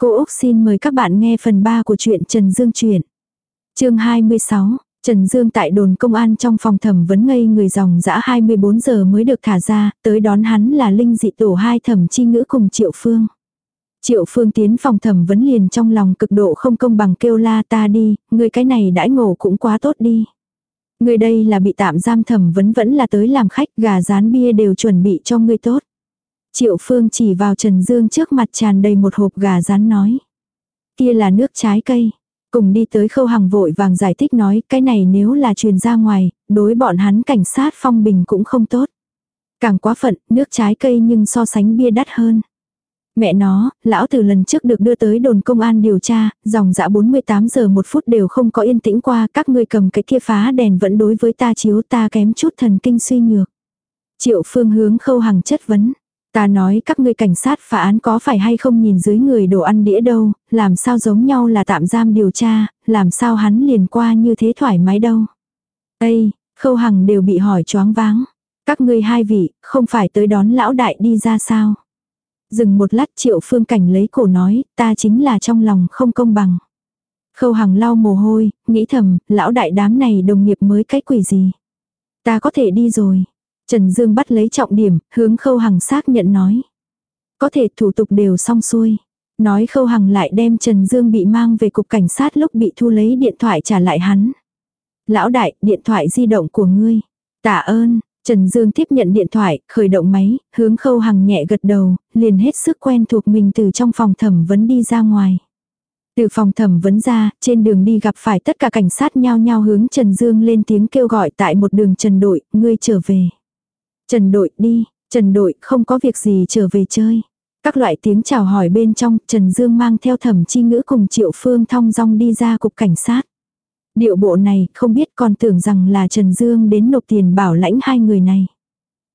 Cô Úc xin mời các bạn nghe phần 3 của truyện Trần Dương truyện. Chương 26, Trần Dương tại đồn công an trong phòng thẩm vấn ngây người dòng dã 24 giờ mới được thả ra, tới đón hắn là Linh dị tổ hai thẩm chi ngữ cùng Triệu Phương. Triệu Phương tiến phòng thẩm vấn liền trong lòng cực độ không công bằng kêu la ta đi, người cái này đãi ngộ cũng quá tốt đi. Người đây là bị tạm giam thẩm vấn vẫn là tới làm khách gà rán bia đều chuẩn bị cho người tốt. Triệu Phương chỉ vào Trần Dương trước mặt tràn đầy một hộp gà rán nói. Kia là nước trái cây. Cùng đi tới khâu hàng vội vàng giải thích nói cái này nếu là truyền ra ngoài, đối bọn hắn cảnh sát phong bình cũng không tốt. Càng quá phận, nước trái cây nhưng so sánh bia đắt hơn. Mẹ nó, lão từ lần trước được đưa tới đồn công an điều tra, dòng dã 48 giờ một phút đều không có yên tĩnh qua, các ngươi cầm cái kia phá đèn vẫn đối với ta chiếu ta kém chút thần kinh suy nhược. Triệu phương hướng khâu hàng chất vấn. Ta nói các ngươi cảnh sát phá án có phải hay không nhìn dưới người đồ ăn đĩa đâu, làm sao giống nhau là tạm giam điều tra, làm sao hắn liền qua như thế thoải mái đâu. Ây, khâu hằng đều bị hỏi choáng váng. Các ngươi hai vị, không phải tới đón lão đại đi ra sao. Dừng một lát triệu phương cảnh lấy cổ nói, ta chính là trong lòng không công bằng. Khâu hằng lau mồ hôi, nghĩ thầm, lão đại đám này đồng nghiệp mới cái quỷ gì. Ta có thể đi rồi. Trần Dương bắt lấy trọng điểm, hướng khâu hằng xác nhận nói. Có thể thủ tục đều xong xuôi. Nói khâu hằng lại đem Trần Dương bị mang về cục cảnh sát lúc bị thu lấy điện thoại trả lại hắn. Lão đại, điện thoại di động của ngươi. Tạ ơn, Trần Dương tiếp nhận điện thoại, khởi động máy, hướng khâu hằng nhẹ gật đầu, liền hết sức quen thuộc mình từ trong phòng thẩm vấn đi ra ngoài. Từ phòng thẩm vấn ra, trên đường đi gặp phải tất cả cảnh sát nhao nhao hướng Trần Dương lên tiếng kêu gọi tại một đường Trần đội, ngươi trở về. Trần đội đi, Trần đội không có việc gì trở về chơi. Các loại tiếng chào hỏi bên trong, Trần Dương mang theo thẩm chi ngữ cùng Triệu Phương thong dong đi ra cục cảnh sát. Điệu bộ này, không biết còn tưởng rằng là Trần Dương đến nộp tiền bảo lãnh hai người này.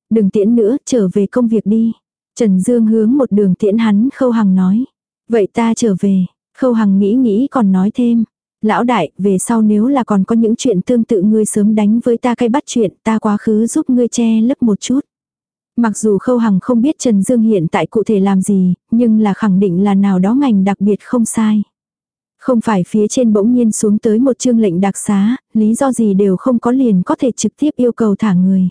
Đừng tiễn nữa, trở về công việc đi. Trần Dương hướng một đường tiễn hắn Khâu Hằng nói. Vậy ta trở về, Khâu Hằng nghĩ nghĩ còn nói thêm. Lão đại, về sau nếu là còn có những chuyện tương tự ngươi sớm đánh với ta cây bắt chuyện, ta quá khứ giúp ngươi che lấp một chút. Mặc dù Khâu Hằng không biết Trần Dương hiện tại cụ thể làm gì, nhưng là khẳng định là nào đó ngành đặc biệt không sai. Không phải phía trên bỗng nhiên xuống tới một chương lệnh đặc xá, lý do gì đều không có liền có thể trực tiếp yêu cầu thả người.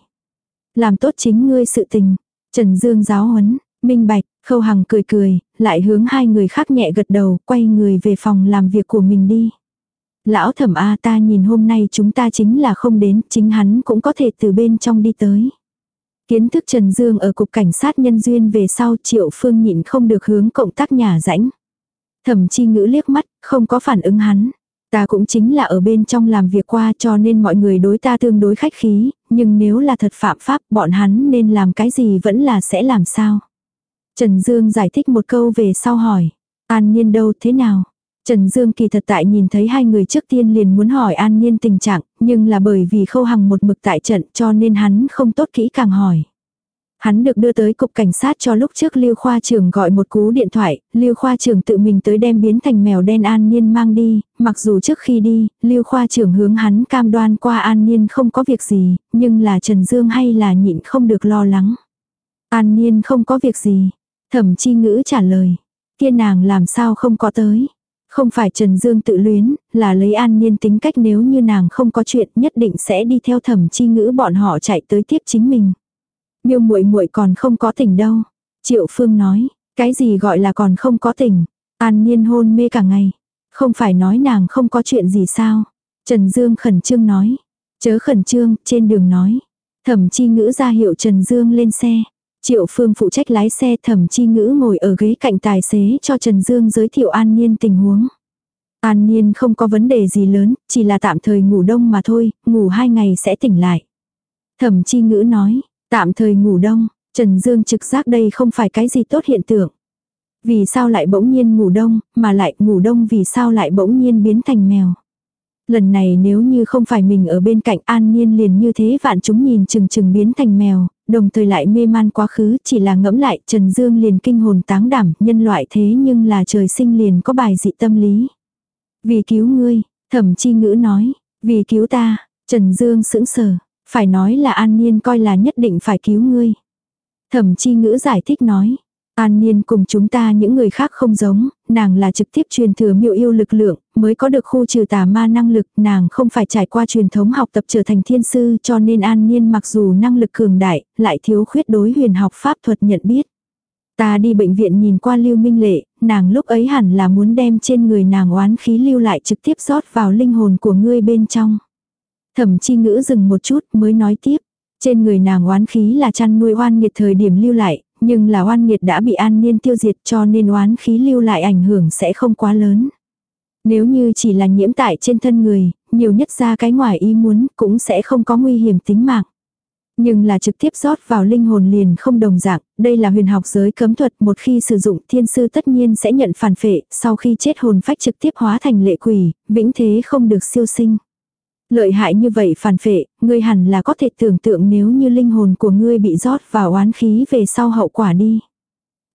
Làm tốt chính ngươi sự tình. Trần Dương giáo huấn, minh bạch, Khâu Hằng cười cười, lại hướng hai người khác nhẹ gật đầu, quay người về phòng làm việc của mình đi. Lão thẩm A ta nhìn hôm nay chúng ta chính là không đến, chính hắn cũng có thể từ bên trong đi tới. Kiến thức Trần Dương ở cục cảnh sát nhân duyên về sau triệu phương nhịn không được hướng cộng tác nhà rãnh. Thẩm chi ngữ liếc mắt, không có phản ứng hắn. Ta cũng chính là ở bên trong làm việc qua cho nên mọi người đối ta tương đối khách khí, nhưng nếu là thật phạm pháp bọn hắn nên làm cái gì vẫn là sẽ làm sao. Trần Dương giải thích một câu về sau hỏi. An nhiên đâu thế nào? Trần Dương kỳ thật tại nhìn thấy hai người trước tiên liền muốn hỏi an nhiên tình trạng, nhưng là bởi vì khâu hằng một mực tại trận cho nên hắn không tốt kỹ càng hỏi. Hắn được đưa tới cục cảnh sát cho lúc trước Lưu Khoa trưởng gọi một cú điện thoại, Lưu Khoa trưởng tự mình tới đem biến thành mèo đen An Niên mang đi, mặc dù trước khi đi, Lưu Khoa trưởng hướng hắn cam đoan qua An Niên không có việc gì, nhưng là Trần Dương hay là nhịn không được lo lắng. An Niên không có việc gì, thẩm chi ngữ trả lời, kia nàng làm sao không có tới. Không phải Trần Dương tự luyến, là lấy an niên tính cách nếu như nàng không có chuyện nhất định sẽ đi theo thẩm chi ngữ bọn họ chạy tới tiếp chính mình. Miêu muội muội còn không có tỉnh đâu. Triệu Phương nói, cái gì gọi là còn không có tỉnh. An niên hôn mê cả ngày. Không phải nói nàng không có chuyện gì sao. Trần Dương khẩn trương nói. Chớ khẩn trương, trên đường nói. Thẩm chi ngữ ra hiệu Trần Dương lên xe. Triệu Phương phụ trách lái xe thẩm chi ngữ ngồi ở ghế cạnh tài xế cho Trần Dương giới thiệu An Niên tình huống. An Niên không có vấn đề gì lớn, chỉ là tạm thời ngủ đông mà thôi, ngủ hai ngày sẽ tỉnh lại. Thẩm chi ngữ nói, tạm thời ngủ đông, Trần Dương trực giác đây không phải cái gì tốt hiện tượng. Vì sao lại bỗng nhiên ngủ đông, mà lại ngủ đông vì sao lại bỗng nhiên biến thành mèo. Lần này nếu như không phải mình ở bên cạnh an nhiên liền như thế vạn chúng nhìn chừng chừng biến thành mèo, đồng thời lại mê man quá khứ chỉ là ngẫm lại Trần Dương liền kinh hồn táng đảm nhân loại thế nhưng là trời sinh liền có bài dị tâm lý. Vì cứu ngươi, thẩm chi ngữ nói, vì cứu ta, Trần Dương sững sờ, phải nói là an nhiên coi là nhất định phải cứu ngươi. Thẩm chi ngữ giải thích nói, An Niên cùng chúng ta những người khác không giống, nàng là trực tiếp truyền thừa miệu yêu lực lượng, mới có được khu trừ tà ma năng lực, nàng không phải trải qua truyền thống học tập trở thành thiên sư cho nên An Niên mặc dù năng lực cường đại, lại thiếu khuyết đối huyền học pháp thuật nhận biết. Ta đi bệnh viện nhìn qua Lưu Minh Lệ, nàng lúc ấy hẳn là muốn đem trên người nàng oán khí lưu lại trực tiếp rót vào linh hồn của ngươi bên trong. Thẩm chi ngữ dừng một chút mới nói tiếp. Trên người nàng oán khí là chăn nuôi oan nghiệt thời điểm lưu lại, nhưng là oan nghiệt đã bị an niên tiêu diệt cho nên oán khí lưu lại ảnh hưởng sẽ không quá lớn. Nếu như chỉ là nhiễm tại trên thân người, nhiều nhất ra cái ngoài ý muốn cũng sẽ không có nguy hiểm tính mạng. Nhưng là trực tiếp rót vào linh hồn liền không đồng dạng, đây là huyền học giới cấm thuật một khi sử dụng thiên sư tất nhiên sẽ nhận phản phệ, sau khi chết hồn phách trực tiếp hóa thành lệ quỷ, vĩnh thế không được siêu sinh. Lợi hại như vậy phản phệ, ngươi hẳn là có thể tưởng tượng nếu như linh hồn của ngươi bị rót vào oán khí về sau hậu quả đi.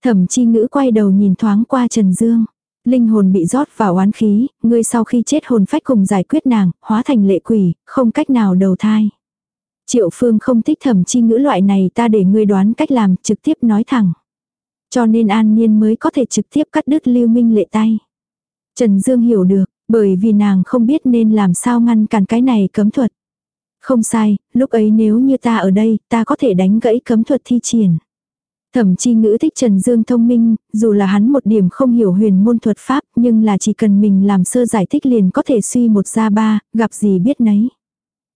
Thẩm chi ngữ quay đầu nhìn thoáng qua Trần Dương. Linh hồn bị rót vào oán khí, ngươi sau khi chết hồn phách cùng giải quyết nàng, hóa thành lệ quỷ, không cách nào đầu thai. Triệu Phương không thích thẩm chi ngữ loại này ta để ngươi đoán cách làm trực tiếp nói thẳng. Cho nên An Niên mới có thể trực tiếp cắt đứt lưu minh lệ tay. Trần Dương hiểu được, bởi vì nàng không biết nên làm sao ngăn cản cái này cấm thuật. Không sai, lúc ấy nếu như ta ở đây, ta có thể đánh gãy cấm thuật thi triển. Thẩm chi ngữ thích Trần Dương thông minh, dù là hắn một điểm không hiểu huyền môn thuật pháp, nhưng là chỉ cần mình làm sơ giải thích liền có thể suy một ra ba, gặp gì biết nấy.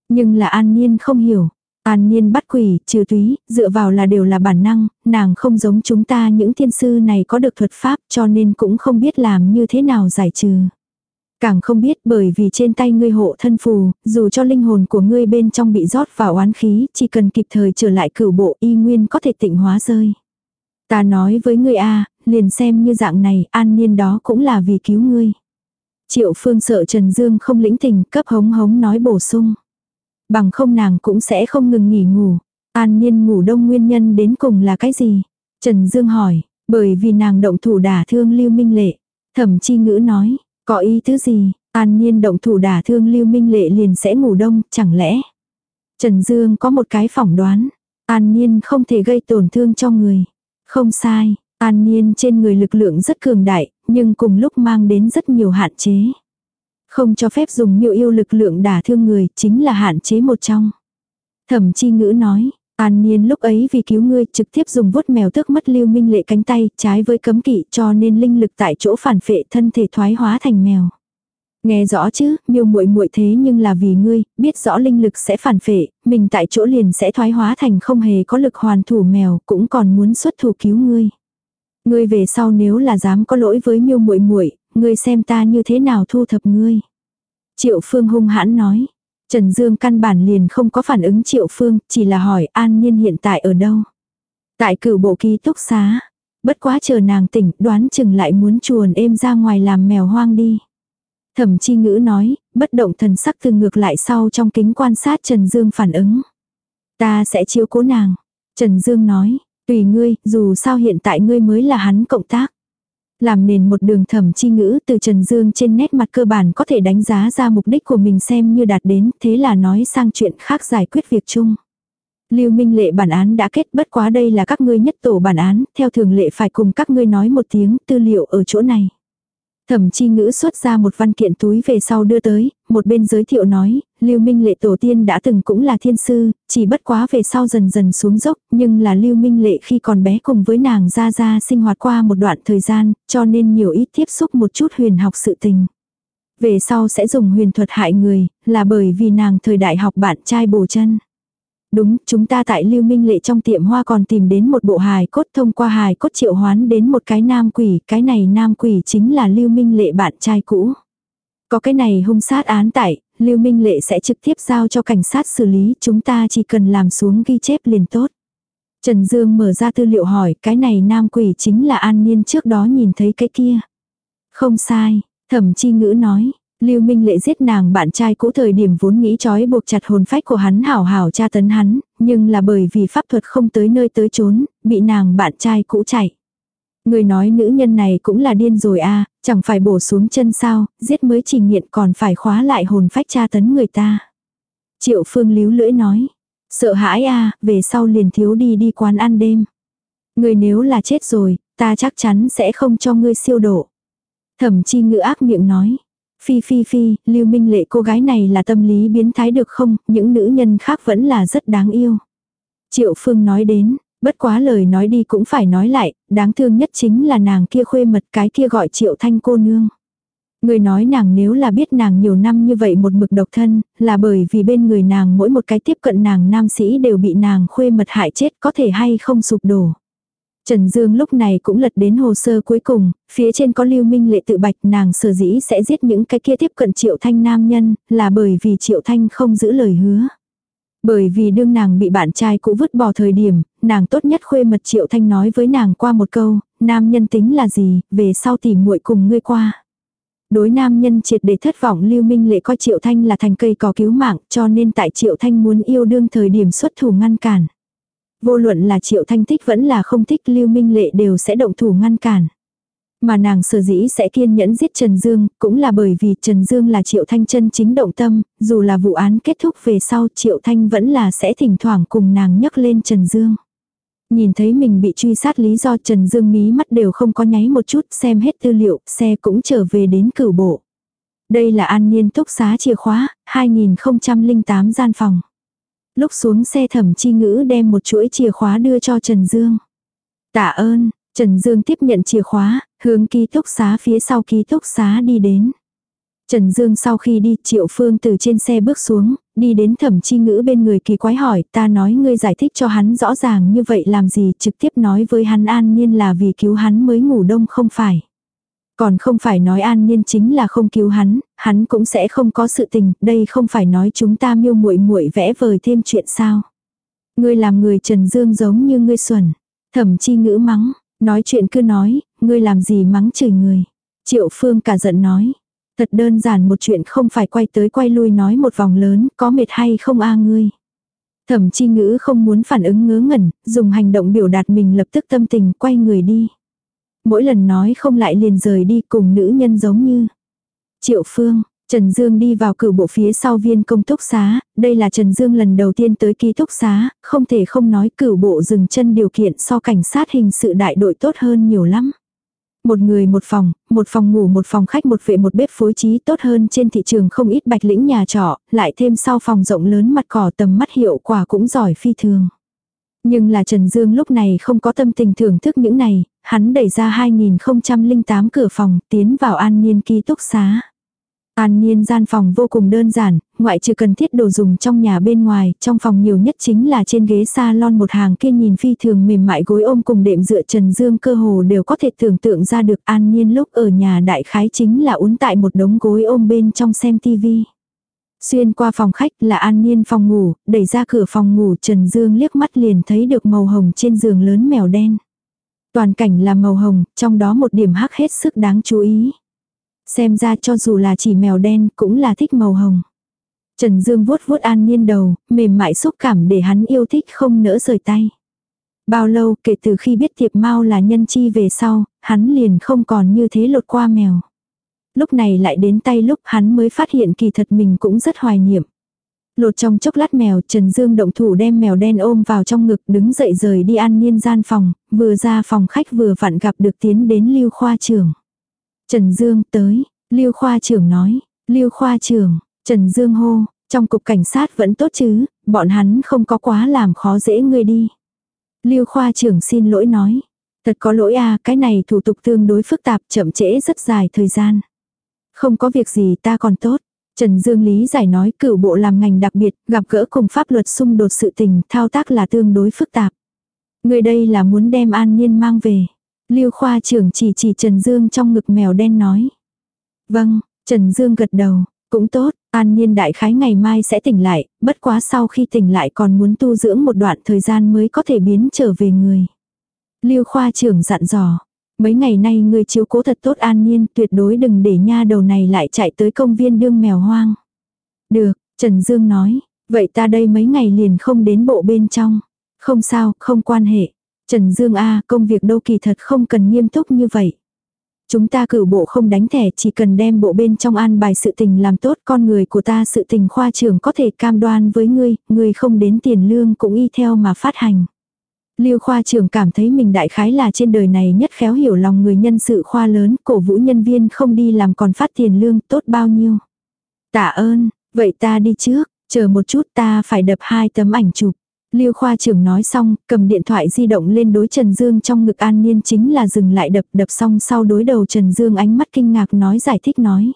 Nhưng là an nhiên không hiểu. An Niên bắt quỷ, trừ túy, dựa vào là đều là bản năng, nàng không giống chúng ta những thiên sư này có được thuật pháp cho nên cũng không biết làm như thế nào giải trừ. Càng không biết bởi vì trên tay ngươi hộ thân phù, dù cho linh hồn của ngươi bên trong bị rót vào oán khí, chỉ cần kịp thời trở lại cửu bộ y nguyên có thể tịnh hóa rơi. Ta nói với ngươi a liền xem như dạng này, an niên đó cũng là vì cứu ngươi. Triệu phương sợ Trần Dương không lĩnh tình, cấp hống hống nói bổ sung. Bằng không nàng cũng sẽ không ngừng nghỉ ngủ. An niên ngủ đông nguyên nhân đến cùng là cái gì? Trần Dương hỏi, bởi vì nàng động thủ đả thương Lưu Minh Lệ. Thẩm chi ngữ nói, có ý thứ gì, an nhiên động thủ đả thương Lưu Minh Lệ liền sẽ ngủ đông, chẳng lẽ? Trần Dương có một cái phỏng đoán, an nhiên không thể gây tổn thương cho người. Không sai, an nhiên trên người lực lượng rất cường đại, nhưng cùng lúc mang đến rất nhiều hạn chế. Không cho phép dùng miêu yêu lực lượng đả thương người, chính là hạn chế một trong. Thẩm chi ngữ nói, An Niên lúc ấy vì cứu ngươi trực tiếp dùng vuốt mèo tước mất lưu minh lệ cánh tay trái với cấm kỵ cho nên linh lực tại chỗ phản phệ thân thể thoái hóa thành mèo. Nghe rõ chứ, miêu muội muội thế nhưng là vì ngươi, biết rõ linh lực sẽ phản phệ, mình tại chỗ liền sẽ thoái hóa thành không hề có lực hoàn thủ mèo, cũng còn muốn xuất thủ cứu ngươi. Ngươi về sau nếu là dám có lỗi với miêu muội muội, ngươi xem ta như thế nào thu thập ngươi. Triệu Phương hung hãn nói. Trần Dương căn bản liền không có phản ứng Triệu Phương, chỉ là hỏi An Nhiên hiện tại ở đâu. Tại cửu bộ ký túc xá. Bất quá chờ nàng tỉnh, đoán chừng lại muốn chuồn êm ra ngoài làm mèo hoang đi. Thẩm chi ngữ nói, bất động thần sắc từ ngược lại sau trong kính quan sát Trần Dương phản ứng. Ta sẽ chiếu cố nàng. Trần Dương nói, tùy ngươi, dù sao hiện tại ngươi mới là hắn cộng tác làm nền một đường thẩm chi ngữ từ Trần Dương trên nét mặt cơ bản có thể đánh giá ra mục đích của mình xem như đạt đến, thế là nói sang chuyện khác giải quyết việc chung. Lưu Minh Lệ bản án đã kết bất quá đây là các ngươi nhất tổ bản án, theo thường lệ phải cùng các ngươi nói một tiếng tư liệu ở chỗ này. Thẩm chi ngữ xuất ra một văn kiện túi về sau đưa tới, một bên giới thiệu nói, Lưu Minh Lệ tổ tiên đã từng cũng là thiên sư, chỉ bất quá về sau dần dần xuống dốc, nhưng là Lưu Minh Lệ khi còn bé cùng với nàng ra ra sinh hoạt qua một đoạn thời gian, cho nên nhiều ít tiếp xúc một chút huyền học sự tình. Về sau sẽ dùng huyền thuật hại người, là bởi vì nàng thời đại học bạn trai bổ chân. Đúng, chúng ta tại Lưu Minh Lệ trong tiệm hoa còn tìm đến một bộ hài cốt thông qua hài cốt triệu hoán đến một cái nam quỷ, cái này nam quỷ chính là Lưu Minh Lệ bạn trai cũ. Có cái này hung sát án tại, Lưu Minh Lệ sẽ trực tiếp giao cho cảnh sát xử lý, chúng ta chỉ cần làm xuống ghi chép liền tốt. Trần Dương mở ra tư liệu hỏi, cái này nam quỷ chính là An Niên trước đó nhìn thấy cái kia. Không sai, thẩm chi ngữ nói, Lưu Minh Lệ giết nàng bạn trai cũ thời điểm vốn nghĩ trói buộc chặt hồn phách của hắn hảo hảo tra tấn hắn, nhưng là bởi vì pháp thuật không tới nơi tới chốn, bị nàng bạn trai cũ chạy. Người nói nữ nhân này cũng là điên rồi a chẳng phải bổ xuống chân sao, giết mới chỉ nghiện còn phải khóa lại hồn phách tra tấn người ta. Triệu phương líu lưỡi nói, sợ hãi a về sau liền thiếu đi đi quán ăn đêm. Người nếu là chết rồi, Ta chắc chắn sẽ không cho ngươi siêu độ. Thẩm chi ngữ ác miệng nói. Phi phi phi, lưu minh lệ cô gái này là tâm lý biến thái được không, những nữ nhân khác vẫn là rất đáng yêu. Triệu Phương nói đến, bất quá lời nói đi cũng phải nói lại, đáng thương nhất chính là nàng kia khuê mật cái kia gọi Triệu Thanh cô nương. Người nói nàng nếu là biết nàng nhiều năm như vậy một mực độc thân, là bởi vì bên người nàng mỗi một cái tiếp cận nàng nam sĩ đều bị nàng khuê mật hại chết có thể hay không sụp đổ. Trần Dương lúc này cũng lật đến hồ sơ cuối cùng, phía trên có lưu minh lệ tự bạch nàng sở dĩ sẽ giết những cái kia tiếp cận triệu thanh nam nhân, là bởi vì triệu thanh không giữ lời hứa. Bởi vì đương nàng bị bạn trai cũ vứt bỏ thời điểm, nàng tốt nhất khuê mật triệu thanh nói với nàng qua một câu, nam nhân tính là gì, về sau tìm muội cùng ngươi qua. Đối nam nhân triệt để thất vọng Lưu Minh Lệ coi Triệu Thanh là thành cây cỏ cứu mạng cho nên tại Triệu Thanh muốn yêu đương thời điểm xuất thủ ngăn cản. Vô luận là Triệu Thanh thích vẫn là không thích Lưu Minh Lệ đều sẽ động thủ ngăn cản. Mà nàng sở dĩ sẽ kiên nhẫn giết Trần Dương, cũng là bởi vì Trần Dương là Triệu Thanh chân chính động tâm, dù là vụ án kết thúc về sau Triệu Thanh vẫn là sẽ thỉnh thoảng cùng nàng nhắc lên Trần Dương. Nhìn thấy mình bị truy sát lý do Trần Dương mí mắt đều không có nháy một chút xem hết tư liệu, xe cũng trở về đến cửu bộ. Đây là an niên túc xá chìa khóa, 2008 gian phòng. Lúc xuống xe thẩm chi ngữ đem một chuỗi chìa khóa đưa cho Trần Dương. Tạ ơn, Trần Dương tiếp nhận chìa khóa, hướng ký túc xá phía sau ký túc xá đi đến. Trần Dương sau khi đi, Triệu Phương từ trên xe bước xuống, đi đến thẩm chi ngữ bên người kỳ quái hỏi, ta nói ngươi giải thích cho hắn rõ ràng như vậy làm gì, trực tiếp nói với hắn an nhiên là vì cứu hắn mới ngủ đông không phải. Còn không phải nói an nhiên chính là không cứu hắn, hắn cũng sẽ không có sự tình, đây không phải nói chúng ta miêu muội muội vẽ vời thêm chuyện sao. Ngươi làm người Trần Dương giống như ngươi xuẩn. Thẩm chi ngữ mắng, nói chuyện cứ nói, ngươi làm gì mắng chửi người. Triệu Phương cả giận nói, Thật đơn giản một chuyện không phải quay tới quay lui nói một vòng lớn, có mệt hay không a ngươi. Thẩm chi ngữ không muốn phản ứng ngớ ngẩn, dùng hành động biểu đạt mình lập tức tâm tình quay người đi. Mỗi lần nói không lại liền rời đi cùng nữ nhân giống như. Triệu Phương, Trần Dương đi vào cử bộ phía sau viên công túc xá, đây là Trần Dương lần đầu tiên tới ký túc xá, không thể không nói cử bộ dừng chân điều kiện so cảnh sát hình sự đại đội tốt hơn nhiều lắm. Một người một phòng, một phòng ngủ một phòng khách một vệ một bếp phối trí tốt hơn trên thị trường không ít bạch lĩnh nhà trọ, lại thêm sau phòng rộng lớn mặt cỏ tầm mắt hiệu quả cũng giỏi phi thường. Nhưng là Trần Dương lúc này không có tâm tình thưởng thức những này, hắn đẩy ra 2008 cửa phòng tiến vào an niên ký túc xá. An Niên gian phòng vô cùng đơn giản, ngoại trừ cần thiết đồ dùng trong nhà bên ngoài, trong phòng nhiều nhất chính là trên ghế salon một hàng kia nhìn phi thường mềm mại gối ôm cùng đệm dựa Trần Dương cơ hồ đều có thể tưởng tượng ra được An Niên lúc ở nhà đại khái chính là uốn tại một đống gối ôm bên trong xem tivi. Xuyên qua phòng khách là An Niên phòng ngủ, đẩy ra cửa phòng ngủ Trần Dương liếc mắt liền thấy được màu hồng trên giường lớn mèo đen. Toàn cảnh là màu hồng, trong đó một điểm hắc hết sức đáng chú ý. Xem ra cho dù là chỉ mèo đen cũng là thích màu hồng. Trần Dương vuốt vuốt an niên đầu, mềm mại xúc cảm để hắn yêu thích không nỡ rời tay. Bao lâu kể từ khi biết tiệp mau là nhân chi về sau, hắn liền không còn như thế lột qua mèo. Lúc này lại đến tay lúc hắn mới phát hiện kỳ thật mình cũng rất hoài niệm. Lột trong chốc lát mèo, Trần Dương động thủ đem mèo đen ôm vào trong ngực đứng dậy rời đi ăn niên gian phòng, vừa ra phòng khách vừa vặn gặp được tiến đến lưu khoa trưởng. Trần Dương tới, Lưu khoa trưởng nói, Lưu khoa trưởng, Trần Dương hô, trong cục cảnh sát vẫn tốt chứ, bọn hắn không có quá làm khó dễ ngươi đi. Lưu khoa trưởng xin lỗi nói, thật có lỗi à, cái này thủ tục tương đối phức tạp, chậm trễ rất dài thời gian. Không có việc gì ta còn tốt. Trần Dương Lý giải nói cửu bộ làm ngành đặc biệt, gặp gỡ cùng pháp luật xung đột sự tình, thao tác là tương đối phức tạp. Người đây là muốn đem an nhiên mang về. Lưu khoa trưởng chỉ chỉ Trần Dương trong ngực mèo đen nói. Vâng, Trần Dương gật đầu, cũng tốt, an nhiên đại khái ngày mai sẽ tỉnh lại, bất quá sau khi tỉnh lại còn muốn tu dưỡng một đoạn thời gian mới có thể biến trở về người. Lưu khoa trưởng dặn dò, mấy ngày nay người chiếu cố thật tốt an nhiên tuyệt đối đừng để nha đầu này lại chạy tới công viên đương mèo hoang. Được, Trần Dương nói, vậy ta đây mấy ngày liền không đến bộ bên trong. Không sao, không quan hệ. Trần Dương A, công việc đâu kỳ thật không cần nghiêm túc như vậy. Chúng ta cử bộ không đánh thẻ chỉ cần đem bộ bên trong an bài sự tình làm tốt con người của ta sự tình khoa trưởng có thể cam đoan với ngươi, ngươi không đến tiền lương cũng y theo mà phát hành. Lưu khoa trưởng cảm thấy mình đại khái là trên đời này nhất khéo hiểu lòng người nhân sự khoa lớn, cổ vũ nhân viên không đi làm còn phát tiền lương tốt bao nhiêu. Tạ ơn, vậy ta đi trước, chờ một chút ta phải đập hai tấm ảnh chụp. Lưu khoa trưởng nói xong, cầm điện thoại di động lên đối Trần Dương trong ngực an niên chính là dừng lại đập đập xong sau đối đầu Trần Dương ánh mắt kinh ngạc nói giải thích nói.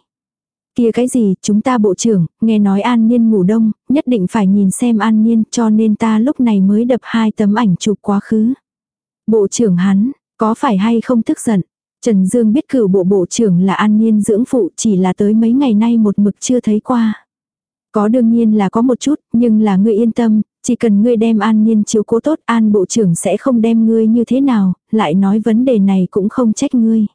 Kia cái gì, chúng ta bộ trưởng, nghe nói an niên ngủ đông, nhất định phải nhìn xem an niên cho nên ta lúc này mới đập hai tấm ảnh chụp quá khứ. Bộ trưởng hắn, có phải hay không tức giận? Trần Dương biết cửu bộ bộ trưởng là an niên dưỡng phụ chỉ là tới mấy ngày nay một mực chưa thấy qua. Có đương nhiên là có một chút, nhưng là ngươi yên tâm, chỉ cần ngươi đem an niên chiếu cố tốt an bộ trưởng sẽ không đem ngươi như thế nào, lại nói vấn đề này cũng không trách ngươi.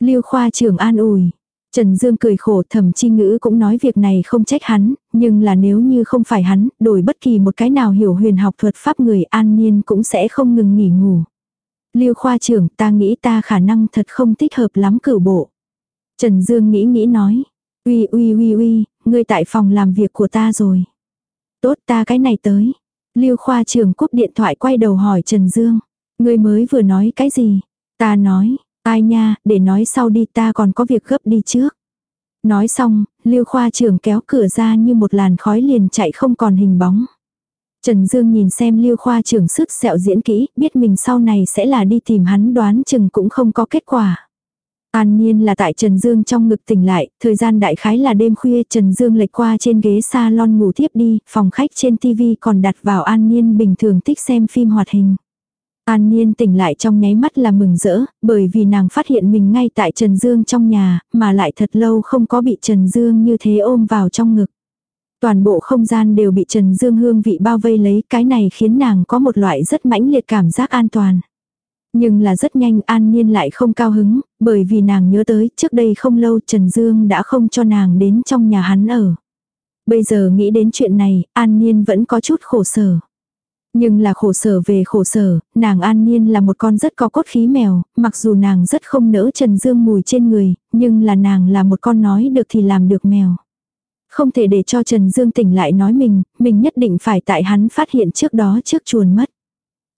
Lưu khoa trưởng an ủi. Trần Dương cười khổ thẩm chi ngữ cũng nói việc này không trách hắn, nhưng là nếu như không phải hắn, đổi bất kỳ một cái nào hiểu huyền học thuật pháp người an nhiên cũng sẽ không ngừng nghỉ ngủ. Lưu khoa trưởng ta nghĩ ta khả năng thật không thích hợp lắm cửu bộ. Trần Dương nghĩ nghĩ nói. Uy uy uy uy, ngươi tại phòng làm việc của ta rồi. Tốt ta cái này tới. Lưu khoa trưởng cúp điện thoại quay đầu hỏi Trần Dương. Ngươi mới vừa nói cái gì? Ta nói, ai nha, để nói sau đi ta còn có việc gấp đi trước. Nói xong, Lưu khoa trưởng kéo cửa ra như một làn khói liền chạy không còn hình bóng. Trần Dương nhìn xem Lưu khoa trưởng sức sẹo diễn kỹ, biết mình sau này sẽ là đi tìm hắn đoán chừng cũng không có kết quả. An Nhiên là tại Trần Dương trong ngực tỉnh lại, thời gian đại khái là đêm khuya Trần Dương lệch qua trên ghế salon ngủ tiếp đi, phòng khách trên TV còn đặt vào An Nhiên bình thường thích xem phim hoạt hình. An Niên tỉnh lại trong nháy mắt là mừng rỡ, bởi vì nàng phát hiện mình ngay tại Trần Dương trong nhà, mà lại thật lâu không có bị Trần Dương như thế ôm vào trong ngực. Toàn bộ không gian đều bị Trần Dương hương vị bao vây lấy, cái này khiến nàng có một loại rất mãnh liệt cảm giác an toàn. Nhưng là rất nhanh An Niên lại không cao hứng, bởi vì nàng nhớ tới trước đây không lâu Trần Dương đã không cho nàng đến trong nhà hắn ở. Bây giờ nghĩ đến chuyện này, An Niên vẫn có chút khổ sở. Nhưng là khổ sở về khổ sở, nàng An Niên là một con rất có cốt khí mèo, mặc dù nàng rất không nỡ Trần Dương mùi trên người, nhưng là nàng là một con nói được thì làm được mèo. Không thể để cho Trần Dương tỉnh lại nói mình, mình nhất định phải tại hắn phát hiện trước đó trước chuồn mất.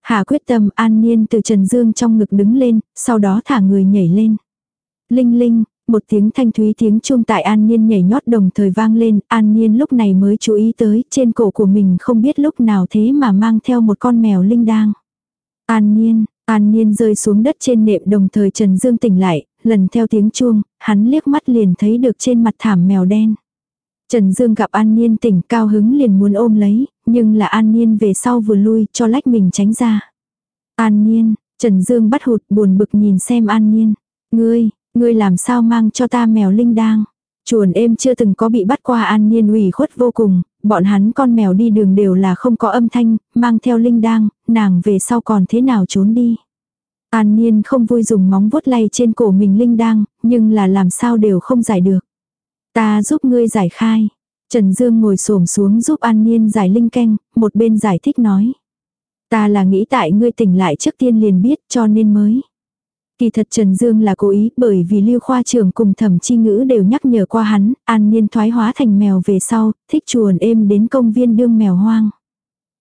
Hà quyết tâm an niên từ Trần Dương trong ngực đứng lên, sau đó thả người nhảy lên. Linh linh, một tiếng thanh thúy tiếng chuông tại An Niên nhảy nhót đồng thời vang lên, An Niên lúc này mới chú ý tới, trên cổ của mình không biết lúc nào thế mà mang theo một con mèo linh đang. An Niên, An Niên rơi xuống đất trên nệm đồng thời Trần Dương tỉnh lại, lần theo tiếng chuông, hắn liếc mắt liền thấy được trên mặt thảm mèo đen. Trần Dương gặp An Niên tỉnh cao hứng liền muốn ôm lấy, nhưng là An Niên về sau vừa lui cho lách mình tránh ra. An Niên, Trần Dương bắt hụt buồn bực nhìn xem An Niên. Ngươi, ngươi làm sao mang cho ta mèo linh đang. Chuồn êm chưa từng có bị bắt qua An Niên ủy khuất vô cùng, bọn hắn con mèo đi đường đều là không có âm thanh, mang theo linh đang, nàng về sau còn thế nào trốn đi. An Niên không vui dùng móng vuốt lay trên cổ mình linh đang, nhưng là làm sao đều không giải được. Ta giúp ngươi giải khai. Trần Dương ngồi xổm xuống giúp An Niên giải linh canh, một bên giải thích nói. Ta là nghĩ tại ngươi tỉnh lại trước tiên liền biết cho nên mới. Kỳ thật Trần Dương là cố ý bởi vì lưu khoa trưởng cùng thẩm chi ngữ đều nhắc nhở qua hắn, an niên thoái hóa thành mèo về sau, thích chuồn êm đến công viên đương mèo hoang.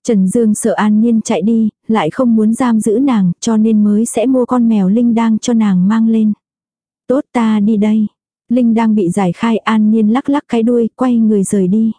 Trần Dương sợ an niên chạy đi, lại không muốn giam giữ nàng cho nên mới sẽ mua con mèo linh đang cho nàng mang lên. Tốt ta đi đây. Linh đang bị giải khai an niên lắc lắc cái đuôi, quay người rời đi.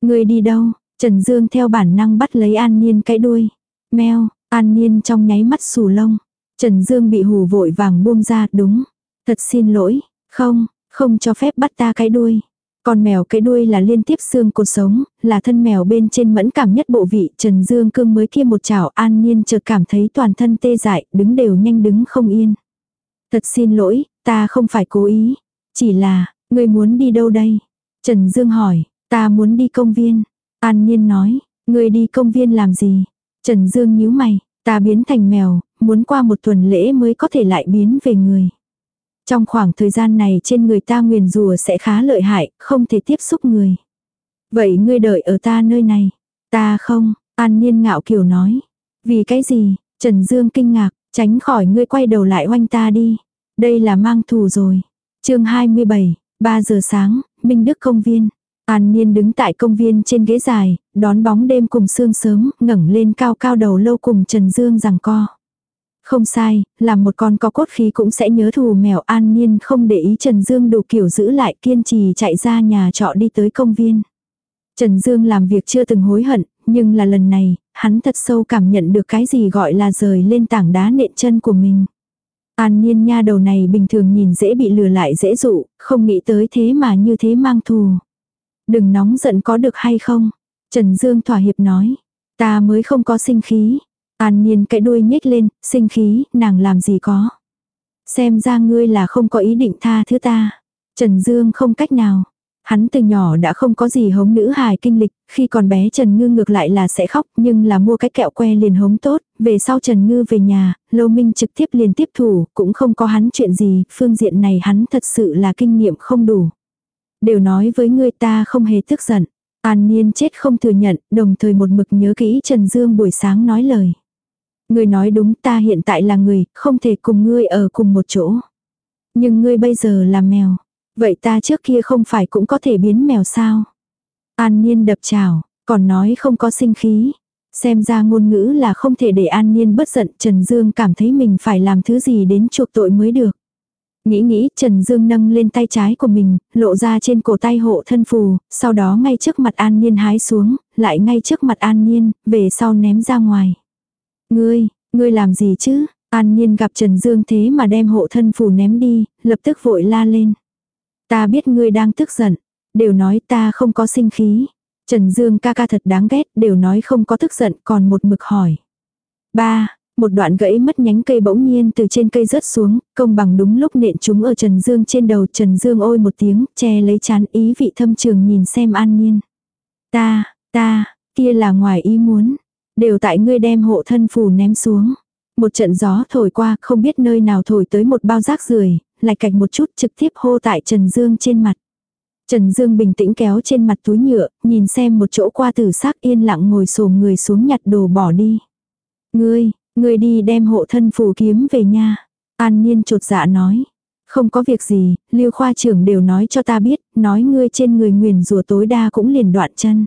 Người đi đâu? Trần Dương theo bản năng bắt lấy an niên cái đuôi. Mèo, an niên trong nháy mắt xù lông. Trần Dương bị hù vội vàng buông ra, đúng. Thật xin lỗi, không, không cho phép bắt ta cái đuôi. Con mèo cái đuôi là liên tiếp xương cột sống, là thân mèo bên trên mẫn cảm nhất bộ vị. Trần Dương cương mới kia một chảo an nhiên chợt cảm thấy toàn thân tê dại, đứng đều nhanh đứng không yên. Thật xin lỗi, ta không phải cố ý. Chỉ là, ngươi muốn đi đâu đây? Trần Dương hỏi, ta muốn đi công viên. An Nhiên nói, ngươi đi công viên làm gì? Trần Dương nhíu mày, ta biến thành mèo, muốn qua một tuần lễ mới có thể lại biến về người. Trong khoảng thời gian này trên người ta nguyền rùa sẽ khá lợi hại, không thể tiếp xúc người. Vậy ngươi đợi ở ta nơi này. Ta không, An Nhiên ngạo kiều nói. Vì cái gì? Trần Dương kinh ngạc, tránh khỏi ngươi quay đầu lại oanh ta đi. Đây là mang thù rồi chương 27, 3 giờ sáng, Minh Đức công viên. An Niên đứng tại công viên trên ghế dài, đón bóng đêm cùng sương sớm, ngẩng lên cao cao đầu lâu cùng Trần Dương rằng co. Không sai, làm một con có cốt khí cũng sẽ nhớ thù mèo An Niên không để ý Trần Dương đủ kiểu giữ lại kiên trì chạy ra nhà trọ đi tới công viên. Trần Dương làm việc chưa từng hối hận, nhưng là lần này, hắn thật sâu cảm nhận được cái gì gọi là rời lên tảng đá nện chân của mình. An Niên nha đầu này bình thường nhìn dễ bị lừa lại dễ dụ, không nghĩ tới thế mà như thế mang thù. Đừng nóng giận có được hay không? Trần Dương thỏa hiệp nói. Ta mới không có sinh khí. An Niên cái đuôi nhếch lên, sinh khí, nàng làm gì có. Xem ra ngươi là không có ý định tha thứ ta. Trần Dương không cách nào. Hắn từ nhỏ đã không có gì hống nữ hài kinh lịch, khi còn bé Trần Ngư ngược lại là sẽ khóc, nhưng là mua cái kẹo que liền hống tốt, về sau Trần Ngư về nhà, Lô Minh trực tiếp liền tiếp thủ, cũng không có hắn chuyện gì, phương diện này hắn thật sự là kinh nghiệm không đủ. Đều nói với ngươi ta không hề tức giận. An Niên chết không thừa nhận, đồng thời một mực nhớ kỹ Trần Dương buổi sáng nói lời. Ngươi nói đúng ta hiện tại là người, không thể cùng ngươi ở cùng một chỗ. Nhưng ngươi bây giờ là mèo. Vậy ta trước kia không phải cũng có thể biến mèo sao? An Niên đập chào, còn nói không có sinh khí. Xem ra ngôn ngữ là không thể để An Niên bất giận, Trần Dương cảm thấy mình phải làm thứ gì đến chuộc tội mới được. Nghĩ nghĩ, Trần Dương nâng lên tay trái của mình, lộ ra trên cổ tay hộ thân phù, sau đó ngay trước mặt An Niên hái xuống, lại ngay trước mặt An Niên, về sau ném ra ngoài. Ngươi, ngươi làm gì chứ? An nhiên gặp Trần Dương thế mà đem hộ thân phù ném đi, lập tức vội la lên. Ta biết ngươi đang tức giận, đều nói ta không có sinh khí. Trần Dương ca ca thật đáng ghét, đều nói không có tức giận, còn một mực hỏi. Ba, một đoạn gãy mất nhánh cây bỗng nhiên từ trên cây rớt xuống, công bằng đúng lúc nện chúng ở Trần Dương trên đầu. Trần Dương ôi một tiếng, che lấy chán ý vị thâm trường nhìn xem an nhiên. Ta, ta, kia là ngoài ý muốn. Đều tại ngươi đem hộ thân phù ném xuống. Một trận gió thổi qua, không biết nơi nào thổi tới một bao rác rưởi lạch cạch một chút trực tiếp hô tại Trần Dương trên mặt. Trần Dương bình tĩnh kéo trên mặt túi nhựa, nhìn xem một chỗ qua tử xác yên lặng ngồi xổm người xuống nhặt đồ bỏ đi. Ngươi, ngươi đi đem hộ thân phù kiếm về nha. An Niên trột dạ nói. Không có việc gì, Lưu khoa trưởng đều nói cho ta biết, nói ngươi trên người nguyền rùa tối đa cũng liền đoạn chân.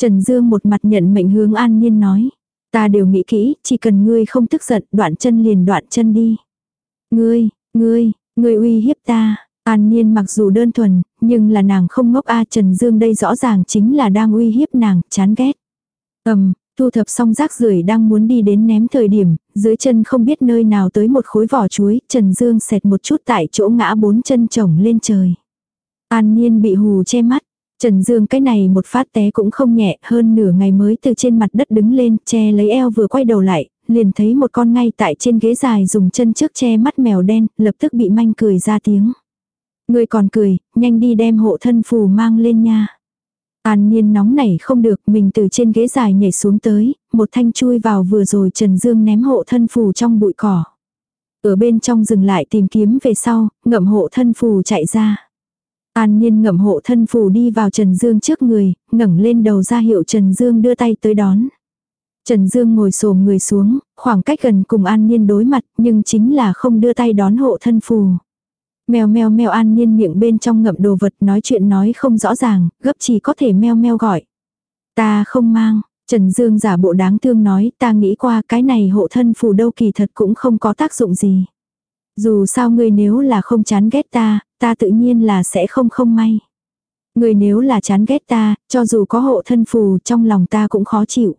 Trần Dương một mặt nhận mệnh hướng An nhiên nói. Ta đều nghĩ kỹ, chỉ cần ngươi không tức giận, đoạn chân liền đoạn chân đi. Ngươi, ngươi, ngươi uy hiếp ta, An Niên mặc dù đơn thuần, nhưng là nàng không ngốc a Trần Dương đây rõ ràng chính là đang uy hiếp nàng, chán ghét. Ầm, thu thập xong rác rưởi đang muốn đi đến ném thời điểm, dưới chân không biết nơi nào tới một khối vỏ chuối, Trần Dương xẹt một chút tại chỗ ngã bốn chân chồng lên trời. An Niên bị hù che mắt, Trần Dương cái này một phát té cũng không nhẹ, hơn nửa ngày mới từ trên mặt đất đứng lên, che lấy eo vừa quay đầu lại, liền thấy một con ngay tại trên ghế dài dùng chân trước che mắt mèo đen, lập tức bị manh cười ra tiếng. Người còn cười, nhanh đi đem hộ thân phù mang lên nha. An Niên nóng nảy không được, mình từ trên ghế dài nhảy xuống tới, một thanh chui vào vừa rồi Trần Dương ném hộ thân phù trong bụi cỏ. Ở bên trong dừng lại tìm kiếm về sau, ngậm hộ thân phù chạy ra. An Niên ngậm hộ thân phù đi vào Trần Dương trước người, ngẩng lên đầu ra hiệu Trần Dương đưa tay tới đón. Trần Dương ngồi xổm người xuống, khoảng cách gần cùng An Niên đối mặt, nhưng chính là không đưa tay đón hộ thân phù. Mèo mèo mèo An Niên miệng bên trong ngậm đồ vật nói chuyện nói không rõ ràng, gấp chỉ có thể meo meo gọi. Ta không mang, Trần Dương giả bộ đáng thương nói, ta nghĩ qua cái này hộ thân phù đâu kỳ thật cũng không có tác dụng gì. Dù sao ngươi nếu là không chán ghét ta, ta tự nhiên là sẽ không không may. người nếu là chán ghét ta, cho dù có hộ thân phù trong lòng ta cũng khó chịu.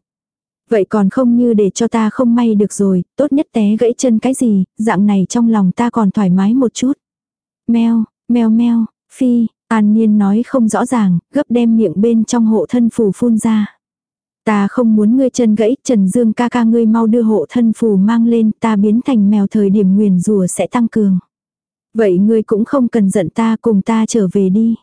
Vậy còn không như để cho ta không may được rồi, tốt nhất té gãy chân cái gì, dạng này trong lòng ta còn thoải mái một chút. Mèo, mèo mèo, phi, an nhiên nói không rõ ràng, gấp đem miệng bên trong hộ thân phù phun ra. Ta không muốn ngươi chân gãy, Trần Dương ca ca ngươi mau đưa hộ thân phù mang lên, ta biến thành mèo thời điểm nguyền rùa sẽ tăng cường. Vậy ngươi cũng không cần giận ta cùng ta trở về đi.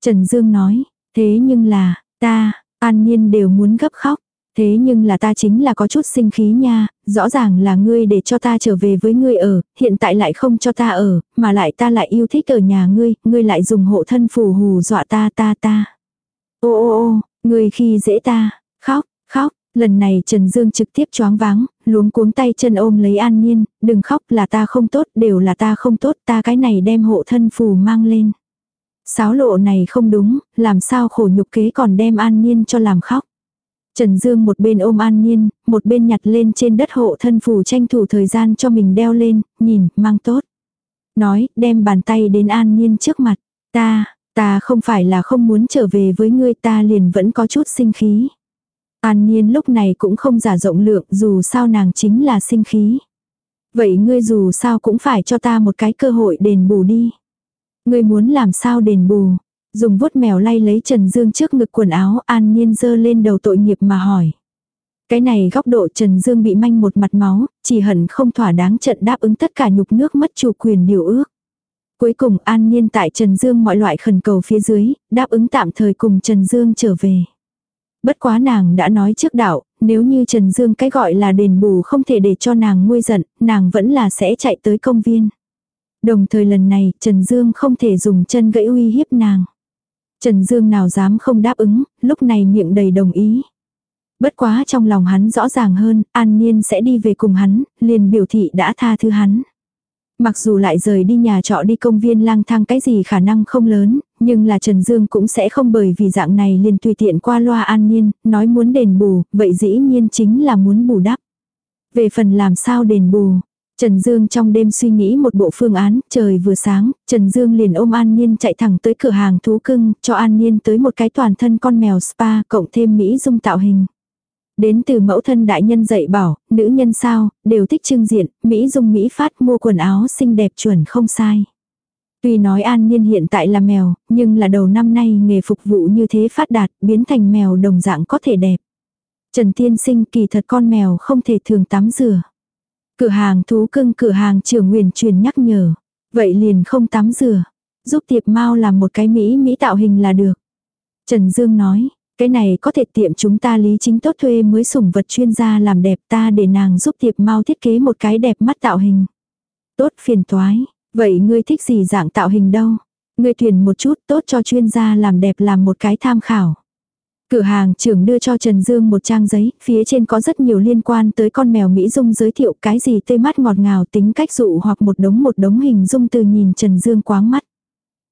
Trần Dương nói, thế nhưng là, ta, an nhiên đều muốn gấp khóc. Thế nhưng là ta chính là có chút sinh khí nha, rõ ràng là ngươi để cho ta trở về với ngươi ở, hiện tại lại không cho ta ở, mà lại ta lại yêu thích ở nhà ngươi, ngươi lại dùng hộ thân phù hù dọa ta ta ta. Ô ô ô, ngươi khi dễ ta, khóc, khóc, lần này Trần Dương trực tiếp choáng váng, luống cuống tay chân ôm lấy An Nhiên, đừng khóc là ta không tốt, đều là ta không tốt, ta cái này đem hộ thân phù mang lên. Sáo lộ này không đúng, làm sao khổ nhục kế còn đem An nhiên cho làm khóc. Trần Dương một bên ôm An nhiên một bên nhặt lên trên đất hộ thân phù tranh thủ thời gian cho mình đeo lên, nhìn, mang tốt. Nói, đem bàn tay đến An nhiên trước mặt. Ta, ta không phải là không muốn trở về với ngươi ta liền vẫn có chút sinh khí. An Niên lúc này cũng không giả rộng lượng dù sao nàng chính là sinh khí. Vậy ngươi dù sao cũng phải cho ta một cái cơ hội đền bù đi. Ngươi muốn làm sao đền bù. Dùng vuốt mèo lay lấy Trần Dương trước ngực quần áo an nhiên dơ lên đầu tội nghiệp mà hỏi. Cái này góc độ Trần Dương bị manh một mặt máu, chỉ hận không thỏa đáng trận đáp ứng tất cả nhục nước mất chủ quyền điều ước. Cuối cùng an nhiên tại Trần Dương mọi loại khẩn cầu phía dưới, đáp ứng tạm thời cùng Trần Dương trở về. Bất quá nàng đã nói trước đạo, nếu như Trần Dương cái gọi là đền bù không thể để cho nàng nguôi giận, nàng vẫn là sẽ chạy tới công viên. Đồng thời lần này, Trần Dương không thể dùng chân gãy uy hiếp nàng. Trần Dương nào dám không đáp ứng, lúc này miệng đầy đồng ý. Bất quá trong lòng hắn rõ ràng hơn, An Niên sẽ đi về cùng hắn, liền biểu thị đã tha thứ hắn. Mặc dù lại rời đi nhà trọ đi công viên lang thang cái gì khả năng không lớn, nhưng là Trần Dương cũng sẽ không bởi vì dạng này liền tùy tiện qua loa an nhiên, nói muốn đền bù, vậy dĩ nhiên chính là muốn bù đắp. Về phần làm sao đền bù, Trần Dương trong đêm suy nghĩ một bộ phương án, trời vừa sáng, Trần Dương liền ôm An nhiên chạy thẳng tới cửa hàng thú cưng, cho An nhiên tới một cái toàn thân con mèo spa, cộng thêm Mỹ dung tạo hình. Đến từ mẫu thân đại nhân dạy bảo, nữ nhân sao, đều thích trưng diện, Mỹ dung Mỹ phát mua quần áo xinh đẹp chuẩn không sai. Tuy nói An Niên hiện tại là mèo, nhưng là đầu năm nay nghề phục vụ như thế phát đạt, biến thành mèo đồng dạng có thể đẹp. Trần Tiên Sinh kỳ thật con mèo không thể thường tắm rửa. Cửa hàng thú cưng cửa hàng trưởng nguyền truyền nhắc nhở. Vậy liền không tắm rửa. Giúp tiệp mau làm một cái Mỹ Mỹ tạo hình là được. Trần Dương nói, cái này có thể tiệm chúng ta lý chính tốt thuê mới sủng vật chuyên gia làm đẹp ta để nàng giúp tiệp mau thiết kế một cái đẹp mắt tạo hình. Tốt phiền toái. Vậy ngươi thích gì dạng tạo hình đâu? Ngươi tuyển một chút tốt cho chuyên gia làm đẹp làm một cái tham khảo. Cửa hàng trưởng đưa cho Trần Dương một trang giấy, phía trên có rất nhiều liên quan tới con mèo Mỹ Dung giới thiệu cái gì tê mắt ngọt ngào tính cách dụ hoặc một đống một đống hình dung từ nhìn Trần Dương quáng mắt.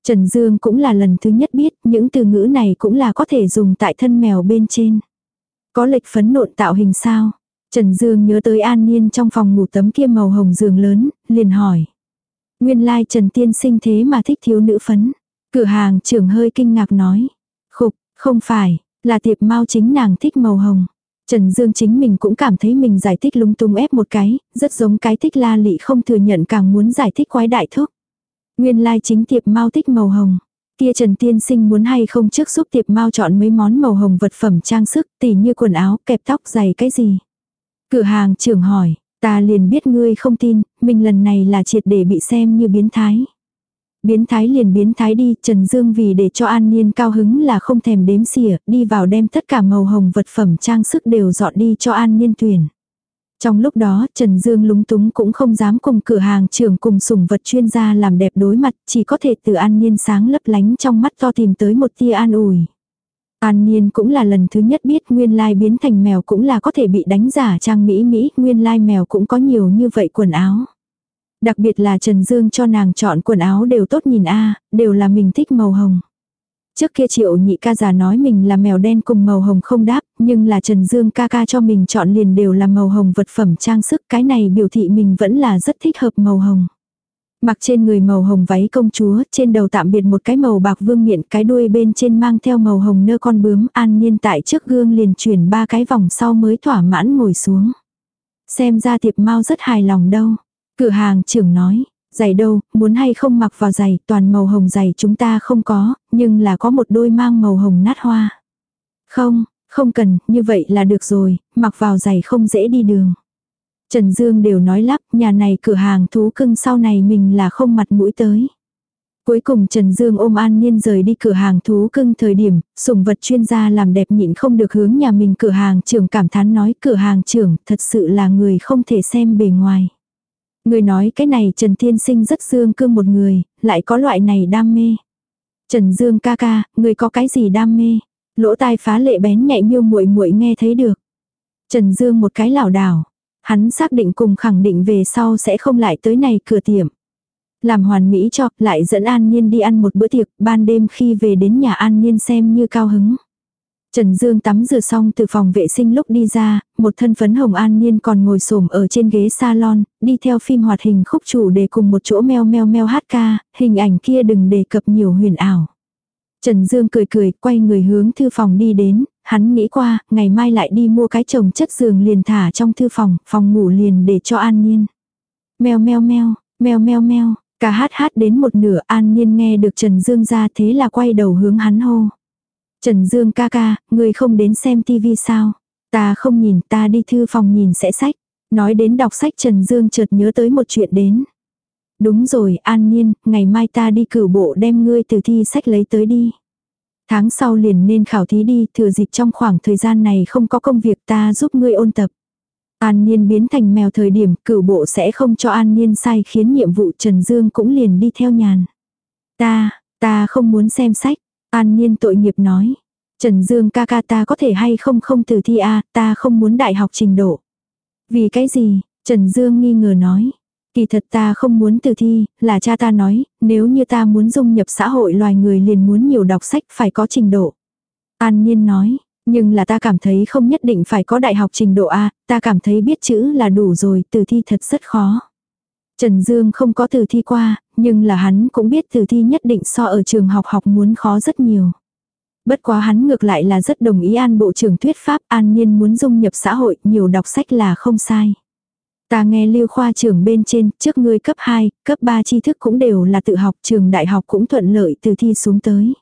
Trần Dương cũng là lần thứ nhất biết những từ ngữ này cũng là có thể dùng tại thân mèo bên trên. Có lệch phấn nộn tạo hình sao? Trần Dương nhớ tới an niên trong phòng ngủ tấm kia màu hồng giường lớn, liền hỏi. Nguyên lai like Trần Tiên sinh thế mà thích thiếu nữ phấn. Cửa hàng trưởng hơi kinh ngạc nói. Khục, không phải, là tiệp mau chính nàng thích màu hồng. Trần Dương chính mình cũng cảm thấy mình giải thích lung tung ép một cái, rất giống cái thích la lị không thừa nhận càng muốn giải thích quái đại thúc. Nguyên lai like chính tiệp mau thích màu hồng. Kia Trần Tiên Sinh muốn hay không trước giúp tiệp mau chọn mấy món màu hồng vật phẩm trang sức tỉ như quần áo, kẹp tóc, giày cái gì. Cửa hàng trưởng hỏi, ta liền biết ngươi không tin, mình lần này là triệt để bị xem như biến thái. Biến thái liền biến thái đi, Trần Dương vì để cho An Niên cao hứng là không thèm đếm xỉa, đi vào đem tất cả màu hồng vật phẩm trang sức đều dọn đi cho An Niên tuyển. Trong lúc đó, Trần Dương lúng túng cũng không dám cùng cửa hàng trưởng cùng sủng vật chuyên gia làm đẹp đối mặt, chỉ có thể từ An Niên sáng lấp lánh trong mắt to tìm tới một tia an ủi. An Niên cũng là lần thứ nhất biết nguyên lai biến thành mèo cũng là có thể bị đánh giả trang mỹ mỹ, nguyên lai mèo cũng có nhiều như vậy quần áo. Đặc biệt là Trần Dương cho nàng chọn quần áo đều tốt nhìn a đều là mình thích màu hồng. Trước kia triệu nhị ca già nói mình là mèo đen cùng màu hồng không đáp, nhưng là Trần Dương ca ca cho mình chọn liền đều là màu hồng vật phẩm trang sức, cái này biểu thị mình vẫn là rất thích hợp màu hồng. Mặc trên người màu hồng váy công chúa, trên đầu tạm biệt một cái màu bạc vương miện, cái đuôi bên trên mang theo màu hồng nơ con bướm, an nhiên tại trước gương liền chuyển ba cái vòng sau mới thỏa mãn ngồi xuống. Xem ra tiệp mau rất hài lòng đâu. Cửa hàng trưởng nói, giày đâu, muốn hay không mặc vào giày, toàn màu hồng giày chúng ta không có, nhưng là có một đôi mang màu hồng nát hoa. Không, không cần, như vậy là được rồi, mặc vào giày không dễ đi đường. Trần Dương đều nói lắp, nhà này cửa hàng thú cưng sau này mình là không mặt mũi tới. Cuối cùng Trần Dương ôm An Niên rời đi cửa hàng thú cưng thời điểm, sủng vật chuyên gia làm đẹp nhịn không được hướng nhà mình cửa hàng trưởng cảm thán nói cửa hàng trưởng thật sự là người không thể xem bề ngoài. Người nói cái này Trần Thiên Sinh rất dương cương một người, lại có loại này đam mê. Trần Dương ca ca, người có cái gì đam mê? Lỗ tai phá lệ bén nhạy miêu muội muội nghe thấy được. Trần Dương một cái lảo đảo, hắn xác định cùng khẳng định về sau sẽ không lại tới này cửa tiệm. Làm hoàn mỹ cho, lại dẫn An Nhiên đi ăn một bữa tiệc, ban đêm khi về đến nhà An Nhiên xem như cao hứng. Trần Dương tắm rửa xong từ phòng vệ sinh lúc đi ra, một thân phấn hồng an niên còn ngồi xổm ở trên ghế salon, đi theo phim hoạt hình khúc chủ để cùng một chỗ meo meo meo hát ca, hình ảnh kia đừng đề cập nhiều huyền ảo. Trần Dương cười cười, quay người hướng thư phòng đi đến, hắn nghĩ qua, ngày mai lại đi mua cái chồng chất giường liền thả trong thư phòng, phòng ngủ liền để cho an niên. Meo meo meo, meo meo meo, cả hát hát đến một nửa an niên nghe được Trần Dương ra thế là quay đầu hướng hắn hô. Trần Dương ca ca, người không đến xem tivi sao? Ta không nhìn, ta đi thư phòng nhìn sẽ sách. Nói đến đọc sách Trần Dương chợt nhớ tới một chuyện đến. Đúng rồi, an nhiên, ngày mai ta đi cử bộ đem ngươi từ thi sách lấy tới đi. Tháng sau liền nên khảo thí đi, thừa dịp trong khoảng thời gian này không có công việc ta giúp ngươi ôn tập. An Niên biến thành mèo thời điểm cửu bộ sẽ không cho An Niên sai khiến nhiệm vụ Trần Dương cũng liền đi theo nhàn. Ta, ta không muốn xem sách. An Niên tội nghiệp nói. Trần Dương ca ca ta có thể hay không không từ thi A, ta không muốn đại học trình độ. Vì cái gì? Trần Dương nghi ngờ nói. Kỳ thật ta không muốn từ thi, là cha ta nói, nếu như ta muốn dung nhập xã hội loài người liền muốn nhiều đọc sách phải có trình độ. An Niên nói, nhưng là ta cảm thấy không nhất định phải có đại học trình độ A, ta cảm thấy biết chữ là đủ rồi, từ thi thật rất khó. Trần Dương không có từ thi qua, nhưng là hắn cũng biết từ thi nhất định so ở trường học học muốn khó rất nhiều. Bất quá hắn ngược lại là rất đồng ý an bộ trưởng thuyết pháp an niên muốn dung nhập xã hội, nhiều đọc sách là không sai. Ta nghe lưu khoa trưởng bên trên, trước ngươi cấp 2, cấp 3 tri thức cũng đều là tự học, trường đại học cũng thuận lợi từ thi xuống tới.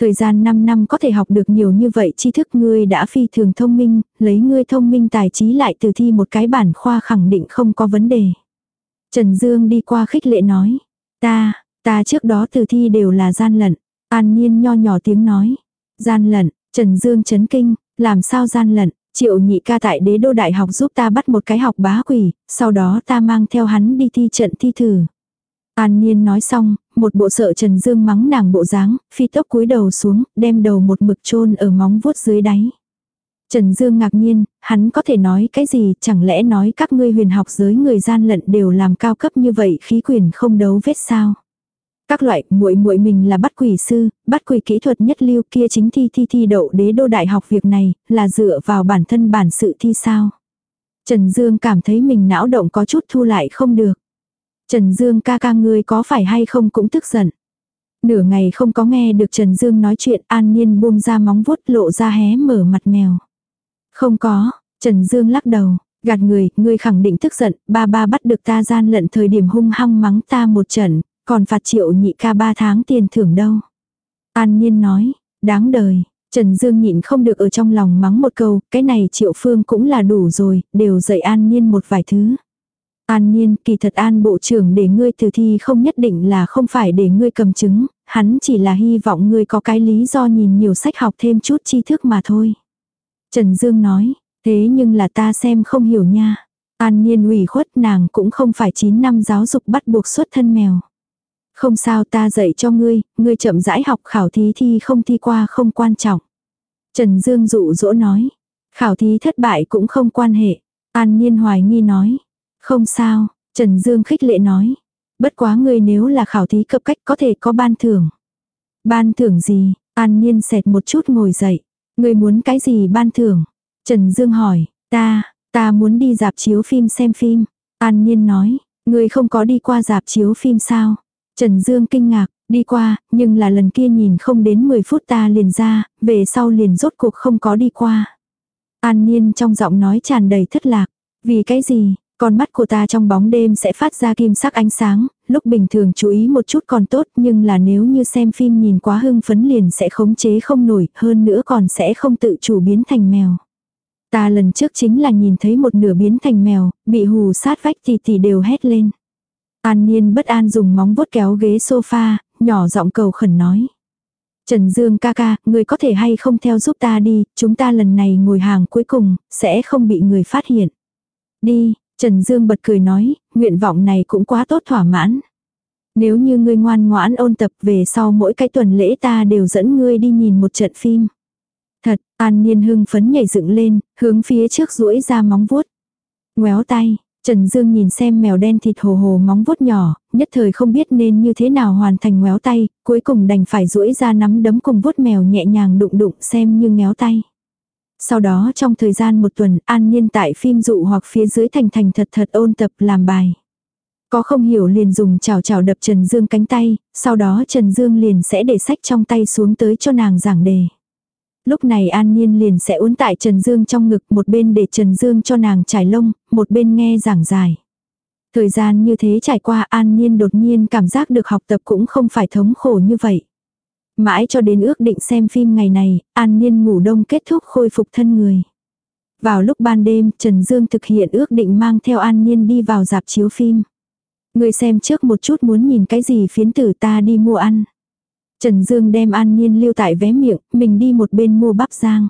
Thời gian 5 năm có thể học được nhiều như vậy tri thức ngươi đã phi thường thông minh, lấy ngươi thông minh tài trí lại từ thi một cái bản khoa khẳng định không có vấn đề. Trần Dương đi qua khích lệ nói, ta, ta trước đó từ thi đều là gian lận, an nhiên nho nhỏ tiếng nói, gian lận, Trần Dương chấn kinh, làm sao gian lận, triệu nhị ca tại đế đô đại học giúp ta bắt một cái học bá quỷ, sau đó ta mang theo hắn đi thi trận thi thử. An Niên nói xong, một bộ sợ Trần Dương mắng nàng bộ dáng, phi tốc cúi đầu xuống, đem đầu một mực chôn ở móng vuốt dưới đáy. Trần Dương ngạc nhiên, hắn có thể nói cái gì, chẳng lẽ nói các ngươi huyền học giới người gian lận đều làm cao cấp như vậy khí quyền không đấu vết sao? Các loại, muội muội mình là bắt quỷ sư, bắt quỷ kỹ thuật nhất lưu kia chính thi thi thi đậu đế đô đại học việc này, là dựa vào bản thân bản sự thi sao? Trần Dương cảm thấy mình não động có chút thu lại không được. Trần Dương ca ca ngươi có phải hay không cũng tức giận. Nửa ngày không có nghe được Trần Dương nói chuyện an nhiên buông ra móng vuốt lộ ra hé mở mặt mèo. Không có, Trần Dương lắc đầu, gạt người, ngươi khẳng định tức giận, ba ba bắt được ta gian lận thời điểm hung hăng mắng ta một trận, còn phạt triệu nhị ca ba tháng tiền thưởng đâu. An Nhiên nói, đáng đời, Trần Dương nhịn không được ở trong lòng mắng một câu, cái này triệu phương cũng là đủ rồi, đều dạy An Nhiên một vài thứ. An Nhiên, kỳ thật An Bộ trưởng để ngươi từ thi không nhất định là không phải để ngươi cầm chứng, hắn chỉ là hy vọng ngươi có cái lý do nhìn nhiều sách học thêm chút tri thức mà thôi. Trần Dương nói, thế nhưng là ta xem không hiểu nha. An Niên ủy khuất nàng cũng không phải 9 năm giáo dục bắt buộc xuất thân mèo. Không sao ta dạy cho ngươi, ngươi chậm rãi học khảo thí thi không thi qua không quan trọng. Trần Dương dụ dỗ nói. Khảo thí thất bại cũng không quan hệ. An Niên hoài nghi nói. Không sao, Trần Dương khích lệ nói. Bất quá ngươi nếu là khảo thí cập cách có thể có ban thưởng. Ban thưởng gì? An Niên xẹt một chút ngồi dậy người muốn cái gì ban thưởng? Trần Dương hỏi, ta, ta muốn đi dạp chiếu phim xem phim. An Nhiên nói, Người không có đi qua dạp chiếu phim sao? Trần Dương kinh ngạc, đi qua, nhưng là lần kia nhìn không đến 10 phút ta liền ra, về sau liền rốt cuộc không có đi qua. An Niên trong giọng nói tràn đầy thất lạc. Vì cái gì, con mắt của ta trong bóng đêm sẽ phát ra kim sắc ánh sáng, lúc bình thường chú ý một chút còn tốt nhưng là nếu như xem phim nhìn quá hưng phấn liền sẽ khống chế không nổi, hơn nữa còn sẽ không tự chủ biến thành mèo. Ta lần trước chính là nhìn thấy một nửa biến thành mèo, bị hù sát vách thì thì đều hét lên. An Niên bất an dùng móng vuốt kéo ghế sofa, nhỏ giọng cầu khẩn nói. Trần Dương ca ca, người có thể hay không theo giúp ta đi, chúng ta lần này ngồi hàng cuối cùng, sẽ không bị người phát hiện. Đi, Trần Dương bật cười nói, nguyện vọng này cũng quá tốt thỏa mãn. Nếu như ngươi ngoan ngoãn ôn tập về sau mỗi cái tuần lễ ta đều dẫn ngươi đi nhìn một trận phim. Thật, An Niên hưng phấn nhảy dựng lên, hướng phía trước duỗi ra móng vuốt. Ngoéo tay, Trần Dương nhìn xem mèo đen thịt hồ hồ móng vuốt nhỏ, nhất thời không biết nên như thế nào hoàn thành ngéo tay, cuối cùng đành phải duỗi ra nắm đấm cùng vuốt mèo nhẹ nhàng đụng đụng xem như ngéo tay. Sau đó trong thời gian một tuần, An Nhiên tại phim dụ hoặc phía dưới thành thành thật thật ôn tập làm bài. Có không hiểu liền dùng chào chào đập Trần Dương cánh tay, sau đó Trần Dương liền sẽ để sách trong tay xuống tới cho nàng giảng đề. Lúc này An Nhiên liền sẽ uốn tại Trần Dương trong ngực một bên để Trần Dương cho nàng trải lông, một bên nghe giảng giải. Thời gian như thế trải qua An Nhiên đột nhiên cảm giác được học tập cũng không phải thống khổ như vậy. Mãi cho đến ước định xem phim ngày này, An Niên ngủ đông kết thúc khôi phục thân người. Vào lúc ban đêm, Trần Dương thực hiện ước định mang theo An Niên đi vào dạp chiếu phim. Người xem trước một chút muốn nhìn cái gì phiến tử ta đi mua ăn. Trần Dương đem An Niên lưu tại vé miệng, mình đi một bên mua bắp rang.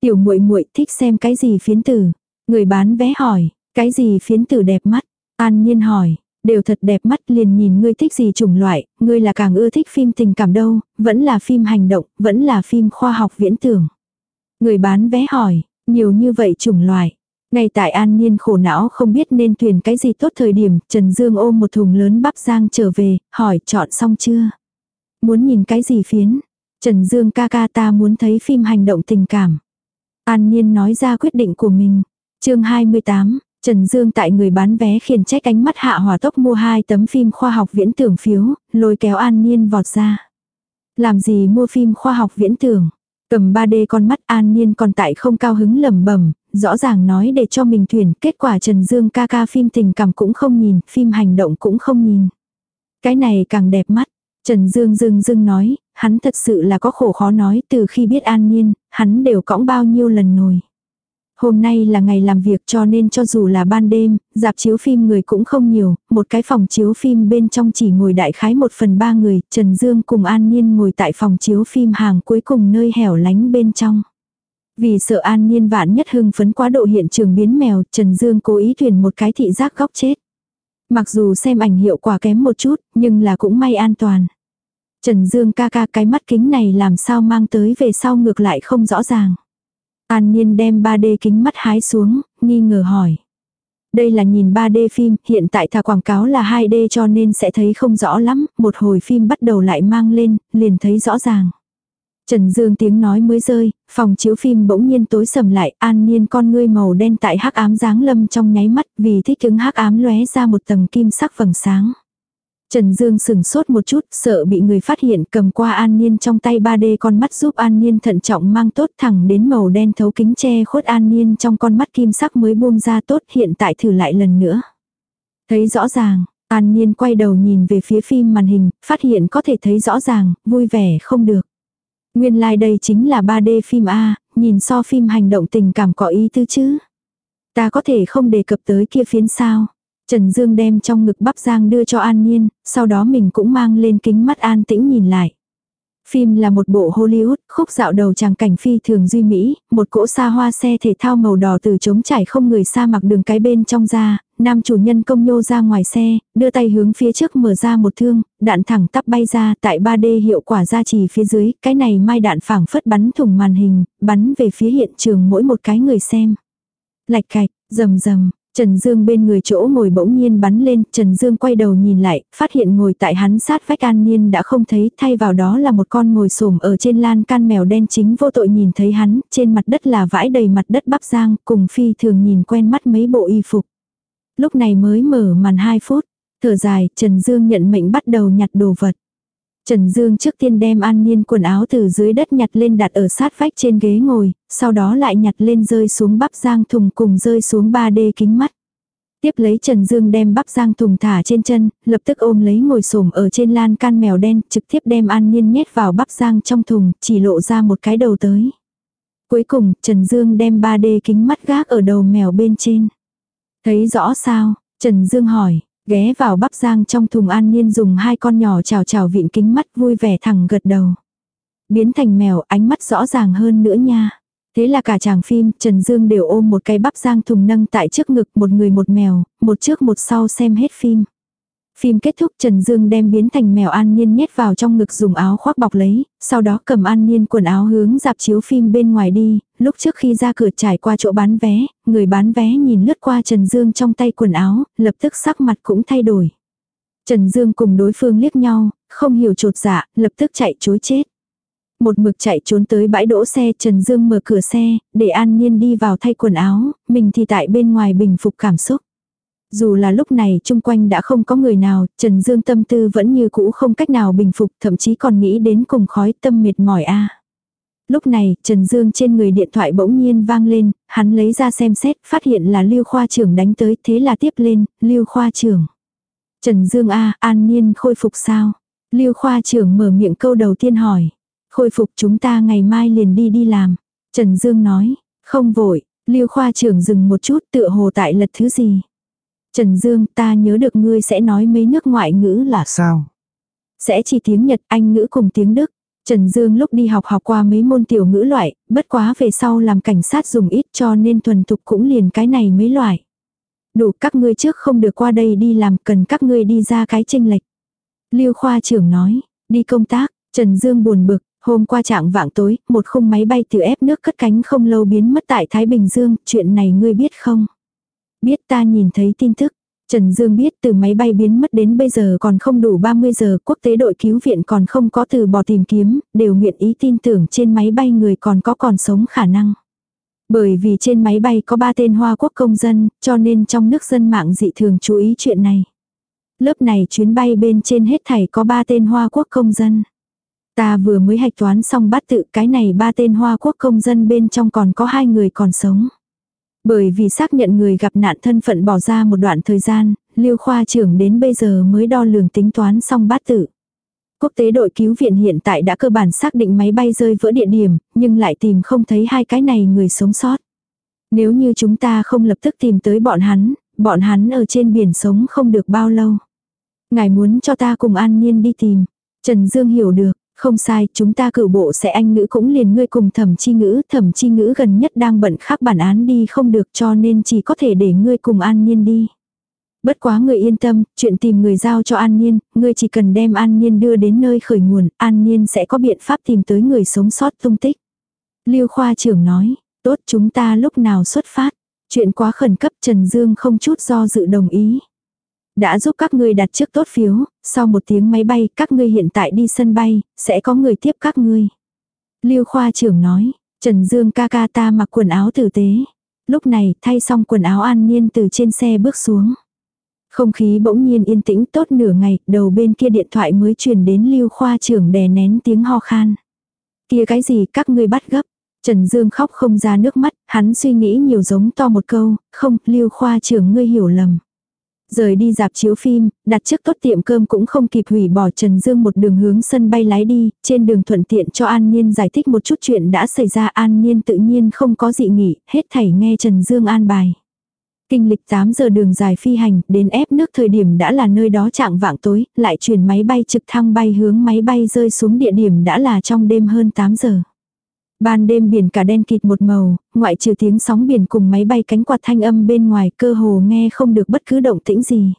Tiểu muội muội thích xem cái gì phiến tử. Người bán vé hỏi, cái gì phiến tử đẹp mắt. An Niên hỏi, đều thật đẹp mắt liền nhìn ngươi thích gì chủng loại, ngươi là càng ưa thích phim tình cảm đâu, vẫn là phim hành động, vẫn là phim khoa học viễn tưởng. Người bán vé hỏi, nhiều như vậy chủng loại. Ngay tại An Niên khổ não không biết nên tuyển cái gì tốt thời điểm, Trần Dương ôm một thùng lớn bắp rang trở về, hỏi chọn xong chưa? Muốn nhìn cái gì phiến? Trần Dương ca ca ta muốn thấy phim hành động tình cảm. An Niên nói ra quyết định của mình. chương 28, Trần Dương tại người bán vé khiển trách ánh mắt hạ hòa tốc mua hai tấm phim khoa học viễn tưởng phiếu, lôi kéo An Niên vọt ra. Làm gì mua phim khoa học viễn tưởng? Cầm 3D con mắt An Niên còn tại không cao hứng lẩm bẩm rõ ràng nói để cho mình thuyền, kết quả Trần Dương ca ca phim tình cảm cũng không nhìn, phim hành động cũng không nhìn. Cái này càng đẹp mắt. Trần Dương Dương Dương nói, hắn thật sự là có khổ khó nói từ khi biết an Niên, hắn đều cõng bao nhiêu lần nồi. Hôm nay là ngày làm việc cho nên cho dù là ban đêm, dạp chiếu phim người cũng không nhiều, một cái phòng chiếu phim bên trong chỉ ngồi đại khái một phần ba người, Trần Dương cùng An Nhiên ngồi tại phòng chiếu phim hàng cuối cùng nơi hẻo lánh bên trong. Vì sợ An Nhiên vạn nhất hưng phấn quá độ hiện trường biến mèo, Trần Dương cố ý thuyền một cái thị giác góc chết. Mặc dù xem ảnh hiệu quả kém một chút, nhưng là cũng may an toàn. Trần Dương ca ca cái mắt kính này làm sao mang tới về sau ngược lại không rõ ràng. An Nhiên đem 3D kính mắt hái xuống, nghi ngờ hỏi. Đây là nhìn 3D phim, hiện tại thả quảng cáo là 2D cho nên sẽ thấy không rõ lắm, một hồi phim bắt đầu lại mang lên, liền thấy rõ ràng. Trần Dương tiếng nói mới rơi, phòng chiếu phim bỗng nhiên tối sầm lại, an nhiên con ngươi màu đen tại hắc ám dáng lâm trong nháy mắt vì thích ứng hắc ám lóe ra một tầng kim sắc vầng sáng. Trần Dương sừng sốt một chút, sợ bị người phát hiện cầm qua An Niên trong tay 3D con mắt giúp An Niên thận trọng mang tốt thẳng đến màu đen thấu kính che khuất An Niên trong con mắt kim sắc mới buông ra tốt hiện tại thử lại lần nữa. Thấy rõ ràng, An Niên quay đầu nhìn về phía phim màn hình, phát hiện có thể thấy rõ ràng, vui vẻ không được. Nguyên lai like đây chính là 3D phim A, nhìn so phim hành động tình cảm có ý tư chứ. Ta có thể không đề cập tới kia phiến sao. Trần Dương đem trong ngực bắp giang đưa cho An Nhiên, sau đó mình cũng mang lên kính mắt an tĩnh nhìn lại. Phim là một bộ Hollywood, khúc dạo đầu tràng cảnh phi thường duy mỹ, một cỗ xa hoa xe thể thao màu đỏ từ trống trải không người xa mặc đường cái bên trong ra, nam chủ nhân công nhô ra ngoài xe, đưa tay hướng phía trước mở ra một thương, đạn thẳng tắp bay ra tại 3D hiệu quả ra trì phía dưới, cái này mai đạn phẳng phất bắn thủng màn hình, bắn về phía hiện trường mỗi một cái người xem. Lạch cạch, rầm rầm, Trần Dương bên người chỗ ngồi bỗng nhiên bắn lên, Trần Dương quay đầu nhìn lại, phát hiện ngồi tại hắn sát vách an niên đã không thấy, thay vào đó là một con ngồi xổm ở trên lan can mèo đen chính vô tội nhìn thấy hắn, trên mặt đất là vãi đầy mặt đất bắp giang, cùng phi thường nhìn quen mắt mấy bộ y phục. Lúc này mới mở màn 2 phút, thở dài, Trần Dương nhận mệnh bắt đầu nhặt đồ vật. Trần Dương trước tiên đem an niên quần áo từ dưới đất nhặt lên đặt ở sát vách trên ghế ngồi, sau đó lại nhặt lên rơi xuống bắp giang thùng cùng rơi xuống 3D kính mắt. Tiếp lấy Trần Dương đem bắp giang thùng thả trên chân, lập tức ôm lấy ngồi xổm ở trên lan can mèo đen, trực tiếp đem an niên nhét vào bắp giang trong thùng, chỉ lộ ra một cái đầu tới. Cuối cùng, Trần Dương đem 3D kính mắt gác ở đầu mèo bên trên. Thấy rõ sao? Trần Dương hỏi, ghé vào bắp giang trong thùng an niên dùng hai con nhỏ chào chào vịn kính mắt vui vẻ thẳng gật đầu. Biến thành mèo ánh mắt rõ ràng hơn nữa nha. Thế là cả chàng phim, Trần Dương đều ôm một cái bắp giang thùng nâng tại trước ngực một người một mèo, một trước một sau xem hết phim. Phim kết thúc Trần Dương đem biến thành mèo An Niên nhét vào trong ngực dùng áo khoác bọc lấy, sau đó cầm An Niên quần áo hướng dạp chiếu phim bên ngoài đi, lúc trước khi ra cửa trải qua chỗ bán vé, người bán vé nhìn lướt qua Trần Dương trong tay quần áo, lập tức sắc mặt cũng thay đổi. Trần Dương cùng đối phương liếc nhau, không hiểu trột dạ, lập tức chạy chối chết. Một mực chạy trốn tới bãi đỗ xe Trần Dương mở cửa xe, để An Niên đi vào thay quần áo, mình thì tại bên ngoài bình phục cảm xúc. Dù là lúc này chung quanh đã không có người nào, Trần Dương tâm tư vẫn như cũ không cách nào bình phục, thậm chí còn nghĩ đến cùng khói tâm mệt mỏi a. Lúc này, Trần Dương trên người điện thoại bỗng nhiên vang lên, hắn lấy ra xem xét, phát hiện là Lưu Khoa trưởng đánh tới, thế là tiếp lên, Lưu Khoa trưởng. Trần Dương A, An nhiên khôi phục sao? Lưu Khoa trưởng mở miệng câu đầu tiên hỏi. Khôi phục chúng ta ngày mai liền đi đi làm. Trần Dương nói, không vội, Lưu Khoa trưởng dừng một chút tựa hồ tại lật thứ gì. Trần Dương ta nhớ được ngươi sẽ nói mấy nước ngoại ngữ là sao? Sẽ chỉ tiếng Nhật, Anh ngữ cùng tiếng Đức. Trần Dương lúc đi học học qua mấy môn tiểu ngữ loại, bất quá về sau làm cảnh sát dùng ít cho nên thuần thục cũng liền cái này mấy loại. Đủ các ngươi trước không được qua đây đi làm cần các ngươi đi ra cái tranh lệch. Lưu khoa trưởng nói, đi công tác, Trần Dương buồn bực, hôm qua trạng vạng tối, một khung máy bay từ ép nước cất cánh không lâu biến mất tại Thái Bình Dương, chuyện này ngươi biết không? Biết ta nhìn thấy tin tức. Trần Dương biết từ máy bay biến mất đến bây giờ còn không đủ 30 giờ, quốc tế đội cứu viện còn không có từ bỏ tìm kiếm, đều nguyện ý tin tưởng trên máy bay người còn có còn sống khả năng. Bởi vì trên máy bay có ba tên Hoa Quốc công dân, cho nên trong nước dân mạng dị thường chú ý chuyện này. Lớp này chuyến bay bên trên hết thảy có ba tên Hoa Quốc công dân. Ta vừa mới hạch toán xong bắt tự cái này ba tên Hoa Quốc công dân bên trong còn có hai người còn sống. Bởi vì xác nhận người gặp nạn thân phận bỏ ra một đoạn thời gian, Lưu khoa trưởng đến bây giờ mới đo lường tính toán xong bát tự. Quốc tế đội cứu viện hiện tại đã cơ bản xác định máy bay rơi vỡ địa điểm, nhưng lại tìm không thấy hai cái này người sống sót. Nếu như chúng ta không lập tức tìm tới bọn hắn, bọn hắn ở trên biển sống không được bao lâu. Ngài muốn cho ta cùng an nhiên đi tìm. Trần Dương hiểu được, không sai, chúng ta cử bộ sẽ anh ngữ cũng liền ngươi cùng thẩm chi ngữ, thẩm chi ngữ gần nhất đang bận khác bản án đi không được cho nên chỉ có thể để ngươi cùng an nhiên đi. Bất quá người yên tâm, chuyện tìm người giao cho An nhiên ngươi chỉ cần đem An nhiên đưa đến nơi khởi nguồn, An nhiên sẽ có biện pháp tìm tới người sống sót tung tích. Lưu khoa trưởng nói, tốt chúng ta lúc nào xuất phát. Chuyện quá khẩn cấp Trần Dương không chút do dự đồng ý. Đã giúp các ngươi đặt trước tốt phiếu, sau một tiếng máy bay các ngươi hiện tại đi sân bay, sẽ có người tiếp các ngươi. Lưu khoa trưởng nói, Trần Dương ca ca ta mặc quần áo tử tế. Lúc này thay xong quần áo an niên từ trên xe bước xuống. Không khí bỗng nhiên yên tĩnh tốt nửa ngày, đầu bên kia điện thoại mới truyền đến lưu khoa trưởng đè nén tiếng ho khan. Kia cái gì các ngươi bắt gấp. Trần Dương khóc không ra nước mắt, hắn suy nghĩ nhiều giống to một câu, không, lưu khoa trưởng ngươi hiểu lầm. Rời đi dạp chiếu phim, đặt trước tốt tiệm cơm cũng không kịp hủy bỏ Trần Dương một đường hướng sân bay lái đi, trên đường thuận tiện cho An Niên giải thích một chút chuyện đã xảy ra An Niên tự nhiên không có dị nghị, hết thảy nghe Trần Dương an bài. Kinh lịch 8 giờ đường dài phi hành, đến ép nước thời điểm đã là nơi đó trạng vạng tối, lại chuyển máy bay trực thăng bay hướng máy bay rơi xuống địa điểm đã là trong đêm hơn 8 giờ. Ban đêm biển cả đen kịt một màu, ngoại trừ tiếng sóng biển cùng máy bay cánh quạt thanh âm bên ngoài cơ hồ nghe không được bất cứ động tĩnh gì.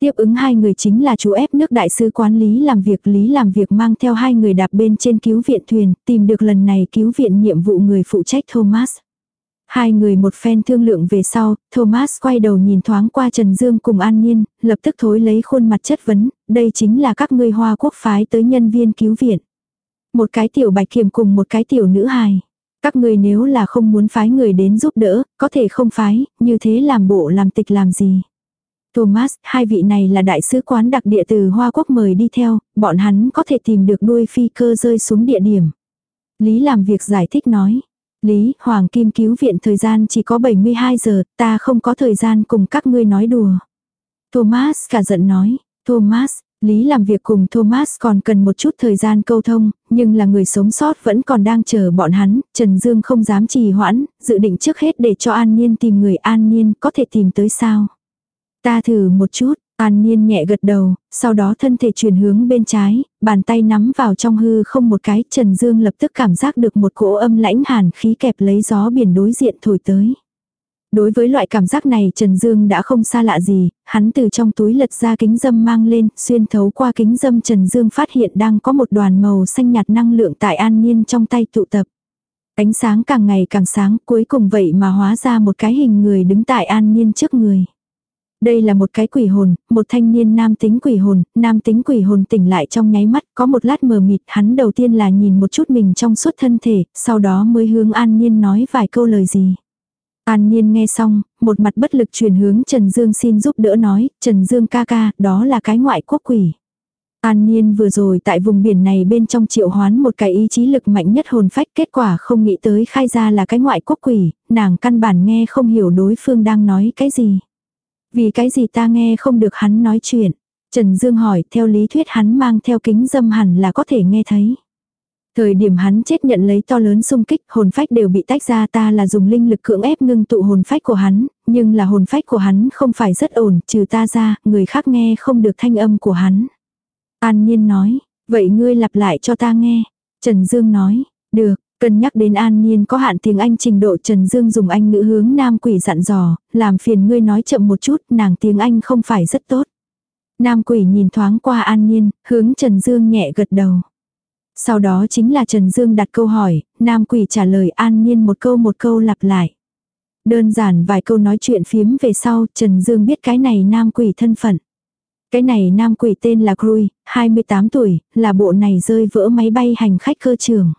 Tiếp ứng hai người chính là chú ép nước đại sứ quán Lý làm việc Lý làm việc mang theo hai người đạp bên trên cứu viện thuyền, tìm được lần này cứu viện nhiệm vụ người phụ trách Thomas. Hai người một phen thương lượng về sau, Thomas quay đầu nhìn thoáng qua Trần Dương cùng An Nhiên, lập tức thối lấy khuôn mặt chất vấn, đây chính là các ngươi hoa quốc phái tới nhân viên cứu viện. Một cái tiểu bạch kiểm cùng một cái tiểu nữ hài. Các ngươi nếu là không muốn phái người đến giúp đỡ, có thể không phái, như thế làm bộ làm tịch làm gì. Thomas, hai vị này là đại sứ quán đặc địa từ Hoa Quốc mời đi theo, bọn hắn có thể tìm được đuôi phi cơ rơi xuống địa điểm. Lý làm việc giải thích nói. Lý, Hoàng Kim cứu viện thời gian chỉ có 72 giờ, ta không có thời gian cùng các ngươi nói đùa. Thomas cả giận nói, Thomas, Lý làm việc cùng Thomas còn cần một chút thời gian câu thông, nhưng là người sống sót vẫn còn đang chờ bọn hắn, Trần Dương không dám trì hoãn, dự định trước hết để cho An Niên tìm người An Niên có thể tìm tới sao. Ta thử một chút, An Niên nhẹ gật đầu, sau đó thân thể chuyển hướng bên trái, bàn tay nắm vào trong hư không một cái, Trần Dương lập tức cảm giác được một cỗ âm lãnh hàn khí kẹp lấy gió biển đối diện thổi tới. Đối với loại cảm giác này Trần Dương đã không xa lạ gì, hắn từ trong túi lật ra kính dâm mang lên, xuyên thấu qua kính dâm Trần Dương phát hiện đang có một đoàn màu xanh nhạt năng lượng tại an niên trong tay tụ tập. Ánh sáng càng ngày càng sáng cuối cùng vậy mà hóa ra một cái hình người đứng tại an niên trước người. Đây là một cái quỷ hồn, một thanh niên nam tính quỷ hồn, nam tính quỷ hồn tỉnh lại trong nháy mắt, có một lát mờ mịt, hắn đầu tiên là nhìn một chút mình trong suốt thân thể, sau đó mới hướng an niên nói vài câu lời gì. An Niên nghe xong, một mặt bất lực truyền hướng Trần Dương xin giúp đỡ nói, Trần Dương ca ca, đó là cái ngoại quốc quỷ. An Niên vừa rồi tại vùng biển này bên trong triệu hoán một cái ý chí lực mạnh nhất hồn phách kết quả không nghĩ tới khai ra là cái ngoại quốc quỷ, nàng căn bản nghe không hiểu đối phương đang nói cái gì. Vì cái gì ta nghe không được hắn nói chuyện. Trần Dương hỏi theo lý thuyết hắn mang theo kính dâm hẳn là có thể nghe thấy. Thời điểm hắn chết nhận lấy to lớn xung kích, hồn phách đều bị tách ra ta là dùng linh lực cưỡng ép ngưng tụ hồn phách của hắn, nhưng là hồn phách của hắn không phải rất ổn, trừ ta ra, người khác nghe không được thanh âm của hắn. An Nhiên nói, vậy ngươi lặp lại cho ta nghe. Trần Dương nói, được, cân nhắc đến An Nhiên có hạn tiếng Anh trình độ Trần Dương dùng Anh ngữ hướng Nam quỷ dặn dò, làm phiền ngươi nói chậm một chút, nàng tiếng Anh không phải rất tốt. Nam quỷ nhìn thoáng qua An Nhiên, hướng Trần Dương nhẹ gật đầu. Sau đó chính là Trần Dương đặt câu hỏi, Nam Quỷ trả lời an nhiên một câu một câu lặp lại. Đơn giản vài câu nói chuyện phiếm về sau, Trần Dương biết cái này Nam Quỷ thân phận. Cái này Nam Quỷ tên là Crui, 28 tuổi, là bộ này rơi vỡ máy bay hành khách cơ trường.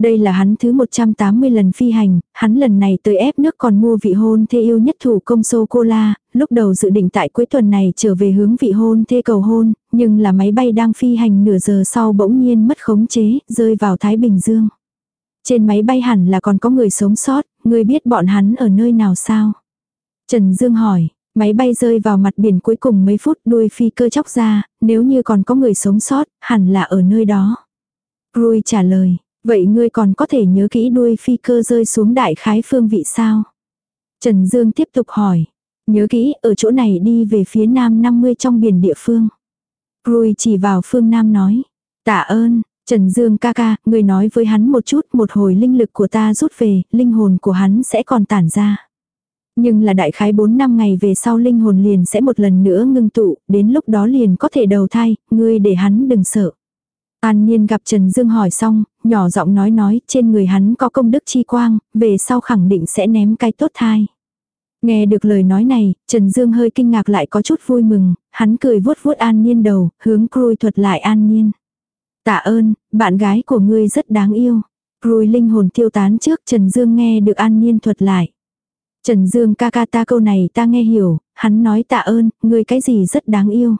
Đây là hắn thứ 180 lần phi hành, hắn lần này tới ép nước còn mua vị hôn thê yêu nhất thủ công sô-cô-la, lúc đầu dự định tại cuối tuần này trở về hướng vị hôn thê cầu hôn, nhưng là máy bay đang phi hành nửa giờ sau bỗng nhiên mất khống chế, rơi vào Thái Bình Dương. Trên máy bay hẳn là còn có người sống sót, người biết bọn hắn ở nơi nào sao? Trần Dương hỏi, máy bay rơi vào mặt biển cuối cùng mấy phút đuôi phi cơ chóc ra, nếu như còn có người sống sót, hẳn là ở nơi đó. Rui trả lời, Vậy ngươi còn có thể nhớ kỹ đuôi phi cơ rơi xuống đại khái phương vị sao? Trần Dương tiếp tục hỏi. Nhớ kỹ, ở chỗ này đi về phía nam 50 trong biển địa phương. Rui chỉ vào phương nam nói. Tạ ơn, Trần Dương ca ca, người nói với hắn một chút, một hồi linh lực của ta rút về, linh hồn của hắn sẽ còn tản ra. Nhưng là đại khái 4 năm ngày về sau linh hồn liền sẽ một lần nữa ngưng tụ, đến lúc đó liền có thể đầu thai, ngươi để hắn đừng sợ. An Nhiên gặp Trần Dương hỏi xong, nhỏ giọng nói nói, trên người hắn có công đức chi quang, về sau khẳng định sẽ ném cái tốt thai. Nghe được lời nói này, Trần Dương hơi kinh ngạc lại có chút vui mừng, hắn cười vuốt vuốt An Nhiên đầu, hướng Crui thuật lại An Nhiên. Tạ ơn, bạn gái của ngươi rất đáng yêu. Crui linh hồn tiêu tán trước Trần Dương nghe được An Nhiên thuật lại. Trần Dương ca ca ta câu này ta nghe hiểu, hắn nói tạ ơn, ngươi cái gì rất đáng yêu.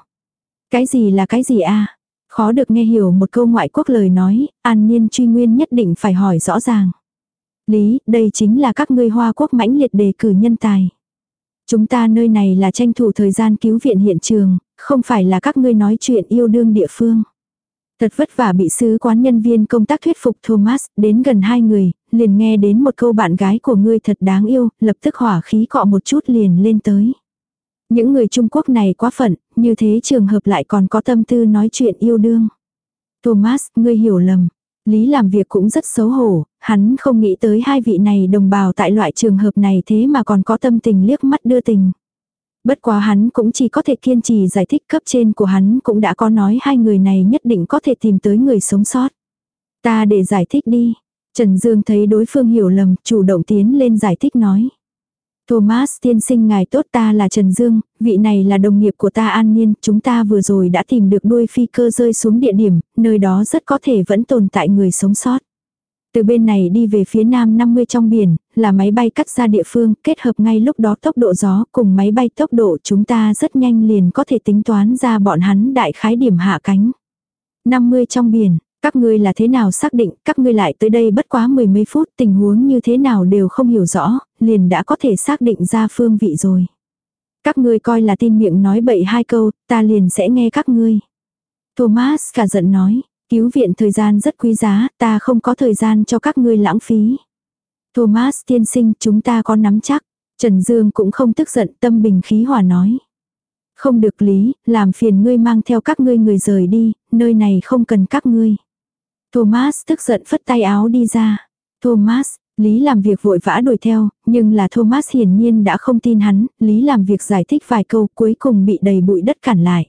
Cái gì là cái gì a Khó được nghe hiểu một câu ngoại quốc lời nói, an nhiên truy nguyên nhất định phải hỏi rõ ràng. Lý, đây chính là các ngươi hoa quốc mãnh liệt đề cử nhân tài. Chúng ta nơi này là tranh thủ thời gian cứu viện hiện trường, không phải là các ngươi nói chuyện yêu đương địa phương. Thật vất vả bị sứ quán nhân viên công tác thuyết phục Thomas, đến gần hai người, liền nghe đến một câu bạn gái của ngươi thật đáng yêu, lập tức hỏa khí cọ một chút liền lên tới. Những người Trung Quốc này quá phận, như thế trường hợp lại còn có tâm tư nói chuyện yêu đương. Thomas, ngươi hiểu lầm. Lý làm việc cũng rất xấu hổ, hắn không nghĩ tới hai vị này đồng bào tại loại trường hợp này thế mà còn có tâm tình liếc mắt đưa tình. Bất quá hắn cũng chỉ có thể kiên trì giải thích cấp trên của hắn cũng đã có nói hai người này nhất định có thể tìm tới người sống sót. Ta để giải thích đi. Trần Dương thấy đối phương hiểu lầm, chủ động tiến lên giải thích nói. Thomas tiên sinh ngài tốt ta là Trần Dương, vị này là đồng nghiệp của ta an nhiên, chúng ta vừa rồi đã tìm được đuôi phi cơ rơi xuống địa điểm, nơi đó rất có thể vẫn tồn tại người sống sót. Từ bên này đi về phía nam 50 trong biển, là máy bay cắt ra địa phương, kết hợp ngay lúc đó tốc độ gió cùng máy bay tốc độ chúng ta rất nhanh liền có thể tính toán ra bọn hắn đại khái điểm hạ cánh. 50 trong biển, các ngươi là thế nào xác định, các ngươi lại tới đây bất quá mười mấy phút, tình huống như thế nào đều không hiểu rõ, liền đã có thể xác định ra phương vị rồi. Các ngươi coi là tin miệng nói bậy hai câu, ta liền sẽ nghe các ngươi. Thomas cả giận nói, cứu viện thời gian rất quý giá, ta không có thời gian cho các ngươi lãng phí. Thomas tiên sinh chúng ta có nắm chắc. Trần Dương cũng không tức giận tâm bình khí hòa nói. Không được lý, làm phiền ngươi mang theo các ngươi người rời đi, nơi này không cần các ngươi. Thomas tức giận phất tay áo đi ra. Thomas, Lý làm việc vội vã đuổi theo, nhưng là Thomas hiển nhiên đã không tin hắn, Lý làm việc giải thích vài câu cuối cùng bị đầy bụi đất cản lại.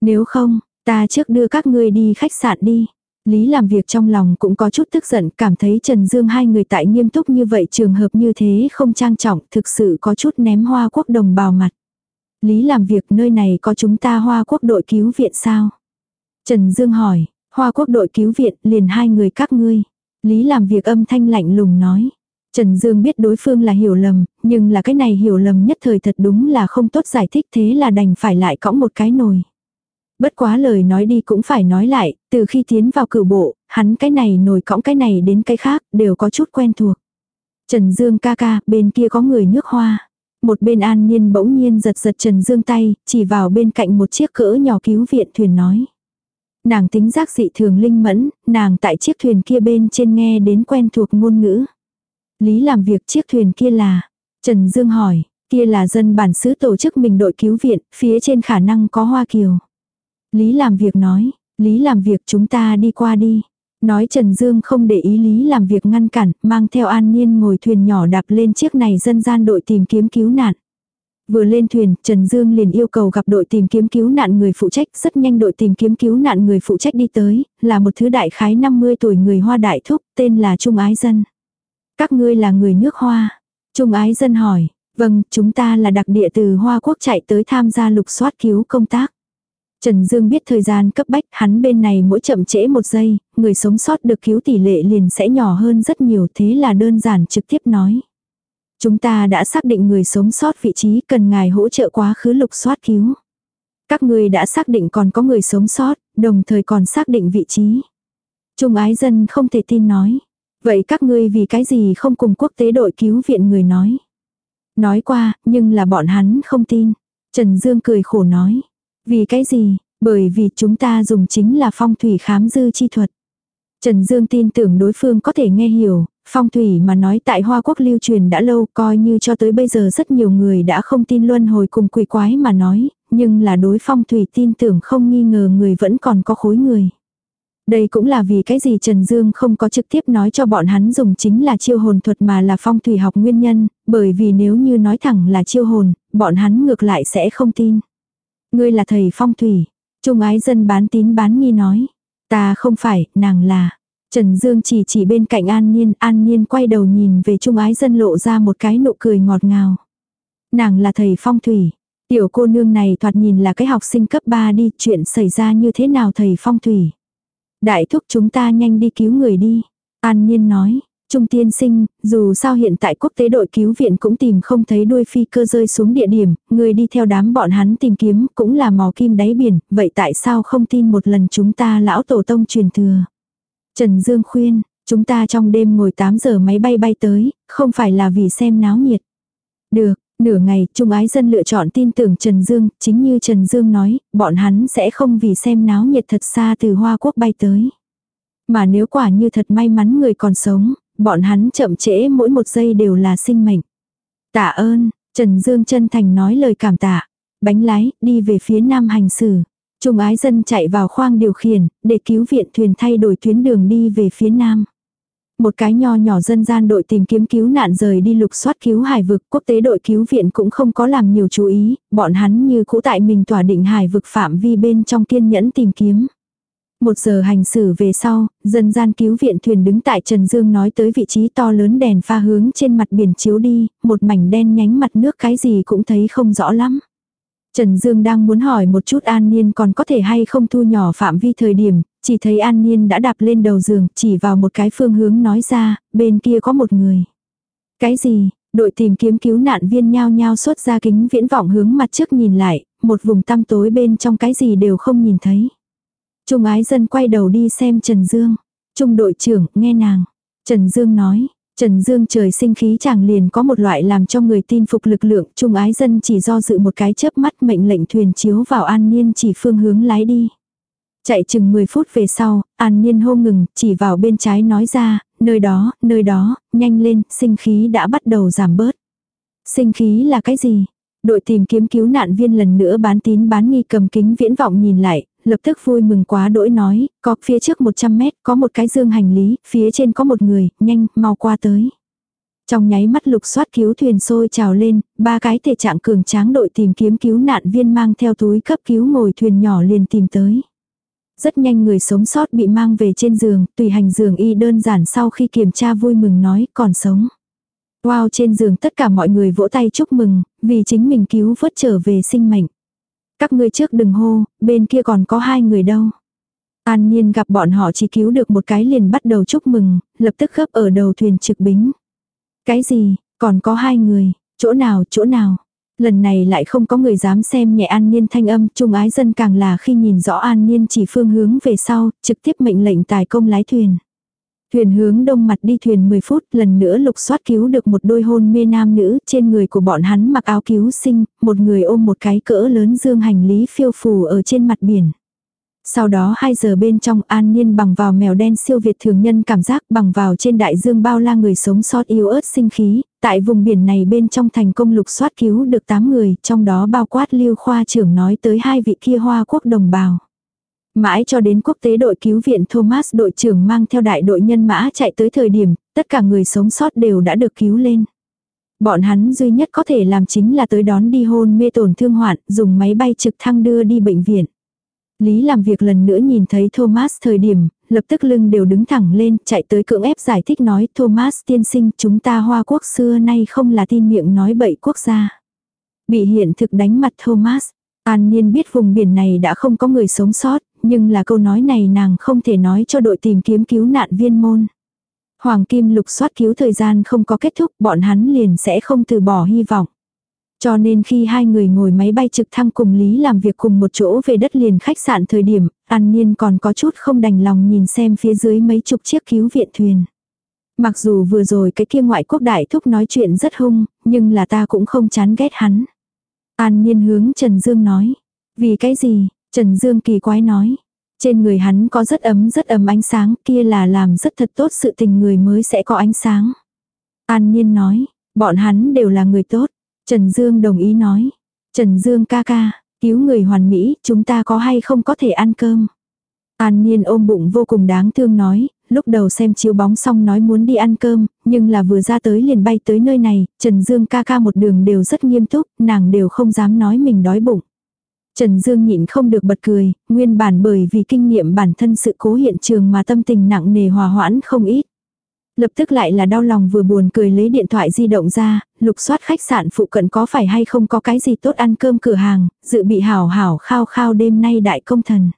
Nếu không, ta trước đưa các ngươi đi khách sạn đi. Lý làm việc trong lòng cũng có chút tức giận, cảm thấy Trần Dương hai người tại nghiêm túc như vậy trường hợp như thế không trang trọng, thực sự có chút ném hoa quốc đồng bào mặt. Lý làm việc nơi này có chúng ta hoa quốc đội cứu viện sao? Trần Dương hỏi, hoa quốc đội cứu viện liền hai người các ngươi. Lý làm việc âm thanh lạnh lùng nói. Trần Dương biết đối phương là hiểu lầm, nhưng là cái này hiểu lầm nhất thời thật đúng là không tốt giải thích thế là đành phải lại cõng một cái nồi. Bất quá lời nói đi cũng phải nói lại, từ khi tiến vào cửu bộ, hắn cái này nổi cõng cái này đến cái khác, đều có chút quen thuộc. Trần Dương ca ca, bên kia có người nước hoa. Một bên an nhiên bỗng nhiên giật giật Trần Dương tay, chỉ vào bên cạnh một chiếc cỡ nhỏ cứu viện thuyền nói. Nàng tính giác dị thường linh mẫn, nàng tại chiếc thuyền kia bên trên nghe đến quen thuộc ngôn ngữ. Lý làm việc chiếc thuyền kia là, Trần Dương hỏi, kia là dân bản xứ tổ chức mình đội cứu viện, phía trên khả năng có hoa kiều. Lý làm việc nói, Lý làm việc chúng ta đi qua đi. Nói Trần Dương không để ý Lý làm việc ngăn cản, mang theo an Niên ngồi thuyền nhỏ đạp lên chiếc này dân gian đội tìm kiếm cứu nạn. Vừa lên thuyền, Trần Dương liền yêu cầu gặp đội tìm kiếm cứu nạn người phụ trách, rất nhanh đội tìm kiếm cứu nạn người phụ trách đi tới, là một thứ đại khái 50 tuổi người Hoa Đại Thúc, tên là Trung Ái Dân. Các ngươi là người nước Hoa. Trung Ái Dân hỏi, vâng, chúng ta là đặc địa từ Hoa Quốc chạy tới tham gia lục soát cứu công tác. Trần Dương biết thời gian cấp bách, hắn bên này mỗi chậm trễ một giây, người sống sót được cứu tỷ lệ liền sẽ nhỏ hơn rất nhiều thế là đơn giản trực tiếp nói. Chúng ta đã xác định người sống sót vị trí cần ngài hỗ trợ quá khứ lục soát cứu. Các người đã xác định còn có người sống sót, đồng thời còn xác định vị trí. Trung ái dân không thể tin nói. Vậy các ngươi vì cái gì không cùng quốc tế đội cứu viện người nói. Nói qua, nhưng là bọn hắn không tin. Trần Dương cười khổ nói. Vì cái gì? Bởi vì chúng ta dùng chính là phong thủy khám dư chi thuật. Trần Dương tin tưởng đối phương có thể nghe hiểu, phong thủy mà nói tại Hoa Quốc lưu truyền đã lâu coi như cho tới bây giờ rất nhiều người đã không tin luân hồi cùng quỷ quái mà nói, nhưng là đối phong thủy tin tưởng không nghi ngờ người vẫn còn có khối người. Đây cũng là vì cái gì Trần Dương không có trực tiếp nói cho bọn hắn dùng chính là chiêu hồn thuật mà là phong thủy học nguyên nhân, bởi vì nếu như nói thẳng là chiêu hồn, bọn hắn ngược lại sẽ không tin. Ngươi là thầy phong thủy. Trung ái dân bán tín bán nghi nói. Ta không phải, nàng là. Trần Dương chỉ chỉ bên cạnh An Niên, An Niên quay đầu nhìn về Trung ái dân lộ ra một cái nụ cười ngọt ngào. Nàng là thầy phong thủy. Tiểu cô nương này thoạt nhìn là cái học sinh cấp 3 đi, chuyện xảy ra như thế nào thầy phong thủy. Đại thúc chúng ta nhanh đi cứu người đi. An Niên nói, Trung tiên sinh, dù sao hiện tại quốc tế đội cứu viện cũng tìm không thấy đuôi phi cơ rơi xuống địa điểm, người đi theo đám bọn hắn tìm kiếm cũng là mò kim đáy biển, vậy tại sao không tin một lần chúng ta lão tổ tông truyền thừa? Trần Dương khuyên, chúng ta trong đêm ngồi 8 giờ máy bay bay tới, không phải là vì xem náo nhiệt. Được, nửa ngày, Trung ái dân lựa chọn tin tưởng Trần Dương, chính như Trần Dương nói, bọn hắn sẽ không vì xem náo nhiệt thật xa từ Hoa Quốc bay tới. Mà nếu quả như thật may mắn người còn sống, bọn hắn chậm trễ mỗi một giây đều là sinh mệnh. Tạ ơn, Trần Dương chân thành nói lời cảm tạ. Bánh lái, đi về phía nam hành xử. Trung ái dân chạy vào khoang điều khiển, để cứu viện thuyền thay đổi tuyến đường đi về phía nam. Một cái nho nhỏ dân gian đội tìm kiếm cứu nạn rời đi lục soát cứu hải vực, quốc tế đội cứu viện cũng không có làm nhiều chú ý, bọn hắn như cũ tại mình tỏa định hải vực phạm vi bên trong kiên nhẫn tìm kiếm. Một giờ hành xử về sau, dân gian cứu viện thuyền đứng tại Trần Dương nói tới vị trí to lớn đèn pha hướng trên mặt biển chiếu đi, một mảnh đen nhánh mặt nước cái gì cũng thấy không rõ lắm. Trần Dương đang muốn hỏi một chút An Niên còn có thể hay không thu nhỏ phạm vi thời điểm, chỉ thấy An Niên đã đạp lên đầu giường, chỉ vào một cái phương hướng nói ra, bên kia có một người. Cái gì? Đội tìm kiếm cứu nạn viên nhao nhao xuất ra kính viễn vọng hướng mặt trước nhìn lại, một vùng tăm tối bên trong cái gì đều không nhìn thấy. Trung ái dân quay đầu đi xem Trần Dương. Trung đội trưởng, nghe nàng. Trần Dương nói, Trần Dương trời sinh khí chàng liền có một loại làm cho người tin phục lực lượng. Trung ái dân chỉ do dự một cái chớp mắt mệnh lệnh thuyền chiếu vào an niên chỉ phương hướng lái đi. Chạy chừng 10 phút về sau, an niên hô ngừng, chỉ vào bên trái nói ra, nơi đó, nơi đó, nhanh lên, sinh khí đã bắt đầu giảm bớt. Sinh khí là cái gì? Đội tìm kiếm cứu nạn viên lần nữa bán tín bán nghi cầm kính viễn vọng nhìn lại, lập tức vui mừng quá đỗi nói, có phía trước 100 mét có một cái dương hành lý, phía trên có một người, nhanh, mau qua tới. Trong nháy mắt lục soát cứu thuyền sôi trào lên, ba cái thể trạng cường tráng đội tìm kiếm cứu nạn viên mang theo túi cấp cứu ngồi thuyền nhỏ liền tìm tới. Rất nhanh người sống sót bị mang về trên giường, tùy hành giường y đơn giản sau khi kiểm tra vui mừng nói còn sống. Wow trên giường tất cả mọi người vỗ tay chúc mừng, vì chính mình cứu vớt trở về sinh mệnh. Các ngươi trước đừng hô, bên kia còn có hai người đâu. An Nhiên gặp bọn họ chỉ cứu được một cái liền bắt đầu chúc mừng, lập tức gấp ở đầu thuyền trực bính. Cái gì, còn có hai người, chỗ nào, chỗ nào. Lần này lại không có người dám xem nhẹ An Niên thanh âm, trung ái dân càng là khi nhìn rõ An Niên chỉ phương hướng về sau, trực tiếp mệnh lệnh tài công lái thuyền. Thuyền hướng đông mặt đi thuyền 10 phút, lần nữa lục soát cứu được một đôi hôn mê nam nữ, trên người của bọn hắn mặc áo cứu sinh, một người ôm một cái cỡ lớn dương hành lý phiêu phù ở trên mặt biển. Sau đó 2 giờ bên trong an nhiên bằng vào mèo đen siêu việt thường nhân cảm giác bằng vào trên đại dương bao la người sống sót yếu ớt sinh khí, tại vùng biển này bên trong thành công lục soát cứu được 8 người, trong đó bao quát lưu khoa trưởng nói tới hai vị kia hoa quốc đồng bào. Mãi cho đến quốc tế đội cứu viện Thomas đội trưởng mang theo đại đội nhân mã chạy tới thời điểm, tất cả người sống sót đều đã được cứu lên. Bọn hắn duy nhất có thể làm chính là tới đón đi hôn mê tổn thương hoạn, dùng máy bay trực thăng đưa đi bệnh viện. Lý làm việc lần nữa nhìn thấy Thomas thời điểm, lập tức lưng đều đứng thẳng lên, chạy tới cưỡng ép giải thích nói Thomas tiên sinh chúng ta Hoa Quốc xưa nay không là tin miệng nói bậy quốc gia. Bị hiện thực đánh mặt Thomas, An Nhiên biết vùng biển này đã không có người sống sót, nhưng là câu nói này nàng không thể nói cho đội tìm kiếm cứu nạn viên môn. Hoàng Kim lục soát cứu thời gian không có kết thúc, bọn hắn liền sẽ không từ bỏ hy vọng. Cho nên khi hai người ngồi máy bay trực thăng cùng Lý làm việc cùng một chỗ về đất liền khách sạn thời điểm, An Niên còn có chút không đành lòng nhìn xem phía dưới mấy chục chiếc cứu viện thuyền. Mặc dù vừa rồi cái kia ngoại quốc đại thúc nói chuyện rất hung, nhưng là ta cũng không chán ghét hắn. An Niên hướng Trần Dương nói. Vì cái gì? Trần Dương kỳ quái nói. Trên người hắn có rất ấm rất ấm ánh sáng, kia là làm rất thật tốt sự tình người mới sẽ có ánh sáng. An Nhiên nói, bọn hắn đều là người tốt. Trần Dương đồng ý nói. Trần Dương ca ca, cứu người hoàn mỹ, chúng ta có hay không có thể ăn cơm. An Niên ôm bụng vô cùng đáng thương nói, lúc đầu xem chiếu bóng xong nói muốn đi ăn cơm, nhưng là vừa ra tới liền bay tới nơi này, Trần Dương ca ca một đường đều rất nghiêm túc, nàng đều không dám nói mình đói bụng. Trần Dương nhịn không được bật cười, nguyên bản bởi vì kinh nghiệm bản thân sự cố hiện trường mà tâm tình nặng nề hòa hoãn không ít. Lập tức lại là đau lòng vừa buồn cười lấy điện thoại di động ra, lục soát khách sạn phụ cận có phải hay không có cái gì tốt ăn cơm cửa hàng, dự bị hảo hảo khao khao đêm nay đại công thần.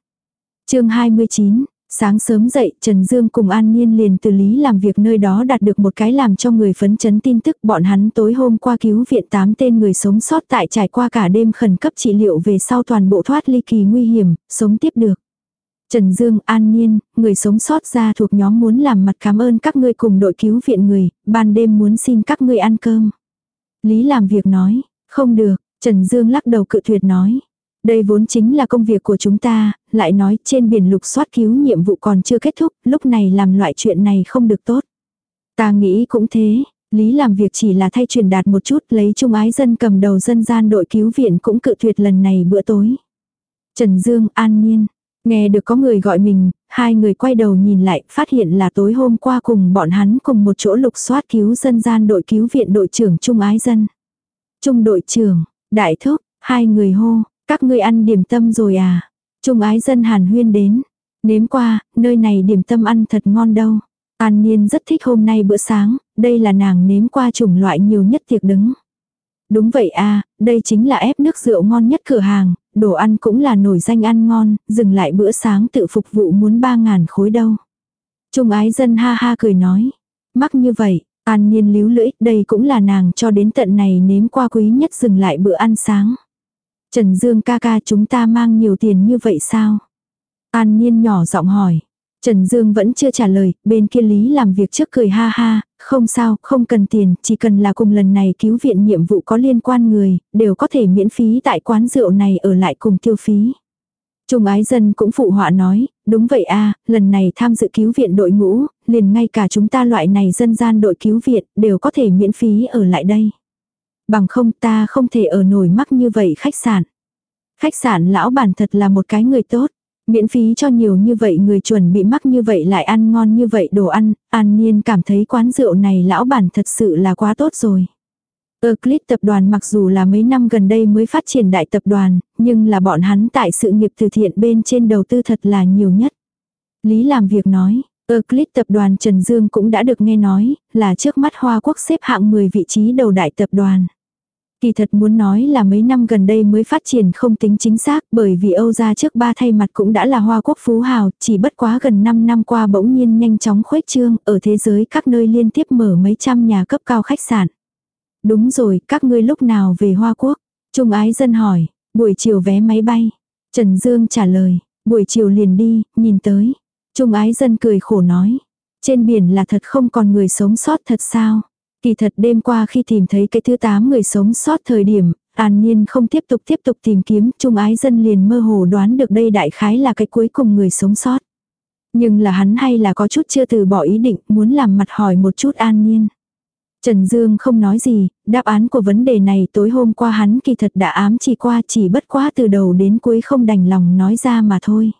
chương 29, Sáng sớm dậy, Trần Dương cùng An Niên liền từ lý làm việc nơi đó đạt được một cái làm cho người phấn chấn tin tức bọn hắn tối hôm qua cứu viện 8 tên người sống sót tại trải qua cả đêm khẩn cấp trị liệu về sau toàn bộ thoát ly kỳ nguy hiểm, sống tiếp được. Trần Dương, An Niên, người sống sót ra thuộc nhóm muốn làm mặt cảm ơn các ngươi cùng đội cứu viện người, ban đêm muốn xin các ngươi ăn cơm. Lý làm việc nói, không được, Trần Dương lắc đầu cự tuyệt nói. Đây vốn chính là công việc của chúng ta, lại nói trên biển lục soát cứu nhiệm vụ còn chưa kết thúc, lúc này làm loại chuyện này không được tốt. Ta nghĩ cũng thế, Lý làm việc chỉ là thay truyền đạt một chút lấy trung ái dân cầm đầu dân gian đội cứu viện cũng cự tuyệt lần này bữa tối. Trần Dương, An Nhiên, nghe được có người gọi mình, hai người quay đầu nhìn lại phát hiện là tối hôm qua cùng bọn hắn cùng một chỗ lục soát cứu dân gian đội cứu viện đội trưởng Trung ái dân. Trung đội trưởng, đại thúc, hai người hô, các ngươi ăn điểm tâm rồi à? Trung ái dân hàn huyên đến. Nếm qua, nơi này điểm tâm ăn thật ngon đâu. An Niên rất thích hôm nay bữa sáng, đây là nàng nếm qua chủng loại nhiều nhất tiệc đứng. Đúng vậy à, đây chính là ép nước rượu ngon nhất cửa hàng, đồ ăn cũng là nổi danh ăn ngon, dừng lại bữa sáng tự phục vụ muốn ba ngàn khối đâu. Trung ái dân ha ha cười nói, mắc như vậy, an niên líu lưỡi, đây cũng là nàng cho đến tận này nếm qua quý nhất dừng lại bữa ăn sáng. Trần Dương ca ca chúng ta mang nhiều tiền như vậy sao? An Nhiên nhỏ giọng hỏi. Trần Dương vẫn chưa trả lời, bên kia Lý làm việc trước cười ha ha, không sao, không cần tiền, chỉ cần là cùng lần này cứu viện nhiệm vụ có liên quan người, đều có thể miễn phí tại quán rượu này ở lại cùng tiêu phí. Trung ái dân cũng phụ họa nói, đúng vậy a lần này tham dự cứu viện đội ngũ, liền ngay cả chúng ta loại này dân gian đội cứu viện, đều có thể miễn phí ở lại đây. Bằng không ta không thể ở nổi mắc như vậy khách sạn. Khách sạn lão bản thật là một cái người tốt. Miễn phí cho nhiều như vậy người chuẩn bị mắc như vậy lại ăn ngon như vậy đồ ăn, An Nhiên cảm thấy quán rượu này lão bản thật sự là quá tốt rồi. Euclid tập đoàn mặc dù là mấy năm gần đây mới phát triển đại tập đoàn, nhưng là bọn hắn tại sự nghiệp từ thiện bên trên đầu tư thật là nhiều nhất. Lý làm việc nói, Euclid tập đoàn Trần Dương cũng đã được nghe nói, là trước mắt Hoa Quốc xếp hạng 10 vị trí đầu đại tập đoàn. Kỳ thật muốn nói là mấy năm gần đây mới phát triển không tính chính xác bởi vì Âu gia trước ba thay mặt cũng đã là Hoa Quốc phú hào, chỉ bất quá gần 5 năm qua bỗng nhiên nhanh chóng khuếch trương, ở thế giới các nơi liên tiếp mở mấy trăm nhà cấp cao khách sạn. Đúng rồi, các ngươi lúc nào về Hoa Quốc? Trung ái dân hỏi, buổi chiều vé máy bay. Trần Dương trả lời, buổi chiều liền đi, nhìn tới. Trung ái dân cười khổ nói, trên biển là thật không còn người sống sót thật sao? Kỳ thật đêm qua khi tìm thấy cái thứ tám người sống sót thời điểm, An Nhiên không tiếp tục tiếp tục tìm kiếm, Trung ái dân liền mơ hồ đoán được đây đại khái là cái cuối cùng người sống sót. Nhưng là hắn hay là có chút chưa từ bỏ ý định, muốn làm mặt hỏi một chút An Nhiên. Trần Dương không nói gì, đáp án của vấn đề này tối hôm qua hắn kỳ thật đã ám chỉ qua chỉ bất quá từ đầu đến cuối không đành lòng nói ra mà thôi.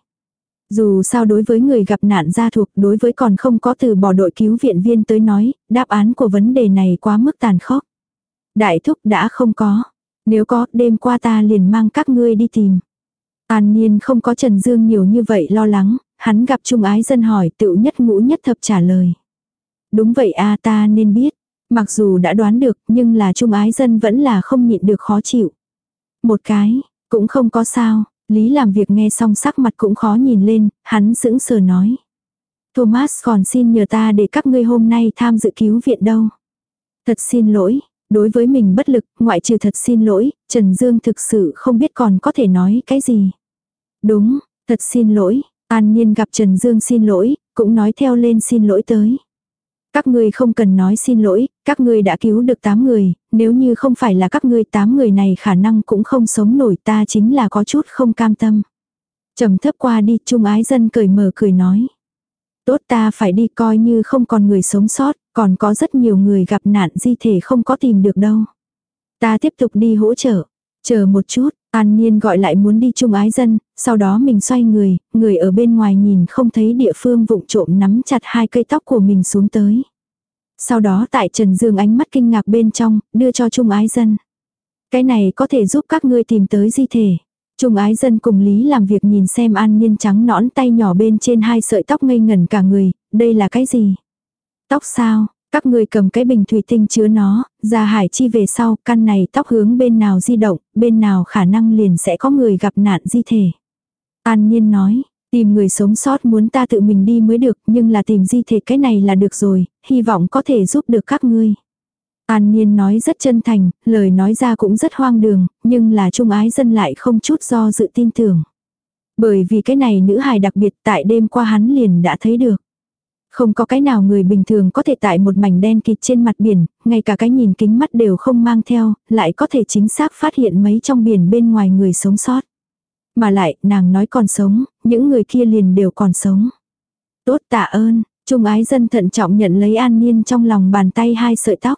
Dù sao đối với người gặp nạn gia thuộc đối với còn không có từ bỏ đội cứu viện viên tới nói, đáp án của vấn đề này quá mức tàn khốc. Đại thúc đã không có. Nếu có, đêm qua ta liền mang các ngươi đi tìm. An Niên không có Trần Dương nhiều như vậy lo lắng, hắn gặp Trung Ái Dân hỏi tự nhất ngũ nhất thập trả lời. Đúng vậy a ta nên biết, mặc dù đã đoán được nhưng là Trung Ái Dân vẫn là không nhịn được khó chịu. Một cái, cũng không có sao, Lý làm việc nghe xong sắc mặt cũng khó nhìn lên, hắn sững sờ nói. Thomas còn xin nhờ ta để các ngươi hôm nay tham dự cứu viện đâu. Thật xin lỗi, đối với mình bất lực, ngoại trừ thật xin lỗi, Trần Dương thực sự không biết còn có thể nói cái gì. Đúng, thật xin lỗi, An Nhiên gặp Trần Dương xin lỗi, cũng nói theo lên xin lỗi tới. Các ngươi không cần nói xin lỗi, các ngươi đã cứu được 8 người, nếu như không phải là các ngươi 8 người này khả năng cũng không sống nổi ta chính là có chút không cam tâm. trầm thấp qua đi, trung ái dân cười mở cười nói. Tốt ta phải đi coi như không còn người sống sót, còn có rất nhiều người gặp nạn di thể không có tìm được đâu. Ta tiếp tục đi hỗ trợ. Chờ một chút, An Niên gọi lại muốn đi chung ái dân, sau đó mình xoay người, người ở bên ngoài nhìn không thấy địa phương vụng trộm nắm chặt hai cây tóc của mình xuống tới. Sau đó tại Trần Dương ánh mắt kinh ngạc bên trong, đưa cho Trung ái dân. Cái này có thể giúp các ngươi tìm tới di thể. Trung ái dân cùng Lý làm việc nhìn xem An Niên trắng nõn tay nhỏ bên trên hai sợi tóc ngây ngẩn cả người, đây là cái gì? Tóc sao? Các ngươi cầm cái bình thủy tinh chứa nó, ra hải chi về sau, căn này tóc hướng bên nào di động, bên nào khả năng liền sẽ có người gặp nạn di thể. An Nhiên nói, tìm người sống sót muốn ta tự mình đi mới được, nhưng là tìm di thể cái này là được rồi, hy vọng có thể giúp được các ngươi. An Nhiên nói rất chân thành, lời nói ra cũng rất hoang đường, nhưng là trung ái dân lại không chút do dự tin tưởng. Bởi vì cái này nữ hài đặc biệt tại đêm qua hắn liền đã thấy được. Không có cái nào người bình thường có thể tại một mảnh đen kịt trên mặt biển, ngay cả cái nhìn kính mắt đều không mang theo, lại có thể chính xác phát hiện mấy trong biển bên ngoài người sống sót. Mà lại, nàng nói còn sống, những người kia liền đều còn sống. Tốt tạ ơn, Trung ái dân thận trọng nhận lấy an niên trong lòng bàn tay hai sợi tóc.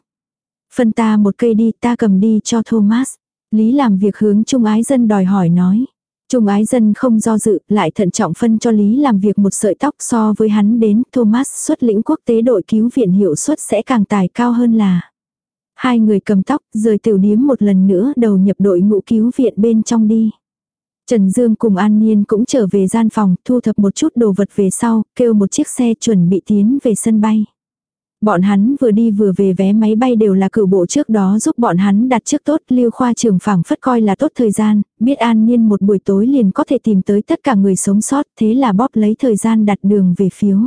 Phân ta một cây đi ta cầm đi cho Thomas. Lý làm việc hướng Trung ái dân đòi hỏi nói. Trung ái dân không do dự, lại thận trọng phân cho Lý làm việc một sợi tóc so với hắn đến, Thomas xuất lĩnh quốc tế đội cứu viện hiệu suất sẽ càng tài cao hơn là. Hai người cầm tóc, rời tiểu điếm một lần nữa đầu nhập đội ngũ cứu viện bên trong đi. Trần Dương cùng An Niên cũng trở về gian phòng, thu thập một chút đồ vật về sau, kêu một chiếc xe chuẩn bị tiến về sân bay. Bọn hắn vừa đi vừa về vé máy bay đều là cử bộ trước đó giúp bọn hắn đặt trước tốt lưu khoa trường phảng phất coi là tốt thời gian, biết an niên một buổi tối liền có thể tìm tới tất cả người sống sót thế là bóp lấy thời gian đặt đường về phiếu.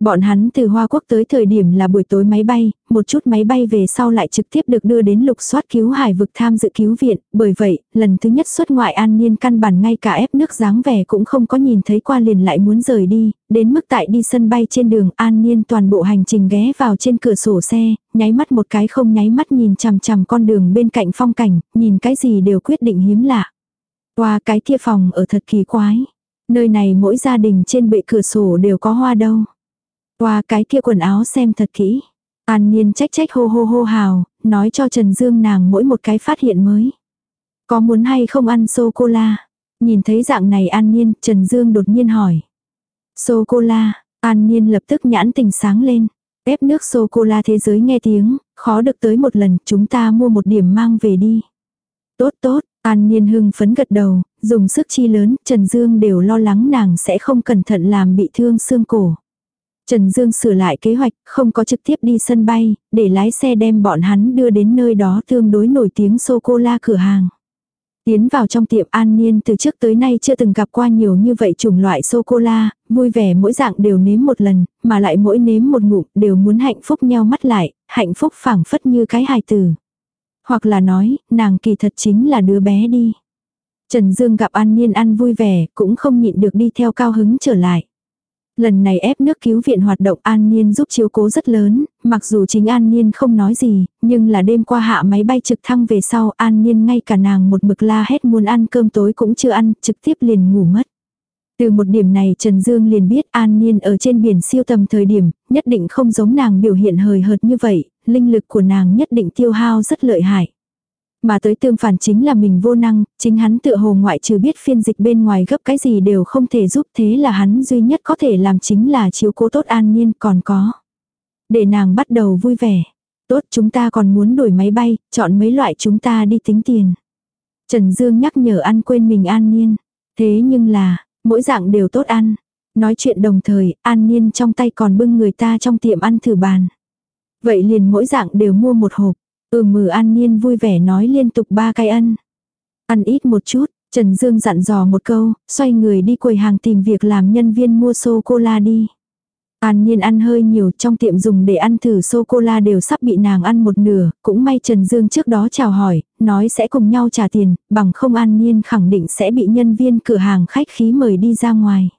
Bọn hắn từ Hoa Quốc tới thời điểm là buổi tối máy bay, một chút máy bay về sau lại trực tiếp được đưa đến lục soát cứu hải vực tham dự cứu viện, bởi vậy, lần thứ nhất xuất ngoại an niên căn bản ngay cả ép nước dáng vẻ cũng không có nhìn thấy qua liền lại muốn rời đi, đến mức tại đi sân bay trên đường an niên toàn bộ hành trình ghé vào trên cửa sổ xe, nháy mắt một cái không nháy mắt nhìn chằm chằm con đường bên cạnh phong cảnh, nhìn cái gì đều quyết định hiếm lạ. Qua cái kia phòng ở thật kỳ quái. Nơi này mỗi gia đình trên bệ cửa sổ đều có hoa đâu. Qua cái kia quần áo xem thật kỹ. An Niên trách trách hô hô hô hào, nói cho Trần Dương nàng mỗi một cái phát hiện mới. Có muốn hay không ăn sô-cô-la? Nhìn thấy dạng này An Niên, Trần Dương đột nhiên hỏi. Sô-cô-la, An Niên lập tức nhãn tình sáng lên. Ép nước sô-cô-la thế giới nghe tiếng, khó được tới một lần, chúng ta mua một điểm mang về đi. Tốt tốt, An Niên hưng phấn gật đầu, dùng sức chi lớn, Trần Dương đều lo lắng nàng sẽ không cẩn thận làm bị thương xương cổ. Trần Dương sửa lại kế hoạch, không có trực tiếp đi sân bay, để lái xe đem bọn hắn đưa đến nơi đó tương đối nổi tiếng sô-cô-la cửa hàng. Tiến vào trong tiệm An Niên từ trước tới nay chưa từng gặp qua nhiều như vậy chủng loại sô-cô-la, vui vẻ mỗi dạng đều nếm một lần, mà lại mỗi nếm một ngụm đều muốn hạnh phúc nhau mắt lại, hạnh phúc phảng phất như cái hài tử. Hoặc là nói, nàng kỳ thật chính là đứa bé đi. Trần Dương gặp An Niên ăn vui vẻ, cũng không nhịn được đi theo cao hứng trở lại. Lần này ép nước cứu viện hoạt động An Niên giúp chiếu cố rất lớn, mặc dù chính An Niên không nói gì, nhưng là đêm qua hạ máy bay trực thăng về sau An Niên ngay cả nàng một mực la hét muốn ăn cơm tối cũng chưa ăn, trực tiếp liền ngủ mất. Từ một điểm này Trần Dương liền biết An Niên ở trên biển siêu tầm thời điểm, nhất định không giống nàng biểu hiện hời hợt như vậy, linh lực của nàng nhất định tiêu hao rất lợi hại. Mà tới tương phản chính là mình vô năng, chính hắn tựa hồ ngoại trừ biết phiên dịch bên ngoài gấp cái gì đều không thể giúp thế là hắn duy nhất có thể làm chính là chiếu cố tốt an nhiên còn có. Để nàng bắt đầu vui vẻ. Tốt chúng ta còn muốn đổi máy bay, chọn mấy loại chúng ta đi tính tiền. Trần Dương nhắc nhở ăn quên mình an nhiên. Thế nhưng là, mỗi dạng đều tốt ăn. Nói chuyện đồng thời, an nhiên trong tay còn bưng người ta trong tiệm ăn thử bàn. Vậy liền mỗi dạng đều mua một hộp. Ừ mừ an niên vui vẻ nói liên tục ba cái ân. Ăn ít một chút, Trần Dương dặn dò một câu, xoay người đi quầy hàng tìm việc làm nhân viên mua sô-cô-la đi. An Niên ăn hơi nhiều trong tiệm dùng để ăn thử sô-cô-la đều sắp bị nàng ăn một nửa, cũng may Trần Dương trước đó chào hỏi, nói sẽ cùng nhau trả tiền, bằng không An Niên khẳng định sẽ bị nhân viên cửa hàng khách khí mời đi ra ngoài.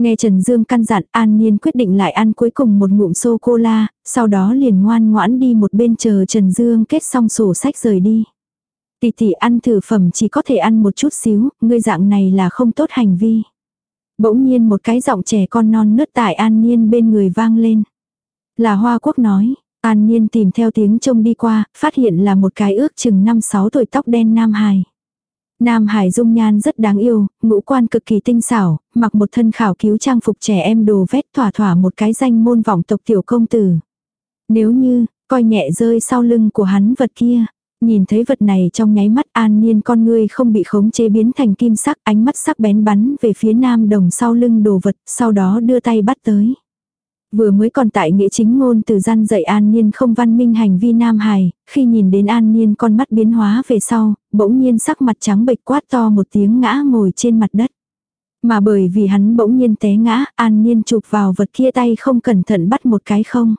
Nghe Trần Dương căn dặn An Niên quyết định lại ăn cuối cùng một ngụm sô-cô-la, sau đó liền ngoan ngoãn đi một bên chờ Trần Dương kết xong sổ sách rời đi. Tỷ tỷ ăn thử phẩm chỉ có thể ăn một chút xíu, ngươi dạng này là không tốt hành vi. Bỗng nhiên một cái giọng trẻ con non nớt tại An Niên bên người vang lên. Là Hoa Quốc nói, An Niên tìm theo tiếng trông đi qua, phát hiện là một cái ước chừng 5-6 tuổi tóc đen nam hài. Nam Hải dung nhan rất đáng yêu, ngũ quan cực kỳ tinh xảo, mặc một thân khảo cứu trang phục trẻ em đồ vét thỏa thỏa một cái danh môn vọng tộc tiểu công tử. Nếu như, coi nhẹ rơi sau lưng của hắn vật kia, nhìn thấy vật này trong nháy mắt an niên con ngươi không bị khống chế biến thành kim sắc ánh mắt sắc bén bắn về phía nam đồng sau lưng đồ vật, sau đó đưa tay bắt tới. Vừa mới còn tại nghĩa chính ngôn từ gian dạy An Niên không văn minh hành vi nam hài, khi nhìn đến An Niên con mắt biến hóa về sau, bỗng nhiên sắc mặt trắng bệch quát to một tiếng ngã ngồi trên mặt đất. Mà bởi vì hắn bỗng nhiên té ngã, An Niên chụp vào vật kia tay không cẩn thận bắt một cái không.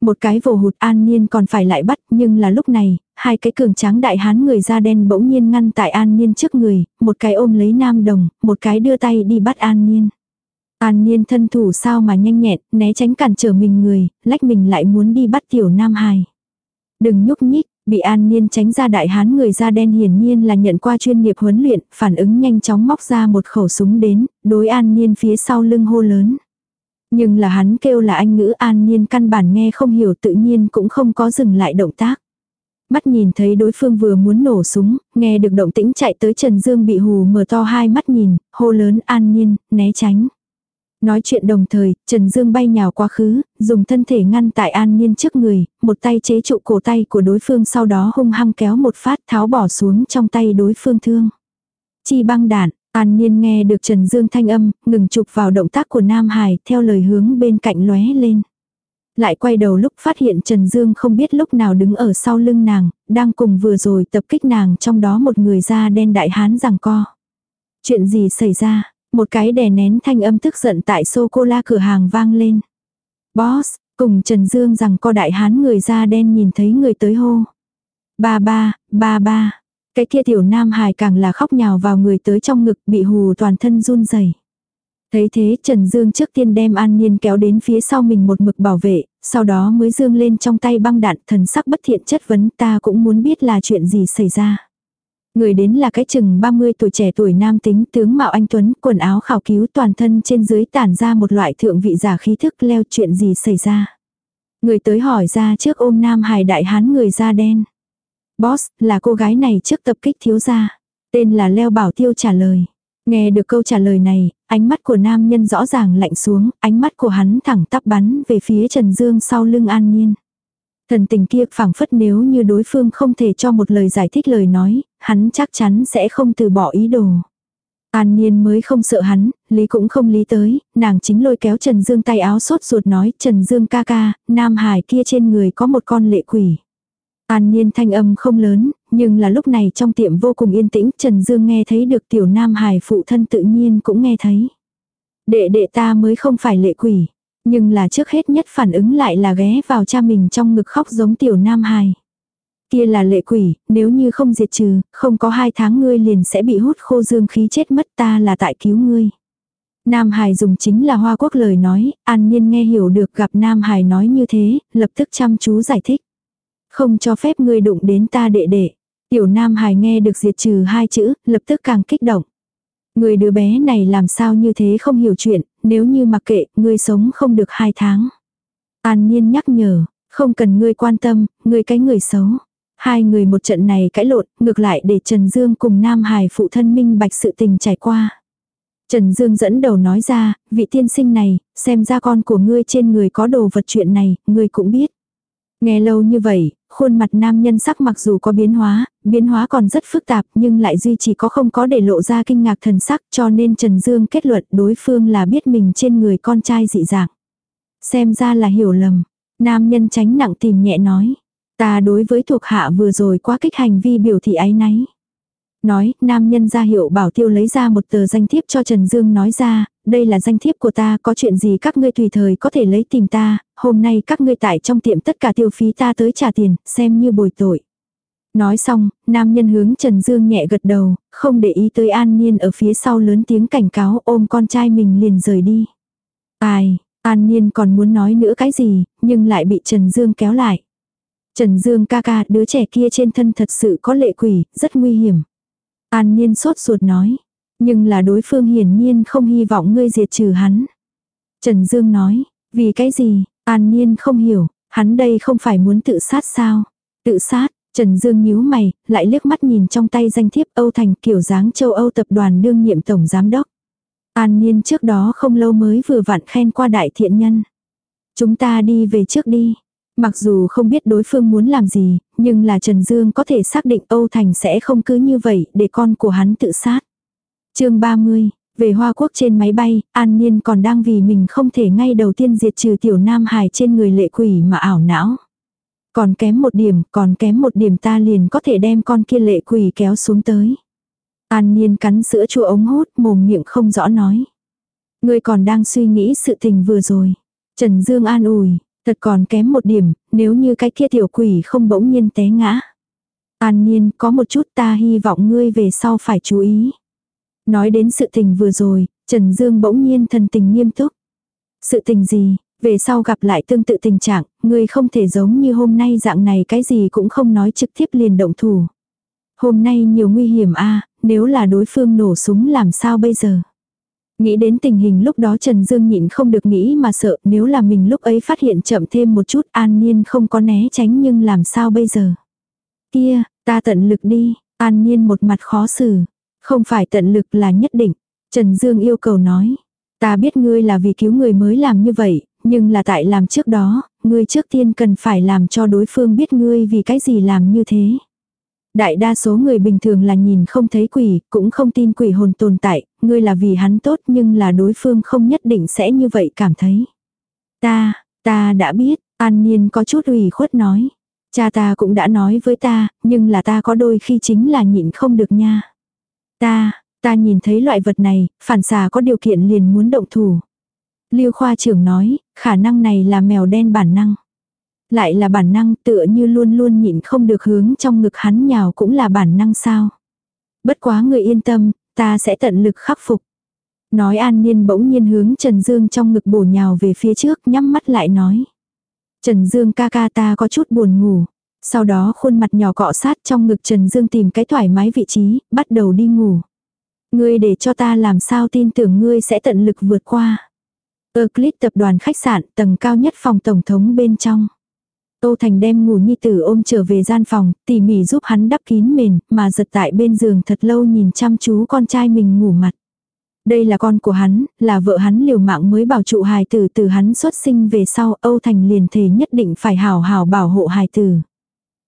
Một cái vồ hụt An Niên còn phải lại bắt nhưng là lúc này, hai cái cường tráng đại hán người da đen bỗng nhiên ngăn tại An Niên trước người, một cái ôm lấy nam đồng, một cái đưa tay đi bắt An Niên. An Niên thân thủ sao mà nhanh nhẹn, né tránh cản trở mình người, lách mình lại muốn đi bắt tiểu nam hài. Đừng nhúc nhích, bị An Niên tránh ra đại hán người da đen hiển nhiên là nhận qua chuyên nghiệp huấn luyện, phản ứng nhanh chóng móc ra một khẩu súng đến, đối An Niên phía sau lưng hô lớn. Nhưng là hắn kêu là anh ngữ An Niên căn bản nghe không hiểu tự nhiên cũng không có dừng lại động tác. Mắt nhìn thấy đối phương vừa muốn nổ súng, nghe được động tĩnh chạy tới Trần Dương bị hù mở to hai mắt nhìn, hô lớn An Niên, né tránh. Nói chuyện đồng thời, Trần Dương bay nhào quá khứ, dùng thân thể ngăn tại An Niên trước người, một tay chế trụ cổ tay của đối phương sau đó hung hăng kéo một phát tháo bỏ xuống trong tay đối phương thương. Chi băng đạn, An Niên nghe được Trần Dương thanh âm, ngừng chụp vào động tác của Nam Hải theo lời hướng bên cạnh lóe lên. Lại quay đầu lúc phát hiện Trần Dương không biết lúc nào đứng ở sau lưng nàng, đang cùng vừa rồi tập kích nàng trong đó một người da đen đại hán rằng co. Chuyện gì xảy ra, một cái đè nén thanh âm tức giận tại sô-cô-la cửa hàng vang lên. Boss, cùng Trần Dương rằng co đại hán người da đen nhìn thấy người tới hô. Ba ba, ba ba. Cái kia tiểu nam hài càng là khóc nhào vào người tới trong ngực bị hù toàn thân run rẩy. Thấy thế Trần Dương trước tiên đem An Nhiên kéo đến phía sau mình một mực bảo vệ, sau đó mới dương lên trong tay băng đạn thần sắc bất thiện chất vấn ta cũng muốn biết là chuyện gì xảy ra. Người đến là cái chừng 30 tuổi trẻ tuổi nam tính tướng Mạo Anh Tuấn, quần áo khảo cứu toàn thân trên dưới tản ra một loại thượng vị giả khí thức leo chuyện gì xảy ra. Người tới hỏi ra trước ôm nam hài đại hán người da đen. Boss, là cô gái này trước tập kích thiếu gia. Tên là Leo Bảo Tiêu trả lời. Nghe được câu trả lời này, ánh mắt của nam nhân rõ ràng lạnh xuống, ánh mắt của hắn thẳng tắp bắn về phía Trần Dương sau lưng An Nhiên. Thần tình kia phảng phất nếu như đối phương không thể cho một lời giải thích lời nói, hắn chắc chắn sẽ không từ bỏ ý đồ. An Niên mới không sợ hắn, Lý cũng không lý tới, nàng chính lôi kéo Trần Dương tay áo sốt ruột nói Trần Dương ca ca, Nam Hải kia trên người có một con lệ quỷ. An Niên thanh âm không lớn, nhưng là lúc này trong tiệm vô cùng yên tĩnh Trần Dương nghe thấy được tiểu Nam Hải phụ thân tự nhiên cũng nghe thấy. Đệ đệ ta mới không phải lệ quỷ, nhưng là trước hết nhất phản ứng lại là ghé vào cha mình trong ngực khóc giống tiểu Nam hài Kia là lệ quỷ, nếu như không diệt trừ, không có hai tháng ngươi liền sẽ bị hút khô dương khí chết mất ta là tại cứu ngươi. Nam Hải dùng chính là hoa quốc lời nói, an nhiên nghe hiểu được gặp Nam Hải nói như thế, lập tức chăm chú giải thích. Không cho phép ngươi đụng đến ta đệ đệ. Tiểu Nam Hải nghe được diệt trừ hai chữ, lập tức càng kích động. Người đứa bé này làm sao như thế không hiểu chuyện, nếu như mặc kệ, ngươi sống không được hai tháng. An Nhiên nhắc nhở, không cần ngươi quan tâm, ngươi cái người xấu. Hai người một trận này cãi lộn, ngược lại để Trần Dương cùng Nam Hải phụ thân minh bạch sự tình trải qua. Trần Dương dẫn đầu nói ra, vị tiên sinh này, xem ra con của ngươi trên người có đồ vật chuyện này, ngươi cũng biết. Nghe lâu như vậy, khuôn mặt nam nhân sắc mặc dù có biến hóa, biến hóa còn rất phức tạp nhưng lại duy chỉ có không có để lộ ra kinh ngạc thần sắc cho nên Trần Dương kết luận đối phương là biết mình trên người con trai dị dạng. Xem ra là hiểu lầm. Nam nhân tránh nặng tìm nhẹ nói. Ta đối với thuộc hạ vừa rồi quá kích hành vi biểu thị ái náy. Nói, nam nhân ra hiệu bảo tiêu lấy ra một tờ danh thiếp cho Trần Dương nói ra, đây là danh thiếp của ta, có chuyện gì các ngươi tùy thời có thể lấy tìm ta, hôm nay các ngươi tại trong tiệm tất cả tiêu phí ta tới trả tiền, xem như bồi tội. Nói xong, nam nhân hướng Trần Dương nhẹ gật đầu, không để ý tới An Niên ở phía sau lớn tiếng cảnh cáo ôm con trai mình liền rời đi. Ai, An Niên còn muốn nói nữa cái gì, nhưng lại bị Trần Dương kéo lại. Trần Dương ca ca đứa trẻ kia trên thân thật sự có lệ quỷ, rất nguy hiểm. An Niên sốt ruột nói. Nhưng là đối phương hiển nhiên không hy vọng ngươi diệt trừ hắn. Trần Dương nói, vì cái gì, An Niên không hiểu, hắn đây không phải muốn tự sát sao? Tự sát, Trần Dương nhíu mày, lại liếc mắt nhìn trong tay danh thiếp Âu Thành kiểu dáng châu Âu tập đoàn đương nhiệm tổng giám đốc. An Niên trước đó không lâu mới vừa vặn khen qua đại thiện nhân. Chúng ta đi về trước đi. Mặc dù không biết đối phương muốn làm gì, nhưng là Trần Dương có thể xác định Âu Thành sẽ không cứ như vậy để con của hắn tự sát. chương 30, về Hoa Quốc trên máy bay, An Niên còn đang vì mình không thể ngay đầu tiên diệt trừ tiểu Nam Hải trên người lệ quỷ mà ảo não. Còn kém một điểm, còn kém một điểm ta liền có thể đem con kia lệ quỷ kéo xuống tới. An Niên cắn sữa chua ống hút mồm miệng không rõ nói. Ngươi còn đang suy nghĩ sự tình vừa rồi. Trần Dương an ủi, Thật còn kém một điểm, nếu như cái kia tiểu quỷ không bỗng nhiên té ngã. An nhiên, có một chút ta hy vọng ngươi về sau phải chú ý. Nói đến sự tình vừa rồi, Trần Dương bỗng nhiên thần tình nghiêm túc. Sự tình gì, về sau gặp lại tương tự tình trạng, ngươi không thể giống như hôm nay dạng này cái gì cũng không nói trực tiếp liền động thủ. Hôm nay nhiều nguy hiểm a nếu là đối phương nổ súng làm sao bây giờ? Nghĩ đến tình hình lúc đó Trần Dương nhịn không được nghĩ mà sợ nếu là mình lúc ấy phát hiện chậm thêm một chút an nhiên không có né tránh nhưng làm sao bây giờ. Kia, ta tận lực đi, an nhiên một mặt khó xử. Không phải tận lực là nhất định. Trần Dương yêu cầu nói. Ta biết ngươi là vì cứu người mới làm như vậy, nhưng là tại làm trước đó, ngươi trước tiên cần phải làm cho đối phương biết ngươi vì cái gì làm như thế. Đại đa số người bình thường là nhìn không thấy quỷ, cũng không tin quỷ hồn tồn tại, ngươi là vì hắn tốt nhưng là đối phương không nhất định sẽ như vậy cảm thấy. Ta, ta đã biết, an nhiên có chút ủy khuất nói. Cha ta cũng đã nói với ta, nhưng là ta có đôi khi chính là nhịn không được nha. Ta, ta nhìn thấy loại vật này, phản xà có điều kiện liền muốn động thủ. Lưu khoa trưởng nói, khả năng này là mèo đen bản năng. Lại là bản năng tựa như luôn luôn nhịn không được hướng trong ngực hắn nhào cũng là bản năng sao. Bất quá người yên tâm, ta sẽ tận lực khắc phục. Nói an nhiên bỗng nhiên hướng Trần Dương trong ngực bổ nhào về phía trước nhắm mắt lại nói. Trần Dương ca ca ta có chút buồn ngủ. Sau đó khuôn mặt nhỏ cọ sát trong ngực Trần Dương tìm cái thoải mái vị trí, bắt đầu đi ngủ. Ngươi để cho ta làm sao tin tưởng ngươi sẽ tận lực vượt qua. Euclid tập đoàn khách sạn tầng cao nhất phòng tổng thống bên trong. Tô Thành đem ngủ nhi tử ôm trở về gian phòng, tỉ mỉ giúp hắn đắp kín mền, mà giật tại bên giường thật lâu nhìn chăm chú con trai mình ngủ mặt. Đây là con của hắn, là vợ hắn liều mạng mới bảo trụ hài tử từ hắn xuất sinh về sau Âu Thành liền thề nhất định phải hào hào bảo hộ hài tử.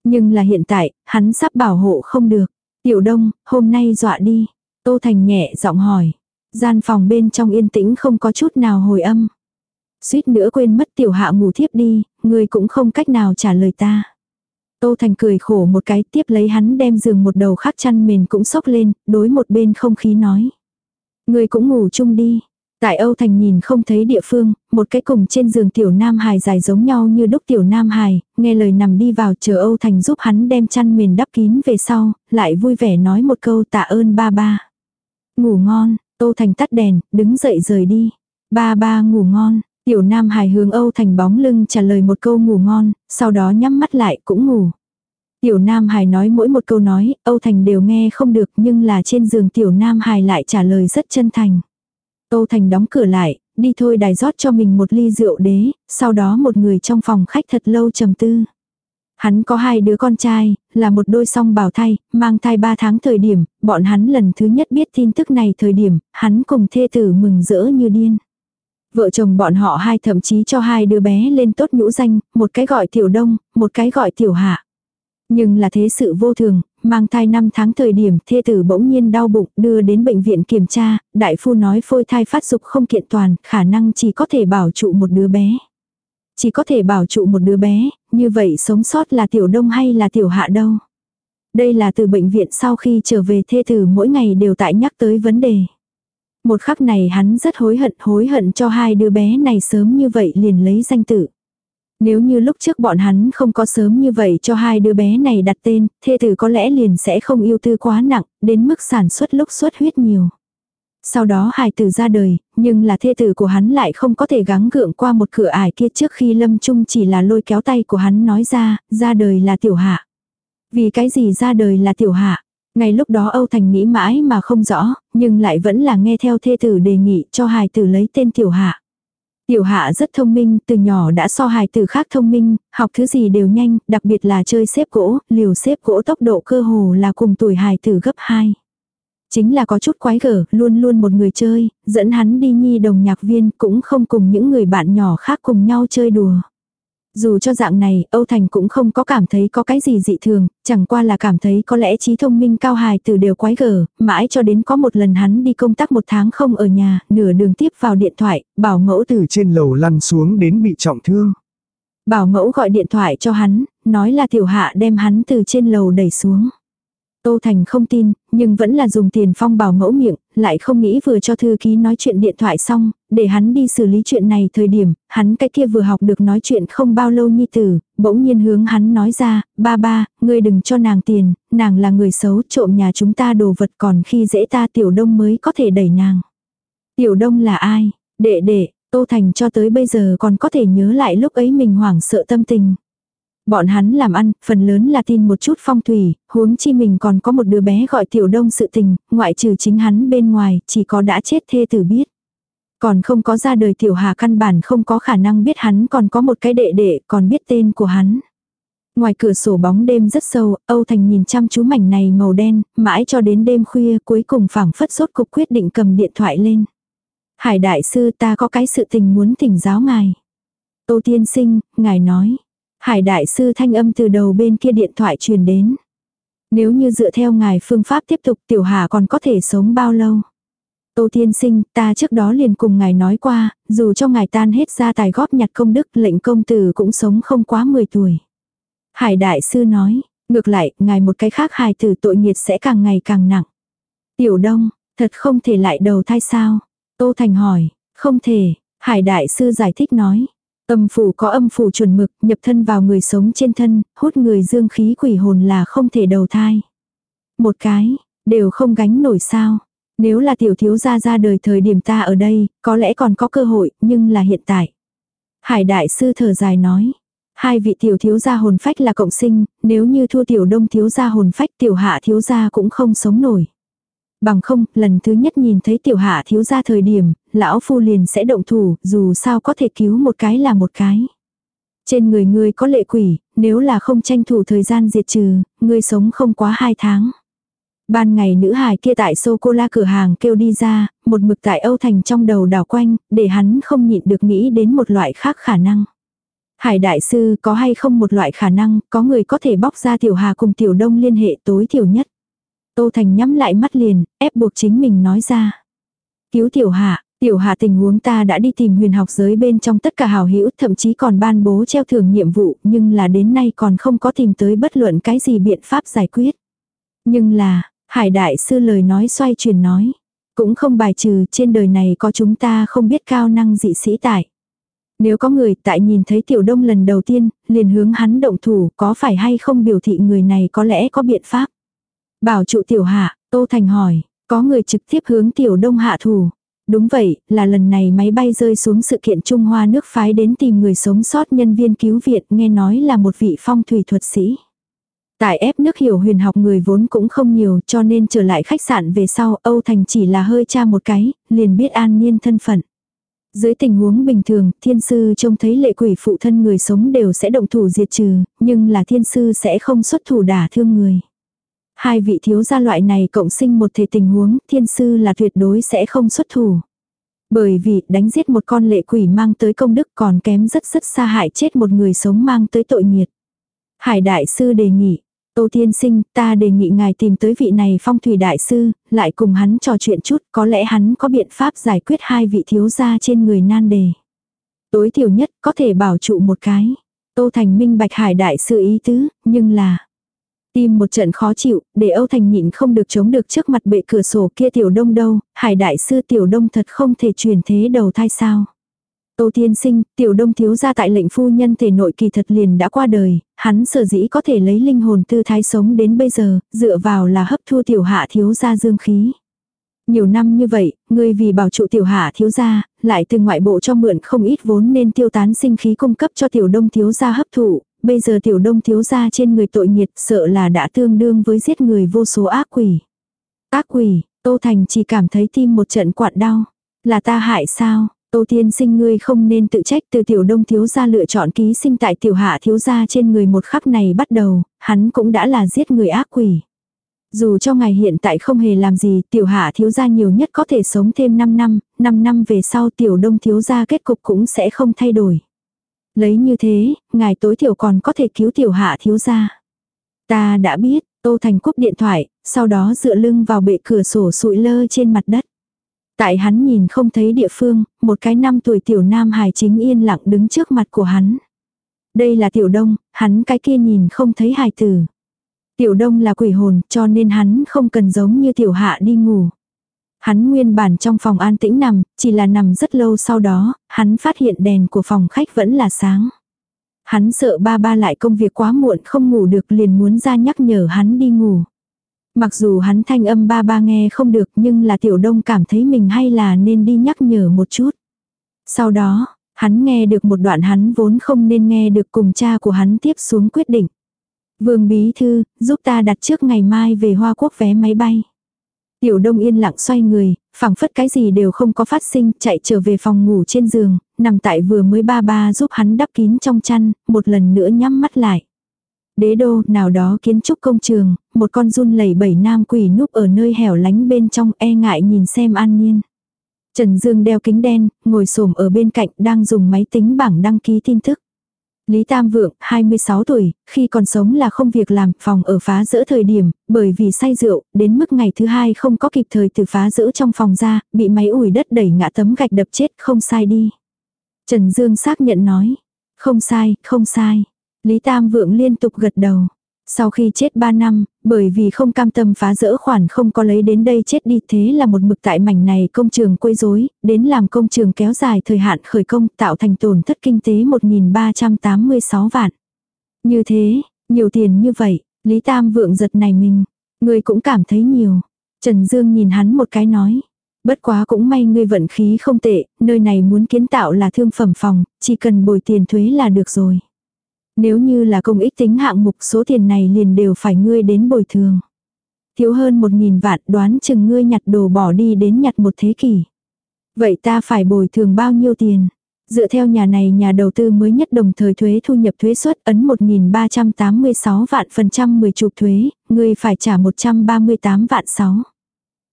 Nhưng là hiện tại, hắn sắp bảo hộ không được. Tiểu đông, hôm nay dọa đi. Tô Thành nhẹ giọng hỏi. Gian phòng bên trong yên tĩnh không có chút nào hồi âm. Suýt nữa quên mất tiểu hạ ngủ thiếp đi, người cũng không cách nào trả lời ta. Tô Thành cười khổ một cái tiếp lấy hắn đem giường một đầu khác chăn mền cũng sốc lên, đối một bên không khí nói. Người cũng ngủ chung đi. Tại Âu Thành nhìn không thấy địa phương, một cái cùng trên giường tiểu Nam Hải dài giống nhau như đúc tiểu Nam Hải, nghe lời nằm đi vào chờ Âu Thành giúp hắn đem chăn mền đắp kín về sau, lại vui vẻ nói một câu tạ ơn ba ba. Ngủ ngon, Âu Thành tắt đèn, đứng dậy rời đi. Ba ba ngủ ngon, tiểu Nam Hải hướng Âu Thành bóng lưng trả lời một câu ngủ ngon, sau đó nhắm mắt lại cũng ngủ. Tiểu Nam Hải nói mỗi một câu nói, Âu Thành đều nghe không được nhưng là trên giường Tiểu Nam Hải lại trả lời rất chân thành. Âu Thành đóng cửa lại, đi thôi đài rót cho mình một ly rượu đế, sau đó một người trong phòng khách thật lâu trầm tư. Hắn có hai đứa con trai, là một đôi song bào thai, mang thai ba tháng thời điểm, bọn hắn lần thứ nhất biết tin tức này thời điểm, hắn cùng thê tử mừng rỡ như điên. Vợ chồng bọn họ hai thậm chí cho hai đứa bé lên tốt nhũ danh, một cái gọi tiểu đông, một cái gọi tiểu hạ. Nhưng là thế sự vô thường, mang thai 5 tháng thời điểm thê tử bỗng nhiên đau bụng đưa đến bệnh viện kiểm tra, đại phu nói phôi thai phát dục không kiện toàn, khả năng chỉ có thể bảo trụ một đứa bé. Chỉ có thể bảo trụ một đứa bé, như vậy sống sót là tiểu đông hay là tiểu hạ đâu. Đây là từ bệnh viện sau khi trở về thê tử mỗi ngày đều tại nhắc tới vấn đề. Một khắc này hắn rất hối hận hối hận cho hai đứa bé này sớm như vậy liền lấy danh tử. Nếu như lúc trước bọn hắn không có sớm như vậy cho hai đứa bé này đặt tên, thê tử có lẽ liền sẽ không yêu tư quá nặng, đến mức sản xuất lúc xuất huyết nhiều. Sau đó hài tử ra đời, nhưng là thê tử của hắn lại không có thể gắng gượng qua một cửa ải kia trước khi lâm trung chỉ là lôi kéo tay của hắn nói ra, ra đời là tiểu hạ. Vì cái gì ra đời là tiểu hạ? Ngay lúc đó Âu Thành nghĩ mãi mà không rõ, nhưng lại vẫn là nghe theo thê tử đề nghị cho hài tử lấy tên tiểu hạ. Tiểu hạ rất thông minh, từ nhỏ đã so hài tử khác thông minh, học thứ gì đều nhanh, đặc biệt là chơi xếp gỗ, liều xếp gỗ tốc độ cơ hồ là cùng tuổi hài tử gấp 2. Chính là có chút quái gở, luôn luôn một người chơi, dẫn hắn đi nhi đồng nhạc viên cũng không cùng những người bạn nhỏ khác cùng nhau chơi đùa. Dù cho dạng này, Âu Thành cũng không có cảm thấy có cái gì dị thường, chẳng qua là cảm thấy có lẽ trí thông minh cao hài từ đều quái gở, mãi cho đến có một lần hắn đi công tác một tháng không ở nhà, nửa đường tiếp vào điện thoại, bảo mẫu từ trên lầu lăn xuống đến bị trọng thương. Bảo mẫu gọi điện thoại cho hắn, nói là tiểu hạ đem hắn từ trên lầu đẩy xuống. Tô Thành không tin, nhưng vẫn là dùng tiền phong bảo mẫu miệng, lại không nghĩ vừa cho thư ký nói chuyện điện thoại xong, để hắn đi xử lý chuyện này thời điểm, hắn cái kia vừa học được nói chuyện không bao lâu nhi tử, bỗng nhiên hướng hắn nói ra, ba ba, ngươi đừng cho nàng tiền, nàng là người xấu trộm nhà chúng ta đồ vật còn khi dễ ta tiểu đông mới có thể đẩy nàng. Tiểu đông là ai? Đệ đệ, Tô Thành cho tới bây giờ còn có thể nhớ lại lúc ấy mình hoảng sợ tâm tình. Bọn hắn làm ăn, phần lớn là tin một chút phong thủy, huống chi mình còn có một đứa bé gọi tiểu đông sự tình, ngoại trừ chính hắn bên ngoài, chỉ có đã chết thê tử biết. Còn không có ra đời tiểu hà căn bản không có khả năng biết hắn còn có một cái đệ đệ, còn biết tên của hắn. Ngoài cửa sổ bóng đêm rất sâu, Âu Thành nhìn chăm chú mảnh này màu đen, mãi cho đến đêm khuya cuối cùng phảng phất sốt cục quyết định cầm điện thoại lên. Hải đại sư ta có cái sự tình muốn thỉnh giáo ngài. Tô tiên sinh, ngài nói. Hải đại sư thanh âm từ đầu bên kia điện thoại truyền đến. Nếu như dựa theo ngài phương pháp tiếp tục tiểu hà còn có thể sống bao lâu? Tô tiên sinh, ta trước đó liền cùng ngài nói qua, dù cho ngài tan hết gia tài góp nhặt công đức lệnh công tử cũng sống không quá 10 tuổi. Hải đại sư nói, ngược lại, ngài một cái khác hài tử tội nghiệt sẽ càng ngày càng nặng. Tiểu đông, thật không thể lại đầu thai sao? Tô Thành hỏi, không thể, Hải đại sư giải thích nói, Âm phủ có âm phủ chuẩn mực, nhập thân vào người sống trên thân, hút người dương khí quỷ hồn là không thể đầu thai. Một cái, đều không gánh nổi sao. Nếu là tiểu thiếu gia ra đời thời điểm ta ở đây, có lẽ còn có cơ hội, nhưng là hiện tại. Hải đại sư thở dài nói. Hai vị tiểu thiếu gia hồn phách là cộng sinh, nếu như thua tiểu đông thiếu gia hồn phách tiểu hạ thiếu gia cũng không sống nổi. Bằng không, lần thứ nhất nhìn thấy tiểu hạ thiếu gia thời điểm, lão phu liền sẽ động thủ, dù sao có thể cứu một cái là một cái. Trên người ngươi có lệ quỷ, nếu là không tranh thủ thời gian diệt trừ, ngươi sống không quá hai tháng. Ban ngày nữ hài kia tại sô-cô-la cửa hàng kêu đi ra, một mực tại Âu Thành trong đầu đảo quanh, để hắn không nhịn được nghĩ đến một loại khác khả năng. Hải đại sư có hay không một loại khả năng, có người có thể bóc ra tiểu hà cùng tiểu đông liên hệ tối thiểu nhất. Tô Thành nhắm lại mắt liền, ép buộc chính mình nói ra. Cứu tiểu hạ, tiểu hạ tình huống ta đã đi tìm huyền học giới bên trong tất cả hào hữu thậm chí còn ban bố treo thưởng nhiệm vụ nhưng là đến nay còn không có tìm tới bất luận cái gì biện pháp giải quyết. Nhưng là, hải đại sư lời nói xoay chuyển nói. Cũng không bài trừ trên đời này có chúng ta không biết cao năng dị sĩ tại. Nếu có người tại nhìn thấy tiểu đông lần đầu tiên, liền hướng hắn động thủ có phải hay không biểu thị người này có lẽ có biện pháp. Bảo trụ tiểu hạ, Tô Thành hỏi, có người trực tiếp hướng tiểu đông hạ thủ. Đúng vậy, là lần này máy bay rơi xuống sự kiện Trung Hoa nước phái đến tìm người sống sót nhân viên cứu viện nghe nói là một vị phong thủy thuật sĩ. Tại ép nước hiểu huyền học người vốn cũng không nhiều cho nên trở lại khách sạn về sau Âu Thành chỉ là hơi tra một cái, liền biết an niên thân phận. Dưới tình huống bình thường, thiên sư trông thấy lệ quỷ phụ thân người sống đều sẽ động thủ diệt trừ, nhưng là thiên sư sẽ không xuất thủ đả thương người. Hai vị thiếu gia loại này cộng sinh một thể tình huống, thiên sư là tuyệt đối sẽ không xuất thủ. Bởi vì đánh giết một con lệ quỷ mang tới công đức còn kém rất rất xa hại chết một người sống mang tới tội nghiệt. Hải đại sư đề nghị, Tô tiên sinh, ta đề nghị ngài tìm tới vị này phong thủy đại sư, lại cùng hắn trò chuyện chút, có lẽ hắn có biện pháp giải quyết hai vị thiếu gia trên người nan đề. Tối thiểu nhất có thể bảo trụ một cái. Tô Thành minh bạch hải đại sư ý tứ, nhưng là... Tim một trận khó chịu, để Âu Thành nhịn không được chống được trước mặt bệ cửa sổ kia tiểu đông đâu, hải đại sư tiểu đông thật không thể truyền thế đầu thai sao. Tô tiên sinh, tiểu đông thiếu gia tại lệnh phu nhân thể nội kỳ thật liền đã qua đời, hắn sở dĩ có thể lấy linh hồn tư thái sống đến bây giờ, dựa vào là hấp thu tiểu hạ thiếu gia dương khí. Nhiều năm như vậy, ngươi vì bảo trụ tiểu hạ thiếu gia, lại từ ngoại bộ cho mượn không ít vốn nên tiêu tán sinh khí cung cấp cho tiểu đông thiếu gia hấp thụ, bây giờ tiểu đông thiếu gia trên người tội nghiệt sợ là đã tương đương với giết người vô số ác quỷ. Ác quỷ, Tô Thành chỉ cảm thấy tim một trận quặn đau. Là ta hại sao? Tô tiên sinh ngươi không nên tự trách từ tiểu đông thiếu gia lựa chọn ký sinh tại tiểu hạ thiếu gia trên người một khắc này bắt đầu, hắn cũng đã là giết người ác quỷ. Dù cho ngài hiện tại không hề làm gì, tiểu hạ thiếu gia nhiều nhất có thể sống thêm 5 năm, 5 năm về sau tiểu đông thiếu gia kết cục cũng sẽ không thay đổi. Lấy như thế, ngài tối thiểu còn có thể cứu tiểu hạ thiếu gia. Ta đã biết, Tô Thành cúp điện thoại, sau đó dựa lưng vào bệ cửa sổ sụi lơ trên mặt đất. Tại hắn nhìn không thấy địa phương, một cái năm tuổi tiểu nam hài chính yên lặng đứng trước mặt của hắn. Đây là tiểu đông, hắn cái kia nhìn không thấy hài tử. Tiểu đông là quỷ hồn cho nên hắn không cần giống như tiểu hạ đi ngủ. Hắn nguyên bản trong phòng an tĩnh nằm, chỉ là nằm rất lâu sau đó, hắn phát hiện đèn của phòng khách vẫn là sáng. Hắn sợ ba ba lại công việc quá muộn không ngủ được liền muốn ra nhắc nhở hắn đi ngủ. Mặc dù hắn thanh âm ba ba nghe không được nhưng là tiểu đông cảm thấy mình hay là nên đi nhắc nhở một chút. Sau đó, hắn nghe được một đoạn hắn vốn không nên nghe được cùng cha của hắn tiếp xuống quyết định. Vương Bí Thư, giúp ta đặt trước ngày mai về Hoa Quốc vé máy bay. Tiểu Đông yên lặng xoay người, phẳng phất cái gì đều không có phát sinh, chạy trở về phòng ngủ trên giường, nằm tại vừa mới ba ba giúp hắn đắp kín trong chăn, một lần nữa nhắm mắt lại. Đế đô, nào đó kiến trúc công trường, một con run lẩy bẩy nam quỷ núp ở nơi hẻo lánh bên trong e ngại nhìn xem an nhiên. Trần Dương đeo kính đen, ngồi xổm ở bên cạnh đang dùng máy tính bảng đăng ký tin tức. Lý Tam Vượng, 26 tuổi, khi còn sống là không việc làm, phòng ở phá rỡ thời điểm, bởi vì say rượu, đến mức ngày thứ hai không có kịp thời từ phá rỡ trong phòng ra, bị máy ủi đất đẩy ngã tấm gạch đập chết, không sai đi. Trần Dương xác nhận nói, không sai, không sai. Lý Tam Vượng liên tục gật đầu. Sau khi chết 3 năm, bởi vì không cam tâm phá rỡ khoản không có lấy đến đây chết đi thế là một mực tại mảnh này công trường quấy rối, đến làm công trường kéo dài thời hạn khởi công tạo thành tổn thất kinh tế 1.386 vạn. Như thế, nhiều tiền như vậy, Lý Tam Vượng giật này mình, người cũng cảm thấy nhiều. Trần Dương nhìn hắn một cái nói. Bất quá cũng may ngươi vận khí không tệ, nơi này muốn kiến tạo là thương phẩm phòng, chỉ cần bồi tiền thuế là được rồi. Nếu như là công ích tính hạng mục số tiền này liền đều phải ngươi đến bồi thường. Thiếu hơn một nghìn vạn đoán chừng ngươi nhặt đồ bỏ đi đến nhặt một thế kỷ. Vậy ta phải bồi thường bao nhiêu tiền? Dựa theo nhà này nhà đầu tư mới nhất đồng thời thuế thu nhập thuế suất ấn 1.386 vạn phần trăm 10 chục thuế, ngươi phải trả 138 vạn 6.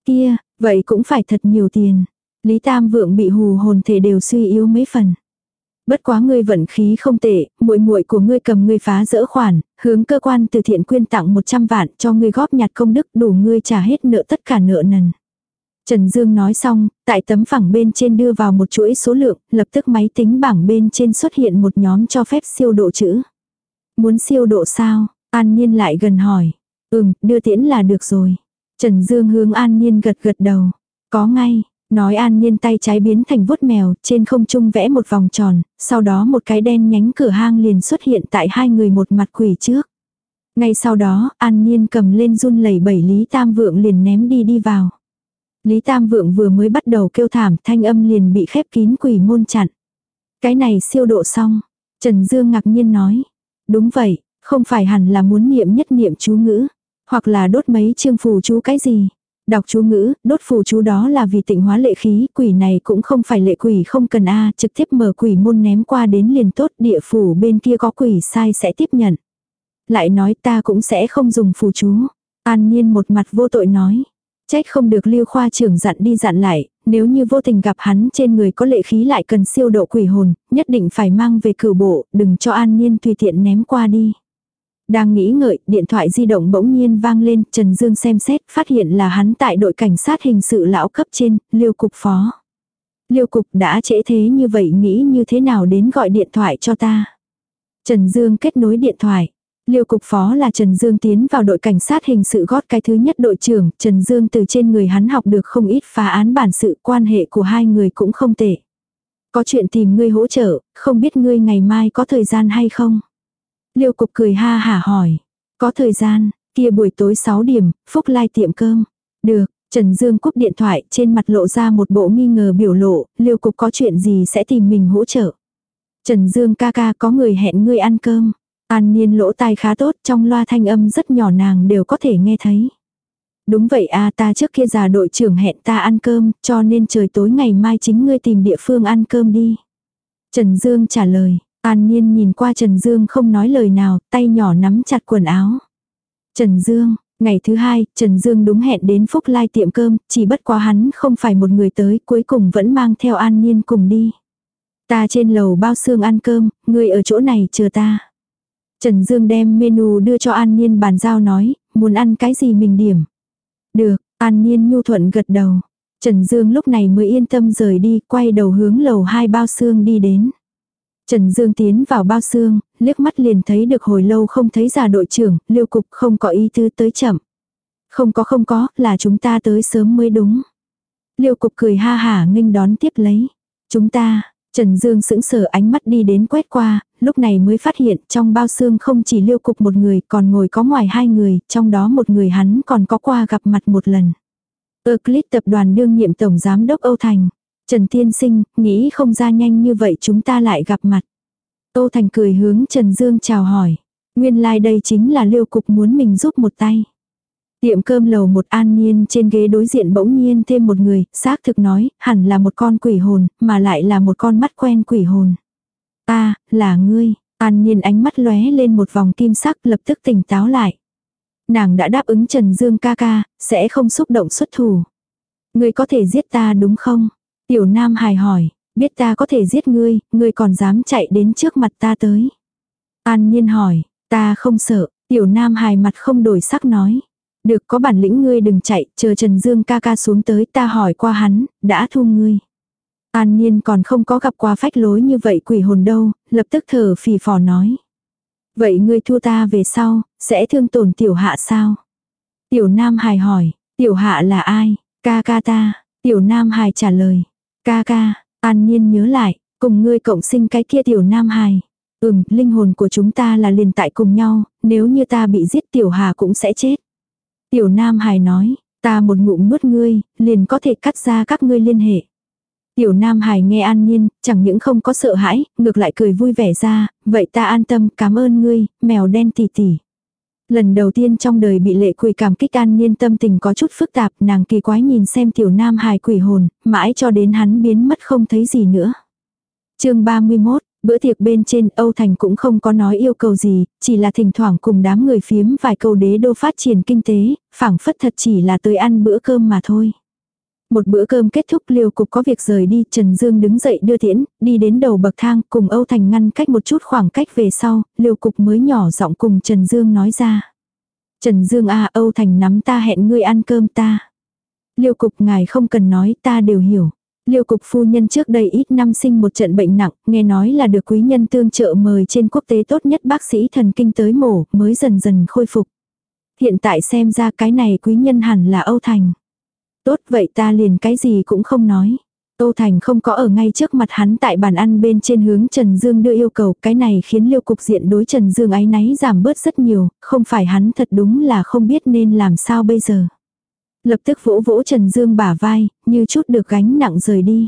Kia, vậy cũng phải thật nhiều tiền. Lý Tam Vượng bị hù hồn thể đều suy yếu mấy phần. Bất quá ngươi vận khí không tệ, muội muội của ngươi cầm ngươi phá dỡ khoản, hướng cơ quan từ thiện quyên tặng 100 vạn cho ngươi góp nhặt công đức đủ ngươi trả hết nợ tất cả nợ nần. Trần Dương nói xong, tại tấm phẳng bên trên đưa vào một chuỗi số lượng, lập tức máy tính bảng bên trên xuất hiện một nhóm cho phép siêu độ chữ. Muốn siêu độ sao? An Niên lại gần hỏi. Ừm, đưa tiễn là được rồi. Trần Dương hướng An Niên gật gật đầu. Có ngay, nói An nhiên tay trái biến thành vuốt mèo, trên không trung vẽ một vòng tròn, sau đó một cái đen nhánh cửa hang liền xuất hiện tại hai người một mặt quỷ trước. Ngay sau đó, An nhiên cầm lên run lẩy bẩy Lý Tam Vượng liền ném đi đi vào. Lý Tam Vượng vừa mới bắt đầu kêu thảm thanh âm liền bị khép kín quỷ môn chặn. Cái này siêu độ xong. Trần Dương ngạc nhiên nói. Đúng vậy, không phải hẳn là muốn niệm nhất niệm chú ngữ. Hoặc là đốt mấy chương phù chú cái gì. Đọc chú ngữ, đốt phù chú đó là vì tịnh hóa lệ khí, quỷ này cũng không phải lệ quỷ không cần a trực tiếp mở quỷ môn ném qua đến liền tốt địa phủ bên kia có quỷ sai sẽ tiếp nhận. Lại nói ta cũng sẽ không dùng phù chú. An Nhiên một mặt vô tội nói. Trách không được lưu khoa trưởng dặn đi dặn lại, nếu như vô tình gặp hắn trên người có lệ khí lại cần siêu độ quỷ hồn, nhất định phải mang về cửu bộ, đừng cho an nhiên tùy tiện ném qua đi. Đang nghĩ ngợi, điện thoại di động bỗng nhiên vang lên, Trần Dương xem xét, phát hiện là hắn tại đội cảnh sát hình sự lão cấp trên, liêu cục phó. Liêu cục đã trễ thế như vậy nghĩ như thế nào đến gọi điện thoại cho ta. Trần Dương kết nối điện thoại. Liêu cục phó là Trần Dương tiến vào đội cảnh sát hình sự gót cái thứ nhất đội trưởng, Trần Dương từ trên người hắn học được không ít phá án bản sự, quan hệ của hai người cũng không tệ. Có chuyện tìm ngươi hỗ trợ, không biết ngươi ngày mai có thời gian hay không? Liêu cục cười ha hả hỏi. Có thời gian, kia buổi tối 6 điểm, Phúc Lai tiệm cơm. Được, Trần Dương cúp điện thoại, trên mặt lộ ra một bộ nghi ngờ biểu lộ, liêu cục có chuyện gì sẽ tìm mình hỗ trợ. Trần Dương ca ca có người hẹn ngươi ăn cơm. An Niên lỗ tai khá tốt, trong loa thanh âm rất nhỏ nàng đều có thể nghe thấy. Đúng vậy a ta trước kia già đội trưởng hẹn ta ăn cơm, cho nên trời tối ngày mai chính ngươi tìm địa phương ăn cơm đi. Trần Dương trả lời, An Niên nhìn qua Trần Dương không nói lời nào, tay nhỏ nắm chặt quần áo. Trần Dương, ngày thứ hai, Trần Dương đúng hẹn đến Phúc Lai tiệm cơm, chỉ bất quá hắn không phải một người tới, cuối cùng vẫn mang theo An Niên cùng đi. Ta trên lầu bao xương ăn cơm, ngươi ở chỗ này chờ ta. Trần Dương đem menu đưa cho An Niên bàn giao nói, muốn ăn cái gì mình điểm. Được, An Niên nhu thuận gật đầu. Trần Dương lúc này mới yên tâm rời đi, quay đầu hướng lầu hai bao xương đi đến. Trần Dương tiến vào bao xương, liếc mắt liền thấy được hồi lâu không thấy già đội trưởng, liêu cục không có ý tư tới chậm. Không có không có, là chúng ta tới sớm mới đúng. Liêu cục cười ha hả nghênh đón tiếp lấy. Chúng ta, Trần Dương sững sờ ánh mắt đi đến quét qua, lúc này mới phát hiện trong bao xương không chỉ liêu cục một người còn ngồi có ngoài hai người, trong đó một người hắn còn có qua gặp mặt một lần. Euclid tập đoàn đương nhiệm tổng giám đốc Âu Thành. Trần Tiên Sinh, nghĩ không ra nhanh như vậy chúng ta lại gặp mặt. tô Thành cười hướng Trần Dương chào hỏi. Nguyên lai like đây chính là liêu cục muốn mình giúp một tay. Tiệm cơm lầu một an nhiên trên ghế đối diện bỗng nhiên thêm một người, xác thực nói, hẳn là một con quỷ hồn, mà lại là một con mắt quen quỷ hồn. Ta, là ngươi, an nhiên ánh mắt lóe lên một vòng kim sắc lập tức tỉnh táo lại. Nàng đã đáp ứng Trần Dương ca ca, sẽ không xúc động xuất thủ. Ngươi có thể giết ta đúng không? Tiểu Nam hài hỏi, biết ta có thể giết ngươi, ngươi còn dám chạy đến trước mặt ta tới. An nhiên hỏi, ta không sợ, tiểu Nam hài mặt không đổi sắc nói. Được có bản lĩnh ngươi đừng chạy, chờ Trần Dương ca ca xuống tới ta hỏi qua hắn, đã thu ngươi. An nhiên còn không có gặp qua phách lối như vậy quỷ hồn đâu, lập tức thở phì phò nói. Vậy ngươi thua ta về sau, sẽ thương tổn tiểu hạ sao? Tiểu Nam Hài hỏi, tiểu hạ là ai? Ca ca ta, tiểu Nam Hài trả lời. Ca ca, An nhiên nhớ lại, cùng ngươi cộng sinh cái kia tiểu Nam Hài. Ừm, linh hồn của chúng ta là liền tại cùng nhau, nếu như ta bị giết tiểu hà cũng sẽ chết. Tiểu Nam Hải nói, ta một ngụm nuốt ngươi, liền có thể cắt ra các ngươi liên hệ. Tiểu Nam Hải nghe an nhiên, chẳng những không có sợ hãi, ngược lại cười vui vẻ ra, vậy ta an tâm cảm ơn ngươi, mèo đen tỉ tỉ. Lần đầu tiên trong đời bị lệ quỷ cảm kích an nhiên tâm tình có chút phức tạp, nàng kỳ quái nhìn xem tiểu Nam hài quỷ hồn, mãi cho đến hắn biến mất không thấy gì nữa. chương 31, bữa tiệc bên trên Âu Thành cũng không có nói yêu cầu gì, chỉ là thỉnh thoảng cùng đám người phiếm vài câu đế đô phát triển kinh tế, phảng phất thật chỉ là tới ăn bữa cơm mà thôi. Một bữa cơm kết thúc liêu cục có việc rời đi, Trần Dương đứng dậy đưa tiễn, đi đến đầu bậc thang, cùng Âu Thành ngăn cách một chút khoảng cách về sau, liêu cục mới nhỏ giọng cùng Trần Dương nói ra. Trần Dương à Âu Thành nắm ta hẹn ngươi ăn cơm ta. Liêu cục ngài không cần nói ta đều hiểu. Liêu cục phu nhân trước đây ít năm sinh một trận bệnh nặng, nghe nói là được quý nhân tương trợ mời trên quốc tế tốt nhất bác sĩ thần kinh tới mổ, mới dần dần khôi phục. Hiện tại xem ra cái này quý nhân hẳn là Âu Thành. Tốt vậy ta liền cái gì cũng không nói. Tô Thành không có ở ngay trước mặt hắn tại bàn ăn bên trên hướng Trần Dương đưa yêu cầu, cái này khiến liêu cục diện đối Trần Dương ái náy giảm bớt rất nhiều, không phải hắn thật đúng là không biết nên làm sao bây giờ. Lập tức vỗ vỗ Trần Dương bả vai, như chút được gánh nặng rời đi.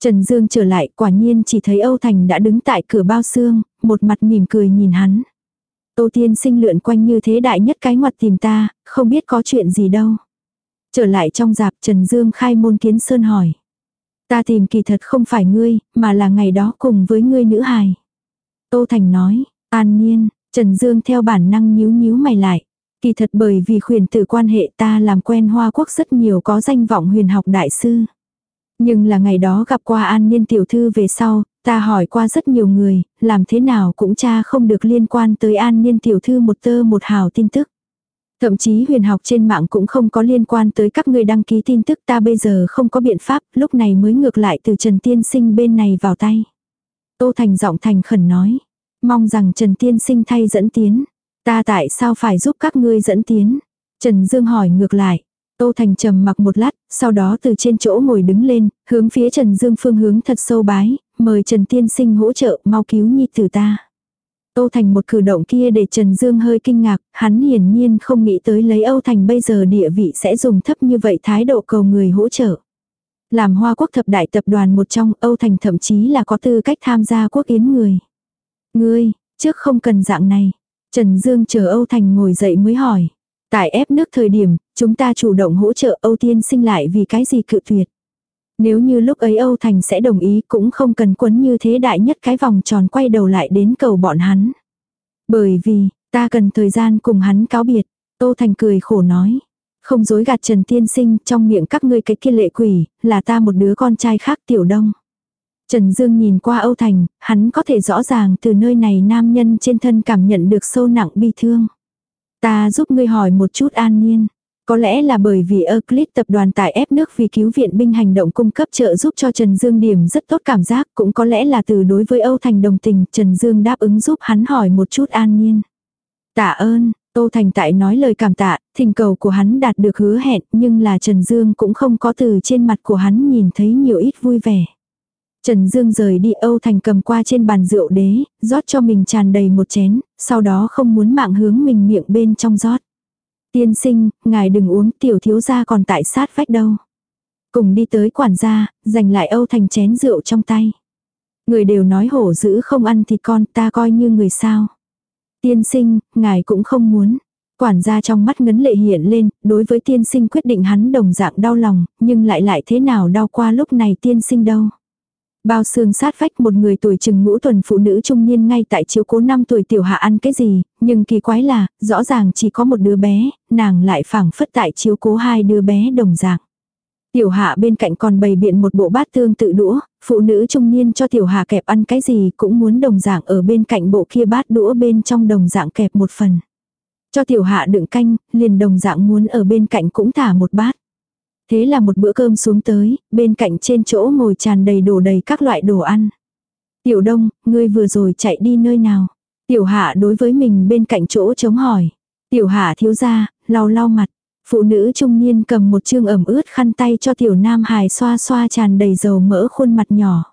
Trần Dương trở lại quả nhiên chỉ thấy Âu Thành đã đứng tại cửa bao xương, một mặt mỉm cười nhìn hắn. Tô Tiên sinh lượn quanh như thế đại nhất cái ngoặt tìm ta, không biết có chuyện gì đâu. Trở lại trong dạp Trần Dương khai môn kiến sơn hỏi. Ta tìm kỳ thật không phải ngươi, mà là ngày đó cùng với ngươi nữ hài. Tô Thành nói, an nhiên, Trần Dương theo bản năng nhíu nhíu mày lại. Kỳ thật bởi vì khuyển tử quan hệ ta làm quen Hoa Quốc rất nhiều có danh vọng huyền học đại sư. Nhưng là ngày đó gặp qua an niên tiểu thư về sau, ta hỏi qua rất nhiều người, làm thế nào cũng cha không được liên quan tới an niên tiểu thư một tơ một hào tin tức. Thậm chí huyền học trên mạng cũng không có liên quan tới các người đăng ký tin tức ta bây giờ không có biện pháp, lúc này mới ngược lại từ Trần Tiên Sinh bên này vào tay. Tô Thành giọng thành khẩn nói, mong rằng Trần Tiên Sinh thay dẫn tiến. Ta tại sao phải giúp các ngươi dẫn tiến? Trần Dương hỏi ngược lại. Tô Thành trầm mặc một lát, sau đó từ trên chỗ ngồi đứng lên, hướng phía Trần Dương phương hướng thật sâu bái, mời Trần Tiên Sinh hỗ trợ mau cứu nhi tử ta. Tô Thành một cử động kia để Trần Dương hơi kinh ngạc, hắn hiển nhiên không nghĩ tới lấy Âu Thành bây giờ địa vị sẽ dùng thấp như vậy thái độ cầu người hỗ trợ. Làm Hoa Quốc thập đại tập đoàn một trong Âu Thành thậm chí là có tư cách tham gia quốc yến người. Ngươi, trước không cần dạng này. Trần Dương chờ Âu Thành ngồi dậy mới hỏi. Tại ép nước thời điểm, chúng ta chủ động hỗ trợ Âu Tiên sinh lại vì cái gì cự tuyệt. Nếu như lúc ấy Âu Thành sẽ đồng ý cũng không cần quấn như thế đại nhất cái vòng tròn quay đầu lại đến cầu bọn hắn. Bởi vì, ta cần thời gian cùng hắn cáo biệt. Âu Thành cười khổ nói. Không dối gạt Trần Tiên Sinh trong miệng các ngươi cái kia lệ quỷ, là ta một đứa con trai khác tiểu đông. Trần Dương nhìn qua Âu Thành, hắn có thể rõ ràng từ nơi này nam nhân trên thân cảm nhận được sâu nặng bi thương. Ta giúp ngươi hỏi một chút an nhiên. Có lẽ là bởi vì Euclid tập đoàn tại ép nước vì cứu viện binh hành động cung cấp trợ giúp cho Trần Dương điểm rất tốt cảm giác, cũng có lẽ là từ đối với Âu Thành đồng tình, Trần Dương đáp ứng giúp hắn hỏi một chút an nhiên. Tạ ơn, Tô Thành tại nói lời cảm tạ, thỉnh cầu của hắn đạt được hứa hẹn, nhưng là Trần Dương cũng không có từ trên mặt của hắn nhìn thấy nhiều ít vui vẻ. Trần Dương rời đi Âu Thành cầm qua trên bàn rượu đế, rót cho mình tràn đầy một chén, sau đó không muốn mạng hướng mình miệng bên trong rót. Tiên sinh, ngài đừng uống tiểu thiếu gia còn tại sát vách đâu. Cùng đi tới quản gia, giành lại Âu Thành chén rượu trong tay. Người đều nói hổ dữ không ăn thịt con ta coi như người sao. Tiên sinh, ngài cũng không muốn. Quản gia trong mắt ngấn lệ hiện lên, đối với tiên sinh quyết định hắn đồng dạng đau lòng, nhưng lại lại thế nào đau qua lúc này tiên sinh đâu. Bao xương sát vách một người tuổi chừng ngũ tuần phụ nữ trung niên ngay tại chiếu cố 5 tuổi tiểu hạ ăn cái gì, nhưng kỳ quái là, rõ ràng chỉ có một đứa bé, nàng lại phảng phất tại chiếu cố hai đứa bé đồng dạng. Tiểu hạ bên cạnh còn bày biện một bộ bát tương tự đũa, phụ nữ trung niên cho tiểu hạ kẹp ăn cái gì cũng muốn đồng dạng ở bên cạnh bộ kia bát đũa bên trong đồng dạng kẹp một phần. Cho tiểu hạ đựng canh, liền đồng dạng muốn ở bên cạnh cũng thả một bát. Thế là một bữa cơm xuống tới, bên cạnh trên chỗ ngồi tràn đầy đổ đầy các loại đồ ăn. Tiểu đông, ngươi vừa rồi chạy đi nơi nào? Tiểu hạ đối với mình bên cạnh chỗ chống hỏi. Tiểu hạ thiếu ra, lau lau mặt. Phụ nữ trung niên cầm một chương ẩm ướt khăn tay cho tiểu nam hài xoa xoa tràn đầy dầu mỡ khuôn mặt nhỏ.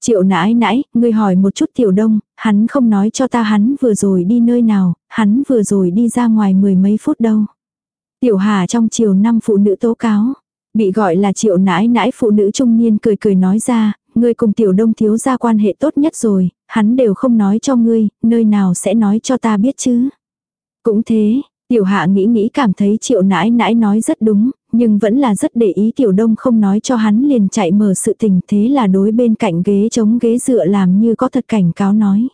Triệu nãi nãi, ngươi hỏi một chút tiểu đông, hắn không nói cho ta hắn vừa rồi đi nơi nào, hắn vừa rồi đi ra ngoài mười mấy phút đâu. Tiểu Hà trong chiều năm phụ nữ tố cáo. Bị gọi là triệu nãi nãi phụ nữ trung niên cười cười nói ra, ngươi cùng tiểu đông thiếu ra quan hệ tốt nhất rồi, hắn đều không nói cho ngươi, nơi nào sẽ nói cho ta biết chứ. Cũng thế, tiểu hạ nghĩ nghĩ cảm thấy triệu nãi nãi nói rất đúng, nhưng vẫn là rất để ý tiểu đông không nói cho hắn liền chạy mở sự tình thế là đối bên cạnh ghế chống ghế dựa làm như có thật cảnh cáo nói.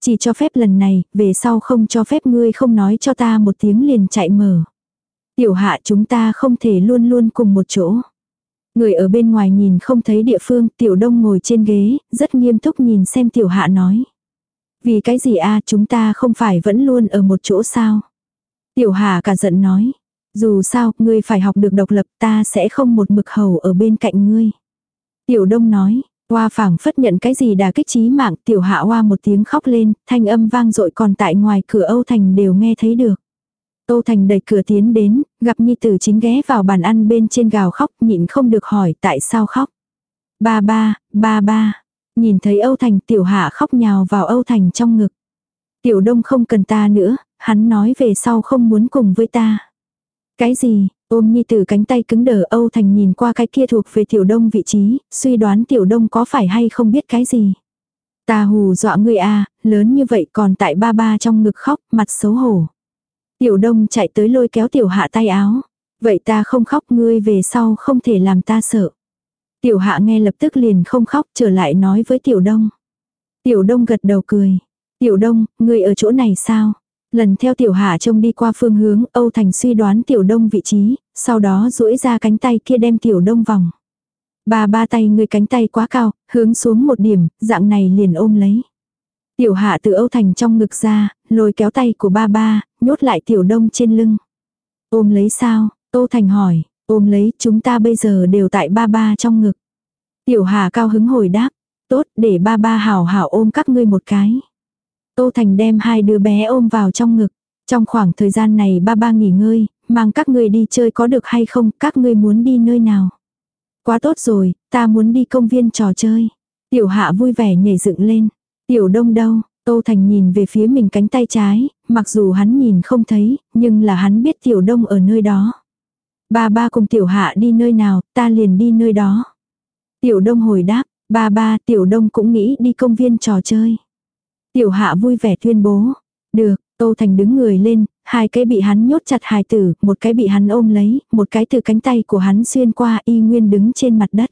Chỉ cho phép lần này, về sau không cho phép ngươi không nói cho ta một tiếng liền chạy mở. Tiểu hạ chúng ta không thể luôn luôn cùng một chỗ. Người ở bên ngoài nhìn không thấy địa phương, tiểu đông ngồi trên ghế, rất nghiêm túc nhìn xem tiểu hạ nói. Vì cái gì a chúng ta không phải vẫn luôn ở một chỗ sao? Tiểu hạ cả giận nói. Dù sao, ngươi phải học được độc lập ta sẽ không một mực hầu ở bên cạnh ngươi. Tiểu đông nói, Hoa phảng phất nhận cái gì đà kích trí mạng tiểu hạ hoa một tiếng khóc lên, thanh âm vang dội còn tại ngoài cửa Âu Thành đều nghe thấy được. Âu Thành đẩy cửa tiến đến, gặp Nhi tử chính ghé vào bàn ăn bên trên gào khóc nhịn không được hỏi tại sao khóc. Ba ba, ba ba. Nhìn thấy Âu Thành tiểu hạ khóc nhào vào Âu Thành trong ngực. Tiểu đông không cần ta nữa, hắn nói về sau không muốn cùng với ta. Cái gì, ôm nhi tử cánh tay cứng đờ Âu Thành nhìn qua cái kia thuộc về tiểu đông vị trí, suy đoán tiểu đông có phải hay không biết cái gì. Ta hù dọa người a lớn như vậy còn tại ba ba trong ngực khóc, mặt xấu hổ. Tiểu đông chạy tới lôi kéo tiểu hạ tay áo. Vậy ta không khóc ngươi về sau không thể làm ta sợ. Tiểu hạ nghe lập tức liền không khóc trở lại nói với tiểu đông. Tiểu đông gật đầu cười. Tiểu đông, ngươi ở chỗ này sao? Lần theo tiểu hạ trông đi qua phương hướng, Âu Thành suy đoán tiểu đông vị trí, sau đó duỗi ra cánh tay kia đem tiểu đông vòng. Ba ba tay người cánh tay quá cao, hướng xuống một điểm, dạng này liền ôm lấy. Tiểu hạ từ Âu Thành trong ngực ra, lôi kéo tay của ba ba, nhốt lại tiểu đông trên lưng. Ôm lấy sao? tô Thành hỏi, ôm lấy chúng ta bây giờ đều tại ba ba trong ngực. Tiểu hà cao hứng hồi đáp, tốt để ba ba hảo hảo ôm các ngươi một cái. Tô Thành đem hai đứa bé ôm vào trong ngực. Trong khoảng thời gian này ba ba nghỉ ngơi, mang các ngươi đi chơi có được hay không, các ngươi muốn đi nơi nào. Quá tốt rồi, ta muốn đi công viên trò chơi. Tiểu hạ vui vẻ nhảy dựng lên. Tiểu đông đâu, Tô Thành nhìn về phía mình cánh tay trái, mặc dù hắn nhìn không thấy, nhưng là hắn biết tiểu đông ở nơi đó. Ba ba cùng tiểu hạ đi nơi nào, ta liền đi nơi đó. Tiểu đông hồi đáp, ba ba tiểu đông cũng nghĩ đi công viên trò chơi. Tiểu hạ vui vẻ tuyên bố. Được, Tô Thành đứng người lên, hai cái bị hắn nhốt chặt hài tử, một cái bị hắn ôm lấy, một cái từ cánh tay của hắn xuyên qua y nguyên đứng trên mặt đất.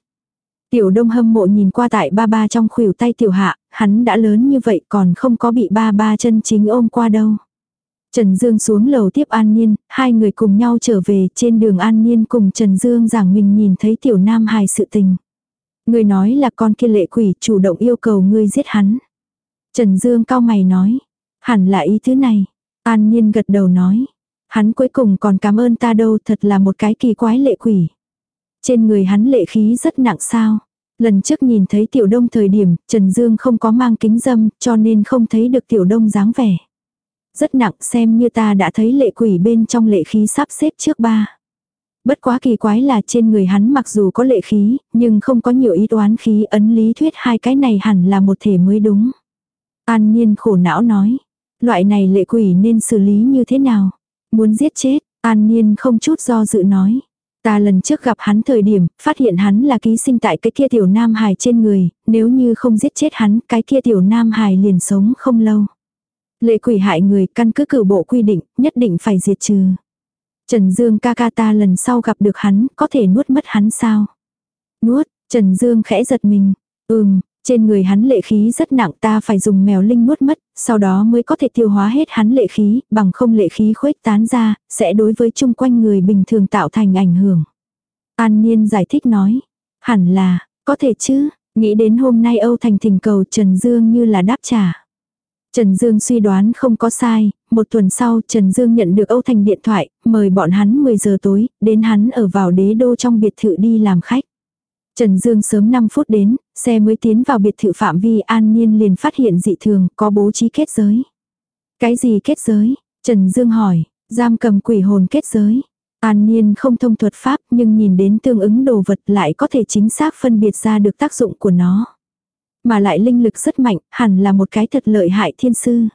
Tiểu đông hâm mộ nhìn qua tại ba ba trong khuỷu tay tiểu hạ, hắn đã lớn như vậy còn không có bị ba ba chân chính ôm qua đâu. Trần Dương xuống lầu tiếp An Niên, hai người cùng nhau trở về trên đường An Niên cùng Trần Dương giảng mình nhìn thấy tiểu nam hài sự tình. Người nói là con kia lệ quỷ chủ động yêu cầu ngươi giết hắn. Trần Dương cao mày nói. Hẳn là ý thứ này. An Nhiên gật đầu nói. Hắn cuối cùng còn cảm ơn ta đâu thật là một cái kỳ quái lệ quỷ. Trên người hắn lệ khí rất nặng sao. Lần trước nhìn thấy tiểu đông thời điểm, Trần Dương không có mang kính dâm, cho nên không thấy được tiểu đông dáng vẻ. Rất nặng xem như ta đã thấy lệ quỷ bên trong lệ khí sắp xếp trước ba. Bất quá kỳ quái là trên người hắn mặc dù có lệ khí, nhưng không có nhiều ý toán khí ấn lý thuyết hai cái này hẳn là một thể mới đúng. An nhiên khổ não nói. Loại này lệ quỷ nên xử lý như thế nào? Muốn giết chết, An nhiên không chút do dự nói. Ta lần trước gặp hắn thời điểm, phát hiện hắn là ký sinh tại cái kia tiểu nam hài trên người, nếu như không giết chết hắn, cái kia tiểu nam hài liền sống không lâu. Lệ quỷ hại người, căn cứ cử bộ quy định, nhất định phải diệt trừ. Trần Dương ca ca ta lần sau gặp được hắn, có thể nuốt mất hắn sao? Nuốt, Trần Dương khẽ giật mình. Ừm, trên người hắn lệ khí rất nặng ta phải dùng mèo linh nuốt mất, sau đó mới có thể tiêu hóa hết hắn lệ khí, bằng không lệ khí khuếch tán ra, sẽ đối với chung quanh người bình thường tạo thành ảnh hưởng. An Niên giải thích nói, hẳn là, có thể chứ, nghĩ đến hôm nay Âu Thành thỉnh cầu Trần Dương như là đáp trả. Trần Dương suy đoán không có sai, một tuần sau Trần Dương nhận được Âu Thành điện thoại, mời bọn hắn 10 giờ tối, đến hắn ở vào đế đô trong biệt thự đi làm khách. Trần Dương sớm 5 phút đến, xe mới tiến vào biệt thự phạm vi an nhiên liền phát hiện dị thường, có bố trí kết giới. Cái gì kết giới? Trần Dương hỏi, giam cầm quỷ hồn kết giới. An nhiên không thông thuật pháp nhưng nhìn đến tương ứng đồ vật lại có thể chính xác phân biệt ra được tác dụng của nó. Mà lại linh lực rất mạnh, hẳn là một cái thật lợi hại thiên sư.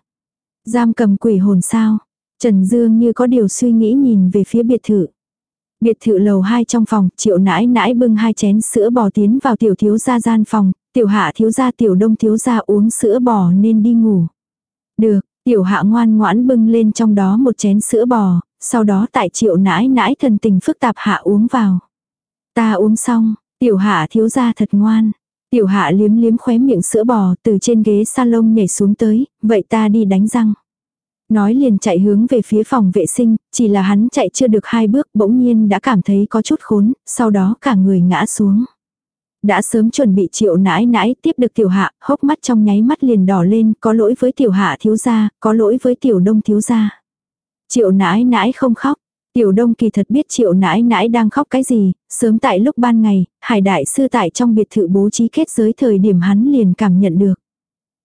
Giam cầm quỷ hồn sao? Trần Dương như có điều suy nghĩ nhìn về phía biệt thự. Biệt thự lầu 2 trong phòng, triệu nãi nãi bưng hai chén sữa bò tiến vào tiểu thiếu gia gian phòng, tiểu hạ thiếu gia tiểu đông thiếu gia uống sữa bò nên đi ngủ. Được, tiểu hạ ngoan ngoãn bưng lên trong đó một chén sữa bò, sau đó tại triệu nãi nãi thần tình phức tạp hạ uống vào. Ta uống xong, tiểu hạ thiếu gia thật ngoan. Tiểu hạ liếm liếm khóe miệng sữa bò từ trên ghế salon nhảy xuống tới, vậy ta đi đánh răng. Nói liền chạy hướng về phía phòng vệ sinh, chỉ là hắn chạy chưa được hai bước bỗng nhiên đã cảm thấy có chút khốn, sau đó cả người ngã xuống. Đã sớm chuẩn bị triệu nãi nãi tiếp được tiểu hạ, hốc mắt trong nháy mắt liền đỏ lên, có lỗi với tiểu hạ thiếu gia, có lỗi với tiểu đông thiếu gia. Triệu nãi nãi không khóc, Tiểu Đông kỳ thật biết triệu nãi nãi đang khóc cái gì, sớm tại lúc ban ngày, hải đại sư tại trong biệt thự bố trí kết giới thời điểm hắn liền cảm nhận được.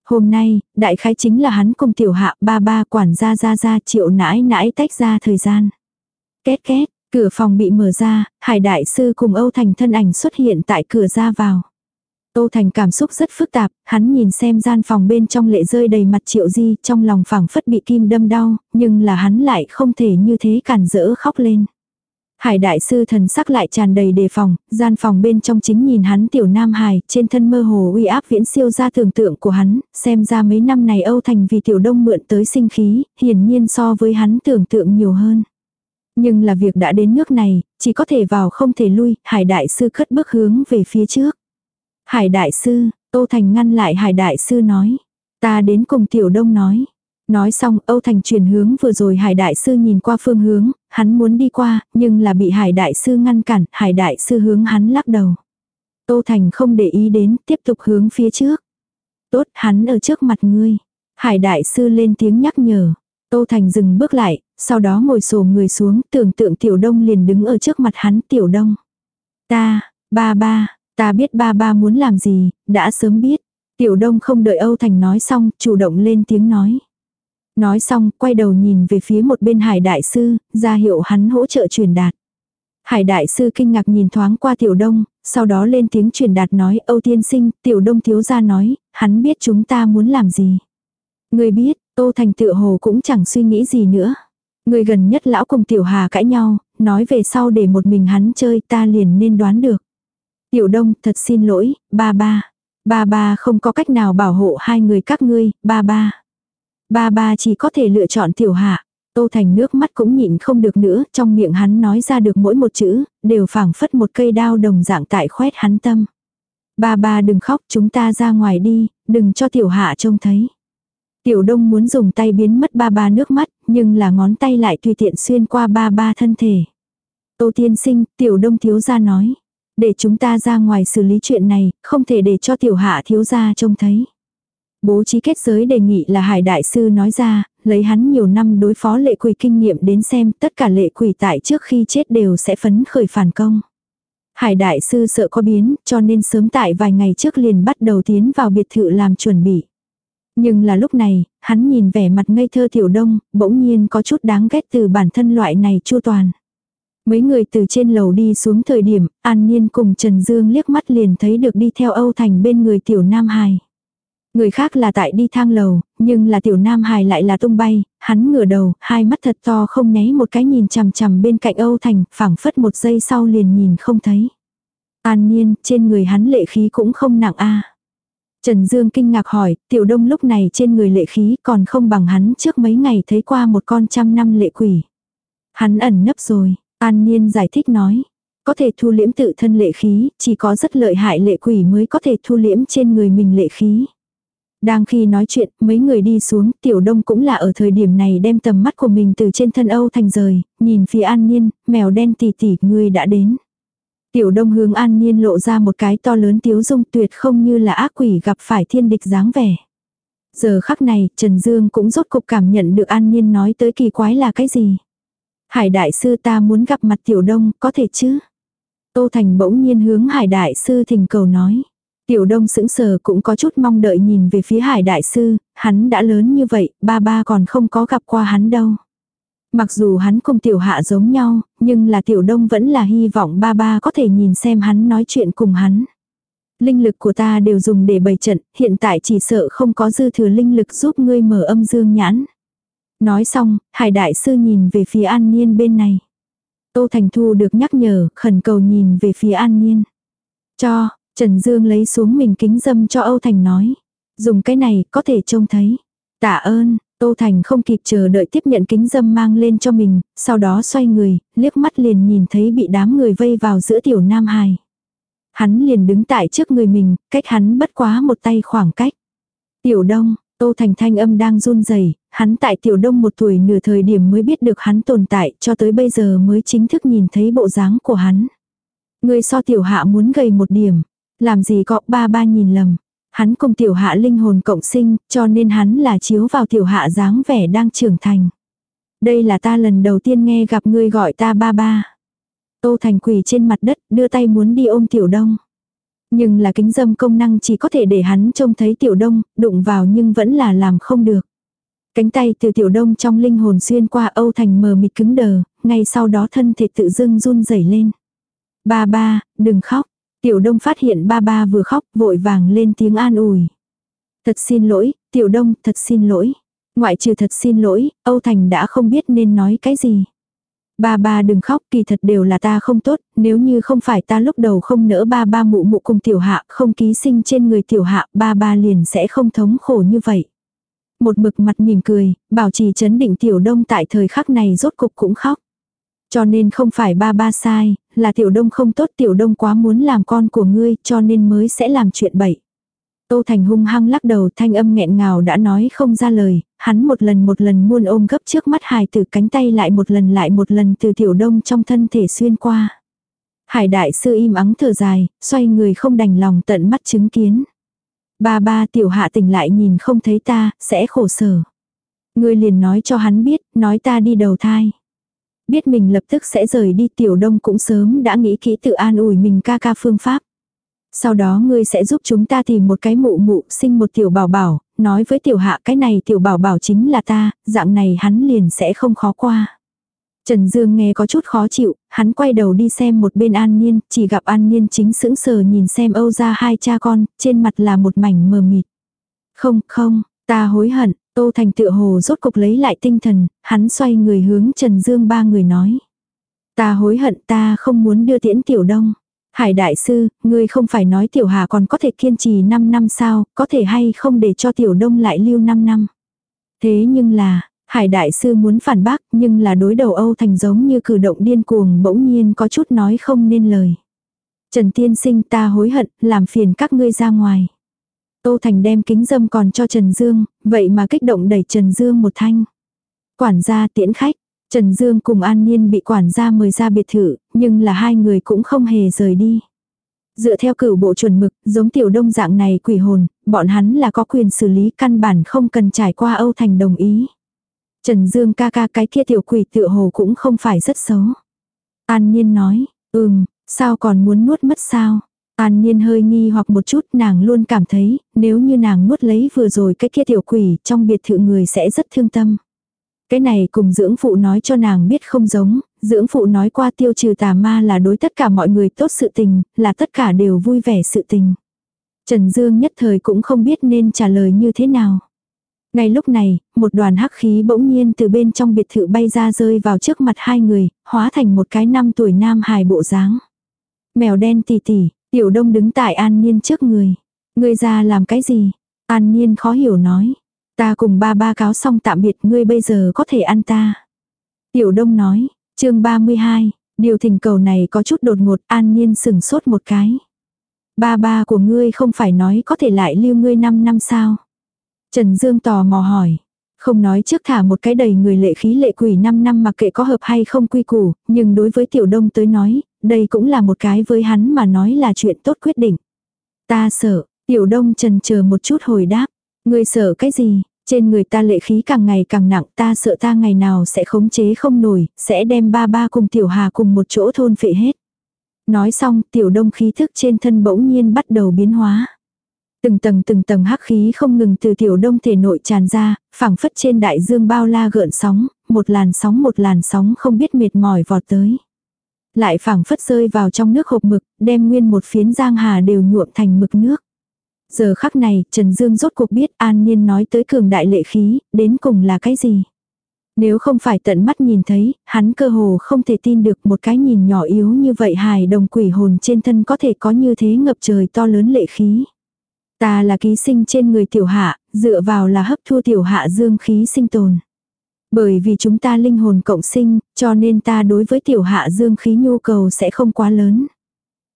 Hôm nay, đại khái chính là hắn cùng tiểu hạ ba ba quản gia ra ra triệu nãi nãi tách ra thời gian. Két két, cửa phòng bị mở ra, hải đại sư cùng Âu Thành thân ảnh xuất hiện tại cửa ra vào. Âu Thành cảm xúc rất phức tạp, hắn nhìn xem gian phòng bên trong lệ rơi đầy mặt triệu di, trong lòng phảng phất bị kim đâm đau, nhưng là hắn lại không thể như thế cản rỡ khóc lên. Hải đại sư thần sắc lại tràn đầy đề phòng, gian phòng bên trong chính nhìn hắn tiểu nam hài, trên thân mơ hồ uy áp viễn siêu ra tưởng tượng của hắn, xem ra mấy năm này Âu Thành vì tiểu đông mượn tới sinh khí, hiển nhiên so với hắn tưởng tượng nhiều hơn. Nhưng là việc đã đến nước này, chỉ có thể vào không thể lui, hải đại sư khất bước hướng về phía trước. Hải đại sư, Âu Thành ngăn lại hải đại sư nói. Ta đến cùng tiểu đông nói. Nói xong Âu Thành chuyển hướng vừa rồi hải đại sư nhìn qua phương hướng, hắn muốn đi qua, nhưng là bị hải đại sư ngăn cản, hải đại sư hướng hắn lắc đầu. Âu Thành không để ý đến, tiếp tục hướng phía trước. Tốt, hắn ở trước mặt ngươi. Hải đại sư lên tiếng nhắc nhở. Âu Thành dừng bước lại, sau đó ngồi sổ người xuống, tưởng tượng tiểu đông liền đứng ở trước mặt hắn tiểu đông. Ta, ba ba, Ta biết ba ba muốn làm gì, đã sớm biết. Tiểu đông không đợi Âu Thành nói xong, chủ động lên tiếng nói. Nói xong, quay đầu nhìn về phía một bên hải đại sư, ra hiệu hắn hỗ trợ truyền đạt. Hải đại sư kinh ngạc nhìn thoáng qua tiểu đông, sau đó lên tiếng truyền đạt nói Âu tiên sinh, tiểu đông thiếu gia nói, hắn biết chúng ta muốn làm gì. Người biết, Tô Thành tự hồ cũng chẳng suy nghĩ gì nữa. Người gần nhất lão cùng tiểu hà cãi nhau, nói về sau để một mình hắn chơi ta liền nên đoán được. Tiểu đông thật xin lỗi, ba ba. Ba ba không có cách nào bảo hộ hai người các ngươi, ba ba. Ba ba chỉ có thể lựa chọn tiểu hạ. Tô Thành nước mắt cũng nhịn không được nữa, trong miệng hắn nói ra được mỗi một chữ, đều phảng phất một cây đao đồng dạng tại khoét hắn tâm. Ba ba đừng khóc, chúng ta ra ngoài đi, đừng cho tiểu hạ trông thấy. Tiểu đông muốn dùng tay biến mất ba ba nước mắt, nhưng là ngón tay lại tùy tiện xuyên qua ba ba thân thể. Tô tiên sinh, tiểu đông thiếu gia nói. Để chúng ta ra ngoài xử lý chuyện này, không thể để cho tiểu hạ thiếu gia trông thấy. Bố trí kết giới đề nghị là hải đại sư nói ra, lấy hắn nhiều năm đối phó lệ quỷ kinh nghiệm đến xem tất cả lệ quỷ tại trước khi chết đều sẽ phấn khởi phản công. Hải đại sư sợ có biến, cho nên sớm tại vài ngày trước liền bắt đầu tiến vào biệt thự làm chuẩn bị. Nhưng là lúc này, hắn nhìn vẻ mặt ngây thơ tiểu đông, bỗng nhiên có chút đáng ghét từ bản thân loại này chua toàn. Mấy người từ trên lầu đi xuống thời điểm, An Niên cùng Trần Dương liếc mắt liền thấy được đi theo Âu Thành bên người tiểu Nam Hải. Người khác là tại đi thang lầu, nhưng là tiểu Nam hài lại là tung bay, hắn ngửa đầu, hai mắt thật to không nháy một cái nhìn chằm chằm bên cạnh Âu Thành, phảng phất một giây sau liền nhìn không thấy. An Niên, trên người hắn lệ khí cũng không nặng a. Trần Dương kinh ngạc hỏi, tiểu đông lúc này trên người lệ khí còn không bằng hắn trước mấy ngày thấy qua một con trăm năm lệ quỷ. Hắn ẩn nấp rồi, An Niên giải thích nói, có thể thu liễm tự thân lệ khí, chỉ có rất lợi hại lệ quỷ mới có thể thu liễm trên người mình lệ khí. Đang khi nói chuyện, mấy người đi xuống, tiểu đông cũng là ở thời điểm này đem tầm mắt của mình từ trên thân Âu thành rời, nhìn phía an nhiên, mèo đen tỉ tỉ, người đã đến. Tiểu đông hướng an nhiên lộ ra một cái to lớn tiếu dung tuyệt không như là ác quỷ gặp phải thiên địch dáng vẻ. Giờ khắc này, Trần Dương cũng rốt cục cảm nhận được an nhiên nói tới kỳ quái là cái gì. Hải đại sư ta muốn gặp mặt tiểu đông, có thể chứ? Tô Thành bỗng nhiên hướng hải đại sư thỉnh cầu nói. Tiểu đông sững sờ cũng có chút mong đợi nhìn về phía hải đại sư, hắn đã lớn như vậy, ba ba còn không có gặp qua hắn đâu. Mặc dù hắn cùng tiểu hạ giống nhau, nhưng là tiểu đông vẫn là hy vọng ba ba có thể nhìn xem hắn nói chuyện cùng hắn. Linh lực của ta đều dùng để bày trận, hiện tại chỉ sợ không có dư thừa linh lực giúp ngươi mở âm dương nhãn. Nói xong, hải đại sư nhìn về phía an niên bên này. Tô Thành Thu được nhắc nhở, khẩn cầu nhìn về phía an niên. Cho, Trần Dương lấy xuống mình kính dâm cho Âu Thành nói. Dùng cái này có thể trông thấy. Tạ ơn, Tô Thành không kịp chờ đợi tiếp nhận kính dâm mang lên cho mình, sau đó xoay người, liếc mắt liền nhìn thấy bị đám người vây vào giữa tiểu nam hài. Hắn liền đứng tại trước người mình, cách hắn bất quá một tay khoảng cách. Tiểu đông, Tô Thành thanh âm đang run rẩy hắn tại tiểu đông một tuổi nửa thời điểm mới biết được hắn tồn tại, cho tới bây giờ mới chính thức nhìn thấy bộ dáng của hắn. Người so tiểu hạ muốn gầy một điểm, làm gì có ba ba nhìn lầm. Hắn cùng tiểu hạ linh hồn cộng sinh, cho nên hắn là chiếu vào tiểu hạ dáng vẻ đang trưởng thành. Đây là ta lần đầu tiên nghe gặp ngươi gọi ta ba ba. Tô Thành quỳ trên mặt đất, đưa tay muốn đi ôm tiểu đông. Nhưng là kính dâm công năng chỉ có thể để hắn trông thấy tiểu đông, đụng vào nhưng vẫn là làm không được. Cánh tay từ tiểu đông trong linh hồn xuyên qua Âu Thành mờ mịt cứng đờ, ngay sau đó thân thể tự dưng run rẩy lên. Ba ba, đừng khóc. Tiểu đông phát hiện ba ba vừa khóc vội vàng lên tiếng an ủi. Thật xin lỗi, tiểu đông, thật xin lỗi. Ngoại trừ thật xin lỗi, Âu Thành đã không biết nên nói cái gì. Ba ba đừng khóc, kỳ thật đều là ta không tốt, nếu như không phải ta lúc đầu không nỡ ba ba mụ mụ cùng tiểu hạ, không ký sinh trên người tiểu hạ, ba ba liền sẽ không thống khổ như vậy. Một mực mặt mỉm cười, bảo trì chấn định tiểu đông tại thời khắc này rốt cục cũng khóc. Cho nên không phải ba ba sai, là tiểu đông không tốt tiểu đông quá muốn làm con của ngươi cho nên mới sẽ làm chuyện bậy. Tô Thành hung hăng lắc đầu thanh âm nghẹn ngào đã nói không ra lời, hắn một lần một lần muôn ôm gấp trước mắt hài từ cánh tay lại một lần lại một lần từ tiểu đông trong thân thể xuyên qua. Hải đại sư im ắng thở dài, xoay người không đành lòng tận mắt chứng kiến. Ba ba tiểu hạ tỉnh lại nhìn không thấy ta, sẽ khổ sở. Ngươi liền nói cho hắn biết, nói ta đi đầu thai. Biết mình lập tức sẽ rời đi tiểu đông cũng sớm đã nghĩ kỹ tự an ủi mình ca ca phương pháp. Sau đó ngươi sẽ giúp chúng ta tìm một cái mụ mụ sinh một tiểu bảo bảo, nói với tiểu hạ cái này tiểu bảo bảo chính là ta, dạng này hắn liền sẽ không khó qua. Trần Dương nghe có chút khó chịu, hắn quay đầu đi xem một bên An Niên, chỉ gặp An Niên chính sững sờ nhìn xem Âu ra hai cha con, trên mặt là một mảnh mờ mịt. Không, không, ta hối hận, Tô Thành tựa hồ rốt cục lấy lại tinh thần, hắn xoay người hướng Trần Dương ba người nói. Ta hối hận ta không muốn đưa tiễn tiểu đông. Hải đại sư, ngươi không phải nói tiểu hà còn có thể kiên trì 5 năm sao, có thể hay không để cho tiểu đông lại lưu 5 năm. Thế nhưng là, Hải đại sư muốn phản bác nhưng là đối đầu Âu Thành giống như cử động điên cuồng bỗng nhiên có chút nói không nên lời. Trần tiên sinh ta hối hận, làm phiền các ngươi ra ngoài. Tô Thành đem kính dâm còn cho Trần Dương, vậy mà kích động đẩy Trần Dương một thanh. Quản gia tiễn khách, Trần Dương cùng An Niên bị quản gia mời ra biệt thự, nhưng là hai người cũng không hề rời đi. Dựa theo cửu bộ chuẩn mực, giống tiểu đông dạng này quỷ hồn, bọn hắn là có quyền xử lý căn bản không cần trải qua Âu Thành đồng ý. Trần Dương ca ca cái kia tiểu quỷ tựa hồ cũng không phải rất xấu. An Niên nói, ừm, sao còn muốn nuốt mất sao? An Niên hơi nghi hoặc một chút nàng luôn cảm thấy, nếu như nàng nuốt lấy vừa rồi cái kia tiểu quỷ trong biệt thự người sẽ rất thương tâm. Cái này cùng dưỡng phụ nói cho nàng biết không giống, dưỡng phụ nói qua tiêu trừ tà ma là đối tất cả mọi người tốt sự tình, là tất cả đều vui vẻ sự tình. Trần Dương nhất thời cũng không biết nên trả lời như thế nào. Ngay lúc này, một đoàn hắc khí bỗng nhiên từ bên trong biệt thự bay ra rơi vào trước mặt hai người, hóa thành một cái năm tuổi nam hài bộ dáng. Mèo đen tỉ tỉ, tiểu đông đứng tại an niên trước người. Người ra làm cái gì? An niên khó hiểu nói. Ta cùng ba ba cáo xong tạm biệt ngươi bây giờ có thể ăn ta. Tiểu đông nói, chương 32, điều thỉnh cầu này có chút đột ngột an niên sừng sốt một cái. Ba ba của ngươi không phải nói có thể lại lưu ngươi 5 năm sao? Trần Dương tò mò hỏi. Không nói trước thả một cái đầy người lệ khí lệ quỷ 5 năm mà kệ có hợp hay không quy củ, nhưng đối với tiểu đông tới nói, đây cũng là một cái với hắn mà nói là chuyện tốt quyết định. Ta sợ, tiểu đông trần chờ một chút hồi đáp. Ngươi sợ cái gì? Trên người ta lệ khí càng ngày càng nặng ta sợ ta ngày nào sẽ khống chế không nổi, sẽ đem ba ba cùng tiểu hà cùng một chỗ thôn phệ hết. Nói xong tiểu đông khí thức trên thân bỗng nhiên bắt đầu biến hóa. Từng tầng từng tầng hắc khí không ngừng từ tiểu đông thể nội tràn ra, phẳng phất trên đại dương bao la gợn sóng, một làn sóng một làn sóng không biết mệt mỏi vọt tới. Lại phẳng phất rơi vào trong nước hộp mực, đem nguyên một phiến giang hà đều nhuộm thành mực nước. Giờ khắc này, Trần Dương rốt cuộc biết An Niên nói tới cường đại lệ khí, đến cùng là cái gì. Nếu không phải tận mắt nhìn thấy, hắn cơ hồ không thể tin được một cái nhìn nhỏ yếu như vậy hài đồng quỷ hồn trên thân có thể có như thế ngập trời to lớn lệ khí. Ta là ký sinh trên người tiểu hạ, dựa vào là hấp thu tiểu hạ dương khí sinh tồn. Bởi vì chúng ta linh hồn cộng sinh, cho nên ta đối với tiểu hạ dương khí nhu cầu sẽ không quá lớn.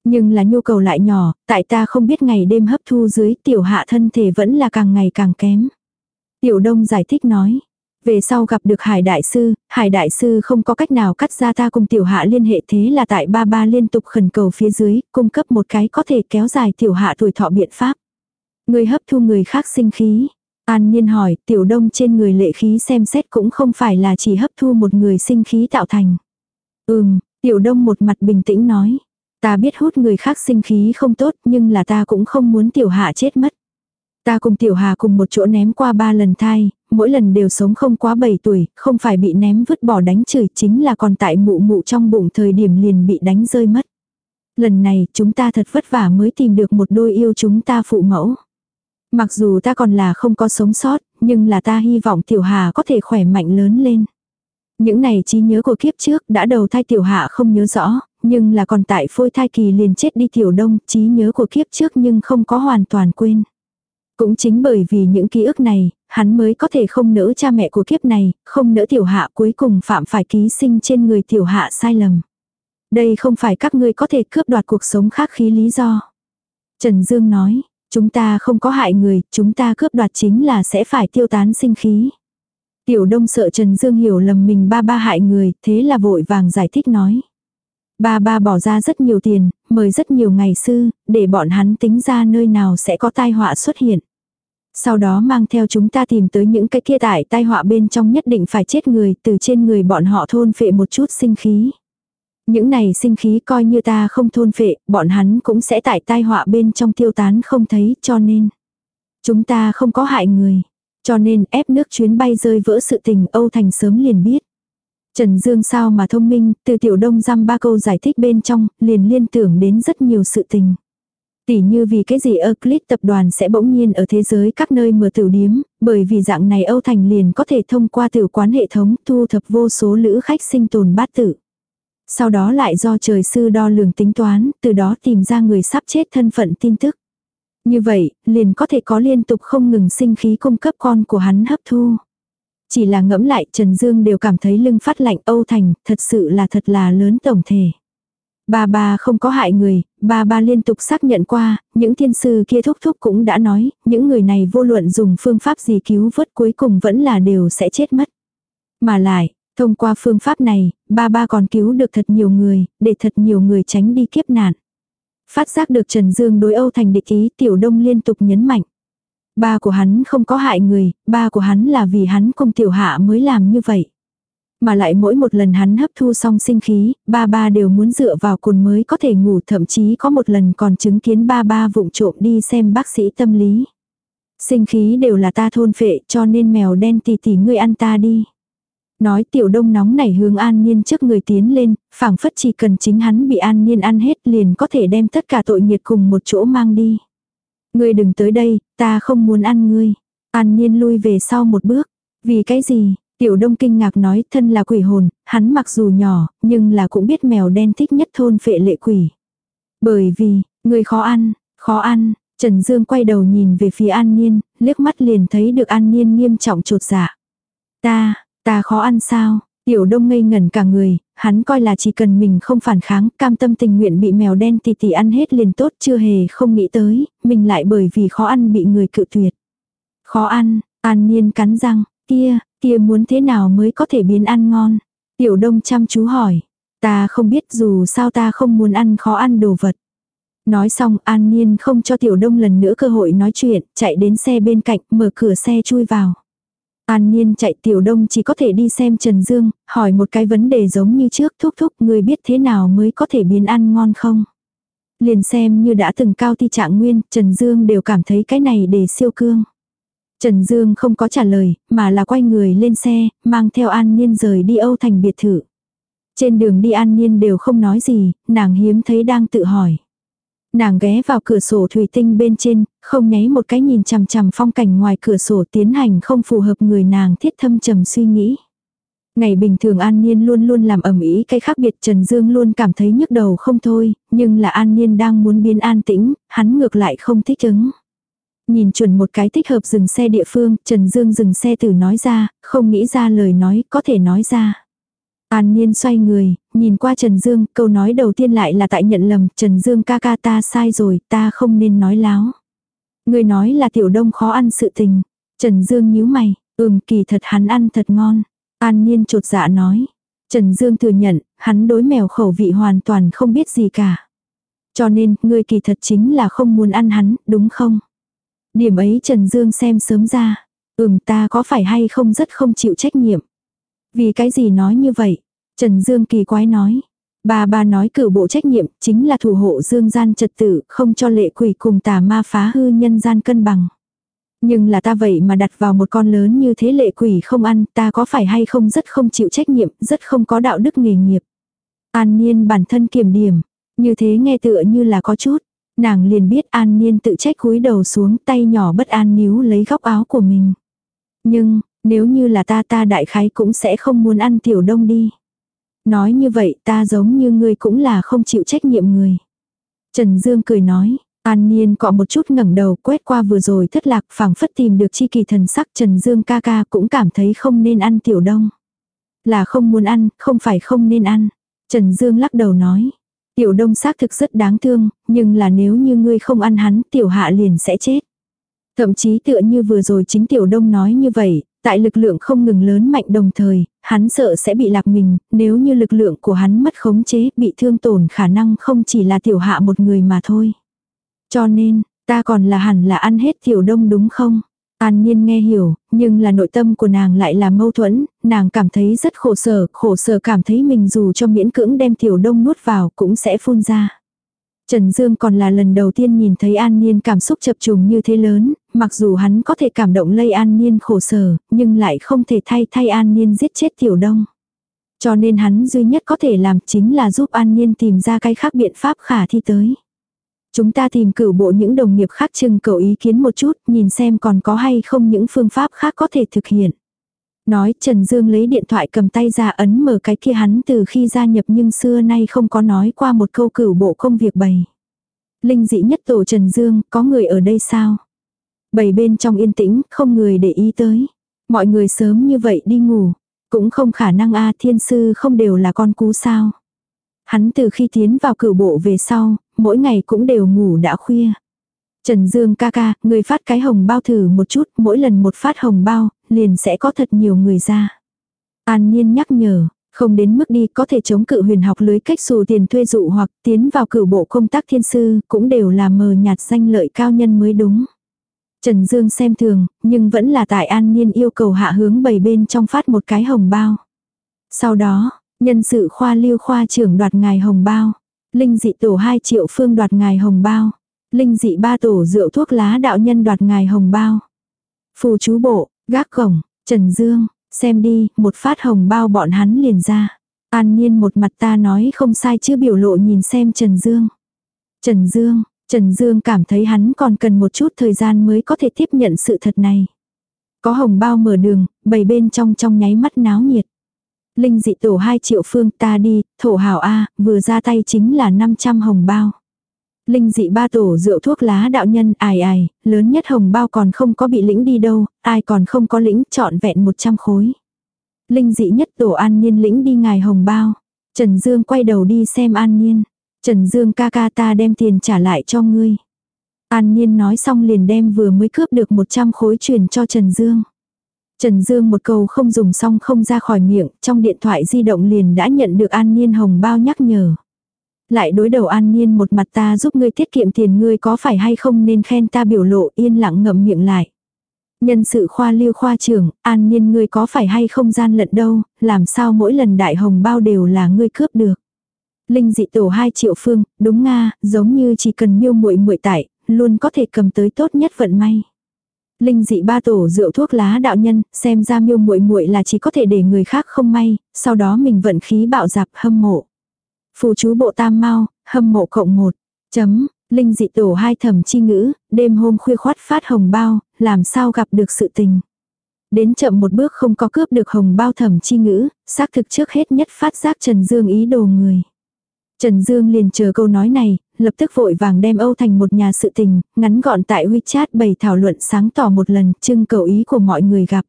Nhưng là nhu cầu lại nhỏ, tại ta không biết ngày đêm hấp thu dưới tiểu hạ thân thể vẫn là càng ngày càng kém. Tiểu đông giải thích nói. Về sau gặp được Hải Đại Sư, Hải Đại Sư không có cách nào cắt ra ta cùng tiểu hạ liên hệ thế là tại ba ba liên tục khẩn cầu phía dưới, cung cấp một cái có thể kéo dài tiểu hạ tuổi thọ biện pháp. Người hấp thu người khác sinh khí. An Nhiên hỏi, tiểu đông trên người lệ khí xem xét cũng không phải là chỉ hấp thu một người sinh khí tạo thành. Ừm, tiểu đông một mặt bình tĩnh nói. Ta biết hút người khác sinh khí không tốt nhưng là ta cũng không muốn tiểu hạ chết mất. Ta cùng tiểu hà cùng một chỗ ném qua ba lần thai, mỗi lần đều sống không quá 7 tuổi, không phải bị ném vứt bỏ đánh chửi chính là còn tại mụ mụ trong bụng thời điểm liền bị đánh rơi mất. Lần này chúng ta thật vất vả mới tìm được một đôi yêu chúng ta phụ mẫu. Mặc dù ta còn là không có sống sót, nhưng là ta hy vọng tiểu hà có thể khỏe mạnh lớn lên. Những này trí nhớ của kiếp trước đã đầu thai tiểu hạ không nhớ rõ, nhưng là còn tại phôi thai kỳ liền chết đi tiểu đông, trí nhớ của kiếp trước nhưng không có hoàn toàn quên. Cũng chính bởi vì những ký ức này, hắn mới có thể không nỡ cha mẹ của kiếp này, không nỡ tiểu hạ cuối cùng phạm phải ký sinh trên người tiểu hạ sai lầm. Đây không phải các ngươi có thể cướp đoạt cuộc sống khác khí lý do. Trần Dương nói, chúng ta không có hại người, chúng ta cướp đoạt chính là sẽ phải tiêu tán sinh khí. Tiểu đông sợ Trần Dương hiểu lầm mình ba ba hại người, thế là vội vàng giải thích nói. Ba ba bỏ ra rất nhiều tiền, mời rất nhiều ngày sư, để bọn hắn tính ra nơi nào sẽ có tai họa xuất hiện. Sau đó mang theo chúng ta tìm tới những cái kia tại tai họa bên trong nhất định phải chết người, từ trên người bọn họ thôn phệ một chút sinh khí. Những này sinh khí coi như ta không thôn phệ, bọn hắn cũng sẽ tại tai họa bên trong tiêu tán không thấy, cho nên. Chúng ta không có hại người. Cho nên ép nước chuyến bay rơi vỡ sự tình Âu Thành sớm liền biết. Trần Dương sao mà thông minh, từ tiểu đông giam ba câu giải thích bên trong, liền liên tưởng đến rất nhiều sự tình. Tỉ như vì cái gì Euclid tập đoàn sẽ bỗng nhiên ở thế giới các nơi mở tiểu điếm, bởi vì dạng này Âu Thành liền có thể thông qua tiểu quán hệ thống thu thập vô số lữ khách sinh tồn bát tử. Sau đó lại do trời sư đo lường tính toán, từ đó tìm ra người sắp chết thân phận tin tức. Như vậy, liền có thể có liên tục không ngừng sinh khí cung cấp con của hắn hấp thu. Chỉ là ngẫm lại Trần Dương đều cảm thấy lưng phát lạnh Âu Thành, thật sự là thật là lớn tổng thể. Ba ba không có hại người, ba ba liên tục xác nhận qua, những thiên sư kia thúc thúc cũng đã nói, những người này vô luận dùng phương pháp gì cứu vớt cuối cùng vẫn là đều sẽ chết mất. Mà lại, thông qua phương pháp này, ba ba còn cứu được thật nhiều người, để thật nhiều người tránh đi kiếp nạn. Phát giác được Trần Dương đối Âu thành địch ý tiểu đông liên tục nhấn mạnh. Ba của hắn không có hại người, ba của hắn là vì hắn cùng tiểu hạ mới làm như vậy. Mà lại mỗi một lần hắn hấp thu xong sinh khí, ba ba đều muốn dựa vào cồn mới có thể ngủ thậm chí có một lần còn chứng kiến ba ba vụng trộm đi xem bác sĩ tâm lý. Sinh khí đều là ta thôn phệ cho nên mèo đen tì tì ngươi ăn ta đi. Nói tiểu đông nóng nảy hướng an nhiên trước người tiến lên, phảng phất chỉ cần chính hắn bị an nhiên ăn hết liền có thể đem tất cả tội nghiệt cùng một chỗ mang đi. Ngươi đừng tới đây, ta không muốn ăn ngươi. An nhiên lui về sau một bước. Vì cái gì? Tiểu đông kinh ngạc nói thân là quỷ hồn, hắn mặc dù nhỏ, nhưng là cũng biết mèo đen thích nhất thôn phệ lệ quỷ. Bởi vì, ngươi khó ăn, khó ăn, Trần Dương quay đầu nhìn về phía An Niên, liếc mắt liền thấy được An Niên nghiêm trọng trột dạ. Ta, Ta khó ăn sao? Tiểu đông ngây ngẩn cả người, hắn coi là chỉ cần mình không phản kháng, cam tâm tình nguyện bị mèo đen tì tì ăn hết liền tốt chưa hề không nghĩ tới, mình lại bởi vì khó ăn bị người cự tuyệt. Khó ăn, an nhiên cắn răng, kia, kia muốn thế nào mới có thể biến ăn ngon? Tiểu đông chăm chú hỏi, ta không biết dù sao ta không muốn ăn khó ăn đồ vật. Nói xong an nhiên không cho tiểu đông lần nữa cơ hội nói chuyện, chạy đến xe bên cạnh, mở cửa xe chui vào. An Niên chạy tiểu đông chỉ có thể đi xem Trần Dương, hỏi một cái vấn đề giống như trước thúc thúc người biết thế nào mới có thể biến ăn ngon không. Liền xem như đã từng cao ti trạng nguyên, Trần Dương đều cảm thấy cái này để siêu cương. Trần Dương không có trả lời, mà là quay người lên xe, mang theo An Niên rời đi Âu Thành biệt thự. Trên đường đi An Niên đều không nói gì, nàng hiếm thấy đang tự hỏi. Nàng ghé vào cửa sổ thủy tinh bên trên, không nháy một cái nhìn chằm chằm phong cảnh ngoài cửa sổ tiến hành không phù hợp người nàng thiết thâm trầm suy nghĩ. Ngày bình thường An Niên luôn luôn làm ẩm ý cái khác biệt Trần Dương luôn cảm thấy nhức đầu không thôi, nhưng là An Niên đang muốn biến an tĩnh, hắn ngược lại không thích ứng. Nhìn chuẩn một cái thích hợp dừng xe địa phương, Trần Dương dừng xe từ nói ra, không nghĩ ra lời nói, có thể nói ra. An Niên xoay người, nhìn qua Trần Dương, câu nói đầu tiên lại là tại nhận lầm, Trần Dương ca ca ta sai rồi, ta không nên nói láo. Người nói là tiểu đông khó ăn sự tình. Trần Dương nhíu mày, ừm kỳ thật hắn ăn thật ngon. An Niên trột dạ nói. Trần Dương thừa nhận, hắn đối mèo khẩu vị hoàn toàn không biết gì cả. Cho nên, ngươi kỳ thật chính là không muốn ăn hắn, đúng không? Điểm ấy Trần Dương xem sớm ra. Ừm ta có phải hay không rất không chịu trách nhiệm. Vì cái gì nói như vậy? Trần Dương kỳ quái nói. Bà bà nói cử bộ trách nhiệm chính là thủ hộ dương gian trật tự, không cho lệ quỷ cùng tà ma phá hư nhân gian cân bằng. Nhưng là ta vậy mà đặt vào một con lớn như thế lệ quỷ không ăn, ta có phải hay không rất không chịu trách nhiệm, rất không có đạo đức nghề nghiệp. An Niên bản thân kiểm điểm, như thế nghe tựa như là có chút. Nàng liền biết An Niên tự trách cúi đầu xuống tay nhỏ bất an níu lấy góc áo của mình. Nhưng, nếu như là ta ta đại khái cũng sẽ không muốn ăn tiểu đông đi. Nói như vậy ta giống như ngươi cũng là không chịu trách nhiệm người. Trần Dương cười nói, An Niên cọ một chút ngẩng đầu quét qua vừa rồi thất lạc phảng phất tìm được chi kỳ thần sắc Trần Dương ca ca cũng cảm thấy không nên ăn tiểu đông. Là không muốn ăn, không phải không nên ăn. Trần Dương lắc đầu nói. Tiểu đông xác thực rất đáng thương, nhưng là nếu như ngươi không ăn hắn tiểu hạ liền sẽ chết. Thậm chí tựa như vừa rồi chính tiểu đông nói như vậy, tại lực lượng không ngừng lớn mạnh đồng thời, hắn sợ sẽ bị lạc mình, nếu như lực lượng của hắn mất khống chế, bị thương tổn khả năng không chỉ là tiểu hạ một người mà thôi. Cho nên, ta còn là hẳn là ăn hết tiểu đông đúng không? An Nhiên nghe hiểu, nhưng là nội tâm của nàng lại là mâu thuẫn, nàng cảm thấy rất khổ sở, khổ sở cảm thấy mình dù cho miễn cưỡng đem tiểu đông nuốt vào cũng sẽ phun ra. Trần Dương còn là lần đầu tiên nhìn thấy An Nhiên cảm xúc chập trùng như thế lớn, mặc dù hắn có thể cảm động lây An niên khổ sở, nhưng lại không thể thay thay An niên giết chết tiểu đông. Cho nên hắn duy nhất có thể làm chính là giúp An niên tìm ra cái khác biện pháp khả thi tới. Chúng ta tìm cửu bộ những đồng nghiệp khác trưng cầu ý kiến một chút, nhìn xem còn có hay không những phương pháp khác có thể thực hiện. Nói Trần Dương lấy điện thoại cầm tay ra ấn mở cái kia hắn từ khi gia nhập nhưng xưa nay không có nói qua một câu cửu bộ công việc bày. Linh dị nhất tổ Trần Dương, có người ở đây sao? Bầy bên trong yên tĩnh, không người để ý tới. Mọi người sớm như vậy đi ngủ. Cũng không khả năng a thiên sư không đều là con cú sao. Hắn từ khi tiến vào cửu bộ về sau, mỗi ngày cũng đều ngủ đã khuya. Trần Dương ca ca, người phát cái hồng bao thử một chút, mỗi lần một phát hồng bao, liền sẽ có thật nhiều người ra. An Nhiên nhắc nhở, không đến mức đi có thể chống cự huyền học lưới cách xù tiền thuê dụ hoặc tiến vào cửu bộ công tác thiên sư, cũng đều là mờ nhạt danh lợi cao nhân mới đúng. Trần Dương xem thường, nhưng vẫn là tại An Nhiên yêu cầu hạ hướng bầy bên trong phát một cái hồng bao. Sau đó, nhân sự khoa lưu khoa trưởng đoạt ngài hồng bao. Linh dị tổ 2 triệu phương đoạt ngài hồng bao. Linh dị ba tổ rượu thuốc lá đạo nhân đoạt ngài hồng bao. Phù chú bộ, gác cổng, Trần Dương, xem đi, một phát hồng bao bọn hắn liền ra. An Nhiên một mặt ta nói không sai chứ biểu lộ nhìn xem Trần Dương. Trần Dương, Trần Dương cảm thấy hắn còn cần một chút thời gian mới có thể tiếp nhận sự thật này. Có hồng bao mở đường, bầy bên trong trong nháy mắt náo nhiệt. Linh dị tổ 2 triệu phương ta đi, thổ hảo A, vừa ra tay chính là 500 hồng bao. Linh dị ba tổ rượu thuốc lá đạo nhân ải ải, lớn nhất hồng bao còn không có bị lĩnh đi đâu, ai còn không có lĩnh trọn vẹn 100 khối. Linh dị nhất tổ an niên lĩnh đi ngài hồng bao. Trần Dương quay đầu đi xem an niên. Trần Dương ca ca ta đem tiền trả lại cho ngươi. An niên nói xong liền đem vừa mới cướp được 100 khối truyền cho Trần Dương. Trần Dương một câu không dùng xong không ra khỏi miệng, trong điện thoại di động liền đã nhận được An Niên hồng bao nhắc nhở. Lại đối đầu An Niên một mặt ta giúp ngươi tiết kiệm tiền ngươi có phải hay không nên khen ta biểu lộ yên lặng ngậm miệng lại. Nhân sự khoa lưu khoa trưởng, An Niên ngươi có phải hay không gian lận đâu, làm sao mỗi lần đại hồng bao đều là ngươi cướp được. Linh dị tổ 2 triệu phương, đúng nga, giống như chỉ cần miêu muội muội tại, luôn có thể cầm tới tốt nhất vận may. Linh dị ba tổ rượu thuốc lá đạo nhân, xem ra miêu muội muội là chỉ có thể để người khác không may, sau đó mình vận khí bạo dạp hâm mộ. Phù chú bộ tam mau, hâm mộ cộng một. Chấm, linh dị tổ hai thẩm chi ngữ, đêm hôm khuya khoát phát hồng bao, làm sao gặp được sự tình. Đến chậm một bước không có cướp được hồng bao thẩm chi ngữ, xác thực trước hết nhất phát giác Trần Dương ý đồ người. Trần Dương liền chờ câu nói này, lập tức vội vàng đem Âu thành một nhà sự tình, ngắn gọn tại WeChat bày thảo luận sáng tỏ một lần, trưng cầu ý của mọi người gặp.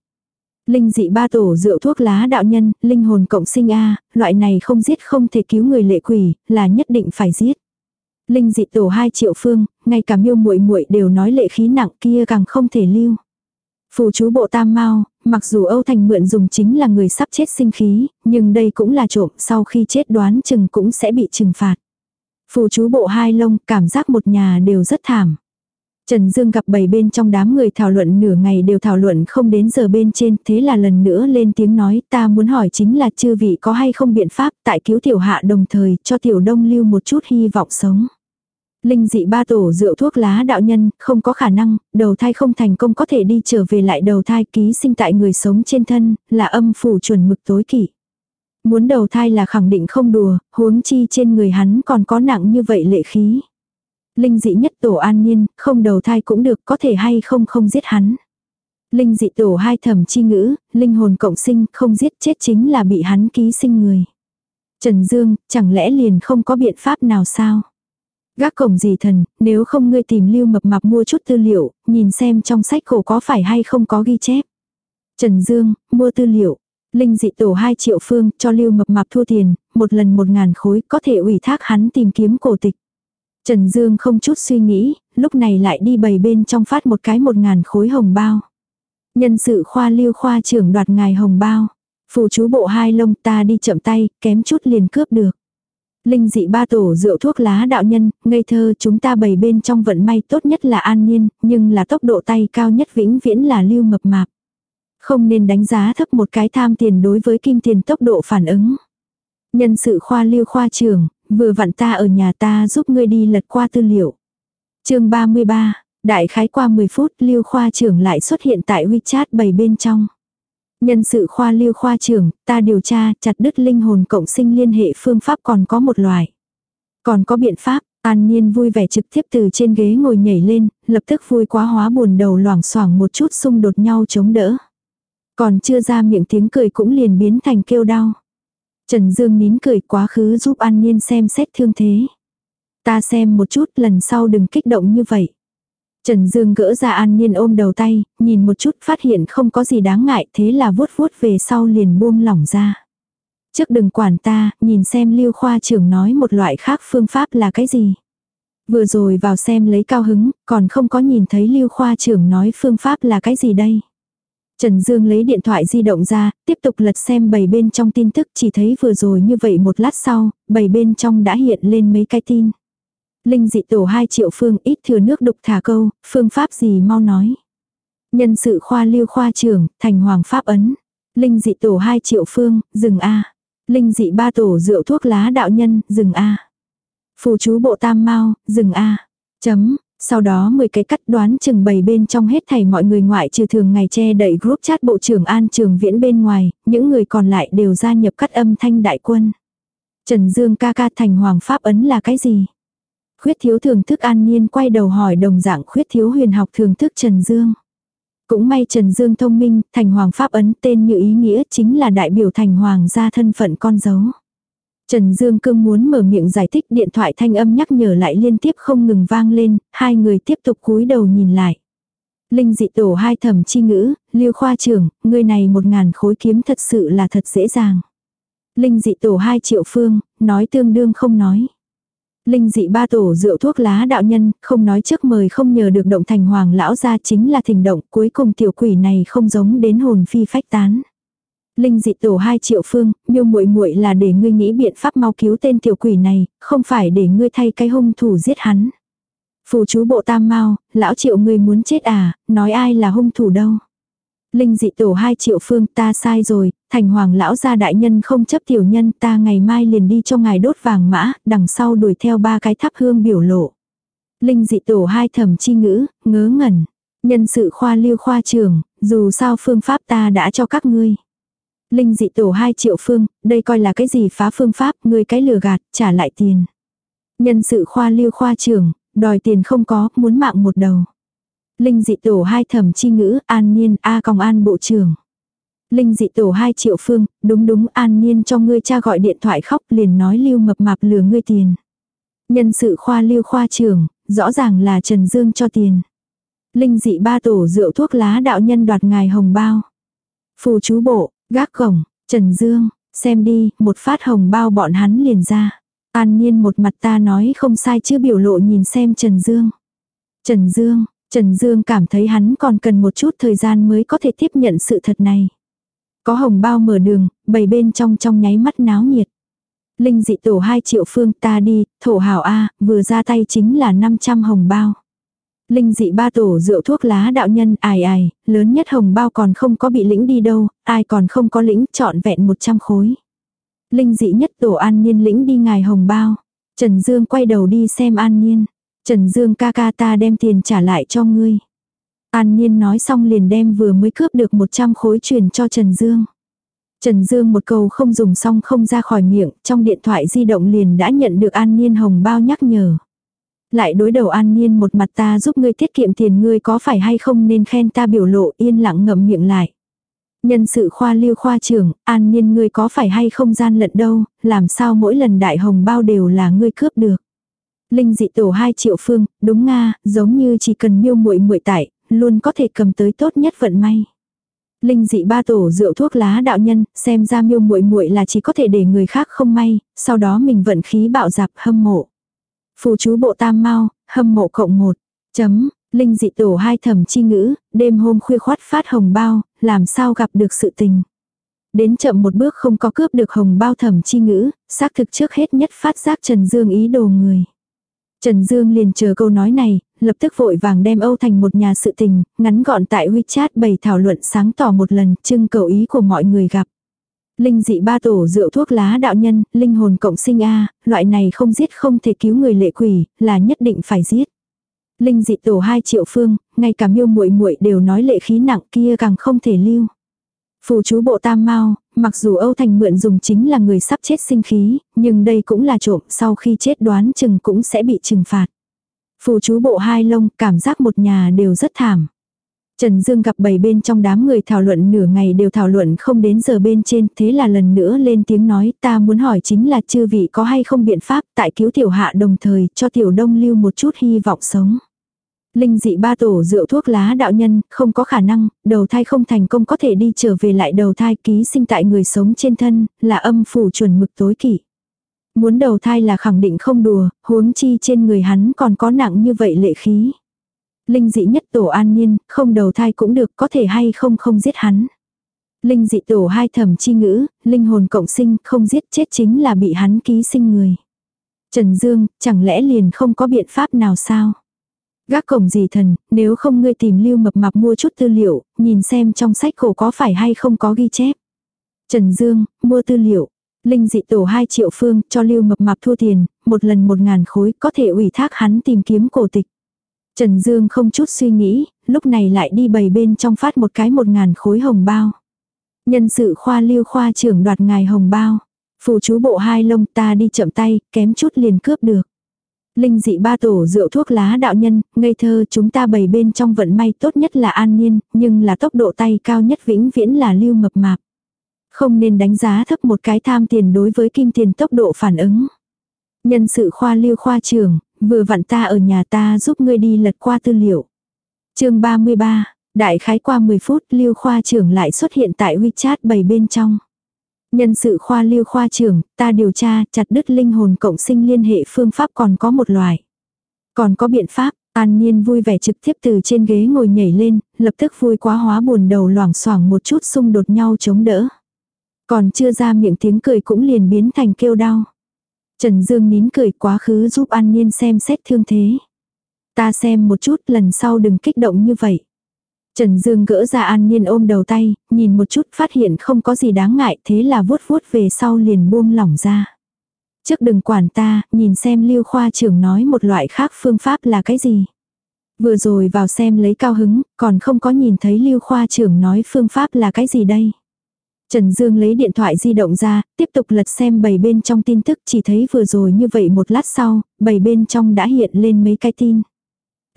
Linh dị ba tổ rượu thuốc lá đạo nhân, linh hồn cộng sinh A, loại này không giết không thể cứu người lệ quỷ, là nhất định phải giết. Linh dị tổ hai triệu phương, ngay cả miêu muội muội đều nói lệ khí nặng kia càng không thể lưu. Phù chú bộ tam mau, mặc dù Âu Thành mượn dùng chính là người sắp chết sinh khí, nhưng đây cũng là trộm sau khi chết đoán chừng cũng sẽ bị trừng phạt. Phù chú bộ hai lông, cảm giác một nhà đều rất thảm. Trần Dương gặp bảy bên trong đám người thảo luận nửa ngày đều thảo luận không đến giờ bên trên, thế là lần nữa lên tiếng nói ta muốn hỏi chính là chư vị có hay không biện pháp tại cứu tiểu hạ đồng thời cho tiểu đông lưu một chút hy vọng sống. Linh dị ba tổ rượu thuốc lá đạo nhân, không có khả năng, đầu thai không thành công có thể đi trở về lại đầu thai ký sinh tại người sống trên thân, là âm phủ chuẩn mực tối kỵ. Muốn đầu thai là khẳng định không đùa, huống chi trên người hắn còn có nặng như vậy lệ khí. Linh dị nhất tổ an nhiên, không đầu thai cũng được có thể hay không không giết hắn. Linh dị tổ hai thẩm chi ngữ, linh hồn cộng sinh, không giết chết chính là bị hắn ký sinh người. Trần Dương, chẳng lẽ liền không có biện pháp nào sao? Gác cổng gì thần, nếu không ngươi tìm lưu mập mạp mua chút tư liệu, nhìn xem trong sách cổ có phải hay không có ghi chép. Trần Dương, mua tư liệu. Linh dị tổ 2 triệu phương cho lưu mập mạp thua tiền, một lần một ngàn khối có thể ủy thác hắn tìm kiếm cổ tịch. Trần Dương không chút suy nghĩ, lúc này lại đi bày bên trong phát một cái một ngàn khối hồng bao. Nhân sự khoa lưu khoa trưởng đoạt ngài hồng bao. Phù chú bộ hai lông ta đi chậm tay, kém chút liền cướp được. Linh dị ba tổ rượu thuốc lá đạo nhân, ngây thơ chúng ta bày bên trong vận may tốt nhất là an niên, nhưng là tốc độ tay cao nhất vĩnh viễn là lưu mập mạp. Không nên đánh giá thấp một cái tham tiền đối với kim tiền tốc độ phản ứng. Nhân sự khoa lưu khoa trưởng, vừa vặn ta ở nhà ta giúp ngươi đi lật qua tư liệu. chương 33, đại khái qua 10 phút lưu khoa trưởng lại xuất hiện tại WeChat bày bên trong. Nhân sự khoa lưu khoa trưởng, ta điều tra, chặt đứt linh hồn cộng sinh liên hệ phương pháp còn có một loài. Còn có biện pháp, An Niên vui vẻ trực tiếp từ trên ghế ngồi nhảy lên, lập tức vui quá hóa buồn đầu loảng xoảng một chút xung đột nhau chống đỡ. Còn chưa ra miệng tiếng cười cũng liền biến thành kêu đau. Trần Dương nín cười quá khứ giúp An Niên xem xét thương thế. Ta xem một chút lần sau đừng kích động như vậy. Trần Dương gỡ ra An Niên ôm đầu tay, nhìn một chút phát hiện không có gì đáng ngại thế là vuốt vuốt về sau liền buông lỏng ra. Trước đừng quản ta, nhìn xem lưu khoa trưởng nói một loại khác phương pháp là cái gì. Vừa rồi vào xem lấy cao hứng, còn không có nhìn thấy lưu khoa trưởng nói phương pháp là cái gì đây. Trần Dương lấy điện thoại di động ra, tiếp tục lật xem bầy bên trong tin tức chỉ thấy vừa rồi như vậy một lát sau, bầy bên trong đã hiện lên mấy cái tin. Linh dị tổ 2 triệu phương ít thừa nước đục thả câu, phương pháp gì mau nói. Nhân sự khoa lưu khoa trưởng, thành hoàng pháp ấn. Linh dị tổ 2 triệu phương, dừng A. Linh dị ba tổ rượu thuốc lá đạo nhân, dừng A. Phù chú bộ tam mau, dừng A. Chấm, sau đó 10 cái cắt đoán chừng bày bên trong hết thảy mọi người ngoại trừ thường ngày che đậy group chat bộ trưởng An Trường Viễn bên ngoài, những người còn lại đều gia nhập cắt âm thanh đại quân. Trần Dương ca ca thành hoàng pháp ấn là cái gì? Khuyết thiếu thường thức an nhiên quay đầu hỏi đồng dạng khuyết thiếu huyền học thường thức Trần Dương. Cũng may Trần Dương thông minh, thành hoàng pháp ấn tên như ý nghĩa chính là đại biểu thành hoàng gia thân phận con dấu. Trần Dương cương muốn mở miệng giải thích điện thoại thanh âm nhắc nhở lại liên tiếp không ngừng vang lên, hai người tiếp tục cúi đầu nhìn lại. Linh dị tổ hai thẩm chi ngữ, liêu khoa trưởng, người này một ngàn khối kiếm thật sự là thật dễ dàng. Linh dị tổ hai triệu phương, nói tương đương không nói. Linh dị ba tổ rượu thuốc lá đạo nhân, không nói trước mời không nhờ được động thành hoàng lão ra chính là thình động, cuối cùng tiểu quỷ này không giống đến hồn phi phách tán. Linh dị tổ hai triệu phương, miêu muội muội là để ngươi nghĩ biện pháp mau cứu tên tiểu quỷ này, không phải để ngươi thay cái hung thủ giết hắn. Phù chú bộ tam mau, lão triệu ngươi muốn chết à, nói ai là hung thủ đâu. Linh dị tổ hai triệu phương ta sai rồi, thành hoàng lão gia đại nhân không chấp tiểu nhân ta ngày mai liền đi cho ngài đốt vàng mã, đằng sau đuổi theo ba cái tháp hương biểu lộ. Linh dị tổ hai thẩm chi ngữ, ngớ ngẩn. Nhân sự khoa lưu khoa trường, dù sao phương pháp ta đã cho các ngươi. Linh dị tổ hai triệu phương, đây coi là cái gì phá phương pháp, ngươi cái lừa gạt, trả lại tiền. Nhân sự khoa lưu khoa trường, đòi tiền không có, muốn mạng một đầu. Linh dị tổ hai thẩm chi ngữ, an niên, a còng an bộ trưởng. Linh dị tổ hai triệu phương, đúng đúng an niên cho ngươi cha gọi điện thoại khóc liền nói lưu mập mạp lừa ngươi tiền. Nhân sự khoa lưu khoa trưởng, rõ ràng là Trần Dương cho tiền. Linh dị ba tổ rượu thuốc lá đạo nhân đoạt ngài hồng bao. Phù chú bộ, gác cổng, Trần Dương, xem đi, một phát hồng bao bọn hắn liền ra. An Nhiên một mặt ta nói không sai chứ biểu lộ nhìn xem Trần Dương. Trần Dương, Trần Dương cảm thấy hắn còn cần một chút thời gian mới có thể tiếp nhận sự thật này. Có hồng bao mở đường, bầy bên trong trong nháy mắt náo nhiệt. Linh dị tổ 2 triệu phương ta đi, thổ hảo A, vừa ra tay chính là 500 hồng bao. Linh dị ba tổ rượu thuốc lá đạo nhân ải ải, lớn nhất hồng bao còn không có bị lĩnh đi đâu, ai còn không có lĩnh trọn vẹn 100 khối. Linh dị nhất tổ an niên lĩnh đi ngài hồng bao. Trần Dương quay đầu đi xem an niên. Trần Dương ca ca ta đem tiền trả lại cho ngươi. An Nhiên nói xong liền đem vừa mới cướp được 100 khối truyền cho Trần Dương. Trần Dương một câu không dùng xong không ra khỏi miệng, trong điện thoại di động liền đã nhận được An Niên hồng bao nhắc nhở. Lại đối đầu An Niên một mặt ta giúp ngươi tiết kiệm tiền ngươi có phải hay không nên khen ta biểu lộ yên lặng ngậm miệng lại. Nhân sự khoa lưu khoa trưởng, An Niên ngươi có phải hay không gian lận đâu, làm sao mỗi lần đại hồng bao đều là ngươi cướp được. Linh dị tổ 2 triệu phương, đúng nga, giống như chỉ cần miêu muội muội tại, luôn có thể cầm tới tốt nhất vận may. Linh dị ba tổ rượu thuốc lá đạo nhân, xem ra miêu muội muội là chỉ có thể để người khác không may, sau đó mình vận khí bạo dạp hâm mộ. Phù chú bộ tam mau, hâm mộ cộng một. Chấm, linh dị tổ hai thẩm chi ngữ, đêm hôm khuya khoát phát hồng bao, làm sao gặp được sự tình. Đến chậm một bước không có cướp được hồng bao thẩm chi ngữ, xác thực trước hết nhất phát giác Trần Dương ý đồ người. Trần Dương liền chờ câu nói này, lập tức vội vàng đem Âu thành một nhà sự tình, ngắn gọn tại WeChat bày thảo luận sáng tỏ một lần, trưng cầu ý của mọi người gặp. Linh dị ba tổ rượu thuốc lá đạo nhân, linh hồn cộng sinh A, loại này không giết không thể cứu người lệ quỷ, là nhất định phải giết. Linh dị tổ hai triệu phương, ngay cả miêu muội muội đều nói lệ khí nặng kia càng không thể lưu. Phù chú bộ tam mau, mặc dù Âu Thành mượn dùng chính là người sắp chết sinh khí, nhưng đây cũng là trộm sau khi chết đoán chừng cũng sẽ bị trừng phạt. Phù chú bộ hai lông, cảm giác một nhà đều rất thảm. Trần Dương gặp bảy bên trong đám người thảo luận nửa ngày đều thảo luận không đến giờ bên trên, thế là lần nữa lên tiếng nói ta muốn hỏi chính là chư vị có hay không biện pháp tại cứu tiểu hạ đồng thời cho tiểu đông lưu một chút hy vọng sống. Linh dị ba tổ rượu thuốc lá đạo nhân, không có khả năng, đầu thai không thành công có thể đi trở về lại đầu thai ký sinh tại người sống trên thân, là âm phủ chuẩn mực tối kỵ. Muốn đầu thai là khẳng định không đùa, huống chi trên người hắn còn có nặng như vậy lệ khí. Linh dị nhất tổ an nhiên, không đầu thai cũng được có thể hay không không giết hắn. Linh dị tổ hai thẩm chi ngữ, linh hồn cộng sinh, không giết chết chính là bị hắn ký sinh người. Trần Dương, chẳng lẽ liền không có biện pháp nào sao? Gác cổng gì thần, nếu không ngươi tìm lưu mập mạp mua chút tư liệu, nhìn xem trong sách cổ có phải hay không có ghi chép. Trần Dương, mua tư liệu. Linh dị tổ 2 triệu phương, cho lưu mập mạp thua tiền, một lần một ngàn khối, có thể ủy thác hắn tìm kiếm cổ tịch. Trần Dương không chút suy nghĩ, lúc này lại đi bày bên trong phát một cái một ngàn khối hồng bao. Nhân sự khoa lưu khoa trưởng đoạt ngài hồng bao. Phù chú bộ hai lông ta đi chậm tay, kém chút liền cướp được. Linh dị ba tổ rượu thuốc lá đạo nhân, ngây thơ chúng ta bày bên trong vận may tốt nhất là an nhiên, nhưng là tốc độ tay cao nhất vĩnh viễn là lưu mập mạp. Không nên đánh giá thấp một cái tham tiền đối với kim tiền tốc độ phản ứng. Nhân sự khoa lưu khoa trưởng, vừa vặn ta ở nhà ta giúp ngươi đi lật qua tư liệu. chương 33, đại khái qua 10 phút lưu khoa trưởng lại xuất hiện tại WeChat bày bên trong. Nhân sự khoa lưu khoa trưởng, ta điều tra, chặt đứt linh hồn cộng sinh liên hệ phương pháp còn có một loài. Còn có biện pháp, An Niên vui vẻ trực tiếp từ trên ghế ngồi nhảy lên, lập tức vui quá hóa buồn đầu loảng xoảng một chút xung đột nhau chống đỡ. Còn chưa ra miệng tiếng cười cũng liền biến thành kêu đau. Trần Dương nín cười quá khứ giúp An Niên xem xét thương thế. Ta xem một chút lần sau đừng kích động như vậy. Trần Dương gỡ ra An nhiên ôm đầu tay, nhìn một chút phát hiện không có gì đáng ngại thế là vuốt vuốt về sau liền buông lỏng ra. Trước đừng quản ta, nhìn xem lưu khoa trưởng nói một loại khác phương pháp là cái gì. Vừa rồi vào xem lấy cao hứng, còn không có nhìn thấy lưu khoa trưởng nói phương pháp là cái gì đây. Trần Dương lấy điện thoại di động ra, tiếp tục lật xem bầy bên trong tin tức chỉ thấy vừa rồi như vậy một lát sau, bầy bên trong đã hiện lên mấy cái tin.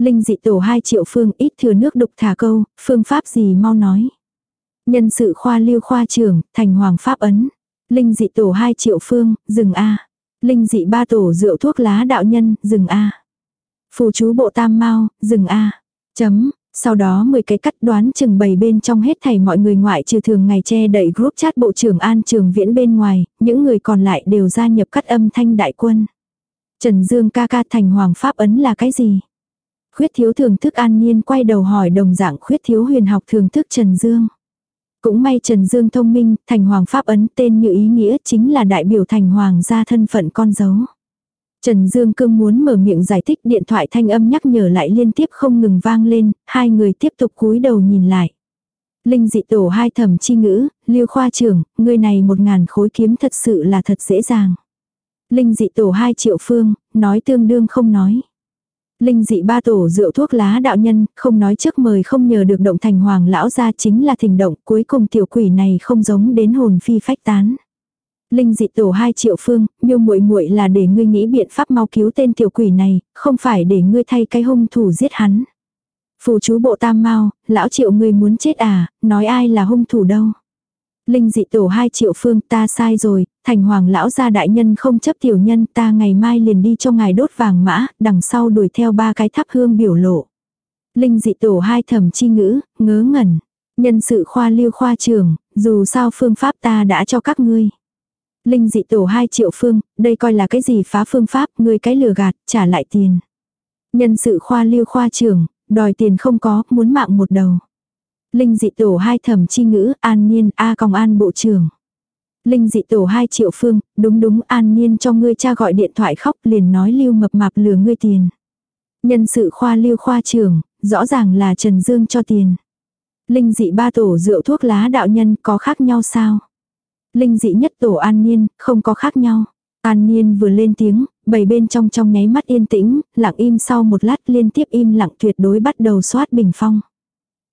Linh dị tổ 2 triệu phương ít thừa nước đục thả câu, phương pháp gì mau nói. Nhân sự khoa lưu khoa trưởng, thành hoàng pháp ấn. Linh dị tổ 2 triệu phương, dừng A. Linh dị ba tổ rượu thuốc lá đạo nhân, dừng A. Phù chú bộ tam mau, dừng A. Chấm, sau đó 10 cái cắt đoán chừng bầy bên trong hết thảy mọi người ngoại trừ thường ngày che đậy group chat bộ trưởng An Trường Viễn bên ngoài, những người còn lại đều gia nhập cắt âm thanh đại quân. Trần Dương ca ca thành hoàng pháp ấn là cái gì? Khuyết thiếu thưởng thức an nhiên quay đầu hỏi đồng dạng khuyết thiếu huyền học thưởng thức Trần Dương. Cũng may Trần Dương thông minh, thành hoàng pháp ấn tên như ý nghĩa chính là đại biểu thành hoàng gia thân phận con dấu. Trần Dương cương muốn mở miệng giải thích điện thoại thanh âm nhắc nhở lại liên tiếp không ngừng vang lên, hai người tiếp tục cúi đầu nhìn lại. Linh dị tổ hai thẩm chi ngữ, liêu khoa trưởng, người này một ngàn khối kiếm thật sự là thật dễ dàng. Linh dị tổ hai triệu phương, nói tương đương không nói. Linh dị ba tổ rượu thuốc lá đạo nhân, không nói trước mời không nhờ được động thành hoàng lão ra chính là thình động, cuối cùng tiểu quỷ này không giống đến hồn phi phách tán. Linh dị tổ hai triệu phương, miêu muội muội là để ngươi nghĩ biện pháp mau cứu tên tiểu quỷ này, không phải để ngươi thay cái hung thủ giết hắn. Phù chú bộ tam mau, lão triệu ngươi muốn chết à, nói ai là hung thủ đâu. Linh dị tổ hai triệu phương ta sai rồi, thành hoàng lão gia đại nhân không chấp tiểu nhân ta ngày mai liền đi cho ngài đốt vàng mã, đằng sau đuổi theo ba cái thắp hương biểu lộ. Linh dị tổ hai thẩm chi ngữ, ngớ ngẩn. Nhân sự khoa lưu khoa trường, dù sao phương pháp ta đã cho các ngươi. Linh dị tổ hai triệu phương, đây coi là cái gì phá phương pháp, ngươi cái lừa gạt, trả lại tiền. Nhân sự khoa lưu khoa trường, đòi tiền không có, muốn mạng một đầu. Linh dị tổ hai thẩm chi ngữ, an niên, a còng an bộ trưởng. Linh dị tổ 2 triệu phương, đúng đúng an niên cho ngươi cha gọi điện thoại khóc liền nói lưu mập mạp lừa ngươi tiền. Nhân sự khoa lưu khoa trưởng, rõ ràng là Trần Dương cho tiền. Linh dị ba tổ rượu thuốc lá đạo nhân có khác nhau sao? Linh dị nhất tổ an niên, không có khác nhau. An Niên vừa lên tiếng, bầy bên trong trong nháy mắt yên tĩnh, lặng im sau một lát liên tiếp im lặng tuyệt đối bắt đầu soát bình phong.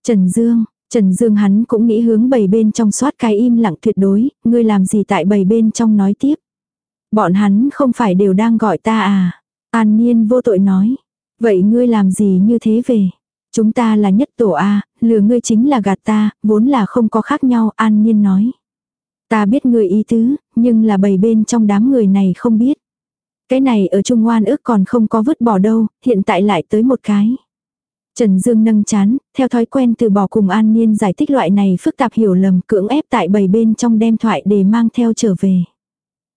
Trần Dương, Trần Dương hắn cũng nghĩ hướng bầy bên trong soát cái im lặng tuyệt đối, ngươi làm gì tại bầy bên trong nói tiếp. Bọn hắn không phải đều đang gọi ta à. An Niên vô tội nói. Vậy ngươi làm gì như thế về? Chúng ta là nhất tổ A, lừa ngươi chính là gạt ta, vốn là không có khác nhau, An Niên nói. Ta biết người ý tứ, nhưng là bầy bên trong đám người này không biết. Cái này ở Trung Ngoan ước còn không có vứt bỏ đâu, hiện tại lại tới một cái. Trần Dương nâng chán, theo thói quen từ bỏ cùng An Niên giải thích loại này phức tạp hiểu lầm cưỡng ép tại bầy bên trong đem thoại để mang theo trở về.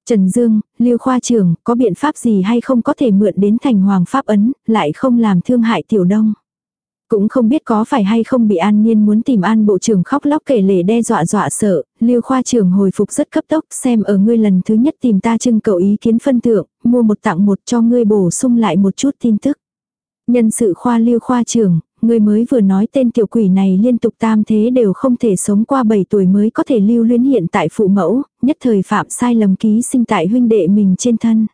Trần Dương, Lưu Khoa trưởng, có biện pháp gì hay không có thể mượn đến thành hoàng pháp ấn, lại không làm thương hại tiểu đông. Cũng không biết có phải hay không bị An Niên muốn tìm An Bộ trưởng khóc lóc kể lể đe dọa dọa sợ, Lưu Khoa trưởng hồi phục rất cấp tốc xem ở ngươi lần thứ nhất tìm ta trưng cầu ý kiến phân thượng, mua một tặng một cho ngươi bổ sung lại một chút tin tức. Nhân sự khoa Lưu Khoa trưởng, người mới vừa nói tên tiểu quỷ này liên tục tam thế đều không thể sống qua 7 tuổi mới có thể lưu luyến hiện tại phụ mẫu, nhất thời phạm sai lầm ký sinh tại huynh đệ mình trên thân.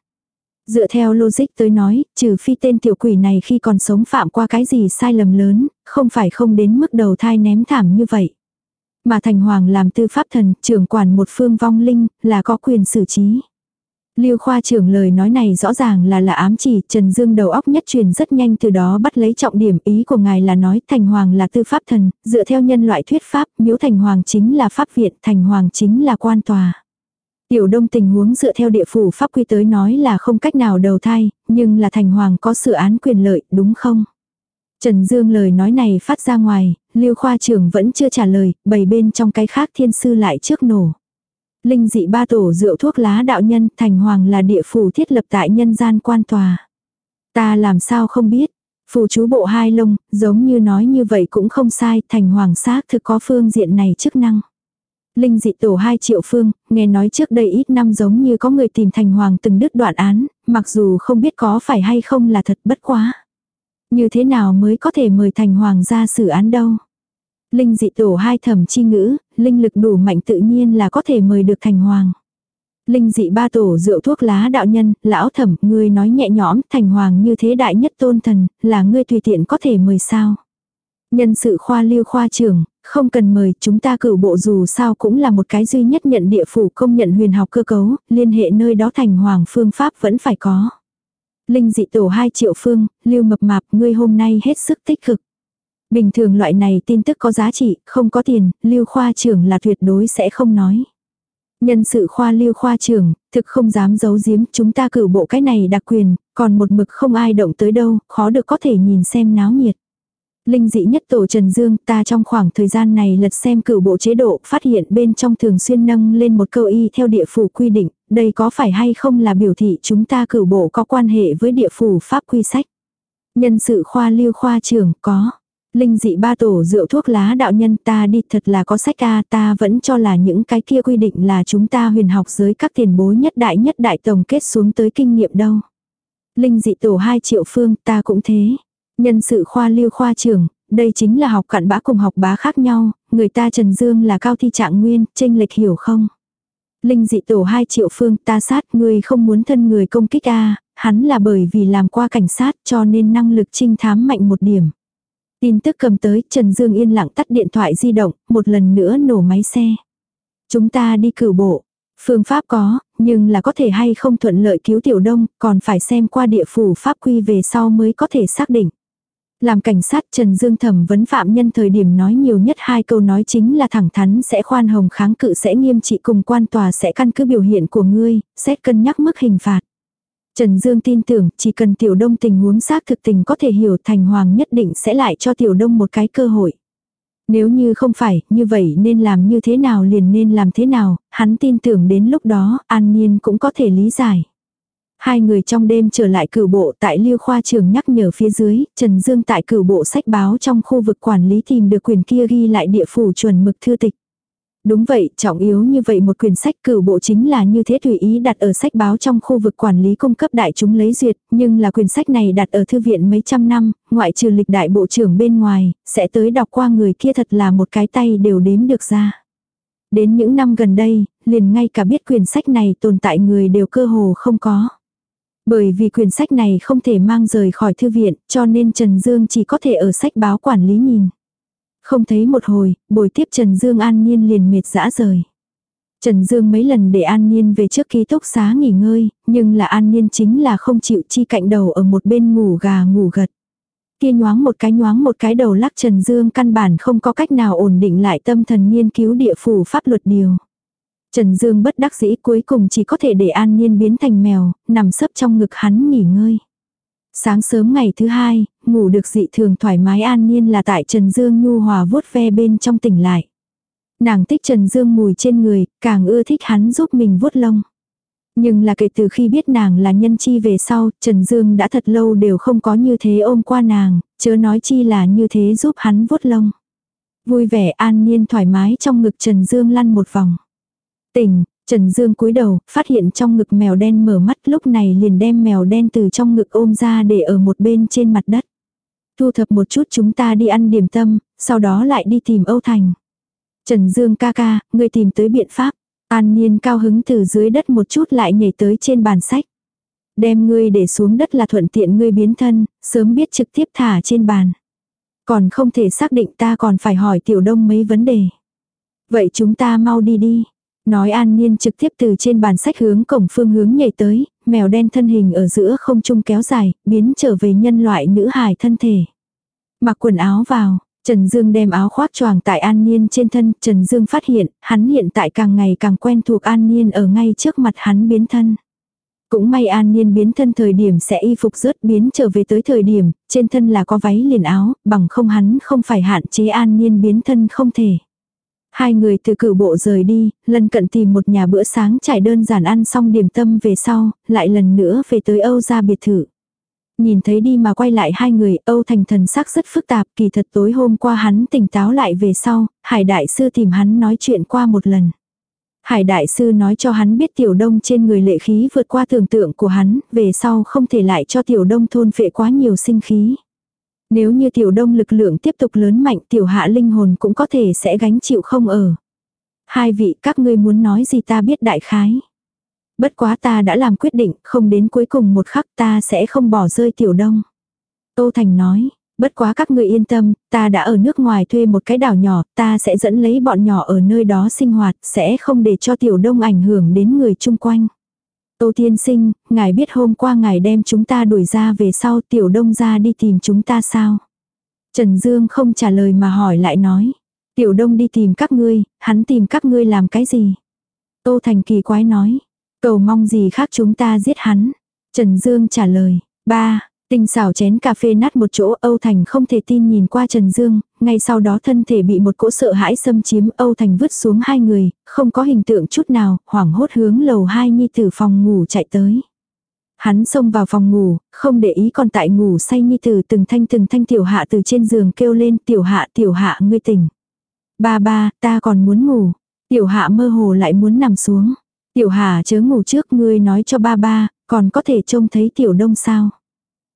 Dựa theo logic tới nói, trừ phi tên tiểu quỷ này khi còn sống phạm qua cái gì sai lầm lớn, không phải không đến mức đầu thai ném thảm như vậy. Mà Thành Hoàng làm tư pháp thần, trưởng quản một phương vong linh, là có quyền xử trí. Lưu khoa trưởng lời nói này rõ ràng là là ám chỉ, Trần Dương đầu óc nhất truyền rất nhanh từ đó bắt lấy trọng điểm ý của ngài là nói Thành Hoàng là tư pháp thần, dựa theo nhân loại thuyết pháp, miếu Thành Hoàng chính là pháp viện, Thành Hoàng chính là quan tòa. Tiểu đông tình huống dựa theo địa phủ pháp quy tới nói là không cách nào đầu thai, nhưng là thành hoàng có sự án quyền lợi, đúng không? Trần Dương lời nói này phát ra ngoài, Lưu khoa trưởng vẫn chưa trả lời, bầy bên trong cái khác thiên sư lại trước nổ. Linh dị ba tổ rượu thuốc lá đạo nhân, thành hoàng là địa phủ thiết lập tại nhân gian quan tòa. Ta làm sao không biết, phù chú bộ hai lông, giống như nói như vậy cũng không sai, thành hoàng xác thực có phương diện này chức năng. Linh dị tổ hai triệu phương, nghe nói trước đây ít năm giống như có người tìm thành hoàng từng đứt đoạn án, mặc dù không biết có phải hay không là thật bất quá. Như thế nào mới có thể mời thành hoàng ra xử án đâu. Linh dị tổ hai thẩm chi ngữ, linh lực đủ mạnh tự nhiên là có thể mời được thành hoàng. Linh dị ba tổ rượu thuốc lá đạo nhân, lão thẩm, ngươi nói nhẹ nhõm, thành hoàng như thế đại nhất tôn thần, là ngươi tùy tiện có thể mời sao. Nhân sự khoa lưu khoa trưởng, không cần mời, chúng ta cử bộ dù sao cũng là một cái duy nhất nhận địa phủ công nhận huyền học cơ cấu, liên hệ nơi đó thành hoàng phương pháp vẫn phải có. Linh dị tổ hai triệu phương, lưu mập mạp, ngươi hôm nay hết sức tích cực. Bình thường loại này tin tức có giá trị, không có tiền, lưu khoa trưởng là tuyệt đối sẽ không nói. Nhân sự khoa lưu khoa trưởng, thực không dám giấu giếm, chúng ta cử bộ cái này đặc quyền, còn một mực không ai động tới đâu, khó được có thể nhìn xem náo nhiệt. Linh dị nhất tổ Trần Dương, ta trong khoảng thời gian này lật xem cử bộ chế độ, phát hiện bên trong thường xuyên nâng lên một câu y theo địa phủ quy định, đây có phải hay không là biểu thị chúng ta cử bộ có quan hệ với địa phủ pháp quy sách. Nhân sự khoa lưu khoa trưởng, có. Linh dị ba tổ rượu thuốc lá đạo nhân ta đi thật là có sách a ta vẫn cho là những cái kia quy định là chúng ta huyền học giới các tiền bối nhất đại nhất đại tổng kết xuống tới kinh nghiệm đâu. Linh dị tổ 2 triệu phương ta cũng thế. Nhân sự khoa lưu khoa trưởng, đây chính là học cặn bã cùng học bá khác nhau, người ta Trần Dương là cao thi trạng nguyên, tranh lệch hiểu không? Linh dị tổ 2 triệu phương ta sát người không muốn thân người công kích a hắn là bởi vì làm qua cảnh sát cho nên năng lực trinh thám mạnh một điểm. Tin tức cầm tới, Trần Dương yên lặng tắt điện thoại di động, một lần nữa nổ máy xe. Chúng ta đi cử bộ. Phương pháp có, nhưng là có thể hay không thuận lợi cứu tiểu đông, còn phải xem qua địa phủ pháp quy về sau mới có thể xác định. Làm cảnh sát Trần Dương thẩm vấn phạm nhân thời điểm nói nhiều nhất hai câu nói chính là thẳng thắn sẽ khoan hồng kháng cự sẽ nghiêm trị cùng quan tòa sẽ căn cứ biểu hiện của ngươi, xét cân nhắc mức hình phạt. Trần Dương tin tưởng chỉ cần tiểu đông tình huống xác thực tình có thể hiểu thành hoàng nhất định sẽ lại cho tiểu đông một cái cơ hội. Nếu như không phải, như vậy nên làm như thế nào liền nên làm thế nào, hắn tin tưởng đến lúc đó, an nhiên cũng có thể lý giải. Hai người trong đêm trở lại cửu bộ tại lưu khoa trường nhắc nhở phía dưới, Trần Dương tại cửu bộ sách báo trong khu vực quản lý tìm được quyền kia ghi lại địa phủ chuẩn mực thư tịch. Đúng vậy, trọng yếu như vậy một quyển sách cửu bộ chính là như thế tùy ý đặt ở sách báo trong khu vực quản lý cung cấp đại chúng lấy duyệt, nhưng là quyển sách này đặt ở thư viện mấy trăm năm, ngoại trừ lịch đại bộ trưởng bên ngoài, sẽ tới đọc qua người kia thật là một cái tay đều đếm được ra. Đến những năm gần đây, liền ngay cả biết quyển sách này tồn tại người đều cơ hồ không có. Bởi vì quyển sách này không thể mang rời khỏi thư viện, cho nên Trần Dương chỉ có thể ở sách báo quản lý nhìn. Không thấy một hồi, buổi tiếp Trần Dương An Nhiên liền mệt dã rời. Trần Dương mấy lần để An Nhiên về trước ký túc xá nghỉ ngơi, nhưng là An Nhiên chính là không chịu chi cạnh đầu ở một bên ngủ gà ngủ gật. Kia nhoáng một cái nhoáng một cái đầu lắc Trần Dương căn bản không có cách nào ổn định lại tâm thần nghiên cứu địa phủ pháp luật điều. Trần Dương bất đắc dĩ cuối cùng chỉ có thể để An Nhiên biến thành mèo, nằm sấp trong ngực hắn nghỉ ngơi. Sáng sớm ngày thứ hai, ngủ được dị thường thoải mái an nhiên là tại Trần Dương nhu hòa vuốt ve bên trong tỉnh lại. Nàng thích Trần Dương mùi trên người, càng ưa thích hắn giúp mình vuốt lông. Nhưng là kể từ khi biết nàng là nhân chi về sau, Trần Dương đã thật lâu đều không có như thế ôm qua nàng, chớ nói chi là như thế giúp hắn vuốt lông. Vui vẻ an nhiên thoải mái trong ngực Trần Dương lăn một vòng. Tỉnh, Trần Dương cúi đầu, phát hiện trong ngực mèo đen mở mắt lúc này liền đem mèo đen từ trong ngực ôm ra để ở một bên trên mặt đất. Thu thập một chút chúng ta đi ăn điểm tâm, sau đó lại đi tìm Âu Thành. Trần Dương ca ca, người tìm tới biện pháp. An Niên cao hứng từ dưới đất một chút lại nhảy tới trên bàn sách. Đem ngươi để xuống đất là thuận tiện ngươi biến thân, sớm biết trực tiếp thả trên bàn. Còn không thể xác định ta còn phải hỏi tiểu đông mấy vấn đề. Vậy chúng ta mau đi đi. Nói an niên trực tiếp từ trên bàn sách hướng cổng phương hướng nhảy tới, mèo đen thân hình ở giữa không trung kéo dài, biến trở về nhân loại nữ hài thân thể. Mặc quần áo vào, Trần Dương đem áo khoác choàng tại An Niên trên thân, Trần Dương phát hiện, hắn hiện tại càng ngày càng quen thuộc An Niên ở ngay trước mặt hắn biến thân. Cũng may An Niên biến thân thời điểm sẽ y phục rớt biến trở về tới thời điểm, trên thân là có váy liền áo, bằng không hắn không phải hạn chế An Niên biến thân không thể. Hai người từ cửu bộ rời đi, lần cận tìm một nhà bữa sáng trải đơn giản ăn xong điểm tâm về sau, lại lần nữa về tới Âu gia biệt thự. Nhìn thấy đi mà quay lại hai người, Âu Thành thần sắc rất phức tạp, kỳ thật tối hôm qua hắn tỉnh táo lại về sau, Hải Đại Sư tìm hắn nói chuyện qua một lần. Hải Đại Sư nói cho hắn biết tiểu đông trên người lệ khí vượt qua tưởng tượng của hắn, về sau không thể lại cho tiểu đông thôn phệ quá nhiều sinh khí. Nếu như tiểu đông lực lượng tiếp tục lớn mạnh tiểu hạ linh hồn cũng có thể sẽ gánh chịu không ở. Hai vị các ngươi muốn nói gì ta biết đại khái. Bất quá ta đã làm quyết định, không đến cuối cùng một khắc ta sẽ không bỏ rơi tiểu đông. Tô Thành nói, bất quá các ngươi yên tâm, ta đã ở nước ngoài thuê một cái đảo nhỏ, ta sẽ dẫn lấy bọn nhỏ ở nơi đó sinh hoạt, sẽ không để cho tiểu đông ảnh hưởng đến người chung quanh. Tô tiên sinh, ngài biết hôm qua ngài đem chúng ta đuổi ra về sau tiểu đông ra đi tìm chúng ta sao? Trần Dương không trả lời mà hỏi lại nói. Tiểu đông đi tìm các ngươi, hắn tìm các ngươi làm cái gì? Tô Thành kỳ quái nói. Cầu mong gì khác chúng ta giết hắn. Trần Dương trả lời. Ba, tình xảo chén cà phê nát một chỗ Âu Thành không thể tin nhìn qua Trần Dương, ngay sau đó thân thể bị một cỗ sợ hãi xâm chiếm Âu Thành vứt xuống hai người, không có hình tượng chút nào, hoảng hốt hướng lầu hai nhi tử phòng ngủ chạy tới. Hắn xông vào phòng ngủ, không để ý còn tại ngủ say nhi tử từng thanh từng thanh tiểu hạ từ trên giường kêu lên tiểu hạ tiểu hạ ngươi tỉnh. Ba ba, ta còn muốn ngủ. Tiểu hạ mơ hồ lại muốn nằm xuống. Tiểu hạ chớ ngủ trước ngươi nói cho ba ba, còn có thể trông thấy tiểu đông sao.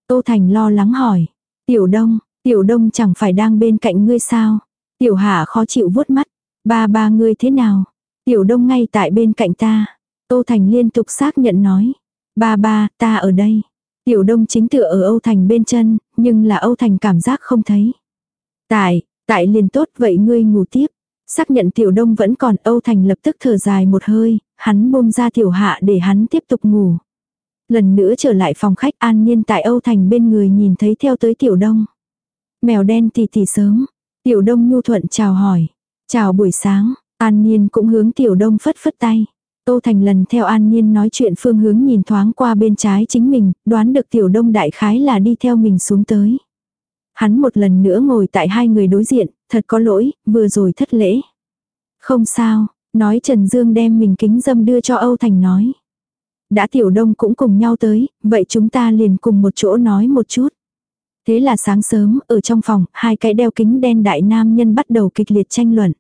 Tô Thành lo lắng hỏi. Tiểu đông, tiểu đông chẳng phải đang bên cạnh ngươi sao. Tiểu hạ khó chịu vuốt mắt. Ba ba ngươi thế nào? Tiểu đông ngay tại bên cạnh ta. Tô Thành liên tục xác nhận nói. Ba ba, ta ở đây. Tiểu đông chính tựa ở Âu Thành bên chân, nhưng là Âu Thành cảm giác không thấy. Tại, tại liền tốt vậy ngươi ngủ tiếp. Xác nhận tiểu đông vẫn còn Âu Thành lập tức thở dài một hơi, hắn buông ra tiểu hạ để hắn tiếp tục ngủ. Lần nữa trở lại phòng khách an nhiên tại Âu Thành bên người nhìn thấy theo tới tiểu đông. Mèo đen tì tì sớm. Tiểu đông nhu thuận chào hỏi. Chào buổi sáng, an nhiên cũng hướng tiểu đông phất phất tay. Tô Thành lần theo An Nhiên nói chuyện phương hướng nhìn thoáng qua bên trái chính mình, đoán được tiểu đông đại khái là đi theo mình xuống tới. Hắn một lần nữa ngồi tại hai người đối diện, thật có lỗi, vừa rồi thất lễ. Không sao, nói Trần Dương đem mình kính dâm đưa cho Âu Thành nói. Đã tiểu đông cũng cùng nhau tới, vậy chúng ta liền cùng một chỗ nói một chút. Thế là sáng sớm, ở trong phòng, hai cái đeo kính đen đại nam nhân bắt đầu kịch liệt tranh luận.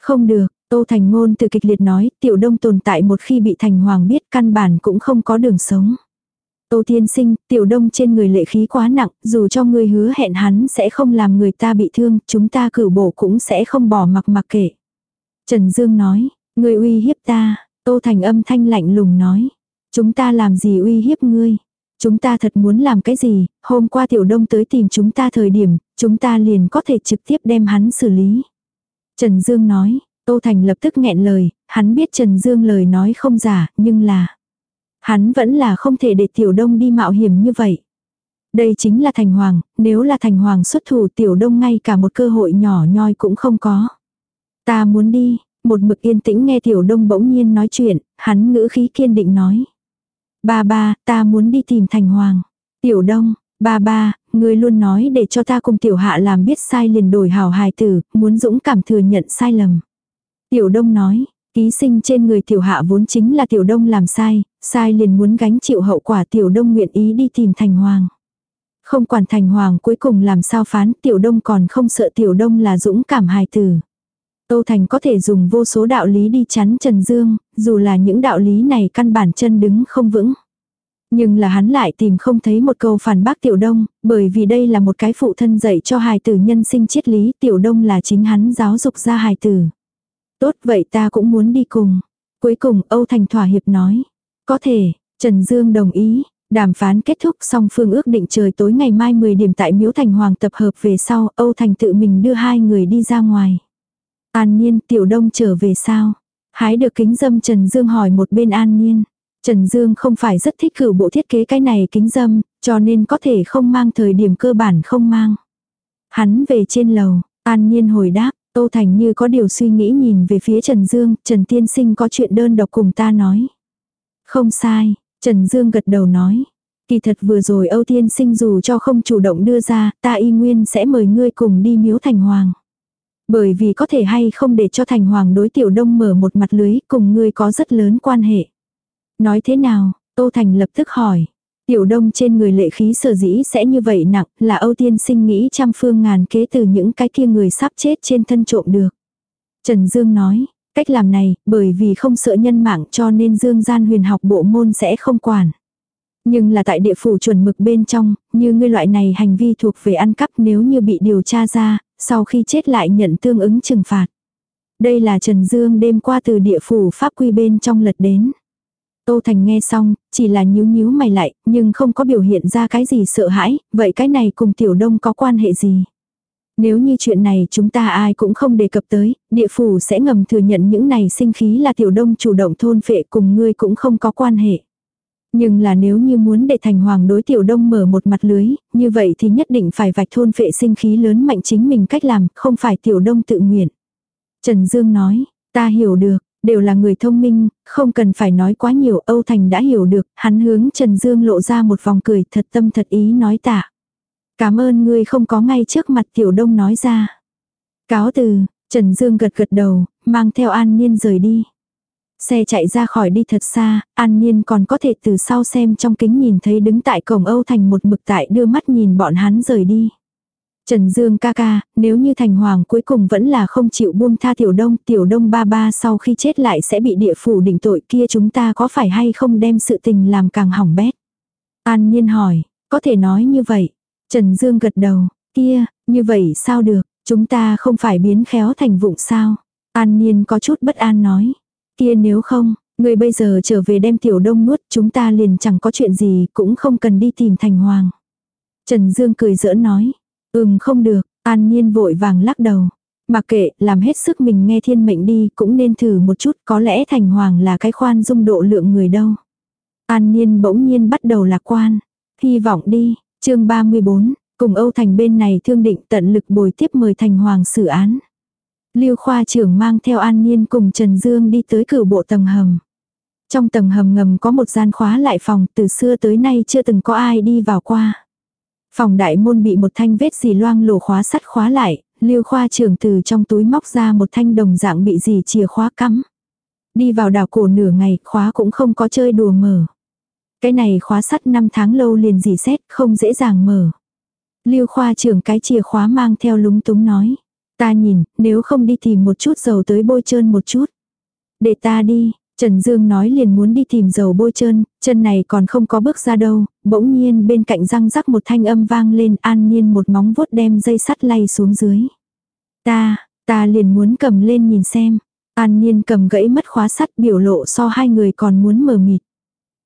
Không được, Tô Thành Ngôn từ kịch liệt nói, tiểu đông tồn tại một khi bị Thành Hoàng biết căn bản cũng không có đường sống. Tô Tiên Sinh, tiểu đông trên người lệ khí quá nặng, dù cho người hứa hẹn hắn sẽ không làm người ta bị thương, chúng ta cử bổ cũng sẽ không bỏ mặc mặc kệ. Trần Dương nói, người uy hiếp ta, Tô Thành âm thanh lạnh lùng nói. Chúng ta làm gì uy hiếp ngươi? Chúng ta thật muốn làm cái gì, hôm qua tiểu đông tới tìm chúng ta thời điểm, chúng ta liền có thể trực tiếp đem hắn xử lý. Trần Dương nói, Tô Thành lập tức nghẹn lời, hắn biết Trần Dương lời nói không giả, nhưng là... Hắn vẫn là không thể để Tiểu Đông đi mạo hiểm như vậy. Đây chính là Thành Hoàng, nếu là Thành Hoàng xuất thủ Tiểu Đông ngay cả một cơ hội nhỏ nhoi cũng không có. Ta muốn đi, một mực yên tĩnh nghe Tiểu Đông bỗng nhiên nói chuyện, hắn ngữ khí kiên định nói. Ba ba, ta muốn đi tìm Thành Hoàng. Tiểu Đông, ba ba, ngươi luôn nói để cho ta cùng Tiểu Hạ làm biết sai liền đổi hảo hài tử, muốn dũng cảm thừa nhận sai lầm. Tiểu Đông nói, ký sinh trên người Tiểu Hạ vốn chính là Tiểu Đông làm sai, sai liền muốn gánh chịu hậu quả Tiểu Đông nguyện ý đi tìm Thành Hoàng. Không quản Thành Hoàng cuối cùng làm sao phán Tiểu Đông còn không sợ Tiểu Đông là dũng cảm hài tử. Tô Thành có thể dùng vô số đạo lý đi chắn Trần Dương, dù là những đạo lý này căn bản chân đứng không vững. Nhưng là hắn lại tìm không thấy một câu phản bác Tiểu Đông, bởi vì đây là một cái phụ thân dạy cho hài tử nhân sinh triết lý, Tiểu Đông là chính hắn giáo dục ra hài tử. Tốt vậy ta cũng muốn đi cùng. Cuối cùng Âu Thành thỏa hiệp nói. Có thể, Trần Dương đồng ý. Đàm phán kết thúc xong phương ước định trời tối ngày mai 10 điểm tại Miếu Thành Hoàng tập hợp về sau, Âu Thành tự mình đưa hai người đi ra ngoài. An Nhiên, Tiểu Đông trở về sao? Hái được kính dâm Trần Dương hỏi một bên An Nhiên. Trần Dương không phải rất thích cử bộ thiết kế cái này kính dâm, cho nên có thể không mang thời điểm cơ bản không mang. Hắn về trên lầu, An Nhiên hồi đáp, Tô Thành như có điều suy nghĩ nhìn về phía Trần Dương, Trần Tiên Sinh có chuyện đơn độc cùng ta nói. Không sai, Trần Dương gật đầu nói. Kỳ thật vừa rồi Âu Tiên Sinh dù cho không chủ động đưa ra, ta y nguyên sẽ mời ngươi cùng đi miếu Thành Hoàng. Bởi vì có thể hay không để cho Thành Hoàng đối tiểu đông mở một mặt lưới cùng ngươi có rất lớn quan hệ. Nói thế nào, Tô Thành lập tức hỏi. Tiểu đông trên người lệ khí sở dĩ sẽ như vậy nặng là Âu Tiên sinh nghĩ trăm phương ngàn kế từ những cái kia người sắp chết trên thân trộm được. Trần Dương nói, cách làm này bởi vì không sợ nhân mạng cho nên Dương gian huyền học bộ môn sẽ không quản. Nhưng là tại địa phủ chuẩn mực bên trong, như ngươi loại này hành vi thuộc về ăn cắp nếu như bị điều tra ra, sau khi chết lại nhận tương ứng trừng phạt. Đây là Trần Dương đêm qua từ địa phủ pháp quy bên trong lật đến. Tô Thành nghe xong, chỉ là nhíu nhíu mày lại, nhưng không có biểu hiện ra cái gì sợ hãi, vậy cái này cùng Tiểu Đông có quan hệ gì? Nếu như chuyện này chúng ta ai cũng không đề cập tới, địa phủ sẽ ngầm thừa nhận những này sinh khí là Tiểu Đông chủ động thôn phệ cùng ngươi cũng không có quan hệ. Nhưng là nếu như muốn để thành hoàng đối Tiểu Đông mở một mặt lưới, như vậy thì nhất định phải vạch thôn vệ sinh khí lớn mạnh chính mình cách làm, không phải Tiểu Đông tự nguyện. Trần Dương nói, ta hiểu được, Đều là người thông minh, không cần phải nói quá nhiều, Âu Thành đã hiểu được, hắn hướng Trần Dương lộ ra một vòng cười thật tâm thật ý nói tạ. Cảm ơn ngươi không có ngay trước mặt tiểu đông nói ra. Cáo từ, Trần Dương gật gật đầu, mang theo An Niên rời đi. Xe chạy ra khỏi đi thật xa, An Niên còn có thể từ sau xem trong kính nhìn thấy đứng tại cổng Âu Thành một mực tại đưa mắt nhìn bọn hắn rời đi. Trần Dương ca ca, nếu như Thành Hoàng cuối cùng vẫn là không chịu buông tha Tiểu Đông, Tiểu Đông ba ba sau khi chết lại sẽ bị địa phủ định tội kia chúng ta có phải hay không đem sự tình làm càng hỏng bét. An Nhiên hỏi, có thể nói như vậy. Trần Dương gật đầu, kia, như vậy sao được, chúng ta không phải biến khéo thành vụng sao. An Nhiên có chút bất an nói, kia nếu không, người bây giờ trở về đem Tiểu Đông nuốt chúng ta liền chẳng có chuyện gì cũng không cần đi tìm Thành Hoàng. Trần Dương cười giỡn nói, Ừm không được, an nhiên vội vàng lắc đầu. Mặc kệ, làm hết sức mình nghe thiên mệnh đi, cũng nên thử một chút, có lẽ thành hoàng là cái khoan dung độ lượng người đâu. An Niên bỗng nhiên bắt đầu lạc quan. Hy vọng đi, chương 34, cùng Âu Thành bên này thương định tận lực bồi tiếp mời thành hoàng xử án. Lưu khoa trưởng mang theo an niên cùng Trần Dương đi tới cửu bộ tầng hầm. Trong tầng hầm ngầm có một gian khóa lại phòng từ xưa tới nay chưa từng có ai đi vào qua. Phòng đại môn bị một thanh vết dì loang lổ khóa sắt khóa lại, lưu khoa trưởng từ trong túi móc ra một thanh đồng dạng bị dì chìa khóa cắm. Đi vào đảo cổ nửa ngày, khóa cũng không có chơi đùa mở. Cái này khóa sắt 5 tháng lâu liền dì xét, không dễ dàng mở. Lưu khoa trưởng cái chìa khóa mang theo lúng túng nói. Ta nhìn, nếu không đi tìm một chút dầu tới bôi trơn một chút. Để ta đi, Trần Dương nói liền muốn đi tìm dầu bôi trơn, chân này còn không có bước ra đâu, bỗng nhiên bên cạnh răng rắc một thanh âm vang lên an nhiên một móng vuốt đem dây sắt lay xuống dưới. Ta, ta liền muốn cầm lên nhìn xem. An nhiên cầm gãy mất khóa sắt biểu lộ so hai người còn muốn mờ mịt.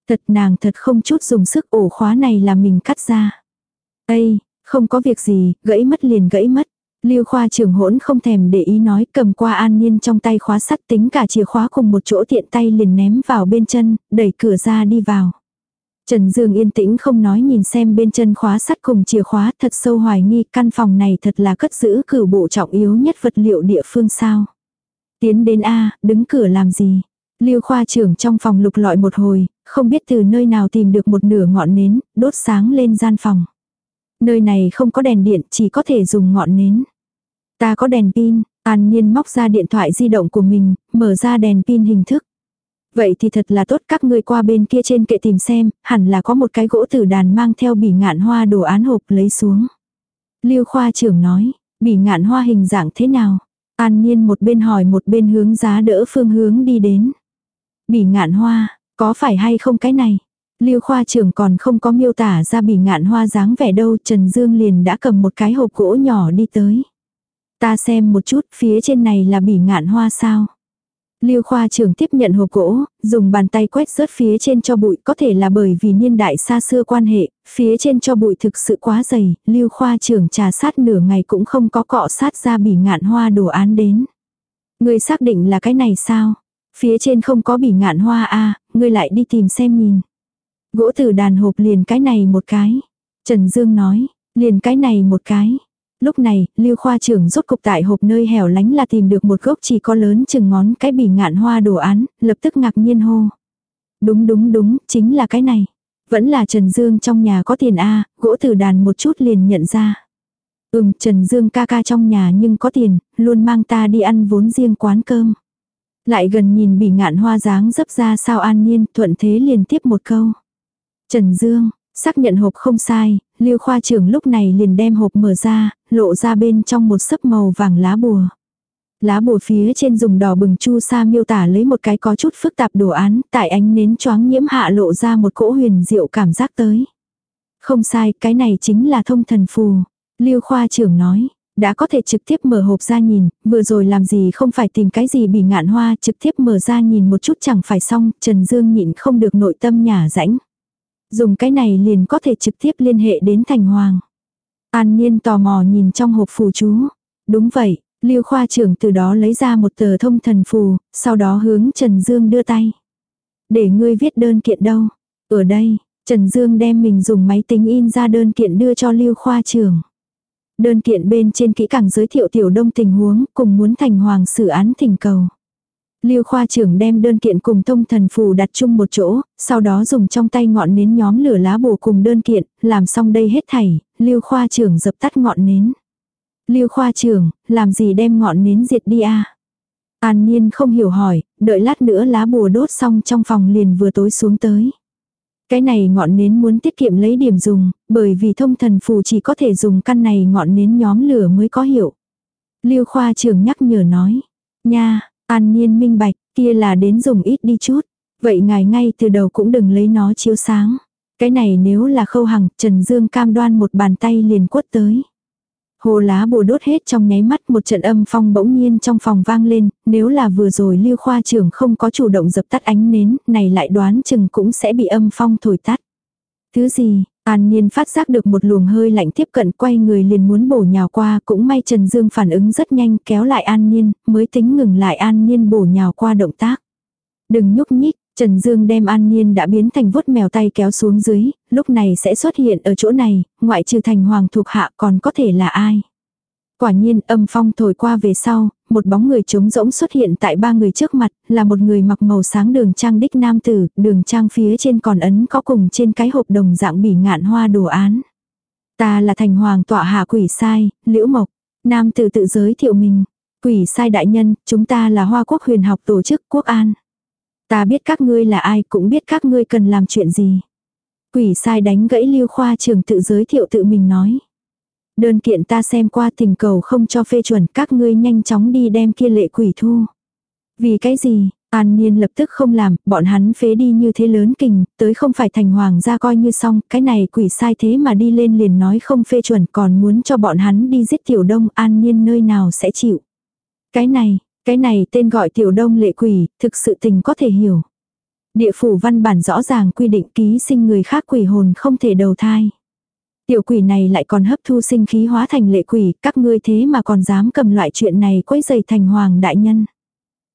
Thật nàng thật không chút dùng sức ổ khóa này là mình cắt ra. Ây, không có việc gì, gãy mất liền gãy mất. Lưu khoa trưởng hỗn không thèm để ý nói cầm qua an niên trong tay khóa sắt tính cả chìa khóa cùng một chỗ tiện tay liền ném vào bên chân, đẩy cửa ra đi vào. Trần Dương yên tĩnh không nói nhìn xem bên chân khóa sắt cùng chìa khóa thật sâu hoài nghi căn phòng này thật là cất giữ cửu bộ trọng yếu nhất vật liệu địa phương sao. Tiến đến A, đứng cửa làm gì. Lưu khoa trưởng trong phòng lục lọi một hồi, không biết từ nơi nào tìm được một nửa ngọn nến, đốt sáng lên gian phòng. Nơi này không có đèn điện, chỉ có thể dùng ngọn nến. Ta có đèn pin, An nhiên móc ra điện thoại di động của mình, mở ra đèn pin hình thức. Vậy thì thật là tốt các ngươi qua bên kia trên kệ tìm xem, hẳn là có một cái gỗ tử đàn mang theo bỉ ngạn hoa đồ án hộp lấy xuống. Lưu khoa trưởng nói, bỉ ngạn hoa hình dạng thế nào? An nhiên một bên hỏi một bên hướng giá đỡ phương hướng đi đến. Bỉ ngạn hoa, có phải hay không cái này? Lưu khoa trưởng còn không có miêu tả ra bỉ ngạn hoa dáng vẻ đâu, Trần Dương liền đã cầm một cái hộp gỗ nhỏ đi tới. Ta xem một chút, phía trên này là bỉ ngạn hoa sao? Lưu khoa trưởng tiếp nhận hộp gỗ, dùng bàn tay quét rớt phía trên cho bụi, có thể là bởi vì niên đại xa xưa quan hệ, phía trên cho bụi thực sự quá dày, Lưu khoa trưởng trà sát nửa ngày cũng không có cọ sát ra bỉ ngạn hoa đồ án đến. Người xác định là cái này sao? Phía trên không có bỉ ngạn hoa a, à, ngươi lại đi tìm xem nhìn. Gỗ từ đàn hộp liền cái này một cái. Trần Dương nói, liền cái này một cái. Lúc này, Lưu khoa trưởng rốt cục tại hộp nơi hẻo lánh là tìm được một gốc chỉ có lớn chừng ngón cái bỉ ngạn hoa đồ án, lập tức ngạc nhiên hô. Đúng đúng đúng, chính là cái này. Vẫn là Trần Dương trong nhà có tiền A, gỗ từ đàn một chút liền nhận ra. Ừm, Trần Dương ca ca trong nhà nhưng có tiền, luôn mang ta đi ăn vốn riêng quán cơm. Lại gần nhìn bỉ ngạn hoa dáng dấp ra sao an nhiên, thuận thế liền tiếp một câu. Trần Dương, xác nhận hộp không sai, Lưu khoa trưởng lúc này liền đem hộp mở ra, lộ ra bên trong một sấp màu vàng lá bùa. Lá bùa phía trên dùng đỏ bừng chu sa miêu tả lấy một cái có chút phức tạp đồ án, tại ánh nến choáng nhiễm hạ lộ ra một cỗ huyền diệu cảm giác tới. Không sai, cái này chính là thông thần phù. Lưu khoa trưởng nói, đã có thể trực tiếp mở hộp ra nhìn, vừa rồi làm gì không phải tìm cái gì bị ngạn hoa, trực tiếp mở ra nhìn một chút chẳng phải xong, Trần Dương nhịn không được nội tâm nhả rãnh. Dùng cái này liền có thể trực tiếp liên hệ đến thành hoàng. An Nhiên tò mò nhìn trong hộp phù chú. Đúng vậy, Lưu khoa trưởng từ đó lấy ra một tờ thông thần phù, sau đó hướng Trần Dương đưa tay. Để ngươi viết đơn kiện đâu? Ở đây, Trần Dương đem mình dùng máy tính in ra đơn kiện đưa cho Lưu khoa trưởng. Đơn kiện bên trên kỹ càng giới thiệu tiểu đông tình huống cùng muốn thành hoàng xử án thỉnh cầu. Lưu khoa trưởng đem đơn kiện cùng thông thần phù đặt chung một chỗ, sau đó dùng trong tay ngọn nến nhóm lửa lá bùa cùng đơn kiện, làm xong đây hết thảy, Lưu khoa trưởng dập tắt ngọn nến. Lưu khoa trưởng, làm gì đem ngọn nến diệt đi a? An nhiên không hiểu hỏi, đợi lát nữa lá bùa đốt xong trong phòng liền vừa tối xuống tới. Cái này ngọn nến muốn tiết kiệm lấy điểm dùng, bởi vì thông thần phù chỉ có thể dùng căn này ngọn nến nhóm lửa mới có hiệu. Lưu khoa trưởng nhắc nhở nói. Nha, an nhiên minh bạch, kia là đến dùng ít đi chút. Vậy ngài ngay từ đầu cũng đừng lấy nó chiếu sáng. Cái này nếu là khâu hằng, Trần Dương cam đoan một bàn tay liền quất tới. Hồ lá bùa đốt hết trong nháy mắt một trận âm phong bỗng nhiên trong phòng vang lên, nếu là vừa rồi lưu khoa trưởng không có chủ động dập tắt ánh nến, này lại đoán chừng cũng sẽ bị âm phong thổi tắt. Thứ gì, An Niên phát giác được một luồng hơi lạnh tiếp cận quay người liền muốn bổ nhào qua, cũng may Trần Dương phản ứng rất nhanh kéo lại An Niên, mới tính ngừng lại An Niên bổ nhào qua động tác. Đừng nhúc nhích, Trần Dương đem An Niên đã biến thành vuốt mèo tay kéo xuống dưới, lúc này sẽ xuất hiện ở chỗ này, ngoại trừ thành hoàng thuộc hạ còn có thể là ai. Quả nhiên âm phong thổi qua về sau, một bóng người trống rỗng xuất hiện tại ba người trước mặt, là một người mặc màu sáng đường trang đích nam tử, đường trang phía trên còn ấn có cùng trên cái hộp đồng dạng bỉ ngạn hoa đồ án. Ta là thành hoàng tọa hạ quỷ sai, liễu mộc. Nam tử tự giới thiệu mình. Quỷ sai đại nhân, chúng ta là hoa quốc huyền học tổ chức quốc an. Ta biết các ngươi là ai cũng biết các ngươi cần làm chuyện gì. Quỷ sai đánh gãy lưu khoa trường tự giới thiệu tự mình nói. Đơn kiện ta xem qua tình cầu không cho phê chuẩn các ngươi nhanh chóng đi đem kia lệ quỷ thu. Vì cái gì, An Niên lập tức không làm, bọn hắn phế đi như thế lớn kình, tới không phải thành hoàng gia coi như xong, cái này quỷ sai thế mà đi lên liền nói không phê chuẩn còn muốn cho bọn hắn đi giết tiểu đông An Niên nơi nào sẽ chịu. Cái này, cái này tên gọi tiểu đông lệ quỷ, thực sự tình có thể hiểu. Địa phủ văn bản rõ ràng quy định ký sinh người khác quỷ hồn không thể đầu thai. Tiểu quỷ này lại còn hấp thu sinh khí hóa thành lệ quỷ, các ngươi thế mà còn dám cầm loại chuyện này quấy dày thành hoàng đại nhân.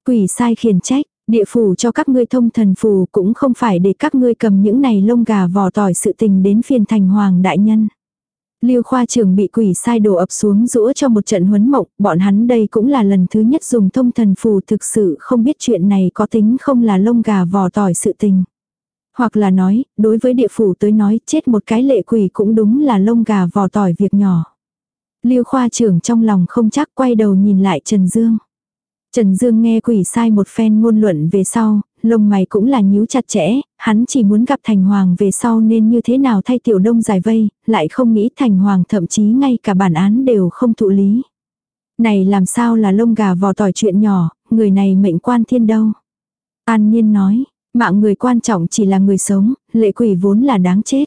Quỷ sai khiển trách, địa phủ cho các ngươi thông thần phù cũng không phải để các ngươi cầm những này lông gà vò tỏi sự tình đến phiền thành hoàng đại nhân. Lưu khoa trưởng bị quỷ sai đổ ập xuống rũa cho một trận huấn mộng, bọn hắn đây cũng là lần thứ nhất dùng thông thần phù thực sự không biết chuyện này có tính không là lông gà vò tỏi sự tình. Hoặc là nói, đối với địa phủ tới nói chết một cái lệ quỷ cũng đúng là lông gà vò tỏi việc nhỏ. Lưu khoa trưởng trong lòng không chắc quay đầu nhìn lại Trần Dương. Trần Dương nghe quỷ sai một phen ngôn luận về sau, lông mày cũng là nhíu chặt chẽ, hắn chỉ muốn gặp Thành Hoàng về sau nên như thế nào thay tiểu đông giải vây, lại không nghĩ Thành Hoàng thậm chí ngay cả bản án đều không thụ lý. Này làm sao là lông gà vò tỏi chuyện nhỏ, người này mệnh quan thiên đâu. An Nhiên nói, mạng người quan trọng chỉ là người sống, lệ quỷ vốn là đáng chết.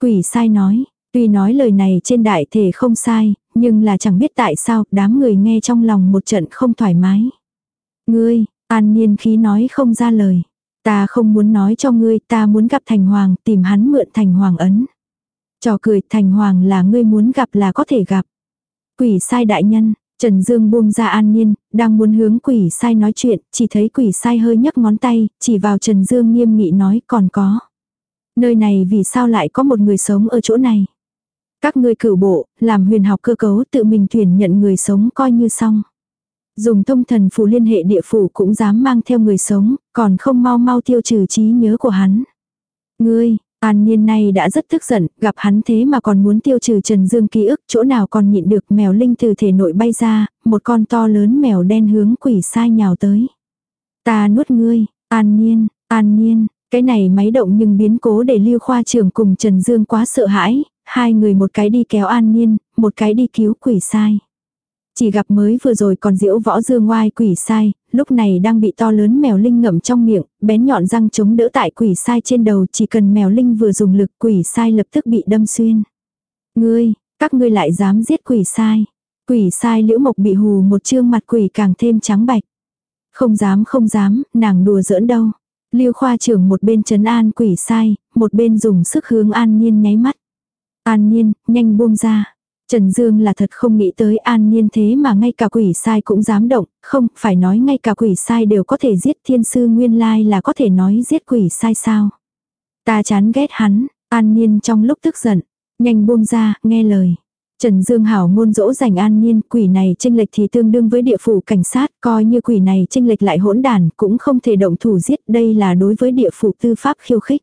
Quỷ sai nói, tuy nói lời này trên đại thể không sai, nhưng là chẳng biết tại sao đám người nghe trong lòng một trận không thoải mái. Ngươi, An nhiên khí nói không ra lời. Ta không muốn nói cho ngươi, ta muốn gặp thành hoàng, tìm hắn mượn thành hoàng ấn. Trò cười thành hoàng là ngươi muốn gặp là có thể gặp. Quỷ sai đại nhân, Trần Dương buông ra an nhiên, đang muốn hướng quỷ sai nói chuyện, chỉ thấy quỷ sai hơi nhấc ngón tay, chỉ vào Trần Dương nghiêm nghị nói còn có. Nơi này vì sao lại có một người sống ở chỗ này? Các ngươi cử bộ, làm huyền học cơ cấu tự mình tuyển nhận người sống coi như xong. Dùng thông thần phù liên hệ địa phủ cũng dám mang theo người sống, còn không mau mau tiêu trừ trí nhớ của hắn. Ngươi, An Niên này đã rất tức giận, gặp hắn thế mà còn muốn tiêu trừ Trần Dương ký ức, chỗ nào còn nhịn được mèo linh từ thể nội bay ra, một con to lớn mèo đen hướng quỷ sai nhào tới. Ta nuốt ngươi, An Niên, An Niên, cái này máy động nhưng biến cố để Lưu Khoa trưởng cùng Trần Dương quá sợ hãi, hai người một cái đi kéo An Niên, một cái đi cứu quỷ sai. Chỉ gặp mới vừa rồi còn diễu võ dương ngoai quỷ sai, lúc này đang bị to lớn mèo linh ngậm trong miệng, bén nhọn răng chống đỡ tại quỷ sai trên đầu chỉ cần mèo linh vừa dùng lực quỷ sai lập tức bị đâm xuyên. Ngươi, các ngươi lại dám giết quỷ sai. Quỷ sai liễu mộc bị hù một trương mặt quỷ càng thêm trắng bạch. Không dám không dám, nàng đùa giỡn đâu. Lưu khoa trưởng một bên trấn an quỷ sai, một bên dùng sức hướng an nhiên nháy mắt. An nhiên, nhanh buông ra. Trần Dương là thật không nghĩ tới an nhiên thế mà ngay cả quỷ sai cũng dám động, không, phải nói ngay cả quỷ sai đều có thể giết thiên sư nguyên lai là có thể nói giết quỷ sai sao. Ta chán ghét hắn, an nhiên trong lúc tức giận, nhanh buông ra, nghe lời. Trần Dương Hảo ngôn dỗ dành an nhiên, quỷ này tranh lệch thì tương đương với địa phủ cảnh sát, coi như quỷ này tranh lệch lại hỗn đàn, cũng không thể động thủ giết, đây là đối với địa phủ tư pháp khiêu khích.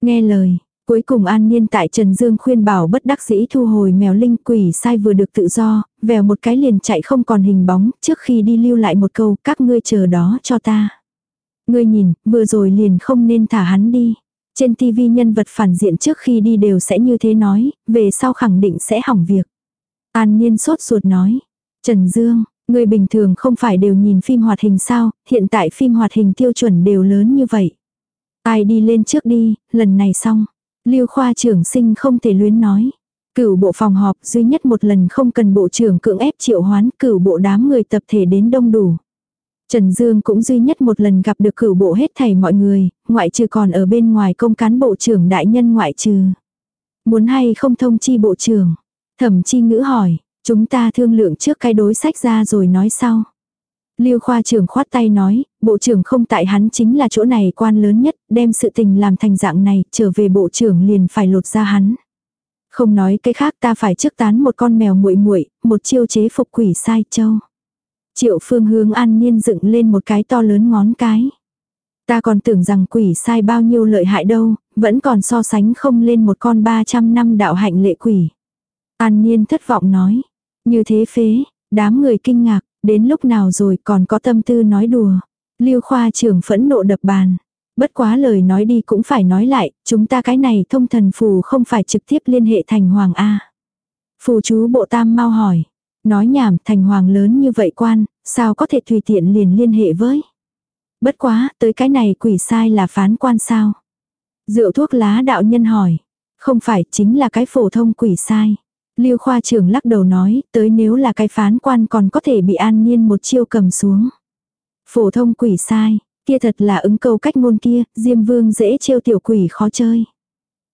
Nghe lời, cuối cùng an niên tại Trần Dương khuyên bảo bất đắc dĩ thu hồi mèo linh quỷ sai vừa được tự do, vèo một cái liền chạy không còn hình bóng, trước khi đi lưu lại một câu, các ngươi chờ đó cho ta. Ngươi nhìn, vừa rồi liền không nên thả hắn đi. Trên TV nhân vật phản diện trước khi đi đều sẽ như thế nói, về sau khẳng định sẽ hỏng việc. An Niên sốt ruột nói. Trần Dương, người bình thường không phải đều nhìn phim hoạt hình sao, hiện tại phim hoạt hình tiêu chuẩn đều lớn như vậy. Ai đi lên trước đi, lần này xong. Lưu khoa trưởng sinh không thể luyến nói. Cửu bộ phòng họp duy nhất một lần không cần bộ trưởng cưỡng ép triệu hoán cửu bộ đám người tập thể đến đông đủ. Trần Dương cũng duy nhất một lần gặp được cửu bộ hết thảy mọi người, ngoại trừ còn ở bên ngoài công cán bộ trưởng đại nhân ngoại trừ. Muốn hay không thông chi bộ trưởng. Thẩm chi ngữ hỏi, chúng ta thương lượng trước cái đối sách ra rồi nói sau. Lưu khoa trưởng khoát tay nói, bộ trưởng không tại hắn chính là chỗ này quan lớn nhất, đem sự tình làm thành dạng này, trở về bộ trưởng liền phải lột ra hắn. Không nói cái khác ta phải trước tán một con mèo muội muội, một chiêu chế phục quỷ sai châu. Triệu phương hướng an niên dựng lên một cái to lớn ngón cái. Ta còn tưởng rằng quỷ sai bao nhiêu lợi hại đâu, vẫn còn so sánh không lên một con 300 năm đạo hạnh lệ quỷ. An niên thất vọng nói. Như thế phế, đám người kinh ngạc, đến lúc nào rồi còn có tâm tư nói đùa. Lưu khoa trưởng phẫn nộ đập bàn. Bất quá lời nói đi cũng phải nói lại, chúng ta cái này thông thần phù không phải trực tiếp liên hệ thành hoàng A. Phù chú bộ tam mau hỏi. Nói nhảm thành hoàng lớn như vậy quan, sao có thể tùy tiện liền liên hệ với. Bất quá, tới cái này quỷ sai là phán quan sao. Rượu thuốc lá đạo nhân hỏi. Không phải, chính là cái phổ thông quỷ sai. Lưu khoa trưởng lắc đầu nói, tới nếu là cái phán quan còn có thể bị an nhiên một chiêu cầm xuống. Phổ thông quỷ sai, kia thật là ứng câu cách ngôn kia, Diêm Vương dễ trêu tiểu quỷ khó chơi.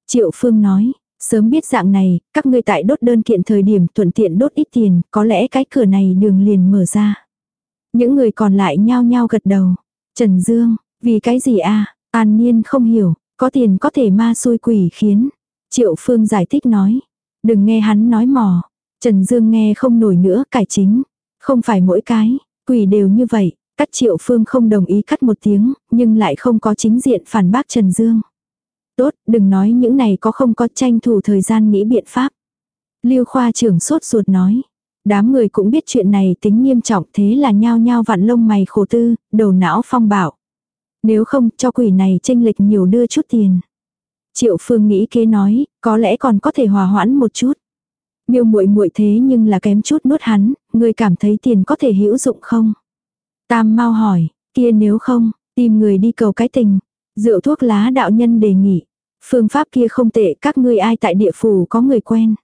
Triệu Phương nói, sớm biết dạng này, các ngươi tại đốt đơn kiện thời điểm thuận tiện đốt ít tiền, có lẽ cái cửa này đường liền mở ra. Những người còn lại nhao nhao gật đầu. Trần Dương, vì cái gì a An Nhiên không hiểu, có tiền có thể ma xui quỷ khiến. Triệu Phương giải thích nói. Đừng nghe hắn nói mò. Trần Dương nghe không nổi nữa cải chính. Không phải mỗi cái, quỷ đều như vậy. Cắt Triệu Phương không đồng ý cắt một tiếng, nhưng lại không có chính diện phản bác Trần Dương. Tốt, đừng nói những này có không có tranh thủ thời gian nghĩ biện pháp. Lưu khoa trưởng sốt ruột nói. Đám người cũng biết chuyện này tính nghiêm trọng thế là nhao nhao vặn lông mày khổ tư, đầu não phong bảo. Nếu không cho quỷ này tranh lệch nhiều đưa chút tiền. Triệu Phương nghĩ kế nói, có lẽ còn có thể hòa hoãn một chút. Miêu muội muội thế nhưng là kém chút nuốt hắn, người cảm thấy tiền có thể hữu dụng không? Tam mau hỏi, kia nếu không, tìm người đi cầu cái tình. Rượu thuốc lá đạo nhân đề nghị. Phương pháp kia không tệ, các ngươi ai tại địa phủ có người quen.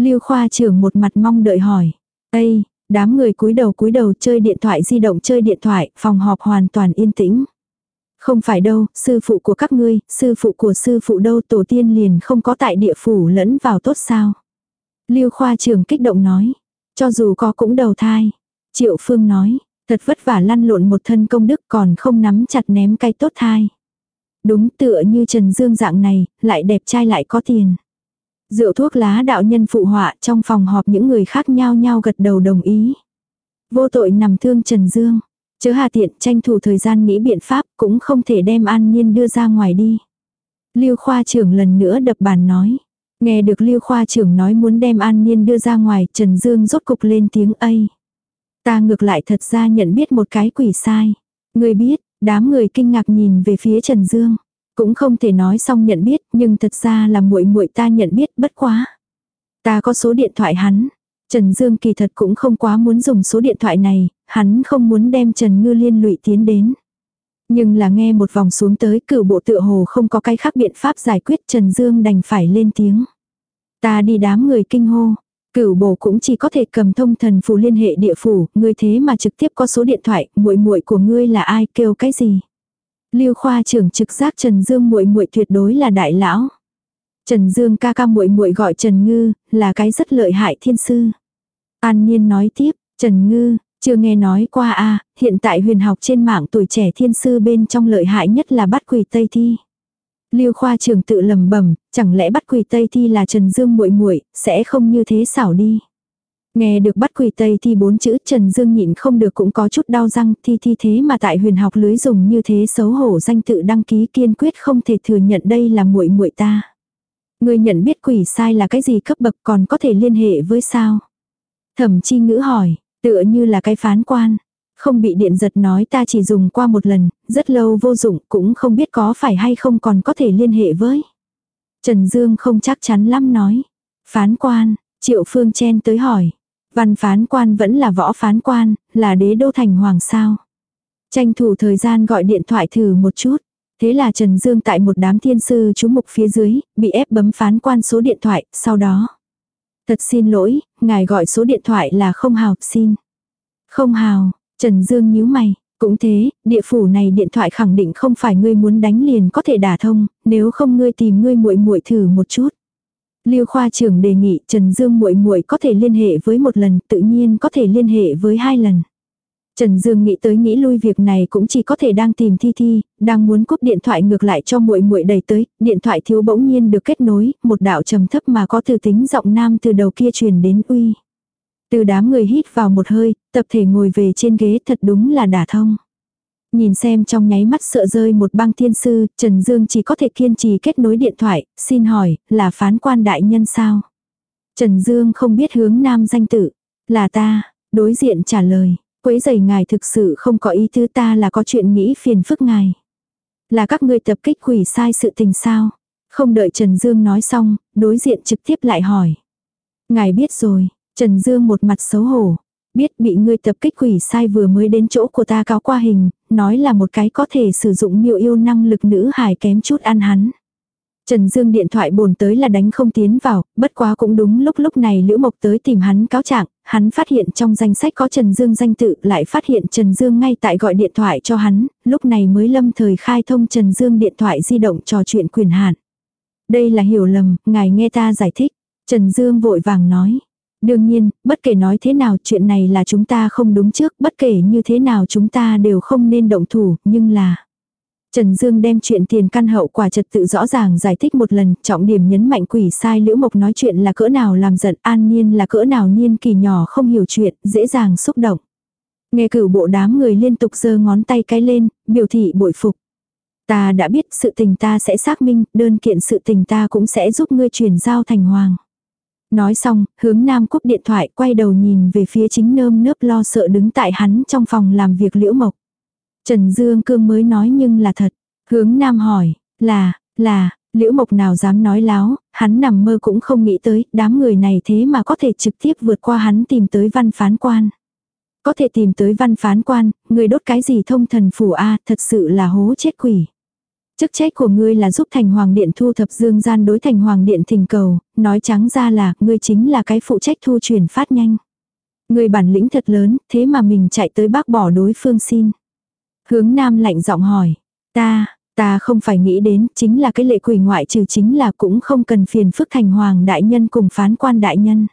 Lưu khoa trưởng một mặt mong đợi hỏi. Ây, đám người cúi đầu cúi đầu chơi điện thoại di động chơi điện thoại, phòng họp hoàn toàn yên tĩnh. Không phải đâu, sư phụ của các ngươi, sư phụ của sư phụ đâu tổ tiên liền không có tại địa phủ lẫn vào tốt sao. Lưu khoa trưởng kích động nói. Cho dù có cũng đầu thai. Triệu phương nói, thật vất vả lăn lộn một thân công đức còn không nắm chặt ném cây tốt thai. Đúng tựa như Trần Dương dạng này, lại đẹp trai lại có tiền. Rượu thuốc lá đạo nhân phụ họa trong phòng họp những người khác nhau nhau gật đầu đồng ý. Vô tội nằm thương Trần Dương. Chớ hà tiện tranh thủ thời gian nghĩ biện pháp cũng không thể đem an nhiên đưa ra ngoài đi. Lưu khoa trưởng lần nữa đập bàn nói. Nghe được Lưu khoa trưởng nói muốn đem an nhiên đưa ra ngoài Trần Dương rốt cục lên tiếng ây. Ta ngược lại thật ra nhận biết một cái quỷ sai. Người biết, đám người kinh ngạc nhìn về phía Trần Dương. Cũng không thể nói xong nhận biết, nhưng thật ra là muội muội ta nhận biết bất quá. Ta có số điện thoại hắn. Trần Dương kỳ thật cũng không quá muốn dùng số điện thoại này, hắn không muốn đem Trần Ngư liên lụy tiến đến. Nhưng là nghe một vòng xuống tới cửu bộ tựa hồ không có cái khác biện pháp giải quyết Trần Dương đành phải lên tiếng. Ta đi đám người kinh hô. Cửu bộ cũng chỉ có thể cầm thông thần phù liên hệ địa phủ, ngươi thế mà trực tiếp có số điện thoại, muội muội của ngươi là ai, kêu cái gì? Lưu khoa trưởng trực giác Trần Dương muội muội tuyệt đối là đại lão. Trần Dương ca ca muội muội gọi Trần Ngư, là cái rất lợi hại thiên sư. An Nhiên nói tiếp, Trần Ngư, chưa nghe nói qua a hiện tại huyền học trên mạng tuổi trẻ thiên sư bên trong lợi hại nhất là bắt quỷ Tây Thi. Lưu khoa trường tự lầm bẩm, chẳng lẽ bắt quỳ Tây Thi là Trần Dương muội muội, sẽ không như thế xảo đi. Nghe được bắt quỳ Tây Thi bốn chữ Trần Dương nhịn không được cũng có chút đau răng thi thi thế mà tại huyền học lưới dùng như thế xấu hổ danh tự đăng ký kiên quyết không thể thừa nhận đây là muội muội ta. Người nhận biết quỷ sai là cái gì cấp bậc còn có thể liên hệ với sao? Thẩm chi ngữ hỏi, tựa như là cái phán quan. Không bị điện giật nói ta chỉ dùng qua một lần, rất lâu vô dụng cũng không biết có phải hay không còn có thể liên hệ với. Trần Dương không chắc chắn lắm nói. Phán quan, Triệu Phương chen tới hỏi. Văn phán quan vẫn là võ phán quan, là đế đô thành hoàng sao. Tranh thủ thời gian gọi điện thoại thử một chút. Thế là Trần Dương tại một đám thiên sư chú mục phía dưới, bị ép bấm phán quan số điện thoại, sau đó. Thật xin lỗi, ngài gọi số điện thoại là không hào, xin. Không hào, Trần Dương nhíu mày. Cũng thế, địa phủ này điện thoại khẳng định không phải ngươi muốn đánh liền có thể đả thông, nếu không ngươi tìm ngươi muội muội thử một chút. Lưu khoa trưởng đề nghị Trần Dương muội muội có thể liên hệ với một lần, tự nhiên có thể liên hệ với hai lần. Trần Dương nghĩ tới nghĩ lui việc này cũng chỉ có thể đang tìm Thi Thi, đang muốn cúp điện thoại ngược lại cho muội muội đẩy tới, điện thoại thiếu bỗng nhiên được kết nối, một đạo trầm thấp mà có từ tính giọng nam từ đầu kia truyền đến uy. Từ đám người hít vào một hơi, tập thể ngồi về trên ghế thật đúng là đả thông. Nhìn xem trong nháy mắt sợ rơi một băng thiên sư, Trần Dương chỉ có thể kiên trì kết nối điện thoại, xin hỏi, là phán quan đại nhân sao? Trần Dương không biết hướng nam danh tự, là ta, đối diện trả lời, quấy giày ngài thực sự không có ý thứ ta là có chuyện nghĩ phiền phức ngài. Là các ngươi tập kích quỷ sai sự tình sao? Không đợi Trần Dương nói xong, đối diện trực tiếp lại hỏi. Ngài biết rồi, Trần Dương một mặt xấu hổ. Biết bị ngươi tập kích quỷ sai vừa mới đến chỗ của ta cáo qua hình, nói là một cái có thể sử dụng miêu yêu năng lực nữ hài kém chút ăn hắn. Trần Dương điện thoại bồn tới là đánh không tiến vào, bất quá cũng đúng lúc lúc này Liễu Mộc tới tìm hắn cáo trạng, hắn phát hiện trong danh sách có Trần Dương danh tự, lại phát hiện Trần Dương ngay tại gọi điện thoại cho hắn, lúc này mới lâm thời khai thông Trần Dương điện thoại di động trò chuyện quyền hạn. Đây là hiểu lầm, ngài nghe ta giải thích. Trần Dương vội vàng nói. Đương nhiên, bất kể nói thế nào chuyện này là chúng ta không đúng trước, bất kể như thế nào chúng ta đều không nên động thủ, nhưng là... Trần Dương đem chuyện tiền căn hậu quả trật tự rõ ràng giải thích một lần, trọng điểm nhấn mạnh quỷ sai Liễu Mộc nói chuyện là cỡ nào làm giận, an niên là cỡ nào niên kỳ nhỏ không hiểu chuyện, dễ dàng xúc động. Nghe cửu bộ đám người liên tục giơ ngón tay cái lên, biểu thị bội phục. Ta đã biết sự tình ta sẽ xác minh, đơn kiện sự tình ta cũng sẽ giúp ngươi chuyển giao thành hoàng. Nói xong, hướng nam quốc điện thoại quay đầu nhìn về phía chính nơm nớp lo sợ đứng tại hắn trong phòng làm việc liễu mộc. Trần Dương Cương mới nói nhưng là thật. Hướng nam hỏi, là, là, liễu mộc nào dám nói láo, hắn nằm mơ cũng không nghĩ tới, đám người này thế mà có thể trực tiếp vượt qua hắn tìm tới văn phán quan. Có thể tìm tới văn phán quan, người đốt cái gì thông thần phủ a thật sự là hố chết quỷ. Chức trách của ngươi là giúp thành hoàng điện thu thập dương gian đối thành hoàng điện thỉnh cầu, nói trắng ra là ngươi chính là cái phụ trách thu truyền phát nhanh. Ngươi bản lĩnh thật lớn, thế mà mình chạy tới bác bỏ đối phương xin. Hướng nam lạnh giọng hỏi, ta, ta không phải nghĩ đến, chính là cái lệ quỷ ngoại trừ chính là cũng không cần phiền phức thành hoàng đại nhân cùng phán quan đại nhân.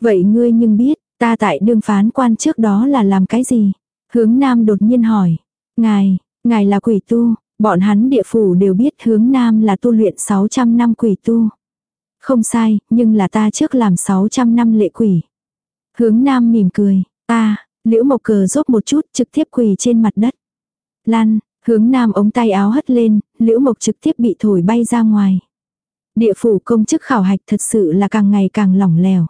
Vậy ngươi nhưng biết, ta tại đương phán quan trước đó là làm cái gì? Hướng nam đột nhiên hỏi, ngài, ngài là quỷ tu, Bọn hắn địa phủ đều biết hướng nam là tu luyện 600 năm quỷ tu. Không sai, nhưng là ta trước làm 600 năm lệ quỷ. Hướng nam mỉm cười, ta, liễu mộc cờ rốt một chút trực tiếp quỳ trên mặt đất. Lan, hướng nam ống tay áo hất lên, liễu mộc trực tiếp bị thổi bay ra ngoài. Địa phủ công chức khảo hạch thật sự là càng ngày càng lỏng lẻo.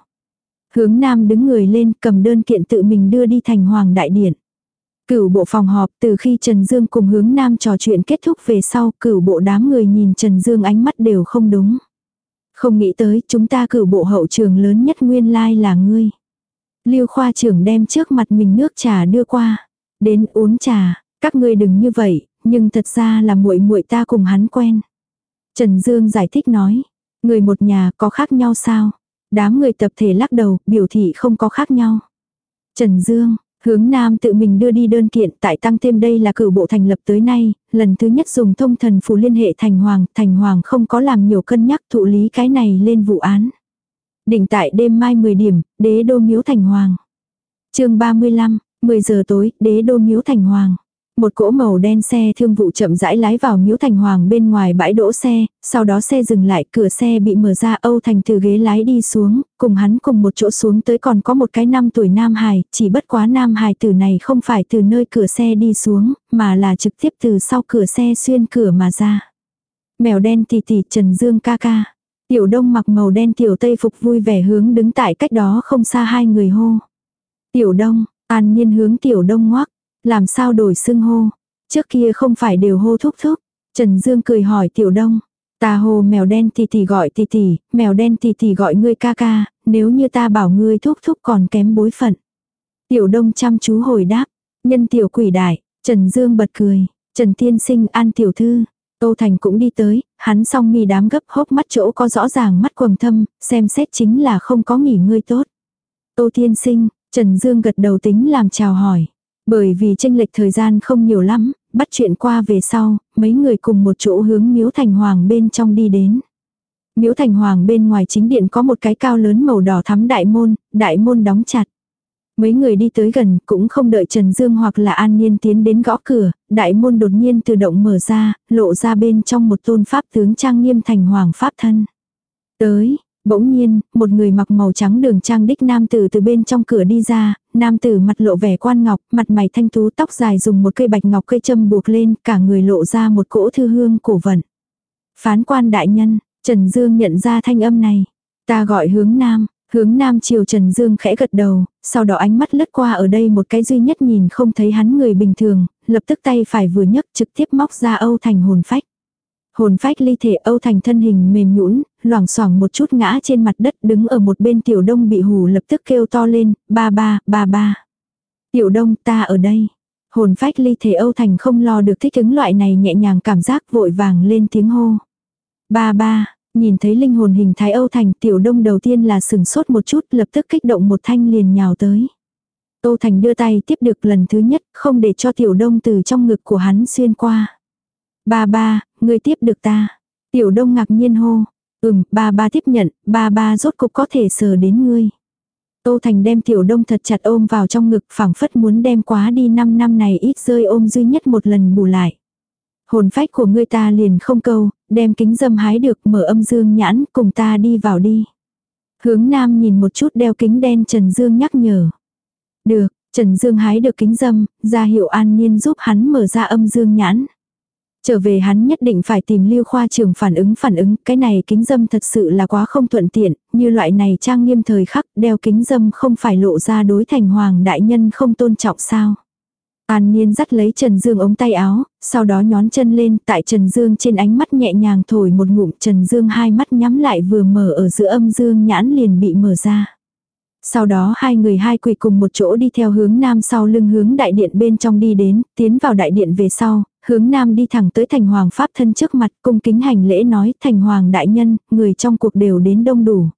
Hướng nam đứng người lên cầm đơn kiện tự mình đưa đi thành hoàng đại điện. Cửu bộ phòng họp từ khi Trần Dương cùng hướng nam trò chuyện kết thúc về sau cửu bộ đám người nhìn Trần Dương ánh mắt đều không đúng. Không nghĩ tới chúng ta cửu bộ hậu trường lớn nhất nguyên lai là ngươi. Lưu khoa trưởng đem trước mặt mình nước trà đưa qua. Đến uống trà, các ngươi đừng như vậy, nhưng thật ra là muội muội ta cùng hắn quen. Trần Dương giải thích nói, người một nhà có khác nhau sao? Đám người tập thể lắc đầu, biểu thị không có khác nhau. Trần Dương, Hướng Nam tự mình đưa đi đơn kiện tại tăng thêm đây là cử bộ thành lập tới nay, lần thứ nhất dùng thông thần phù liên hệ thành hoàng, thành hoàng không có làm nhiều cân nhắc thụ lý cái này lên vụ án. Đỉnh tại đêm mai 10 điểm, đế đô miếu thành hoàng. chương 35, 10 giờ tối, đế đô miếu thành hoàng. Một cỗ màu đen xe thương vụ chậm rãi lái vào miếu thành hoàng bên ngoài bãi đỗ xe, sau đó xe dừng lại, cửa xe bị mở ra Âu Thành từ ghế lái đi xuống, cùng hắn cùng một chỗ xuống tới còn có một cái năm tuổi Nam Hải, chỉ bất quá Nam Hải tử này không phải từ nơi cửa xe đi xuống, mà là trực tiếp từ sau cửa xe xuyên cửa mà ra. Mèo đen tì tì Trần Dương ca ca. Tiểu đông mặc màu đen tiểu tây phục vui vẻ hướng đứng tại cách đó không xa hai người hô. Tiểu đông, an nhiên hướng tiểu đông ngoác, làm sao đổi xưng hô? Trước kia không phải đều hô thúc thúc. Trần Dương cười hỏi tiểu đông. Ta hô mèo đen thì thì gọi thì thì mèo đen thì thì gọi ngươi ca ca, nếu như ta bảo ngươi thúc thúc còn kém bối phận. Tiểu đông chăm chú hồi đáp, nhân tiểu quỷ đại, Trần Dương bật cười, Trần Tiên Sinh an tiểu thư. Tô Thành cũng đi tới, hắn song mi đám gấp hốc mắt chỗ có rõ ràng mắt quầng thâm, xem xét chính là không có nghỉ ngơi tốt. Tô Tiên Sinh, Trần Dương gật đầu tính làm chào hỏi. Bởi vì tranh lệch thời gian không nhiều lắm, bắt chuyện qua về sau, mấy người cùng một chỗ hướng miếu thành hoàng bên trong đi đến. Miếu thành hoàng bên ngoài chính điện có một cái cao lớn màu đỏ thắm đại môn, đại môn đóng chặt. Mấy người đi tới gần cũng không đợi Trần Dương hoặc là An Niên tiến đến gõ cửa, đại môn đột nhiên tự động mở ra, lộ ra bên trong một tôn pháp tướng trang nghiêm thành hoàng pháp thân. Tới, Bỗng nhiên, một người mặc màu trắng đường trang đích nam tử từ bên trong cửa đi ra, nam tử mặt lộ vẻ quan ngọc, mặt mày thanh tú tóc dài dùng một cây bạch ngọc cây châm buộc lên, cả người lộ ra một cỗ thư hương cổ vận. Phán quan đại nhân, Trần Dương nhận ra thanh âm này. Ta gọi hướng nam, hướng nam chiều Trần Dương khẽ gật đầu, sau đó ánh mắt lướt qua ở đây một cái duy nhất nhìn không thấy hắn người bình thường, lập tức tay phải vừa nhấc trực tiếp móc ra Âu thành hồn phách. Hồn phách ly thể Âu Thành thân hình mềm nhũn, loảng xoảng một chút ngã trên mặt đất đứng ở một bên tiểu đông bị hù lập tức kêu to lên, ba ba, ba ba. Tiểu đông ta ở đây. Hồn phách ly thể Âu Thành không lo được thích ứng loại này nhẹ nhàng cảm giác vội vàng lên tiếng hô. Ba ba, nhìn thấy linh hồn hình thái Âu Thành tiểu đông đầu tiên là sừng sốt một chút lập tức kích động một thanh liền nhào tới. Âu Thành đưa tay tiếp được lần thứ nhất không để cho tiểu đông từ trong ngực của hắn xuyên qua. Ba ba, người tiếp được ta. Tiểu đông ngạc nhiên hô. Ừm, ba ba tiếp nhận, ba ba rốt cục có thể sờ đến ngươi. Tô Thành đem tiểu đông thật chặt ôm vào trong ngực phảng phất muốn đem quá đi 5 năm này ít rơi ôm duy nhất một lần bù lại. Hồn phách của ngươi ta liền không câu, đem kính dâm hái được mở âm dương nhãn cùng ta đi vào đi. Hướng nam nhìn một chút đeo kính đen Trần Dương nhắc nhở. Được, Trần Dương hái được kính dâm, ra hiệu an nhiên giúp hắn mở ra âm dương nhãn. Trở về hắn nhất định phải tìm lưu khoa trường phản ứng phản ứng, cái này kính dâm thật sự là quá không thuận tiện, như loại này trang nghiêm thời khắc, đeo kính dâm không phải lộ ra đối thành hoàng đại nhân không tôn trọng sao. An Niên dắt lấy Trần Dương ống tay áo, sau đó nhón chân lên, tại Trần Dương trên ánh mắt nhẹ nhàng thổi một ngụm, Trần Dương hai mắt nhắm lại vừa mở ở giữa âm dương nhãn liền bị mở ra. Sau đó hai người hai quỳ cùng một chỗ đi theo hướng nam sau lưng hướng đại điện bên trong đi đến, tiến vào đại điện về sau, hướng nam đi thẳng tới thành hoàng pháp thân trước mặt cung kính hành lễ nói thành hoàng đại nhân, người trong cuộc đều đến đông đủ.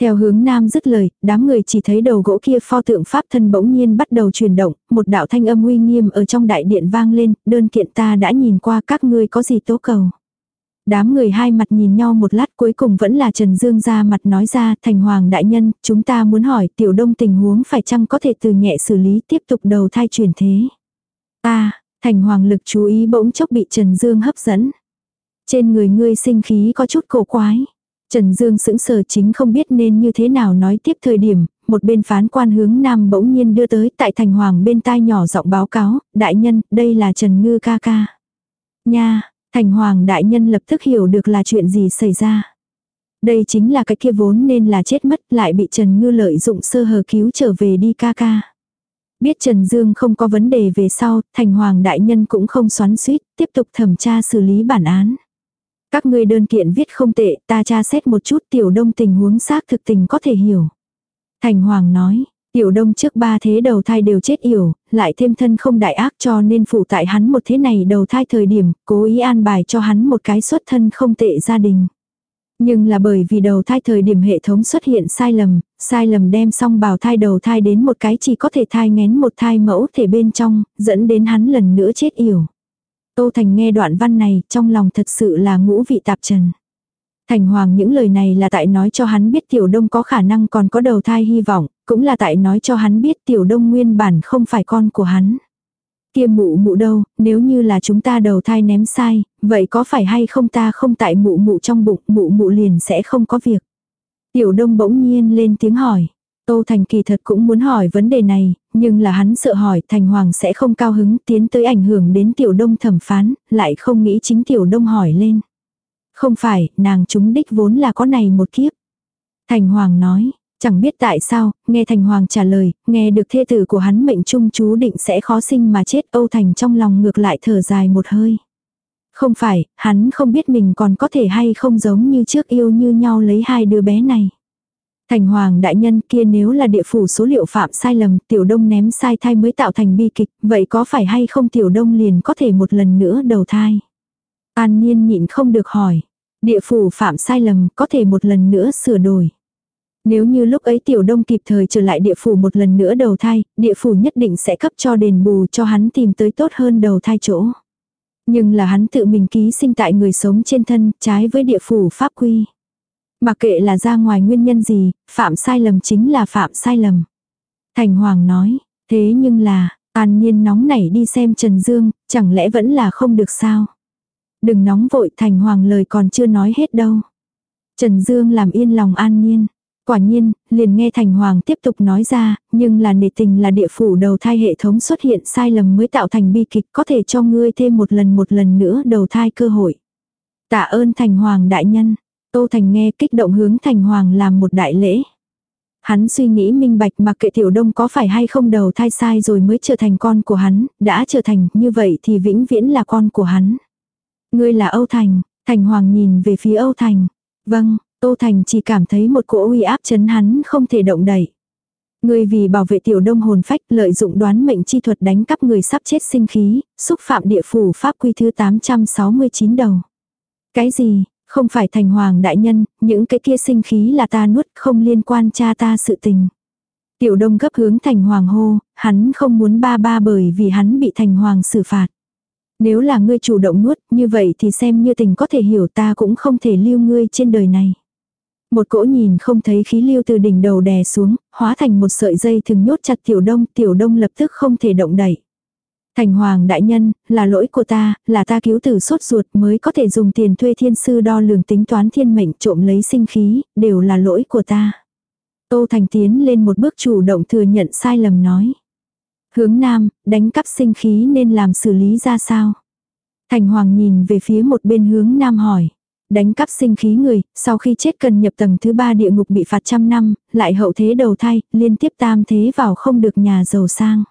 Theo hướng nam dứt lời, đám người chỉ thấy đầu gỗ kia pho tượng pháp thân bỗng nhiên bắt đầu chuyển động, một đạo thanh âm uy nghiêm ở trong đại điện vang lên, đơn kiện ta đã nhìn qua các ngươi có gì tố cầu. Đám người hai mặt nhìn nhau một lát cuối cùng vẫn là Trần Dương ra mặt nói ra thành hoàng đại nhân, chúng ta muốn hỏi tiểu đông tình huống phải chăng có thể từ nhẹ xử lý tiếp tục đầu thai chuyển thế. Ta, thành hoàng lực chú ý bỗng chốc bị Trần Dương hấp dẫn. Trên người ngươi sinh khí có chút cổ quái. Trần Dương sững sờ chính không biết nên như thế nào nói tiếp thời điểm, một bên phán quan hướng nam bỗng nhiên đưa tới tại thành hoàng bên tai nhỏ giọng báo cáo, đại nhân, đây là Trần Ngư ca ca. Nha, Thành hoàng đại nhân lập tức hiểu được là chuyện gì xảy ra. Đây chính là cái kia vốn nên là chết mất lại bị Trần Ngư lợi dụng sơ hờ cứu trở về đi ca ca. Biết Trần Dương không có vấn đề về sau, thành hoàng đại nhân cũng không xoắn suýt, tiếp tục thẩm tra xử lý bản án. Các ngươi đơn kiện viết không tệ, ta tra xét một chút tiểu đông tình huống xác thực tình có thể hiểu. Thành hoàng nói, Tiểu đông trước ba thế đầu thai đều chết yểu, lại thêm thân không đại ác cho nên phụ tại hắn một thế này đầu thai thời điểm, cố ý an bài cho hắn một cái xuất thân không tệ gia đình. Nhưng là bởi vì đầu thai thời điểm hệ thống xuất hiện sai lầm, sai lầm đem xong bào thai đầu thai đến một cái chỉ có thể thai ngén một thai mẫu thể bên trong, dẫn đến hắn lần nữa chết yểu. Tô Thành nghe đoạn văn này, trong lòng thật sự là ngũ vị tạp trần. Thành Hoàng những lời này là tại nói cho hắn biết Tiểu Đông có khả năng còn có đầu thai hy vọng, cũng là tại nói cho hắn biết Tiểu Đông nguyên bản không phải con của hắn. Kia mụ mụ đâu, nếu như là chúng ta đầu thai ném sai, vậy có phải hay không ta không tại mụ mụ trong bụng, mụ mụ liền sẽ không có việc. Tiểu đông bỗng nhiên lên tiếng hỏi. Tô Thành kỳ thật cũng muốn hỏi vấn đề này, nhưng là hắn sợ hỏi Thành Hoàng sẽ không cao hứng tiến tới ảnh hưởng đến Tiểu Đông thẩm phán, lại không nghĩ chính Tiểu Đông hỏi lên. Không phải, nàng chúng đích vốn là có này một kiếp. Thành Hoàng nói, chẳng biết tại sao, nghe Thành Hoàng trả lời, nghe được thê tử của hắn mệnh trung chú định sẽ khó sinh mà chết Âu Thành trong lòng ngược lại thở dài một hơi. Không phải, hắn không biết mình còn có thể hay không giống như trước yêu như nhau lấy hai đứa bé này. Thành hoàng đại nhân kia nếu là địa phủ số liệu phạm sai lầm, tiểu đông ném sai thai mới tạo thành bi kịch, vậy có phải hay không tiểu đông liền có thể một lần nữa đầu thai? An nhiên nhịn không được hỏi. Địa phủ phạm sai lầm có thể một lần nữa sửa đổi. Nếu như lúc ấy tiểu đông kịp thời trở lại địa phủ một lần nữa đầu thai, địa phủ nhất định sẽ cấp cho đền bù cho hắn tìm tới tốt hơn đầu thai chỗ. Nhưng là hắn tự mình ký sinh tại người sống trên thân, trái với địa phủ pháp quy. Mặc kệ là ra ngoài nguyên nhân gì, phạm sai lầm chính là phạm sai lầm. Thành Hoàng nói, thế nhưng là, an nhiên nóng nảy đi xem Trần Dương, chẳng lẽ vẫn là không được sao? Đừng nóng vội Thành Hoàng lời còn chưa nói hết đâu. Trần Dương làm yên lòng an nhiên. Quả nhiên, liền nghe Thành Hoàng tiếp tục nói ra, nhưng là nề tình là địa phủ đầu thai hệ thống xuất hiện sai lầm mới tạo thành bi kịch có thể cho ngươi thêm một lần một lần nữa đầu thai cơ hội. Tạ ơn Thành Hoàng đại nhân, Tô Thành nghe kích động hướng Thành Hoàng làm một đại lễ. Hắn suy nghĩ minh bạch mặc kệ tiểu đông có phải hay không đầu thai sai rồi mới trở thành con của hắn, đã trở thành như vậy thì vĩnh viễn là con của hắn. Ngươi là Âu Thành, Thành Hoàng nhìn về phía Âu Thành. Vâng, Tô Thành chỉ cảm thấy một cỗ uy áp chấn hắn không thể động đẩy. Ngươi vì bảo vệ tiểu đông hồn phách lợi dụng đoán mệnh chi thuật đánh cắp người sắp chết sinh khí, xúc phạm địa phủ pháp quy thứ 869 đầu. Cái gì, không phải thành hoàng đại nhân, những cái kia sinh khí là ta nuốt không liên quan cha ta sự tình. Tiểu đông gấp hướng thành hoàng hô, hắn không muốn ba ba bởi vì hắn bị thành hoàng xử phạt. Nếu là ngươi chủ động nuốt, như vậy thì xem như tình có thể hiểu ta cũng không thể lưu ngươi trên đời này. Một cỗ nhìn không thấy khí lưu từ đỉnh đầu đè xuống, hóa thành một sợi dây thường nhốt chặt tiểu đông, tiểu đông lập tức không thể động đẩy. Thành hoàng đại nhân, là lỗi của ta, là ta cứu tử sốt ruột mới có thể dùng tiền thuê thiên sư đo lường tính toán thiên mệnh trộm lấy sinh khí, đều là lỗi của ta. Tô Thành tiến lên một bước chủ động thừa nhận sai lầm nói. Hướng nam, đánh cắp sinh khí nên làm xử lý ra sao? Thành hoàng nhìn về phía một bên hướng nam hỏi. Đánh cắp sinh khí người, sau khi chết cần nhập tầng thứ ba địa ngục bị phạt trăm năm, lại hậu thế đầu thai, liên tiếp tam thế vào không được nhà giàu sang.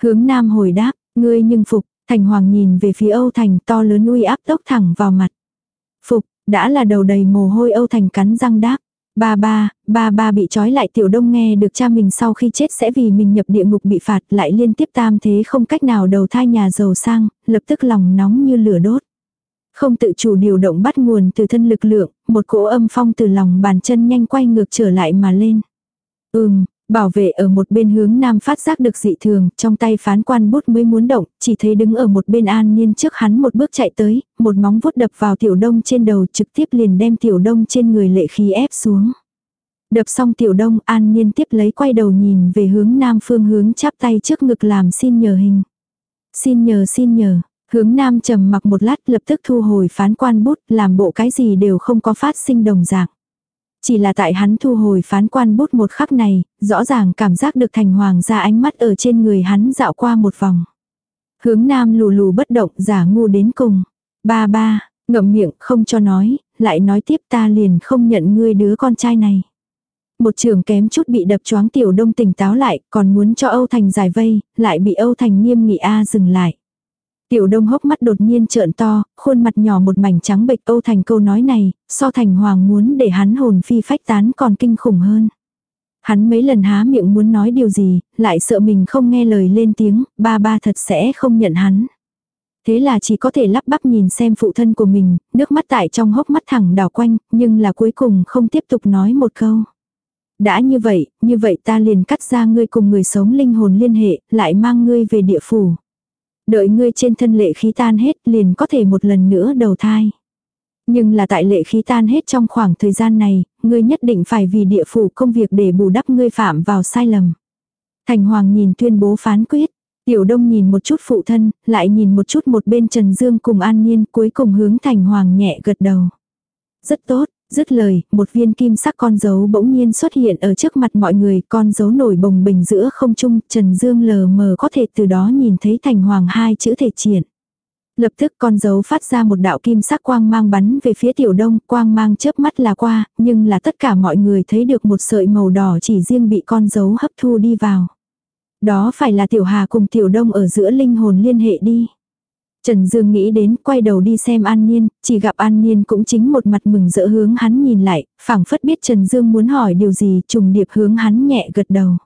Hướng nam hồi đáp, ngươi nhưng phục, thành hoàng nhìn về phía Âu Thành to lớn uy áp tốc thẳng vào mặt. Phục, đã là đầu đầy mồ hôi Âu Thành cắn răng đáp. Ba ba, ba ba bị trói lại tiểu đông nghe được cha mình sau khi chết sẽ vì mình nhập địa ngục bị phạt lại liên tiếp tam thế không cách nào đầu thai nhà giàu sang, lập tức lòng nóng như lửa đốt. Không tự chủ điều động bắt nguồn từ thân lực lượng, một cỗ âm phong từ lòng bàn chân nhanh quay ngược trở lại mà lên. Ừm, Bảo vệ ở một bên hướng nam phát giác được dị thường, trong tay phán quan bút mới muốn động, chỉ thấy đứng ở một bên an niên trước hắn một bước chạy tới, một móng vuốt đập vào tiểu đông trên đầu trực tiếp liền đem tiểu đông trên người lệ khí ép xuống. Đập xong tiểu đông an niên tiếp lấy quay đầu nhìn về hướng nam phương hướng chắp tay trước ngực làm xin nhờ hình. Xin nhờ xin nhờ, hướng nam trầm mặc một lát lập tức thu hồi phán quan bút làm bộ cái gì đều không có phát sinh đồng dạng. Chỉ là tại hắn thu hồi phán quan bút một khắc này, rõ ràng cảm giác được thành hoàng ra ánh mắt ở trên người hắn dạo qua một vòng. Hướng nam lù lù bất động giả ngu đến cùng. Ba ba, ngậm miệng không cho nói, lại nói tiếp ta liền không nhận ngươi đứa con trai này. Một trường kém chút bị đập choáng tiểu đông tỉnh táo lại, còn muốn cho Âu Thành giải vây, lại bị Âu Thành nghiêm nghị A dừng lại. Tiểu đông hốc mắt đột nhiên trợn to, khuôn mặt nhỏ một mảnh trắng bệch Âu Thành câu nói này, so thành hoàng muốn để hắn hồn phi phách tán còn kinh khủng hơn. Hắn mấy lần há miệng muốn nói điều gì, lại sợ mình không nghe lời lên tiếng, ba ba thật sẽ không nhận hắn. Thế là chỉ có thể lắp bắp nhìn xem phụ thân của mình, nước mắt tại trong hốc mắt thẳng đảo quanh, nhưng là cuối cùng không tiếp tục nói một câu. Đã như vậy, như vậy ta liền cắt ra ngươi cùng người sống linh hồn liên hệ, lại mang ngươi về địa phủ. Đợi ngươi trên thân lệ khí tan hết liền có thể một lần nữa đầu thai. Nhưng là tại lệ khí tan hết trong khoảng thời gian này, ngươi nhất định phải vì địa phủ công việc để bù đắp ngươi phạm vào sai lầm. Thành Hoàng nhìn tuyên bố phán quyết. Tiểu Đông nhìn một chút phụ thân, lại nhìn một chút một bên Trần Dương cùng An Niên cuối cùng hướng Thành Hoàng nhẹ gật đầu. Rất tốt, dứt lời, một viên kim sắc con dấu bỗng nhiên xuất hiện ở trước mặt mọi người, con dấu nổi bồng bình giữa không trung, Trần Dương lờ mờ có thể từ đó nhìn thấy Thành Hoàng hai chữ thể triển. Lập tức con dấu phát ra một đạo kim sắc quang mang bắn về phía tiểu đông, quang mang chớp mắt là qua, nhưng là tất cả mọi người thấy được một sợi màu đỏ chỉ riêng bị con dấu hấp thu đi vào. Đó phải là tiểu hà cùng tiểu đông ở giữa linh hồn liên hệ đi. Trần Dương nghĩ đến, quay đầu đi xem An Niên, chỉ gặp An Niên cũng chính một mặt mừng rỡ hướng hắn nhìn lại, phảng phất biết Trần Dương muốn hỏi điều gì, trùng điệp hướng hắn nhẹ gật đầu.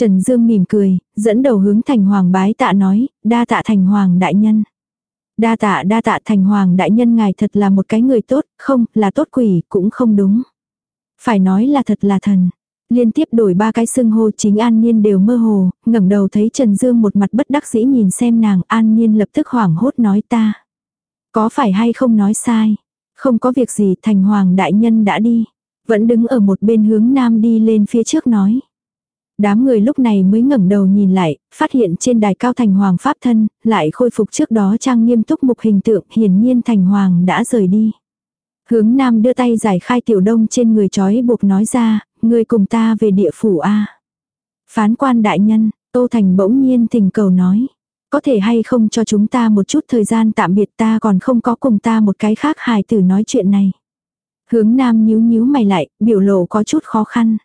Trần Dương mỉm cười, dẫn đầu hướng Thành Hoàng bái tạ nói, đa tạ Thành Hoàng đại nhân. Đa tạ đa tạ Thành Hoàng đại nhân ngài thật là một cái người tốt, không, là tốt quỷ, cũng không đúng. Phải nói là thật là thần. Liên tiếp đổi ba cái xưng hô chính An Niên đều mơ hồ, ngẩng đầu thấy Trần Dương một mặt bất đắc dĩ nhìn xem nàng, An Niên lập tức hoảng hốt nói ta. Có phải hay không nói sai? Không có việc gì, Thành Hoàng đại nhân đã đi. Vẫn đứng ở một bên hướng nam đi lên phía trước nói. Đám người lúc này mới ngẩng đầu nhìn lại, phát hiện trên đài cao Thành Hoàng Pháp thân, lại khôi phục trước đó trang nghiêm túc mục hình tượng, hiển nhiên Thành Hoàng đã rời đi. Hướng Nam đưa tay giải khai tiểu đông trên người trói buộc nói ra, người cùng ta về địa phủ A. Phán quan đại nhân, Tô Thành bỗng nhiên thỉnh cầu nói. Có thể hay không cho chúng ta một chút thời gian tạm biệt ta còn không có cùng ta một cái khác hài tử nói chuyện này. Hướng Nam nhíu nhíu mày lại, biểu lộ có chút khó khăn.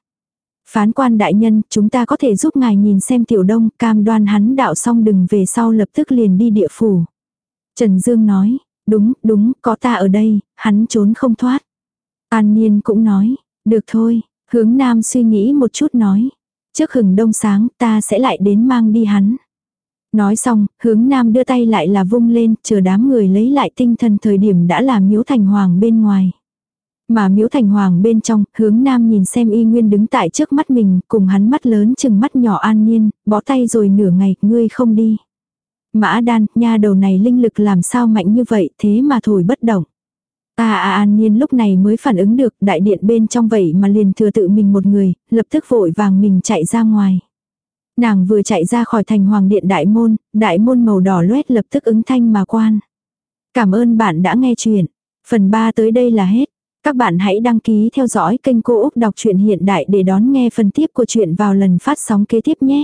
Phán quan đại nhân, chúng ta có thể giúp ngài nhìn xem tiểu đông, cam đoan hắn đạo xong đừng về sau lập tức liền đi địa phủ. Trần Dương nói, đúng, đúng, có ta ở đây, hắn trốn không thoát. An Niên cũng nói, được thôi, hướng nam suy nghĩ một chút nói. Trước hừng đông sáng ta sẽ lại đến mang đi hắn. Nói xong, hướng nam đưa tay lại là vung lên, chờ đám người lấy lại tinh thần thời điểm đã làm miếu thành hoàng bên ngoài. Mà miếu thành hoàng bên trong, hướng nam nhìn xem y nguyên đứng tại trước mắt mình, cùng hắn mắt lớn chừng mắt nhỏ an nhiên, bỏ tay rồi nửa ngày, ngươi không đi. Mã đan, nha đầu này linh lực làm sao mạnh như vậy, thế mà thổi bất động. À à an nhiên lúc này mới phản ứng được, đại điện bên trong vậy mà liền thừa tự mình một người, lập tức vội vàng mình chạy ra ngoài. Nàng vừa chạy ra khỏi thành hoàng điện đại môn, đại môn màu đỏ loét lập tức ứng thanh mà quan. Cảm ơn bạn đã nghe chuyện. Phần 3 tới đây là hết. Các bạn hãy đăng ký theo dõi kênh Cô Úc Đọc truyện Hiện Đại để đón nghe phần tiếp của chuyện vào lần phát sóng kế tiếp nhé.